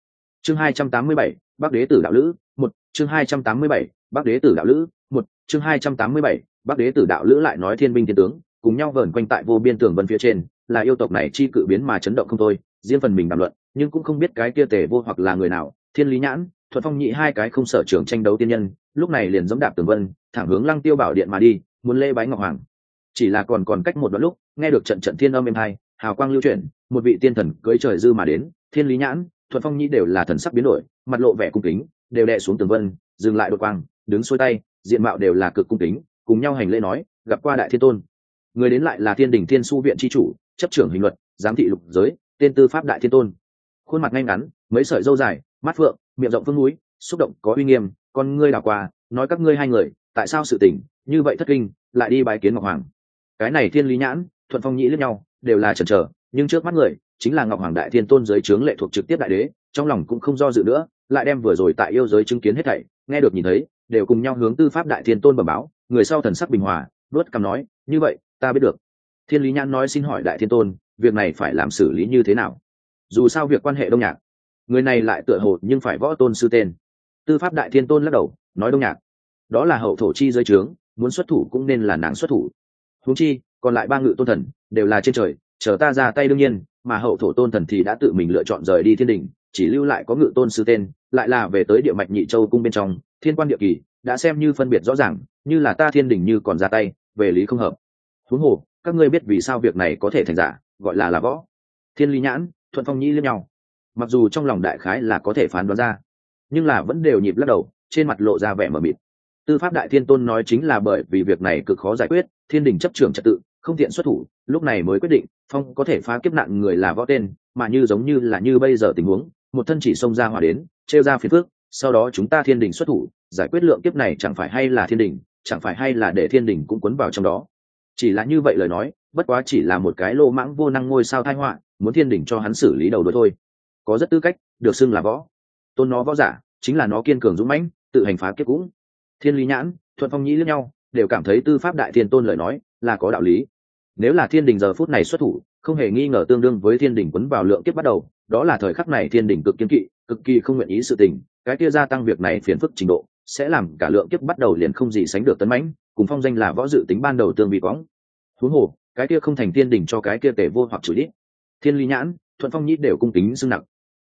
Chương hai trăm tám mươi bảy, bắc đế tử đạo lữ, một, chương hai trăm tám mươi bảy, bắc đế tử đạo lữ, một, chương hai trăm tám mươi bảy, bắc đế tử đạo lữ lại nói thiên binh thiên tướng, cùng nhau vờn quanh tại vô biên tường vân phía trên, là yêu tộc này chi cự biến mà chấn động không thôi, riêng phần mình đàm luận, nhưng cũng không biết cái kia tề vô hoặc là người nào, thiên lý nhãn, thuận phong nhị hai cái không sở trường tranh đấu tiên nhân, lúc này liền dẫm đạp tường vân, thẳng hướng lăng tiêu bảo điện mà đi, muốn lê bái ngọc hoàng. Chỉ là còn còn cách một đoạn lúc, nghe được trận trận thiên âm êm hai hào quang lưu chuyển, một vị tiên thần cưỡi trời dư mà đến, thiên lý nhãn, thuận phong nhĩ đều là thần sắc biến đổi, mặt lộ vẻ cung kính, đều đè xuống tường vân, dừng lại đột quang, đứng xuôi tay, diện mạo đều là cực cung kính, cùng nhau hành lễ nói, gặp qua đại thiên tôn. Người đến lại là thiên đình thiên su viện tri chủ, chấp trưởng hình luật, giám thị lục giới, tên tư pháp đại thiên tôn. Khuôn mặt ngay ngắn, mấy sợi dâu dài, mắt phượng, miệng rộng phương núi, xúc động có uy nghiêm, con ngươi đảo qua, nói các ngươi hai người, tại sao sự tỉnh như vậy thất kinh, lại đi bái kiến ngọc hoàng. Cái này thiên lý nhãn, thuận phong nhĩ lẫn nhau đều là chần chờ, nhưng trước mắt người chính là ngọc hoàng đại thiên tôn giới trướng lệ thuộc trực tiếp đại đế, trong lòng cũng không do dự nữa, lại đem vừa rồi tại yêu giới chứng kiến hết thảy, nghe được nhìn thấy, đều cùng nhau hướng tư pháp đại thiên tôn bẩm báo, người sau thần sắc bình hòa luất cằm nói, như vậy, ta biết được. Thiên lý nhãn nói xin hỏi đại thiên tôn, việc này phải làm xử lý như thế nào? Dù sao việc quan hệ đông nhạc. Người này lại tựa hồ nhưng phải võ tôn sư tên. Tư pháp đại thiên tôn lắc đầu, nói đông nhạc, đó là hậu thổ chi giới trướng muốn xuất thủ cũng nên là nàng xuất thủ. Huống chi, còn lại ba ngự tôn thần đều là trên trời, chờ ta ra tay đương nhiên, mà hậu thổ tôn thần thì đã tự mình lựa chọn rời đi thiên đình, chỉ lưu lại có ngự tôn sư tên, lại là về tới địa mạch nhị châu cung bên trong, thiên quan địa kỳ, đã xem như phân biệt rõ ràng, như là ta thiên đình như còn ra tay, về lý không hợp. Huống hồ, các ngươi biết vì sao việc này có thể thành giả, gọi là là võ. Thiên lý nhãn, thuận phong nhĩ liếc nhau. Mặc dù trong lòng đại khái là có thể phán đoán ra, nhưng là vẫn đều nhịp lắc đầu, trên mặt lộ ra vẻ mờ mịt. Tư pháp đại thiên tôn nói chính là bởi vì việc này cực khó giải quyết, thiên đình chấp trường trật tự không tiện xuất thủ, lúc này mới quyết định, phong có thể phá kiếp nạn người là võ tên, mà như giống như là như bây giờ tình huống, một thân chỉ xông ra hỏa đến, trêu ra phiền phước sau đó chúng ta thiên đình xuất thủ, giải quyết lượng kiếp này chẳng phải hay là thiên đình, chẳng phải hay là để thiên đình cũng cuốn vào trong đó. Chỉ là như vậy lời nói, bất quá chỉ là một cái lô mãng vô năng ngôi sao thai họa, muốn thiên đình cho hắn xử lý đầu đôi thôi. Có rất tư cách, được xưng là võ. Tôn nó võ giả, chính là nó kiên cường dũng mãnh, tự hành phá kiếp cũng. Thiên lý nhãn, thuận phong nhĩ lẫn nhau, đều cảm thấy tư pháp đại thiên tôn lời nói là có đạo lý. Nếu là thiên đình giờ phút này xuất thủ, không hề nghi ngờ tương đương với thiên đình quấn vào lượng kiếp bắt đầu, đó là thời khắc này thiên đình cực kiên kỵ, cực kỳ không nguyện ý sự tình, cái kia gia tăng việc này phiền phức trình độ, sẽ làm cả lượng kiếp bắt đầu liền không gì sánh được tấn mãnh, cùng phong danh là võ dự tính ban đầu tương bị võng thú hồ, cái kia không thành thiên đình cho cái kia tể vô hoặc chủ đít thiên ly nhãn, thuận phong nhĩ đều cung kính xưng nặng.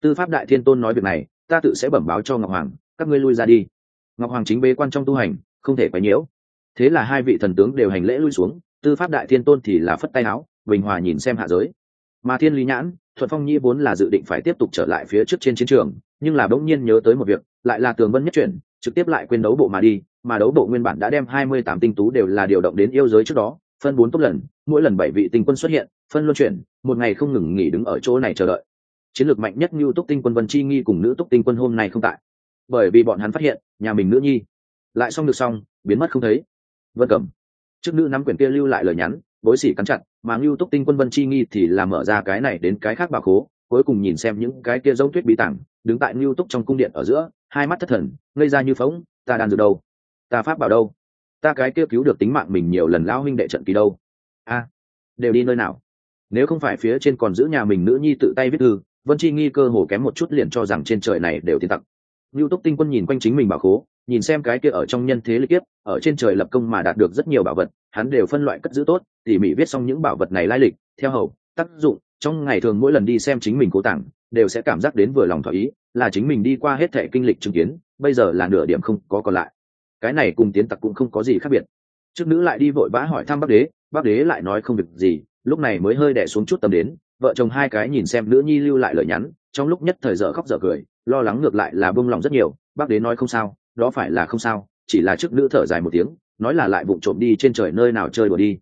Tư pháp đại thiên tôn nói việc này, ta tự sẽ bẩm báo cho ngọc hoàng, các ngươi lui ra đi. Ngọc hoàng chính bế quan trong tu hành, không thể quấy nhiễu thế là hai vị thần tướng đều hành lễ lui xuống, tư pháp đại thiên tôn thì là phất tay áo bình hòa nhìn xem hạ giới. Mà thiên lý nhãn, thuận phong nhi vốn là dự định phải tiếp tục trở lại phía trước trên chiến trường, nhưng là bỗng nhiên nhớ tới một việc, lại là tường vân nhất chuyển, trực tiếp lại quên đấu bộ mà đi, mà đấu bộ nguyên bản đã đem hai mươi tám tinh tú đều là điều động đến yêu giới trước đó, phân bốn tốt lần, mỗi lần bảy vị tinh quân xuất hiện, phân luân chuyển, một ngày không ngừng nghỉ đứng ở chỗ này chờ đợi. Chiến lược mạnh nhất như túc tinh quân vân chi nghi cùng nữ túc tinh quân hôm nay không tại. Bởi vì bọn hắn phát hiện, nhà mình nữ nhi. Lại xong được xong, biến mất không thấy vân cẩm. Trước nữ nắm quyển kia lưu lại lời nhắn, bối xỉ cắn chặt, mà ngưu túc tinh quân vân chi nghi thì là mở ra cái này đến cái khác bà khố, cuối cùng nhìn xem những cái kia giống tuyết bí tảng, đứng tại ngưu túc trong cung điện ở giữa, hai mắt thất thần, ngây ra như phóng ta đàn dược đâu? Ta pháp bảo đâu? Ta cái kia cứu được tính mạng mình nhiều lần lao huynh đệ trận kỳ đâu? A, đều đi nơi nào? Nếu không phải phía trên còn giữ nhà mình nữ nhi tự tay viết thư, vân chi nghi cơ hồ kém một chút liền cho rằng trên trời này đều tiến tặc. Ngưu túc tinh quân nhìn quanh chính mình bảo khố nhìn xem cái kia ở trong nhân thế lịch kiếp, ở trên trời lập công mà đạt được rất nhiều bảo vật, hắn đều phân loại cất giữ tốt, tỉ mỉ viết xong những bảo vật này lai lịch, theo hầu, tác dụng, trong ngày thường mỗi lần đi xem chính mình cố tặng đều sẽ cảm giác đến vừa lòng thỏa ý, là chính mình đi qua hết thệ kinh lịch chứng kiến, bây giờ là nửa điểm không có còn lại. Cái này cùng tiến tặc cũng không có gì khác biệt. Trước nữ lại đi vội vã hỏi thăm bắc đế bắc đế lại nói không việc gì, lúc này mới hơi đẻ xuống chút tâm đến, vợ chồng hai cái nhìn xem nữ nhi lưu lại lời nhắn, trong lúc nhất thời dở khóc dở cười, lo lắng ngược lại là bông lòng rất nhiều, bác đế nói không sao đó phải là không sao, chỉ là trước nữ thở dài một tiếng, nói là lại vụng trộm đi trên trời nơi nào chơi đùa đi.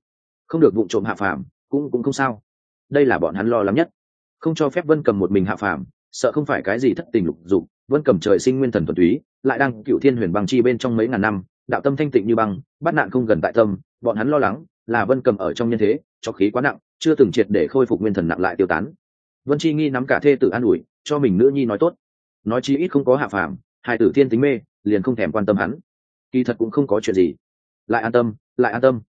Không được vụng trộm hạ phàm, cũng cũng không sao. Đây là bọn hắn lo lắng nhất. Không cho phép vân cầm một mình hạ phàm, sợ không phải cái gì thất tình lục dục. Vân cầm trời sinh nguyên thần thuần túy, lại đang cựu thiên huyền băng chi bên trong mấy ngàn năm, đạo tâm thanh tịnh như băng, bắt nạn không gần tại tâm, bọn hắn lo lắng là vân cầm ở trong nhân thế, cho khí quá nặng, chưa từng triệt để khôi phục nguyên thần nặng lại tiêu tán. Vân chi nghi nắm cả thê tử an ủi, cho mình nữ nhi nói tốt. Nói chi ít không có hạ phàm, hai tử thiên tính mê liền không thèm quan tâm hắn. Kỳ thật cũng không có chuyện gì. Lại an tâm, lại an tâm.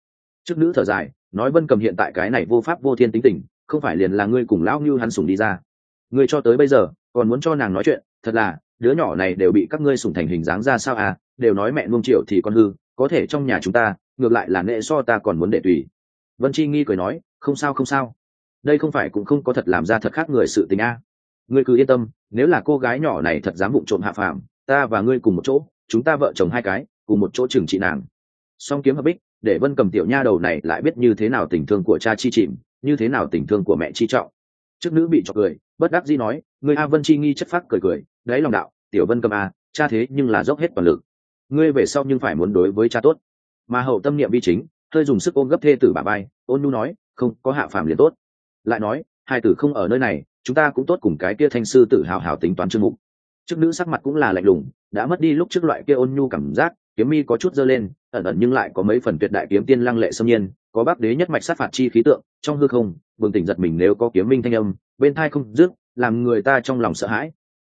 Trước nữ thở dài, nói vân cầm hiện tại cái này vô pháp vô thiên tính tình, không phải liền là ngươi cùng lão Như hắn sủng đi ra. Ngươi cho tới bây giờ, còn muốn cho nàng nói chuyện, thật là, đứa nhỏ này đều bị các ngươi sủng thành hình dáng ra sao à đều nói mẹ nuông triệu thì con hư, có thể trong nhà chúng ta, ngược lại là nệ so ta còn muốn để tùy. Vân chi nghi cười nói, không sao không sao. Đây không phải cũng không có thật làm ra thật khác người sự tình a. Ngươi cứ yên tâm, nếu là cô gái nhỏ này thật dám bụng trộm hạ phàm ta và ngươi cùng một chỗ, chúng ta vợ chồng hai cái, cùng một chỗ trừng trị nàng. Song kiếm hợp bích, để vân cầm tiểu nha đầu này lại biết như thế nào tình thương của cha chi chìm, như thế nào tình thương của mẹ chi trọng. Trước nữ bị trọc cười, bất đắc dĩ nói, ngươi a vân chi nghi chất phác cười cười đấy lòng đạo, tiểu vân cầm a, cha thế nhưng là dốc hết toàn lực. Ngươi về sau nhưng phải muốn đối với cha tốt. Mà hậu tâm niệm vi chính, hơi dùng sức ôm gấp thê tử bà bay ôn nu nói, không, có hạ phàm liền tốt. Lại nói, hai tử không ở nơi này, chúng ta cũng tốt cùng cái kia thanh sư tử hào hào tính toán chương mục trước nữ sắc mặt cũng là lạnh lùng, đã mất đi lúc trước loại kia ôn nhu cảm giác, kiếm mi có chút dơ lên, ẩn ẩn nhưng lại có mấy phần tuyệt đại kiếm tiên lăng lệ xâm nhiên, có bác đế nhất mạch sát phạt chi khí tượng, trong hư không, bừng tỉnh giật mình nếu có kiếm minh thanh âm, bên thai không dứt, làm người ta trong lòng sợ hãi.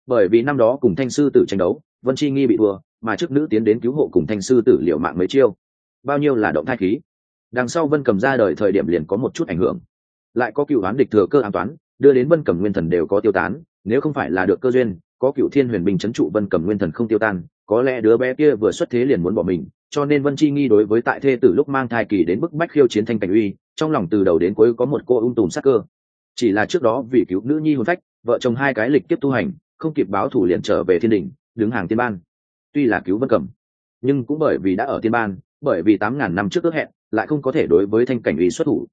Bởi vì năm đó cùng thanh sư tử tranh đấu, vân chi nghi bị thua, mà trước nữ tiến đến cứu hộ cùng thanh sư tử liệu mạng mấy chiêu. Bao nhiêu là động thai khí? Đằng sau vân cầm ra đời thời điểm liền có một chút ảnh hưởng. Lại có cựu đoán địch thừa cơ an toán, đưa đến vân cầm nguyên thần đều có tiêu tán, nếu không phải là được cơ duyên có cựu thiên huyền bình c h ấ n trụ vân cầm nguyên thần không tiêu tan, có lẽ đứa bé kia vừa xuất thế liền muốn bỏ mình, cho nên vân chi nghi đối với tại thê từ lúc mang thai kỳ đến bức bách khiêu chiến thanh cảnh uy, trong lòng từ đầu đến cuối có một cô ung tùm sắc cơ. Chỉ là trước đó vì cứu nữ nhi hôn phách, vợ chồng hai cái lịch tiếp tu hành, không kịp báo thủ liền trở về thiên đình, đứng hàng tiên ban. Tuy là cứu vân cầm, nhưng cũng bởi vì đã ở tiên ban, bởi vì tám ngàn năm trước ước hẹn, lại không có thể đối với thanh cảnh uy xuất thủ.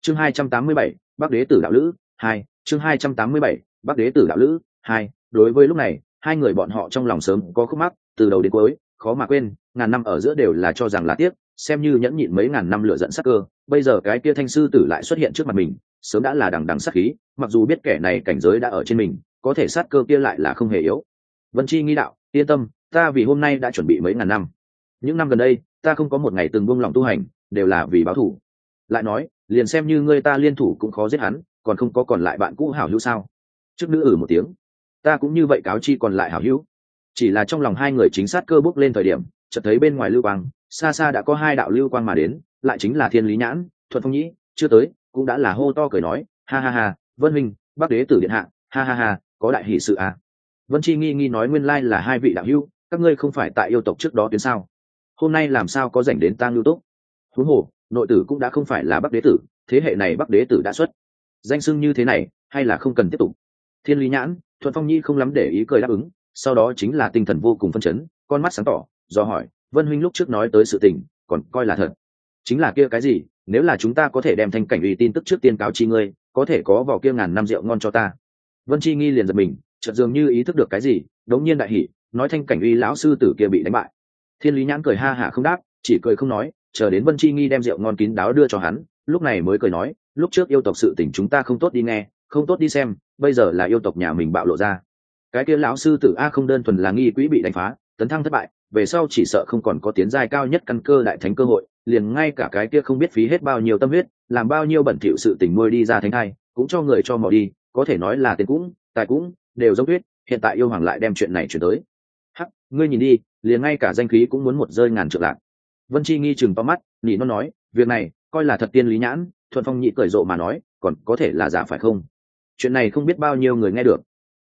Chương hai trăm tám mươi bảy, bắc đế tử đạo lữ hai, chương hai trăm tám mươi bảy, bắc đế tử đạo lữ hai đối với lúc này, hai người bọn họ trong lòng sớm có khúc mắc, từ đầu đến cuối, khó mà quên, ngàn năm ở giữa đều là cho rằng là tiếc, xem như nhẫn nhịn mấy ngàn năm lựa dẫn sắc cơ, bây giờ cái kia thanh sư tử lại xuất hiện trước mặt mình, sớm đã là đằng đằng sắc khí, mặc dù biết kẻ này cảnh giới đã ở trên mình, có thể sát cơ kia lại là không hề yếu. Vân chi nghi đạo, yên tâm, ta vì hôm nay đã chuẩn bị mấy ngàn năm. Những năm gần đây, ta không có một ngày từng buông lòng tu hành, đều là vì báo thủ. Lại nói, liền xem như ngươi ta liên thủ cũng khó giết hắn, còn không có còn lại bạn cũ hảo hữu sao? Trước nữ ử một tiếng ta cũng như vậy cáo chi còn lại hảo hữu. Chỉ là trong lòng hai người chính sát cơ bước lên thời điểm, chợt thấy bên ngoài lưu quang, xa xa đã có hai đạo lưu quang mà đến, lại chính là thiên lý nhãn, thuận phong nhĩ, chưa tới, cũng đã là hô to cười nói, ha ha ha, vân minh, bắc đế tử điện hạ, ha ha ha, có đại hỷ sự à? Vân chi nghi nghi nói nguyên lai là hai vị đạo hữu, các ngươi không phải tại yêu tộc trước đó tuyến sao? Hôm nay làm sao có dành đến tang lưu túc? Thú hồ, nội tử cũng đã không phải là bắc đế tử, thế hệ này bắc đế tử đã xuất. Danh sưng như thế này, hay là không cần tiếp tục? Thiên lý nhãn thuận phong nhi không lắm để ý cười đáp ứng, sau đó chính là tinh thần vô cùng phân chấn, con mắt sáng tỏ, do hỏi, vân huynh lúc trước nói tới sự tình, còn coi là thật? Chính là kia cái gì, nếu là chúng ta có thể đem thanh cảnh uy tin tức trước tiên cáo chi ngươi, có thể có vào kia ngàn năm rượu ngon cho ta. Vân chi nghi liền giật mình, chợt dường như ý thức được cái gì, đống nhiên đại hỉ, nói thanh cảnh uy lão sư tử kia bị đánh bại. Thiên lý nhãn cười ha hả không đáp, chỉ cười không nói, chờ đến vân chi nghi đem rượu ngon kín đáo đưa cho hắn, lúc này mới cười nói, lúc trước yêu tộc sự tình chúng ta không tốt đi nghe không tốt đi xem, bây giờ là yêu tộc nhà mình bạo lộ ra. Cái kia lão sư tử a không đơn thuần là nghi quỹ bị đánh phá, tấn thăng thất bại, về sau chỉ sợ không còn có tiến giai cao nhất căn cơ đại thánh cơ hội, liền ngay cả cái kia không biết phí hết bao nhiêu tâm huyết, làm bao nhiêu bẩn thỉu sự tình nuôi đi ra thánh thai, cũng cho người cho mò đi, có thể nói là tiền cũng, tài cũng, đều dốc huyết, hiện tại yêu hoàng lại đem chuyện này chuyển tới. Hắc, ngươi nhìn đi, liền ngay cả danh khí cũng muốn một rơi ngàn trượng lạc. Vân chi nghi chừng to mắt nhị nó nói, việc này, coi là thật tiên lý nhãn, thuận phong nhị cởi rộ mà nói, còn có thể là giả phải không? Chuyện này không biết bao nhiêu người nghe được.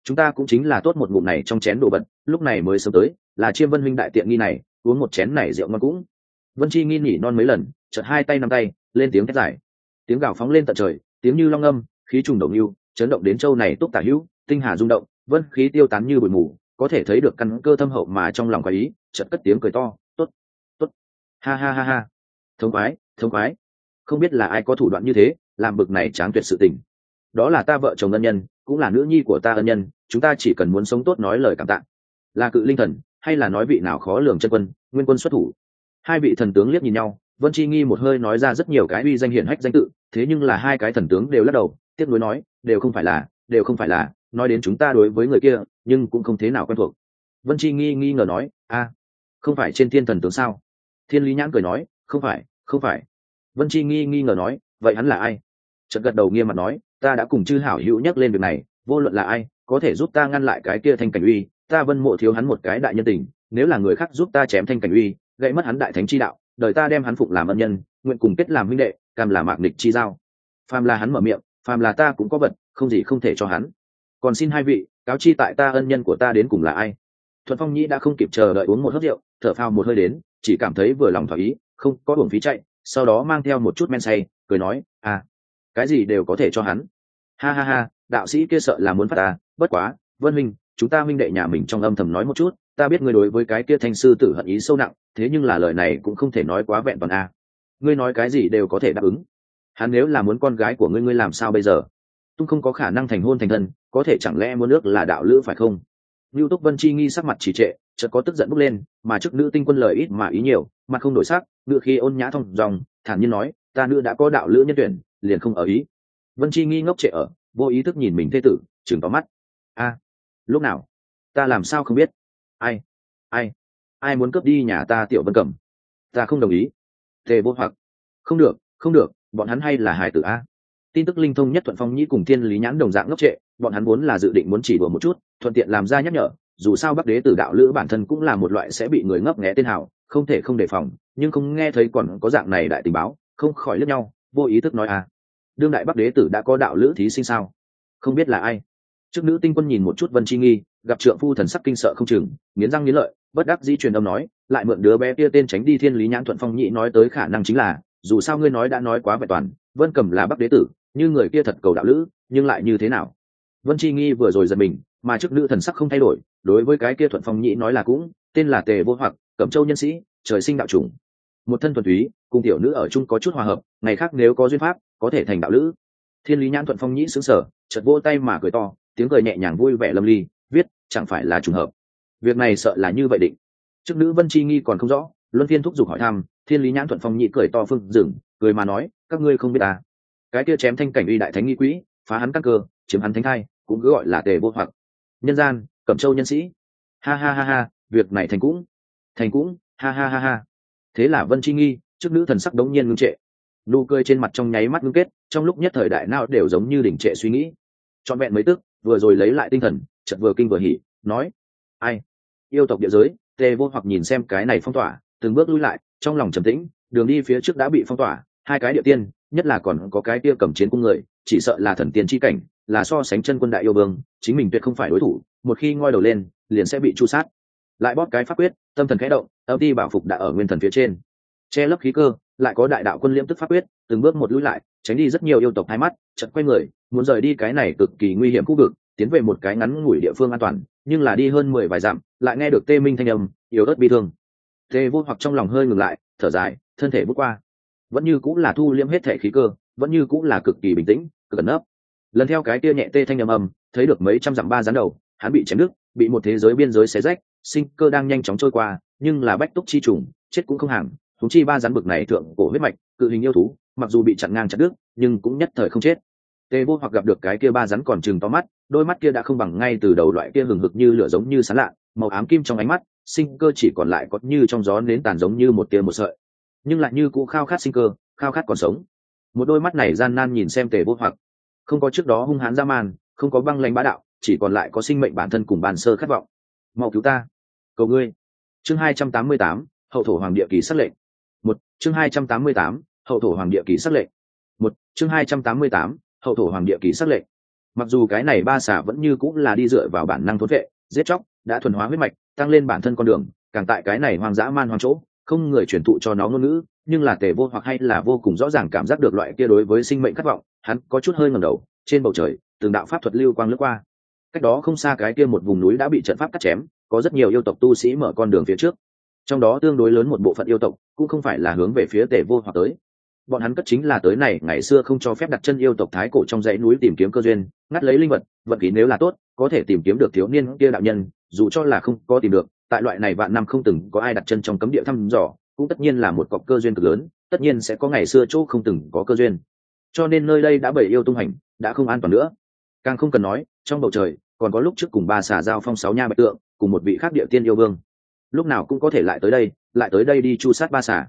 Chúng ta cũng chính là tốt một ngụm này trong chén đồ vật. lúc này mới sớm tới, là chiêm vân huynh đại tiện nghi này, uống một chén này rượu ngon cũng. Vân chi nghi nhỉ non mấy lần, chợt hai tay nắm tay, lên tiếng thét dài. Tiếng gào phóng lên tận trời, tiếng như long âm, khí trùng động yêu chấn động đến châu này túc tả hữu, tinh hà rung động, vân khí tiêu tán như bụi mù, có thể thấy được căn cơ thâm hậu mà trong lòng có ý, chợt cất tiếng cười to, tốt tốt. Ha ha ha ha. Thống quái thống quái không biết là ai có thủ đoạn như thế, làm bực này tráng tuyệt sự tình đó là ta vợ chồng ân nhân, cũng là nữ nhi của ta ân nhân, chúng ta chỉ cần muốn sống tốt nói lời cảm tạ. Là cự linh thần, hay là nói vị nào khó lường chân quân, nguyên quân xuất thủ. Hai vị thần tướng liếc nhìn nhau, vân chi nghi một hơi nói ra rất nhiều cái uy danh hiển hách danh tự, thế nhưng là hai cái thần tướng đều lắc đầu tiếc nuối nói, đều không phải là, đều không phải là, nói đến chúng ta đối với người kia, nhưng cũng không thế nào quen thuộc. Vân chi nghi nghi ngờ nói, a, không phải trên thiên thần tướng sao? Thiên lý nhãn cười nói, không phải không phải. Vân chi nghi nghi ngờ nói, vậy hắn là ai? Chợt gật đầu nghiêm mặt nói ta đã cùng chư hảo hữu nhắc lên việc này, vô luận là ai, có thể giúp ta ngăn lại cái kia thanh cảnh uy, ta vân mộ thiếu hắn một cái đại nhân tình, nếu là người khác giúp ta chém thanh cảnh uy gây mất hắn đại thánh chi đạo, đời ta đem hắn phục làm ân nhân, nguyện cùng kết làm huynh đệ, cam là mạc địch chi giao. Phàm là hắn mở miệng, phàm là ta cũng có vật, không gì không thể cho hắn. Còn xin hai vị, cáo chi tại ta ân nhân của ta đến cùng là ai? Thuận phong nhĩ đã không kịp chờ đợi uống một hớt rượu, thở phào một hơi đến, chỉ cảm thấy vừa lòng thỏa ý, không, có buồng phí chạy, sau đó mang theo một chút men say, cười nói à cái gì đều có thể cho hắn. Ha ha ha, đạo sĩ kia sợ là muốn phát ta, bất quá, vân minh, chúng ta minh đệ nhà mình trong âm thầm nói một chút, ta biết ngươi đối với cái kia thanh sư tử hận ý sâu nặng, thế nhưng là lời này cũng không thể nói quá vẹn toàn a. Ngươi nói cái gì đều có thể đáp ứng. Hắn nếu là muốn con gái của ngươi ngươi làm sao bây giờ? Tung không có khả năng thành hôn thành thân, có thể chẳng lẽ muốn nước là đạo lữ phải không? Lưu túc vân chi nghi sắc mặt trì trệ, chợt có tức giận bốc lên, mà chức nữ tinh quân lời ít mà ý nhiều, mặt không đổi sắc ngự khi ôn nhã thông dòng, thản nhiên nói, ta nữ đã có đạo lữ nhân tuyển liền không ở ý. Vân chi nghi ngốc trệ ở, vô ý thức nhìn mình thê tử chừng có mắt. A, lúc nào? Ta làm sao không biết? Ai ai ai muốn cướp đi nhà ta tiểu vân cẩm? Ta không đồng ý. Tề vô hoặc, không được không được, bọn hắn hay là hải tử a. Tin tức linh thông nhất thuận phong nhĩ cùng thiên lý nhãn đồng dạng ngốc trệ, bọn hắn vốn là dự định muốn chỉ đùa một chút, thuận tiện làm ra nhắc nhở, dù sao bắc đế tử đạo lữ bản thân cũng là một loại sẽ bị người ngấp nghẽ tên hào, không thể không đề phòng, nhưng không nghe thấy còn có dạng này đại tình báo, không khỏi lướt nhau vô ý thức nói à đương đại bắc đế tử đã có đạo lữ thí sinh sao? Không biết là ai? Trước nữ tinh quân nhìn một chút vân chi nghi, gặp trượng phu thần sắc kinh sợ không chừng, nghiến răng nghiến lợi, bất đắc dĩ truyền âm nói, lại mượn đứa bé kia tên tránh đi thiên lý nhãn thuận phong nhị nói tới khả năng chính là, dù sao ngươi nói đã nói quá vẹn toàn, vân cầm là bắc đế tử, như người kia thật cầu đạo lữ, nhưng lại như thế nào? Vân chi nghi vừa rồi giật mình, mà trước nữ thần sắc không thay đổi, đối với cái kia thuận phong nhị nói là cũng, tên là tề vô hoặc, cẩm châu nhân sĩ, trời sinh đạo chủng một thân thuần túy, cùng tiểu nữ ở chung có chút hòa hợp, ngày khác nếu có duyên pháp, có thể thành đạo lữ. Thiên lý nhãn thuận phong nhĩ xứng sở chợt vô tay mà cười to, tiếng cười nhẹ nhàng vui vẻ lâm ly, viết, chẳng phải là trùng hợp. Việc này sợ là như vậy định. Chức nữ vân chi nghi còn không rõ, luân thiên thúc giục hỏi thăm, thiên lý nhãn thuận phong nhĩ cười to phương dừng, cười mà nói, các ngươi không biết à? Cái kia chém thanh cảnh uy đại thánh nghi quỹ, phá hắn các cơ, chiếm hắn thánh thai, cũng cứ gọi là tề vô hoặc. Nhân gian, cẩm châu nhân sĩ. Ha ha ha ha, việc này thành cũng. Thành cũng, ha ha ha ha thế là vân chi nghi, trước nữ thần sắc đống nhiên ngưng trệ. Nụ cười trên mặt trong nháy mắt ngưng kết, trong lúc nhất thời đại nào đều giống như đỉnh trệ suy nghĩ. Trọn vẹn mấy tức, vừa rồi lấy lại tinh thần, chợt vừa kinh vừa hỉ, nói, ai? Yêu tộc địa giới? Tề vô hoặc nhìn xem cái này phong tỏa, từng bước lui lại, trong lòng trầm tĩnh, đường đi phía trước đã bị phong tỏa, hai cái địa tiên, nhất là còn có cái kia cầm chiến cung người, chỉ sợ là thần tiên chi cảnh, là so sánh chân quân đại yêu vương, chính mình tuyệt không phải đối thủ, một khi ngoi đầu lên, liền sẽ bị chu sát lại bóp cái pháp quyết, tâm thần khẽ động, âm ti bảo phục đã ở nguyên thần phía trên. Che lấp khí cơ, lại có đại đạo quân liễm tức pháp quyết, từng bước một lũi lại, tránh đi rất nhiều yêu tộc hai mắt, chật quay người, muốn rời đi cái này cực kỳ nguy hiểm khu vực, tiến về một cái ngắn ngủi địa phương an toàn, nhưng là đi hơn mười vài dặm, lại nghe được tê minh thanh âm, yếu ớt bi thương. Tê vô hoặc trong lòng hơi ngừng lại, thở dài, thân thể bước qua. Vẫn như cũng là thu liễm hết thể khí cơ, vẫn như cũng là cực kỳ bình tĩnh, cực ẩn nấp. Lần theo cái tia nhẹ tê thanh âm âm, thấy được mấy trăm dặm ba rắn đầu, hắn bị chém đứt bị một thế giới biên giới xé rách, sinh cơ đang nhanh chóng trôi qua, nhưng là bách túc chi trùng, chết cũng không hàng thúng chi ba rắn bực này thượng cổ huyết mạch, cự hình yêu thú, mặc dù bị chặn ngang chặt đứt, nhưng cũng nhất thời không chết. Tê vô hoặc gặp được cái kia ba rắn còn chừng to mắt, đôi mắt kia đã không bằng ngay từ đầu loại kia hừng hực như lửa giống như sán lạ, màu ám kim trong ánh mắt, sinh cơ chỉ còn lại có như trong gió nến tàn giống như một tia một sợi. Nhưng lại như cũ khao khát sinh cơ, khao khát còn sống. Một đôi mắt này gian nan nhìn xem tề vô hoặc. Không có trước đó hung hãn ra man, không có băng lãnh bá đạo chỉ còn lại có sinh mệnh bản thân cùng bàn sơ khát vọng. Mau cứu ta. Cầu ngươi. Chương hai trăm tám mươi tám, hậu thổ hoàng địa kỳ xác lệnh. Một, chương hai trăm tám mươi tám, hậu thổ hoàng địa kỳ xác lệnh. Một, chương hai trăm tám mươi tám, hậu thổ hoàng địa kỳ xác lệnh. Mặc dù cái này ba xả vẫn như cũng là đi dựa vào bản năng thốn vệ, giết chóc, đã thuần hóa huyết mạch, tăng lên bản thân con đường, càng tại cái này hoang dã man hoang chỗ, không người truyền thụ cho nó ngôn ngữ, nhưng là tề vô hoặc hay là vô cùng rõ ràng cảm giác được loại kia đối với sinh mệnh khát vọng, hắn có chút hơi ngầm đầu, trên bầu trời, từng đạo pháp thuật lưu quang lướt qua cách đó không xa cái kia một vùng núi đã bị trận pháp cắt chém, có rất nhiều yêu tộc tu sĩ mở con đường phía trước. Trong đó tương đối lớn một bộ phận yêu tộc cũng không phải là hướng về phía tề vô hoặc tới. Bọn hắn cất chính là tới này, ngày xưa không cho phép đặt chân yêu tộc thái cổ trong dãy núi tìm kiếm cơ duyên, ngắt lấy linh vật vật khí nếu là tốt, có thể tìm kiếm được thiếu niên kia đạo nhân, dù cho là không có tìm được, tại loại này vạn năm không từng có ai đặt chân trong cấm địa thăm dò, cũng tất nhiên là một cọc cơ duyên cực lớn, tất nhiên sẽ có ngày xưa chỗ không từng có cơ duyên. Cho nên nơi đây đã bảy yêu tung hành, đã không an toàn nữa. Càng không cần nói trong bầu trời, còn có lúc trước cùng ba xà giao phong sáu nha bạch tượng, cùng một vị khác địa tiên yêu vương. Lúc nào cũng có thể lại tới đây, lại tới đây đi chu sát ba xà.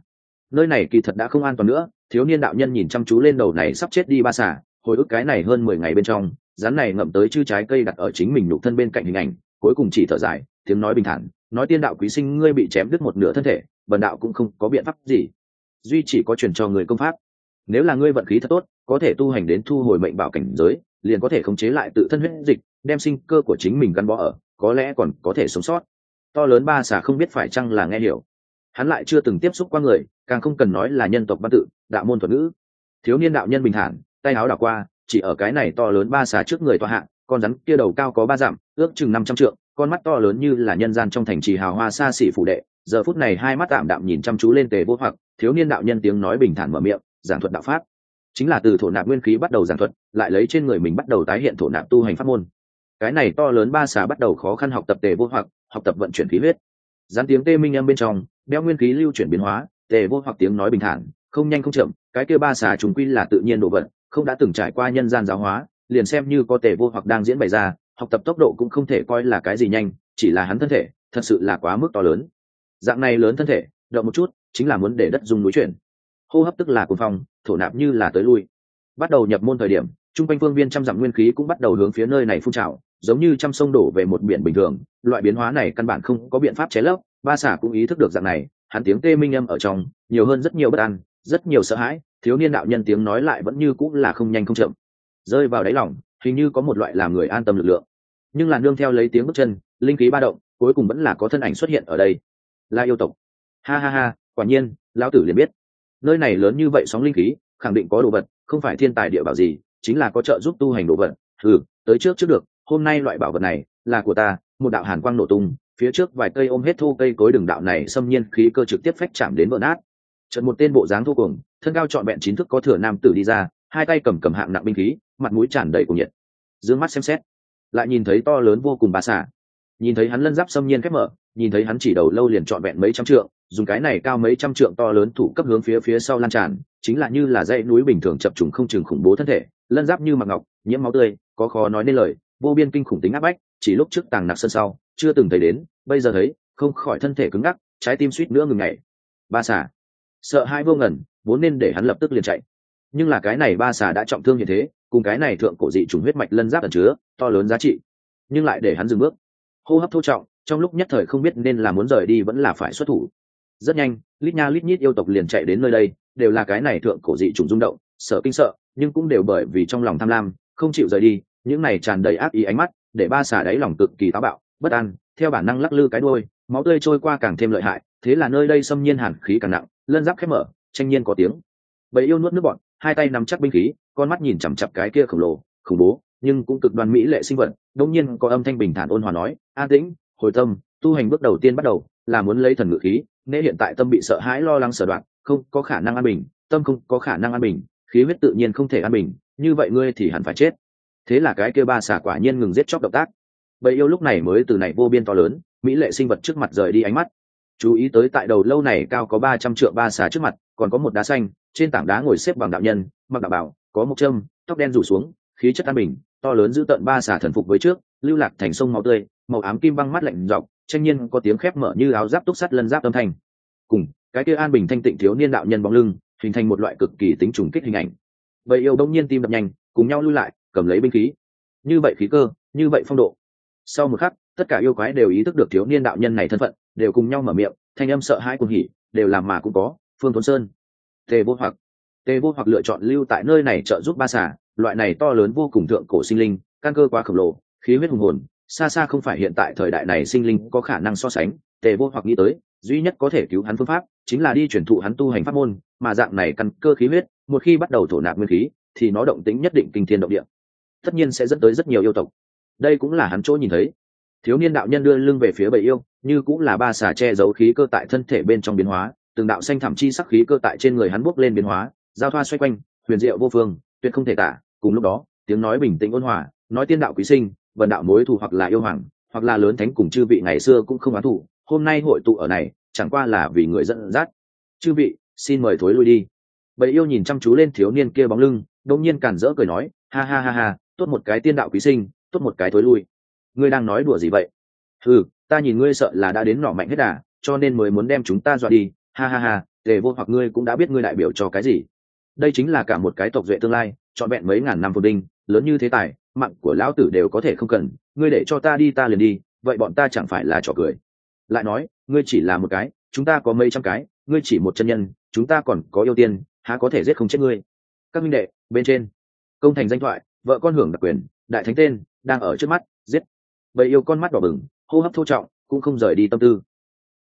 Nơi này kỳ thật đã không an toàn nữa, thiếu niên đạo nhân nhìn chăm chú lên đầu này sắp chết đi ba xà, hồi ức cái này hơn mười ngày bên trong, rắn này ngậm tới chư trái cây đặt ở chính mình nhục thân bên cạnh hình ảnh, cuối cùng chỉ thở dài, tiếng nói bình thản, nói tiên đạo quý sinh ngươi bị chém đứt một nửa thân thể, bần đạo cũng không có biện pháp gì. Duy chỉ có truyền cho người công pháp. Nếu là ngươi vận khí thật tốt, có thể tu hành đến thu hồi mệnh bảo cảnh giới liền có thể khống chế lại tự thân huyết dịch, đem sinh cơ của chính mình gắn bó ở, có lẽ còn có thể sống sót. To lớn ba xà không biết phải chăng là nghe hiểu. Hắn lại chưa từng tiếp xúc qua người, càng không cần nói là nhân tộc văn tự, đạo môn thuật ngữ. Thiếu niên đạo nhân bình thản, tay áo đảo qua, chỉ ở cái này to lớn ba xà trước người tòa hạng con rắn kia đầu cao có ba dặm, ước chừng năm trăm trượng, con mắt to lớn như là nhân gian trong thành trì hào hoa xa xỉ phủ đệ. Giờ phút này hai mắt tạm đạm nhìn chăm chú lên tề vô hoặc, thiếu niên đạo nhân tiếng nói bình thản mở miệng, giảng thuật đạo pháp chính là từ thổ nạp nguyên khí bắt đầu giảng thuật, lại lấy trên người mình bắt đầu tái hiện thổ nạp tu hành pháp môn. Cái này to lớn ba xà bắt đầu khó khăn học tập tề vô hoặc, học tập vận chuyển khí huyết. Gián tiếng tê minh âm bên trong, đeo nguyên khí lưu chuyển biến hóa, tề vô hoặc tiếng nói bình thản, không nhanh không chậm, cái kia ba xà chúng quy là tự nhiên đồ vật, không đã từng trải qua nhân gian giáo hóa, liền xem như có tề vô hoặc đang diễn bày ra, học tập tốc độ cũng không thể coi là cái gì nhanh, chỉ là hắn thân thể, thật sự là quá mức to lớn. Dạng này lớn thân thể, động một chút, chính là muốn để đất dung núi chuyển hô hấp tức là cuồng phong, thổ nạp như là tới lui. Bắt đầu nhập môn thời điểm trung quanh phương viên trăm dặm nguyên khí cũng bắt đầu hướng phía nơi này phun trào, giống như trăm sông đổ về một biển bình thường. Loại biến hóa này căn bản không có biện pháp chế lấp, ba xả cũng ý thức được dạng này, hắn tiếng tê minh âm ở trong, nhiều hơn rất nhiều bất an, rất nhiều sợ hãi, thiếu niên đạo nhân tiếng nói lại vẫn như cũng là không nhanh không chậm. Rơi vào đáy lòng, hình như có một loại làm người an tâm lực lượng. Nhưng là nương theo lấy tiếng bước chân, linh khí ba động, cuối cùng vẫn là có thân ảnh xuất hiện ở đây. Là yêu tộc. Ha ha ha, quả nhiên, lão tử liền biết nơi này lớn như vậy sóng linh khí, khẳng định có đồ vật, không phải thiên tài địa bảo gì, chính là có trợ giúp tu hành đồ vật. Ừ tới trước trước được, hôm nay loại bảo vật này, là của ta, một đạo hàn quang nổ tung, phía trước vài cây ôm hết thô cây cối đường đạo này xâm nhiên khí cơ trực tiếp phách chạm đến vỡ nát. Trận một tên bộ dáng thô cùng thân cao trọn vẹn chín thức có thừa nam tử đi ra, hai tay cầm cầm hạng nặng binh khí, mặt mũi tràn đầy cùng nhiệt. D mắt xem xét, lại nhìn thấy to lớn vô cùng bà xả nhìn thấy hắn lân giáp xâm nhiên khép mở, nhìn thấy hắn chỉ đầu lâu liền trọn vẹn mấy trăm trượng dùng cái này cao mấy trăm trượng to lớn thủ cấp hướng phía phía sau lan tràn, chính là như là dãy núi bình thường chập trùng không chừng khủng bố thân thể, lân giáp như mặc ngọc, nhiễm máu tươi, có khó nói nên lời, vô biên kinh khủng tính áp bách, chỉ lúc trước tàng nặc sân sau, chưa từng thấy đến, bây giờ thấy, không khỏi thân thể cứng ngắc, trái tim suýt nữa ngừng ngày ba xà. Sợ hai vô ngẩn vốn nên để hắn lập tức liền chạy. Nhưng là cái này ba xà đã trọng thương như thế, cùng cái này thượng cổ dị trùng huyết mạch lân giáp ẩn chứa, to lớn giá trị. Nhưng lại để hắn dừng bước. Hô hấp thô trọng, trong lúc nhất thời không biết nên là muốn rời đi vẫn là phải xuất thủ rất nhanh, lít nha lít nhít yêu tộc liền chạy đến nơi đây, đều là cái này thượng cổ dị trùng rung động, sợ kinh sợ, nhưng cũng đều bởi vì trong lòng tham lam, không chịu rời đi, những này tràn đầy ác ý ánh mắt, để ba xà đáy lòng cực kỳ táo bạo, bất an, theo bản năng lắc lư cái đôi máu tươi trôi qua càng thêm lợi hại, thế là nơi đây xâm nhiên hàn khí càng nặng, lân giáp khép mở, tranh nhiên có tiếng. Bầy yêu nuốt nước bọn hai tay nắm chắc binh khí, con mắt nhìn chằm chặp cái kia khổng lồ, khủng bố, nhưng cũng cực đoan mỹ lệ sinh vật đông nhiên có âm thanh bình thản ôn hòa nói an tĩnh, hồi tâm, tu hành bước đầu tiên bắt đầu là muốn lấy thần ngự khí nễ hiện tại tâm bị sợ hãi lo lắng sở đoạn không có khả năng an bình tâm không có khả năng an bình khí huyết tự nhiên không thể an bình như vậy ngươi thì hẳn phải chết. Thế là cái kia ba xà quả nhiên ngừng giết chóc động tác. Bầy yêu lúc này mới từ này vô biên to lớn mỹ lệ sinh vật trước mặt rời đi ánh mắt. Chú ý tới tại đầu lâu này cao có ba trăm triệu ba xà trước mặt còn có một đá xanh trên tảng đá ngồi xếp bằng đạo nhân mặc đạo bảo có một trâm, tóc đen rủ xuống khí chất an bình to lớn giữ tận ba xà thần phục với trước lưu lạc thành sông máu tươi màu ám kim băng mắt lạnh dọc tranh nhiên có tiếng khép mở như áo giáp túc sắt lân giáp âm thanh. Cùng cái kia an bình thanh tịnh thiếu niên đạo nhân bóng lưng hình thành một loại cực kỳ tính trùng kích hình ảnh. Vậy yêu đông nhiên tim đập nhanh cùng nhau lui lại cầm lấy binh khí. Như vậy khí cơ như vậy phong độ. Sau một khắc tất cả yêu quái đều ý thức được thiếu niên đạo nhân này thân phận đều cùng nhau mở miệng thanh âm sợ hãi cùng hỉ đều làm mà cũng có phương thốn sơn. Tề vô hoặc. Tề vô hoặc lựa chọn lưu tại nơi này trợ giúp ba xả, loại này to lớn vô cùng thượng cổ sinh linh căn cơ quá khổng lồ khí huyết hùng hồn xa xa không phải hiện tại thời đại này sinh linh có khả năng so sánh, tề vô hoặc nghĩ tới, duy nhất có thể cứu hắn phương pháp chính là đi chuyển thụ hắn tu hành pháp môn, mà dạng này căn cơ khí huyết, một khi bắt đầu thổ nạp nguyên khí, thì nó động tính nhất định kinh thiên động địa. Tất nhiên sẽ dẫn tới rất nhiều yêu tộc. Đây cũng là hắn chỗ nhìn thấy. Thiếu niên đạo nhân đưa lưng về phía bầy yêu, như cũng là ba xà che giấu khí cơ tại thân thể bên trong biến hóa, từng đạo xanh thảm chi sắc khí cơ tại trên người hắn bốc lên biến hóa, giao thoa xoay quanh, huyền diệu vô phương, tuyệt không thể tả. Cùng lúc đó, tiếng nói bình tĩnh ôn hòa, nói tiên đạo quý sinh vần đạo mối thù hoặc là yêu hoàng, hoặc là lớn thánh cùng chư vị ngày xưa cũng không oán thù, hôm nay hội tụ ở này, chẳng qua là vì người dẫn dắt. Chư vị, xin mời thối lui đi. Bầy yêu nhìn chăm chú lên thiếu niên kia bóng lưng đông nhiên cản rỡ cười nói, ha ha ha ha, tốt một cái tiên đạo quý sinh, tốt một cái thối lui. Ngươi đang nói đùa gì vậy? Ừ ta nhìn ngươi sợ là đã đến nỏ mạnh hết à cho nên mới muốn đem chúng ta dọa đi. Ha ha ha, tề vô hoặc ngươi cũng đã biết ngươi đại biểu cho cái gì. Đây chính là cả một cái tộc duệ tương lai, trọn vẹn mấy ngàn năm vô đinh lớn như thế tài, mạng của lão tử đều có thể không cần, ngươi để cho ta đi ta liền đi, vậy bọn ta chẳng phải là trò cười. Lại nói, ngươi chỉ là một cái, chúng ta có mấy trăm cái, ngươi chỉ một chân nhân, chúng ta còn có yêu tiên, há có thể giết không chết ngươi? Các minh đệ, bên trên. Công thành danh thoại, vợ con hưởng đặc quyền, đại thánh tên, đang ở trước mắt, giết. Bầy yêu con mắt đỏ bừng, hô hấp thô trọng, cũng không rời đi tâm tư.